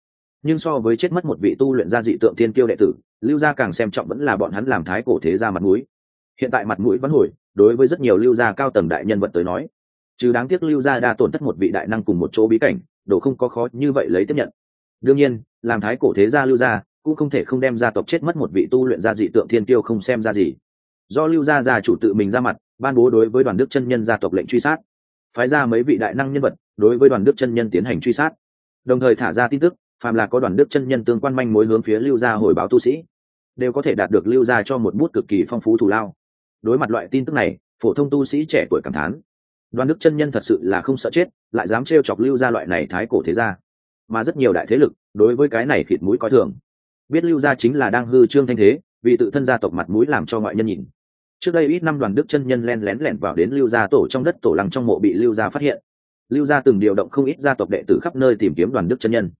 Nhưng so với chết mất một vị tu luyện gia dị tượng thiên tiêu đệ tử, lưu gia càng xem trọng vẫn là bọn hắn làm thái cổ thế gia mặt mũi hiện tại mặt mũi vẫn hồi, đối với rất nhiều lưu gia cao tầng đại nhân vật tới nói chứ đáng tiếc lưu gia đa tổn thất một vị đại năng cùng một chỗ bí cảnh, đồ không có khó như vậy lấy tiếp nhận. Đương nhiên, làm thái cổ thế gia lưu gia cũng không thể không đem gia tộc chết mất một vị tu luyện gia dị tượng thiên tiêu không xem ra gì. Do lưu gia gia chủ tự mình ra mặt, ban bố đối với đoàn đức chân nhân gia tộc lệnh truy sát. Phái ra mấy vị đại năng nhân vật đối với đoàn đức chân nhân tiến hành truy sát. Đồng thời thả ra tin tức, phàm là có đoàn đức chân nhân tương quan manh mối hướng phía lưu gia hồi báo tu sĩ, đều có thể đạt được lưu gia cho một bút cực kỳ phong phú thù lao đối mặt loại tin tức này, phổ thông tu sĩ trẻ tuổi cảm thán. Đoàn đức chân nhân thật sự là không sợ chết, lại dám trêu chọc lưu gia loại này thái cổ thế gia. Mà rất nhiều đại thế lực, đối với cái này khịt mũi coi thường. Biết lưu gia chính là đang hư trương thanh thế, vì tự thân gia tộc mặt mũi làm cho ngoại nhân nhìn. Trước đây ít năm đoàn đức chân nhân len lén lẻn vào đến lưu gia tổ trong đất tổ lăng trong mộ bị lưu gia phát hiện. Lưu gia từng điều động không ít gia tộc đệ tử khắp nơi tìm kiếm đoàn đức chân nhân.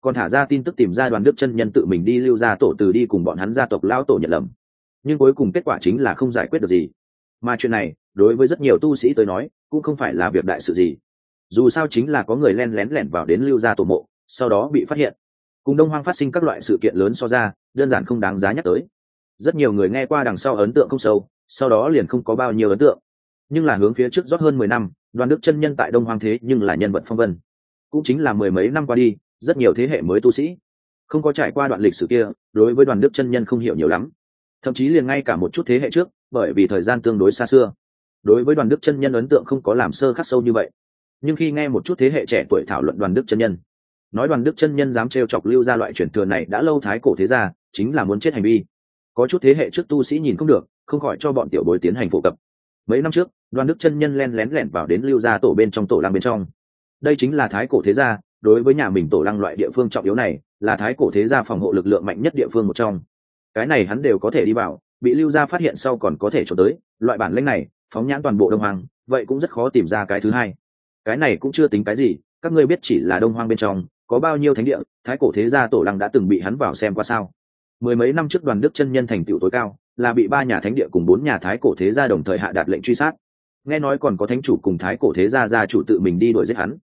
Còn thả ra tin tức tìm ra đoàn đức chân nhân tự mình đi lưu gia tổ từ đi cùng bọn hắn gia tộc lao tổ nhận lầm nhưng cuối cùng kết quả chính là không giải quyết được gì. Mà chuyện này, đối với rất nhiều tu sĩ tới nói, cũng không phải là việc đại sự gì. Dù sao chính là có người len lén lẻn vào đến lưu gia tổ mộ, sau đó bị phát hiện. Cùng đông hoang phát sinh các loại sự kiện lớn so ra, đơn giản không đáng giá nhắc tới. Rất nhiều người nghe qua đằng sau ấn tượng không sâu, sau đó liền không có bao nhiêu ấn tượng. Nhưng là hướng phía trước rót hơn mười năm, đoàn đức chân nhân tại đông hoang thế nhưng là nhân vật phong vân. Cũng chính là mười mấy năm qua đi, rất nhiều thế hệ mới tu sĩ. Không có trải qua đoạn lịch sử kia, đối với đoàn đức chân nhân không hiểu nhiều lắm thậm chí liền ngay cả một chút thế hệ trước, bởi vì thời gian tương đối xa xưa. Đối với đoàn đức chân nhân ấn tượng không có làm sơ khắc sâu như vậy. Nhưng khi nghe một chút thế hệ trẻ tuổi thảo luận đoàn đức chân nhân, nói đoàn đức chân nhân dám trêu chọc lưu ra loại truyền thừa này đã lâu thái cổ thế gia, chính là muốn chết hành vi. Có chút thế hệ trước tu sĩ nhìn không được, không khỏi cho bọn tiểu bối tiến hành phổ cập. Mấy năm trước, đoàn đức chân nhân len lén lẻn vào đến lưu gia tổ bên trong tổ lăng bên trong. Đây chính là thái cổ thế gia, đối với nhà mình tổ lăng loại địa phương trọng yếu này, là thái cổ thế gia phòng hộ lực lượng mạnh nhất địa phương một trong cái này hắn đều có thể đi vào, bị lưu gia phát hiện sau còn có thể trốn tới. Loại bản lĩnh này, phóng nhãn toàn bộ đông hoàng vậy cũng rất khó tìm ra cái thứ hai. Cái này cũng chưa tính cái gì, các ngươi biết chỉ là đông hoang bên trong, có bao nhiêu thánh địa, thái cổ thế gia tổ lăng đã từng bị hắn vào xem qua sao? Mười mấy năm trước đoàn đức chân nhân thành tựu tối cao, là bị ba nhà thánh địa cùng bốn nhà thái cổ thế gia đồng thời hạ đạt lệnh truy sát. Nghe nói còn có thánh chủ cùng thái cổ thế gia gia chủ tự mình đi đuổi giết hắn.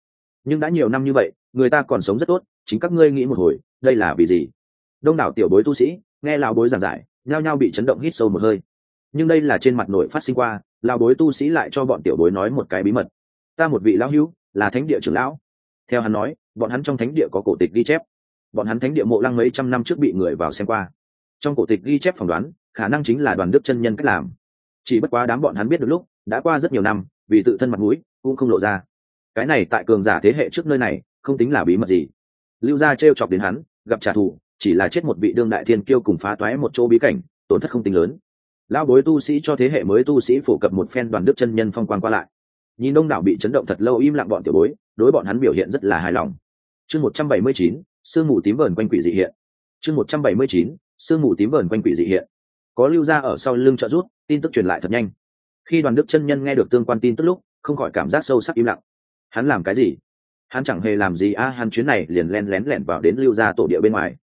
Nhưng đã nhiều năm như vậy, người ta còn sống rất tốt, chính các ngươi nghĩ một hồi, đây là vì gì? Đông đảo tiểu bối tu sĩ nghe lão bối giảng giải, nhao nhao bị chấn động hít sâu một hơi. Nhưng đây là trên mặt nội phát sinh qua, lão bối tu sĩ lại cho bọn tiểu bối nói một cái bí mật. Ta một vị lão hữu, là thánh địa trưởng lão. Theo hắn nói, bọn hắn trong thánh địa có cổ tịch ghi chép. Bọn hắn thánh địa mộ lăng mấy trăm năm trước bị người vào xem qua. Trong cổ tịch ghi chép phỏng đoán, khả năng chính là đoàn đức chân nhân cách làm. Chỉ bất quá đám bọn hắn biết được lúc, đã qua rất nhiều năm, vì tự thân mặt mũi, cũng không lộ ra. Cái này tại cường giả thế hệ trước nơi này, không tính là bí mật gì. Lưu gia t chọc đến hắn, gặp trả thù chỉ là chết một vị đương đại thiên kiêu cùng phá toái một chỗ bí cảnh, tổn thất không tính lớn. Lão bối tu sĩ cho thế hệ mới tu sĩ phổ cập một phen đoàn đức chân nhân phong quan qua lại. Nhìn đông đảo bị chấn động thật lâu im lặng bọn tiểu bối, đối bọn hắn biểu hiện rất là hài lòng. Chương một trăm bảy mươi chín, sương mù tím vờn quanh quỷ dị hiện. Chương một trăm bảy mươi chín, sương mù tím vờn quanh quỷ dị hiện. Có lưu ra ở sau lưng trợ rút tin tức truyền lại thật nhanh. Khi đoàn đức chân nhân nghe được tương quan tin tức lúc, không khỏi cảm giác sâu sắc im lặng. Hắn làm cái gì? Hắn chẳng hề làm gì, a, hắn chuyến này liền len lén lẻn vào đến lưu gia tổ địa bên ngoài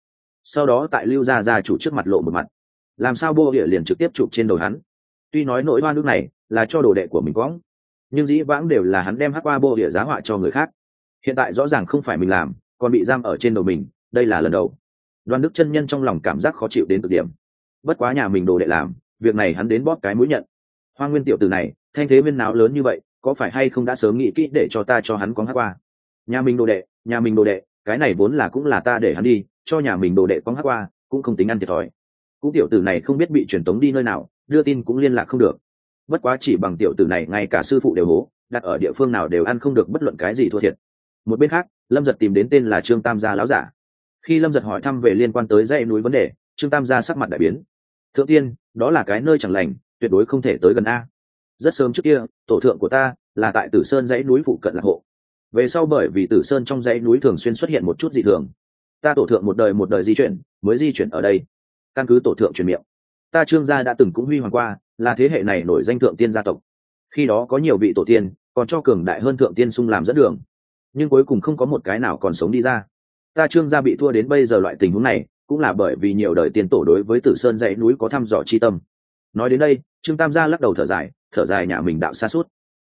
sau đó tại lưu gia gia chủ trước mặt lộ một mặt. Làm sao bô địa liền trực tiếp chụp trên đầu hắn? Tuy nói nỗi oan nước này là cho đồ đệ của mình quõng, nhưng dĩ vãng đều là hắn đem hắc qua bô địa giá họa cho người khác. Hiện tại rõ ràng không phải mình làm, còn bị giam ở trên đầu mình, đây là lần đầu. Đoàn đức chân nhân trong lòng cảm giác khó chịu đến cực điểm. Bất quá nhà mình đồ đệ làm, việc này hắn đến bóp cái mũi nhận. Hoa nguyên tiểu từ này, thanh thế viên nào lớn như vậy, có phải hay không đã sớm nghĩ kỹ để cho ta cho hắn có hát qua? Nhà mình đồ đệ, nhà mình đồ đệ cái này vốn là cũng là ta để hắn đi, cho nhà mình đồ đệ quăng hát qua, cũng không tính ăn thiệt thòi. Cũng tiểu tử này không biết bị truyền tống đi nơi nào, đưa tin cũng liên lạc không được. Bất quá chỉ bằng tiểu tử này, ngay cả sư phụ đều hố, đặt ở địa phương nào đều ăn không được bất luận cái gì thua thiệt. Một bên khác, lâm giật tìm đến tên là trương tam gia láo giả. Khi lâm giật hỏi thăm về liên quan tới dãy núi vấn đề, trương tam gia sắc mặt đại biến. Thượng tiên, đó là cái nơi chẳng lành, tuyệt đối không thể tới gần a. Rất sớm trước kia, tổ thượng của ta là tại tử sơn dãy núi phụ cận lạc hộ về sau bởi vì tử sơn trong dãy núi thường xuyên xuất hiện một chút dị thường. Ta tổ thượng một đời một đời di chuyển, mới di chuyển ở đây. Căn cứ tổ thượng truyền miệng. Ta trương gia đã từng cũng huy hoàng qua, là thế hệ này nổi danh thượng tiên gia tộc. Khi đó có nhiều vị tổ tiên, còn cho cường đại hơn thượng tiên sung làm dẫn đường. Nhưng cuối cùng không có một cái nào còn sống đi ra. Ta trương gia bị thua đến bây giờ loại tình huống này, cũng là bởi vì nhiều đời tiên tổ đối với tử sơn dãy núi có thăm dò chi tâm. Nói đến đây, trương tam gia lắc đầu thở dài thở dài nhà mình đạo xa suốt.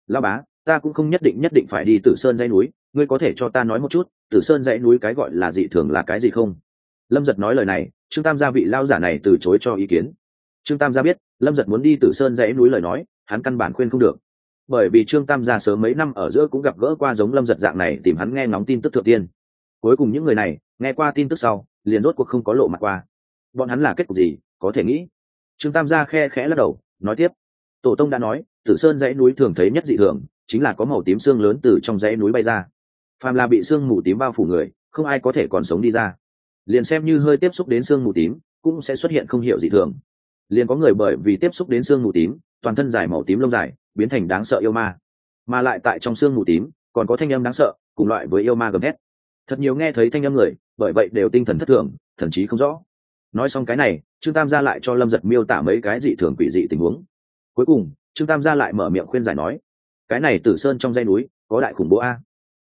Lao bá ta cũng không nhất định nhất định phải đi tử sơn dãy núi, ngươi có thể cho ta nói một chút, tử sơn dãy núi cái gọi là dị thường là cái gì không? Lâm giật nói lời này, trương tam gia vị lao giả này từ chối cho ý kiến. Trương tam gia biết, lâm giật muốn đi tử sơn dãy núi lời nói, hắn căn bản khuyên không được. Bởi vì trương tam gia sớm mấy năm ở giữa cũng gặp gỡ qua giống lâm giật dạng này tìm hắn nghe ngóng tin tức thượng tiên. Cuối cùng những người này, nghe qua tin tức sau, liền rốt cuộc không có lộ mặt qua. Bọn hắn là kết cục gì, có thể nghĩ? Trương tam gia khe khẽ lắc đầu, nói tiếp. Tổ tông đã nói, tử sơn dãy núi thường thấy nhất dị thường chính là có màu tím xương lớn từ trong dãy núi bay ra. Phàm là bị xương mù tím bao phủ người, không ai có thể còn sống đi ra. Liền xem như hơi tiếp xúc đến xương mù tím, cũng sẽ xuất hiện không hiểu dị thường. Liền có người bởi vì tiếp xúc đến xương mù tím, toàn thân dài màu tím lông dài, biến thành đáng sợ yêu ma. Mà lại tại trong xương mù tím, còn có thanh âm đáng sợ, cùng loại với yêu ma gầm thét. Thật nhiều nghe thấy thanh âm người, bởi vậy đều tinh thần thất thường, thần chí không rõ. Nói xong cái này, trương tam gia lại cho lâm giật miêu tả mấy cái dị thường quỷ dị tình huống. Cuối cùng, trương tam gia lại mở miệng khuyên giải nói cái này tử sơn trong dãy núi, có đại khủng bố a.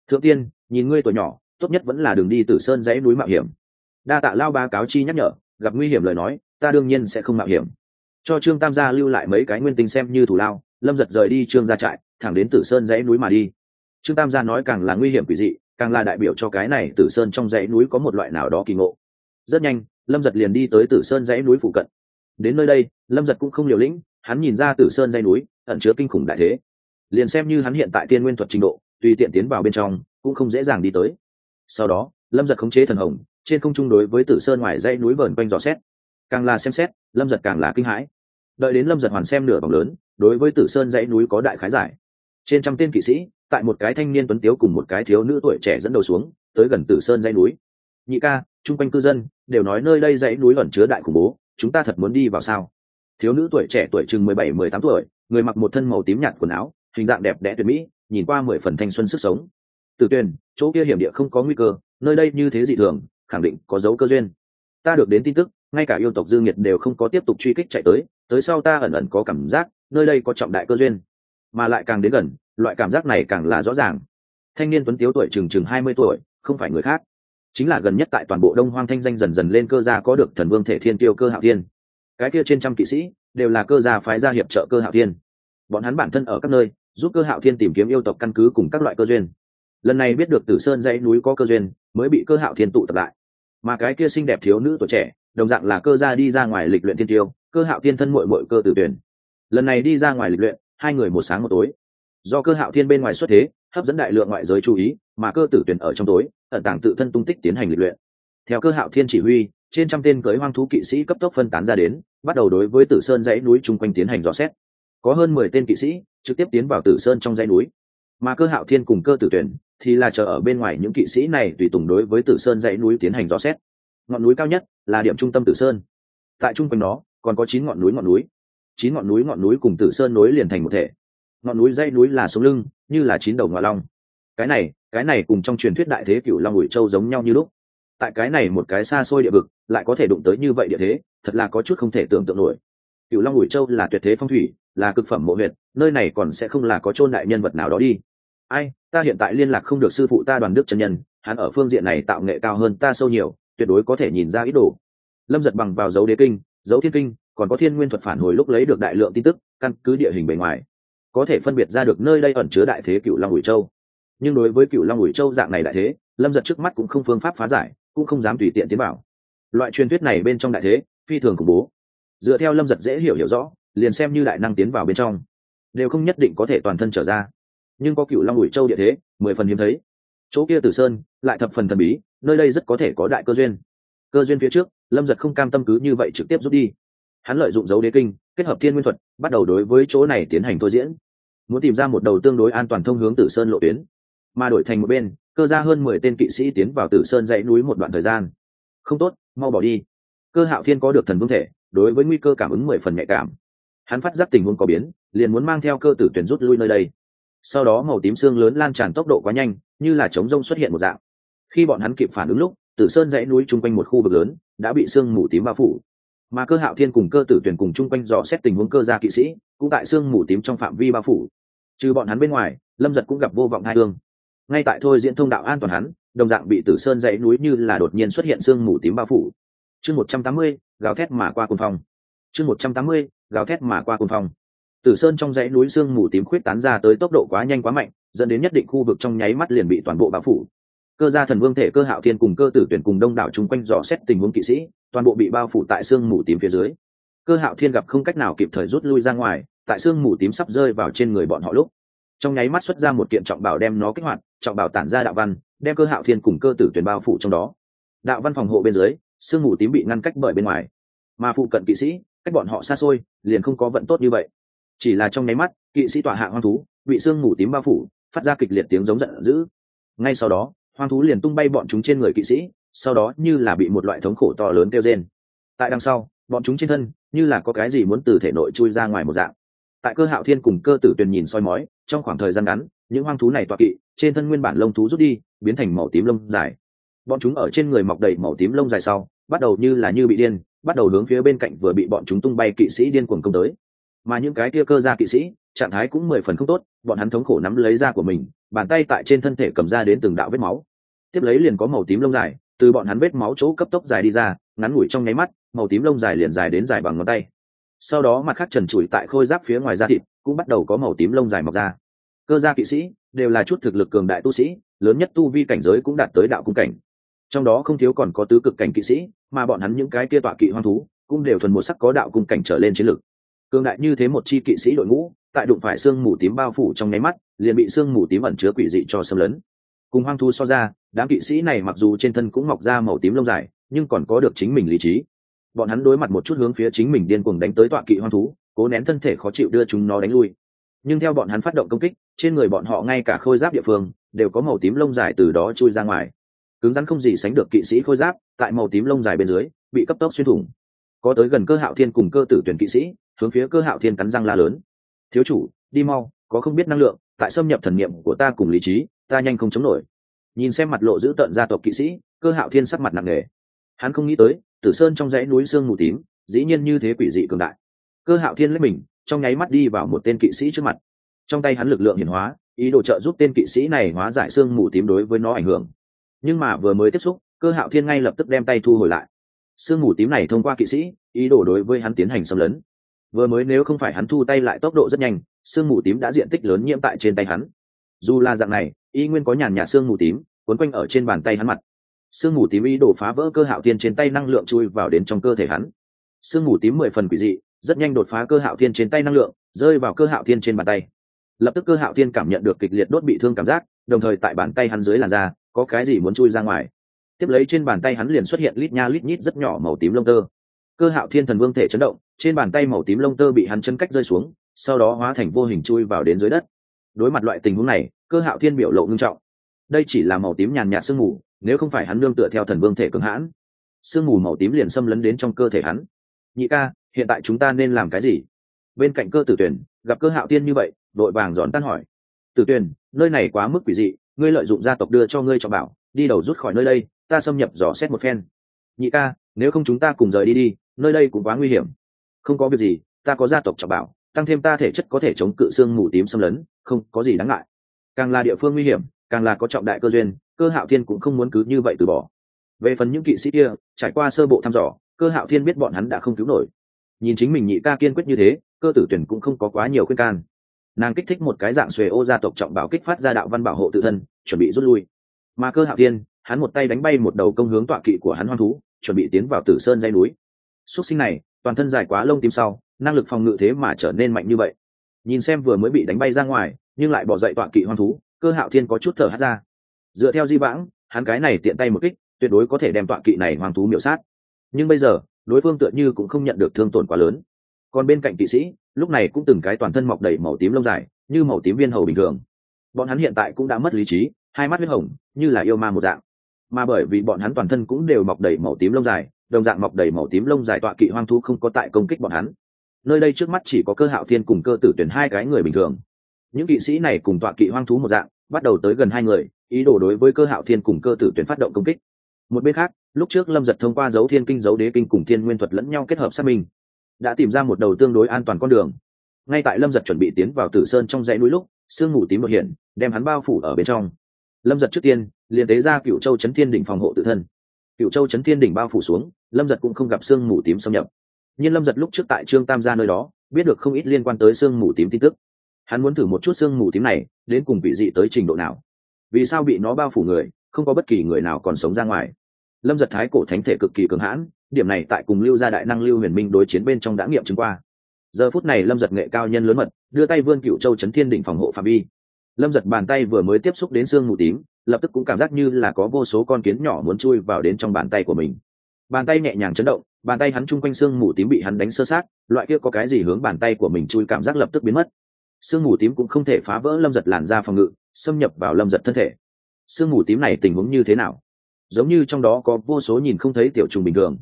Thượng tiên, nhìn ngươi tuổi nhỏ, tốt nhất vẫn là đường đi tử sơn dãy núi mạo hiểm. Đa tạ lao ba cáo chi nhắc nhở, gặp nguy hiểm lời nói, ta đương nhiên sẽ không mạo hiểm. Cho trương tam gia lưu lại mấy cái nguyên tinh xem như thủ lao, lâm giật rời đi trương gia trại, thẳng đến tử sơn dãy núi mà đi. Trương tam gia nói càng là nguy hiểm quỷ dị, càng là đại biểu cho cái này tử sơn trong dãy núi có một loại nào đó kỳ ngộ. Rất nhanh, lâm giật liền đi tới tử sơn dãy núi phụ cận. Đến nơi đây, lâm giật cũng không liều lĩnh, hắn nhìn ra tử sơn dãy núi, ẩn chứa kinh khủng đại thế liền xem như hắn hiện tại tiên nguyên thuật trình độ, tùy tiện tiến vào bên trong, cũng không dễ dàng đi tới. Sau đó, lâm giật khống chế thần hồng, trên không trung đối với tử sơn ngoài dãy núi vờn quanh dò xét. Càng là xem xét, lâm giật càng là kinh hãi. Đợi đến lâm giật hoàn xem nửa vòng lớn, đối với tử sơn dãy núi có đại khái giải. Trên trăm tên kỵ sĩ, tại một cái thanh niên tuấn tiếu cùng một cái thiếu nữ tuổi trẻ dẫn đầu xuống, tới gần tử sơn dãy núi. Nhị ca, chung quanh cư dân, đều nói nơi đây dãy núi ẩn chứa đại khủng bố, chúng ta thật muốn đi vào sao? Thiếu nữ tuổi trẻ tuổi chừng mười bảy, mười tám tuổi, người mặc một thân màu tím nhạt quần áo hình dạng đẹp đẽ tuyệt mỹ, nhìn qua mười phần thanh xuân sức sống. Từ tuyền, chỗ kia hiểm địa không có nguy cơ, nơi đây như thế dị thường, khẳng định có dấu cơ duyên. Ta được đến tin tức, ngay cả yêu tộc dương nhiệt đều không có tiếp tục truy kích chạy tới tới sau ta ẩn ẩn có cảm giác, nơi đây có trọng đại cơ duyên. Mà lại càng đến gần, loại cảm giác này càng là rõ ràng. Thanh niên tuấn tiếu tuổi chừng chừng hai mươi tuổi, không phải người khác. Chính là gần nhất tại toàn bộ đông hoang thanh danh dần dần lên cơ gia có được thần vương thể thiên tiêu cơ hạo thiên. Cái kia trên trăm kỵ sĩ, đều là cơ gia phái gia hiệp trợ cơ hạo thiên bọn hắn bản thân ở các nơi, giúp cơ hạo thiên tìm kiếm yêu tộc căn cứ cùng các loại cơ duyên. Lần này biết được tử sơn dãy núi có cơ duyên, mới bị cơ hạo thiên tụ tập lại. Mà cái kia xinh đẹp thiếu nữ tuổi trẻ, đồng dạng là cơ gia đi ra ngoài lịch luyện thiên tiêu, cơ hạo thiên thân mội mội cơ tử tuyển. Lần này đi ra ngoài lịch luyện, hai người một sáng một tối. Do cơ hạo thiên bên ngoài xuất thế, hấp dẫn đại lượng ngoại giới chú ý, mà cơ tử tuyển ở trong tối, ẩn tàng tự thân tung tích tiến hành lịch luyện. Theo cơ hạo thiên chỉ huy, trên trăm tên cưới hoang thú kỵ sĩ cấp tốc phân tán ra đến, bắt đầu đối với tử sơn dãy núi chung quanh tiến hành dò xét có hơn mười tên kỵ sĩ trực tiếp tiến vào tử sơn trong dãy núi. Mà cơ hạo thiên cùng cơ tử tuyển thì là chờ ở bên ngoài những kỵ sĩ này tùy tùng đối với tử sơn dãy núi tiến hành dò xét. Ngọn núi cao nhất là điểm trung tâm tử sơn. Tại trung quanh nó còn có chín ngọn núi ngọn núi. Chín ngọn núi ngọn núi cùng tử sơn nối liền thành một thể. Ngọn núi dãy núi là sống lưng, như là chín đầu ngọa long. Cái này cái này cùng trong truyền thuyết đại thế cựu long ủi châu giống nhau như lúc. Tại cái này một cái xa xôi địa vực, lại có thể đụng tới như vậy địa thế, thật là có chút không thể tưởng tượng nổi. Cựu long ủi châu là tuyệt thế phong thủy là cực phẩm mộ huyệt, nơi này còn sẽ không là có chôn đại nhân vật nào đó đi. Ai, ta hiện tại liên lạc không được sư phụ ta đoàn đức chân nhân, hắn ở phương diện này tạo nghệ cao hơn ta sâu nhiều, tuyệt đối có thể nhìn ra ít đồ. Lâm giật bằng vào dấu đế kinh, dấu thiên kinh, còn có thiên nguyên thuật phản hồi lúc lấy được đại lượng tin tức, căn cứ địa hình bề ngoài, có thể phân biệt ra được nơi đây ẩn chứa đại thế cựu long ủi châu. Nhưng đối với cựu long ủi châu dạng này đại thế, lâm giật trước mắt cũng không phương pháp phá giải, cũng không dám tùy tiện tiến bảo loại truyền thuyết này bên trong đại thế, phi thường khủng bố. Dựa theo lâm giật dễ hiểu hiểu rõ liền xem như đại năng tiến vào bên trong, đều không nhất định có thể toàn thân trở ra. Nhưng có cựu long ủi châu địa thế, mười phần hiếm thấy. Chỗ kia tử sơn, lại thập phần thần bí, nơi đây rất có thể có đại cơ duyên. Cơ duyên phía trước, lâm giật không cam tâm cứ như vậy trực tiếp rút đi. Hắn lợi dụng dấu đế kinh, kết hợp thiên nguyên thuật, bắt đầu đối với chỗ này tiến hành thôi diễn. Muốn tìm ra một đầu tương đối an toàn thông hướng tử sơn lộ tuyến. Mà đổi thành một bên, cơ ra hơn mười tên kỵ sĩ tiến vào tử sơn dãy núi một đoạn thời gian. Không tốt, mau bỏ đi. Cơ hạo thiên có được thần vương thể, đối với nguy cơ cảm ứng mười phần nhạy cảm hắn phát giác tình huống có biến, liền muốn mang theo cơ tử tuyển rút lui nơi đây. Sau đó màu tím xương lớn lan tràn tốc độ quá nhanh, như là trống rông xuất hiện một dạng. Khi bọn hắn kịp phản ứng lúc, tử sơn dãy núi chung quanh một khu vực lớn, đã bị sương mù tím bao phủ. Mà cơ hạo thiên cùng cơ tử tuyển cùng chung quanh dò xét tình huống cơ gia kỵ sĩ, cũng tại sương mù tím trong phạm vi bao phủ. Trừ bọn hắn bên ngoài, lâm giật cũng gặp vô vọng hai thương ngay tại thôi diễn thông đạo an toàn hắn, đồng dạng bị tử sơn dãy núi như là đột nhiên xuất hiện sương mù tím bao phủ. Chương một trăm tám mươi, gào thét mà qua cồn phòng. chương một trăm tám mươi gào thét mà qua cồn phong. Tử sơn trong dãy núi sương mù tím khuyết tán ra tới tốc độ quá nhanh quá mạnh, dẫn đến nhất định khu vực trong nháy mắt liền bị toàn bộ bao phủ. Cơ gia thần vương thể cơ hạo thiên cùng cơ tử tuyển cùng đông đảo chung quanh dò xét tình huống kỵ sĩ, toàn bộ bị bao phủ tại sương mù tím phía dưới. Cơ hạo thiên gặp không cách nào kịp thời rút lui ra ngoài, tại sương mù tím sắp rơi vào trên người bọn họ lúc. Trong nháy mắt xuất ra một kiện trọng bảo đem nó kích hoạt, trọng bảo tản ra đạo văn, đem cơ hạo thiên cùng cơ tử tuyển bao phủ trong đó. Đạo văn phòng hộ bên dưới, sương mù tím bị ngăn cách bởi bên ngoài. Mà phụ cận kỵ sĩ cách bọn họ xa xôi, liền không có vận tốt như vậy. Chỉ là trong nháy mắt, kỵ sĩ tọa hạ hoang thú, bị sương mù tím bao phủ, phát ra kịch liệt tiếng giống giận dữ. Ngay sau đó, hoang thú liền tung bay bọn chúng trên người kỵ sĩ, sau đó như là bị một loại thống khổ to lớn kêu trên tại đằng sau, bọn chúng trên thân như là có cái gì muốn từ thể nội chui ra ngoài một dạng. Tại cơ hạo thiên cùng cơ tử tuyền nhìn soi mói, trong khoảng thời gian ngắn, những hoang thú này tọa kỵ, trên thân nguyên bản lông thú rút đi, biến thành màu tím lông dài. Bọn chúng ở trên người mọc đầy màu tím lông dài sau, bắt đầu như là như bị điên bắt đầu hướng phía bên cạnh vừa bị bọn chúng tung bay kỵ sĩ điên cuồng công tới. Mà những cái kia cơ ra kỵ sĩ, trạng thái cũng mười phần không tốt, bọn hắn thống khổ nắm lấy da của mình, bàn tay tại trên thân thể cầm ra đến từng đạo vết máu. Tiếp lấy liền có màu tím lông dài, từ bọn hắn vết máu chỗ cấp tốc dài đi ra, ngắn ngủi trong nháy mắt, màu tím lông dài liền dài đến dài bằng ngón tay. Sau đó mặt khác trần trụi tại khôi giáp phía ngoài da thịt cũng bắt đầu có màu tím lông dài mọc ra. Cơ gia kỵ sĩ đều là chút thực lực cường đại tu sĩ, lớn nhất tu vi cảnh giới cũng đạt tới đạo cung cảnh. Trong đó không thiếu còn có tứ cực cảnh kỵ sĩ mà bọn hắn những cái kia tọa kỵ hoang thú cũng đều thuần một sắc có đạo cung cảnh trở lên chiến lực cường đại như thế một chi kỵ sĩ đội ngũ, tại đụng phải xương mù tím bao phủ trong nháy mắt, liền bị xương mù tím ẩn chứa quỷ dị cho xâm lấn. Cùng hoang thu so ra, đám kỵ sĩ này mặc dù trên thân cũng mọc ra màu tím lông dài, nhưng còn có được chính mình lý trí. Bọn hắn đối mặt một chút hướng phía chính mình điên cuồng đánh tới tọa kỵ hoang thú, cố nén thân thể khó chịu đưa chúng nó đánh lui. Nhưng theo bọn hắn phát động công kích, trên người bọn họ ngay cả khôi giáp địa phương đều có màu tím lông dài từ đó chui ra ngoài cứng rắn không gì sánh được kỵ sĩ khôi giáp, tại màu tím lông dài bên dưới, bị cấp tốc xuyên thủng. Có tới gần cơ hạo thiên cùng cơ tử tuyển kỵ sĩ, hướng phía cơ hạo thiên cắn răng la lớn. Thiếu chủ, đi mau, có không biết năng lượng, tại xâm nhập thần niệm của ta cùng lý trí, ta nhanh không chống nổi. Nhìn xem mặt lộ giữ tợn gia tộc kỵ sĩ, cơ hạo thiên sắc mặt nặng nề. Hắn không nghĩ tới, tử sơn trong dãy núi sương mù tím, dĩ nhiên như thế quỷ dị cường đại. Cơ hạo thiên lấy mình, trong nháy mắt đi vào một tên kỵ sĩ trước mặt. Trong tay hắn lực lượng hiển hóa, ý đồ trợ giúp tên kỵ sĩ này hóa giải sương mù tím đối với nó ảnh hưởng nhưng mà vừa mới tiếp xúc, cơ hạo thiên ngay lập tức đem tay thu hồi lại. Sương mù tím này thông qua kỵ sĩ, ý đồ đối với hắn tiến hành xâm lấn. Vừa mới nếu không phải hắn thu tay lại tốc độ rất nhanh, sương mù tím đã diện tích lớn nhiễm tại trên tay hắn. Dù là dạng này, y nguyên có nhàn nhạt sương mù tím quấn quanh ở trên bàn tay hắn mặt. Sương mù tím ý đồ phá vỡ cơ hạo thiên trên tay năng lượng chui vào đến trong cơ thể hắn. Sương mù tím mười phần quỷ dị, rất nhanh đột phá cơ hạo thiên trên tay năng lượng, rơi vào cơ hạo thiên trên bàn tay. Lập tức cơ hạo thiên cảm nhận được kịch liệt đốt bị thương cảm giác, đồng thời tại bàn tay hắn dưới làn da có cái gì muốn chui ra ngoài. Tiếp lấy trên bàn tay hắn liền xuất hiện lít nha lít nhít rất nhỏ màu tím lông tơ. Cơ hạo thiên thần vương thể chấn động, trên bàn tay màu tím lông tơ bị hắn chân cách rơi xuống, sau đó hóa thành vô hình chui vào đến dưới đất. Đối mặt loại tình huống này, cơ hạo thiên biểu lộ ngưng trọng. Đây chỉ là màu tím nhàn nhạt sương mù, nếu không phải hắn nương tựa theo thần vương thể cường hãn, sương mù màu tím liền xâm lấn đến trong cơ thể hắn. Nhị ca, hiện tại chúng ta nên làm cái gì? Bên cạnh cơ tử tuyển gặp cơ hạo tiên như vậy đội vàng giòn tan hỏi. Tử tuyển nơi này quá mức quỷ dị ngươi lợi dụng gia tộc đưa cho ngươi cho bảo, đi đầu rút khỏi nơi đây, ta xâm nhập dò xét một phen. Nhị ca, nếu không chúng ta cùng rời đi đi, nơi đây cũng quá nguy hiểm. Không có việc gì, ta có gia tộc trọng bảo, tăng thêm ta thể chất có thể chống cự xương mù tím xâm lấn, không có gì đáng ngại. Càng là địa phương nguy hiểm, càng là có trọng đại cơ duyên, cơ hạo thiên cũng không muốn cứ như vậy từ bỏ. Về phần những kỵ sĩ kia, trải qua sơ bộ thăm dò, cơ hạo thiên biết bọn hắn đã không cứu nổi. Nhìn chính mình nhị ca kiên quyết như thế, cơ tử tuyển cũng không có quá nhiều khuyên can nàng kích thích một cái dạng xuề ô gia tộc trọng bảo kích phát ra đạo văn bảo hộ tự thân, chuẩn bị rút lui. Mà cơ hạo thiên, hắn một tay đánh bay một đầu công hướng tọa kỵ của hắn hoang thú, chuẩn bị tiến vào tử sơn dây núi. Xúc sinh này, toàn thân dài quá lông tim sau, năng lực phòng ngự thế mà trở nên mạnh như vậy. Nhìn xem vừa mới bị đánh bay ra ngoài, nhưng lại bỏ dậy tọa kỵ hoang thú, cơ hạo thiên có chút thở hát ra. Dựa theo di vãng, hắn cái này tiện tay một kích, tuyệt đối có thể đem tọa kỵ này hoang thú miểu sát. Nhưng bây giờ, đối phương tựa như cũng không nhận được thương tổn quá lớn. Còn bên cạnh kỵ sĩ lúc này cũng từng cái toàn thân mọc đầy màu tím lông dài, như màu tím viên hầu bình thường. Bọn hắn hiện tại cũng đã mất lý trí, hai mắt huyết hồng, như là yêu ma một dạng. Mà bởi vì bọn hắn toàn thân cũng đều mọc đầy màu tím lông dài, đồng dạng mọc đầy màu tím lông dài tọa kỵ hoang thú không có tại công kích bọn hắn. Nơi đây trước mắt chỉ có cơ hạo thiên cùng cơ tử tuyển hai cái người bình thường. Những kỵ sĩ này cùng tọa kỵ hoang thú một dạng, bắt đầu tới gần hai người, ý đồ đối với cơ hạo thiên cùng cơ tử tuyển phát động công kích. Một bên khác, lúc trước lâm giật thông qua dấu thiên kinh, dấu đế kinh cùng thiên nguyên thuật lẫn nhau kết hợp xác minh đã tìm ra một đầu tương đối an toàn con đường. Ngay tại lâm giật chuẩn bị tiến vào tử sơn trong dãy núi lúc, sương mù tím một hiện, đem hắn bao phủ ở bên trong. Lâm giật trước tiên, liền tế ra cựu châu chấn thiên đỉnh phòng hộ tự thân. Cựu châu chấn thiên đỉnh bao phủ xuống, lâm giật cũng không gặp sương mù tím xâm nhập. Nhưng lâm giật lúc trước tại trương tam gia nơi đó, biết được không ít liên quan tới sương mù tím tin tức. Hắn muốn thử một chút sương mù tím này, đến cùng vị dị tới trình độ nào. Vì sao bị nó bao phủ người, không có bất kỳ người nào còn sống ra ngoài? Lâm giật thái cổ thánh thể cực kỳ cường hãn, điểm này tại cùng lưu gia đại năng lưu huyền minh đối chiến bên trong đã nghiệm chứng qua. Giờ phút này lâm giật nghệ cao nhân lớn mật, đưa tay vươn cựu châu chấn thiên đỉnh phòng hộ phạm vi. Lâm giật bàn tay vừa mới tiếp xúc đến xương mù tím, lập tức cũng cảm giác như là có vô số con kiến nhỏ muốn chui vào đến trong bàn tay của mình. Bàn tay nhẹ nhàng chấn động, bàn tay hắn chung quanh xương mù tím bị hắn đánh sơ sát, loại kia có cái gì hướng bàn tay của mình chui cảm giác lập tức biến mất. Xương mù tím cũng không thể phá vỡ lâm giật làn da phòng ngự, xâm nhập vào lâm giật thân thể. Xương mù tím này tình huống như thế nào? Giống như trong đó có vô số nhìn không thấy tiểu trùng bình thường.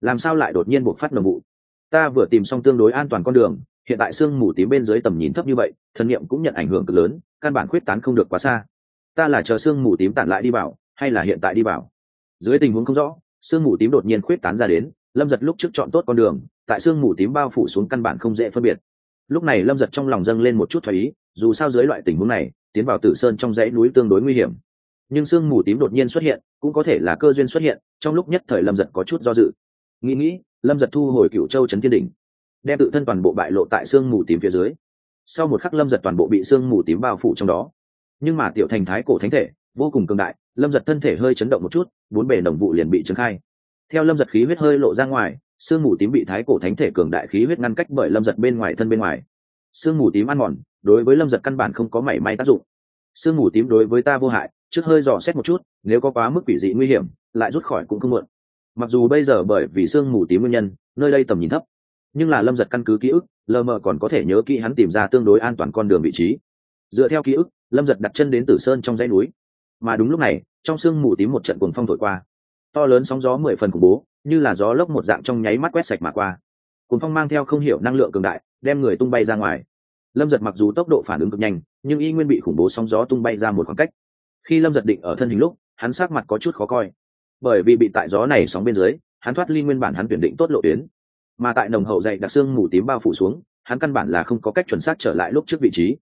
Làm sao lại đột nhiên buộc phát nồng vụ ta vừa tìm xong tương đối an toàn con đường, hiện tại sương mù tím bên dưới tầm nhìn thấp như vậy thần niệm cũng nhận ảnh hưởng cực lớn, căn bản khuyết tán không được quá xa. Ta là chờ sương mù tím tản lại đi vào, hay là hiện tại đi vào? Dưới tình huống không rõ sương mù tím đột nhiên khuyết tán ra đến, lâm giật lúc trước chọn tốt con đường, tại sương mù tím bao phủ xuống căn bản không dễ phân biệt. Lúc này lâm giật trong lòng dâng lên một chút thoải ý, dù sao dưới loại tình huống này, tiến vào tử sơn trong dãy núi tương đối nguy hiểm nhưng sương mù tím đột nhiên xuất hiện, cũng có thể là cơ duyên xuất hiện, trong lúc nhất thời lâm giật có chút do dự. Nghĩ nghĩ, lâm giật thu hồi cựu châu trấn thiên đỉnh, đem tự thân toàn bộ bại lộ tại sương mù tím phía dưới. Sau một khắc lâm giật toàn bộ bị sương mù tím bao phủ trong đó. Nhưng mà tiểu thành thái cổ thánh thể, vô cùng cường đại, lâm giật thân thể hơi chấn động một chút, bốn bề đồng vụ liền bị trấn khai. Theo lâm giật khí huyết hơi lộ ra ngoài, sương mù tím bị thái cổ thánh thể cường đại khí huyết ngăn cách bởi lâm giật bên ngoài thân bên ngoài. Sương mù tím ăn mòn, đối với lâm giật căn bản không có mảy may tác dụng. Sương mù tím đối với ta vô hại trước hơi dò xét một chút, nếu có quá mức quỷ dị nguy hiểm, lại rút khỏi cũng không muộn. Mặc dù bây giờ bởi vì sương mù tím nguyên nhân, nơi đây tầm nhìn thấp, nhưng là lâm giật căn cứ ký ức, lờ mờ còn có thể nhớ kỹ hắn tìm ra tương đối an toàn con đường vị trí. Dựa theo ký ức, lâm giật đặt chân đến tử sơn trong dãy núi. Mà đúng lúc này, trong sương mù tím một trận cuồng phong thổi qua. To lớn sóng gió mười phần khủng bố, như là gió lốc một dạng trong nháy mắt quét sạch mà qua. Cuồng phong mang theo không hiểu năng lượng cường đại, đem người tung bay ra ngoài. Lâm giật mặc dù tốc độ phản ứng cực nhanh, nhưng y nguyên bị khủng bố sóng gió tung bay ra một khoảng cách khi lâm giật định ở thân hình lúc, hắn sát mặt có chút khó coi. Bởi vì bị tại gió này sóng bên dưới, hắn thoát ly nguyên bản hắn tuyển định tốt lộ tuyến. Mà tại nồng hậu dày đặc xương mù tím bao phủ xuống, hắn căn bản là không có cách chuẩn xác trở lại lúc trước vị trí.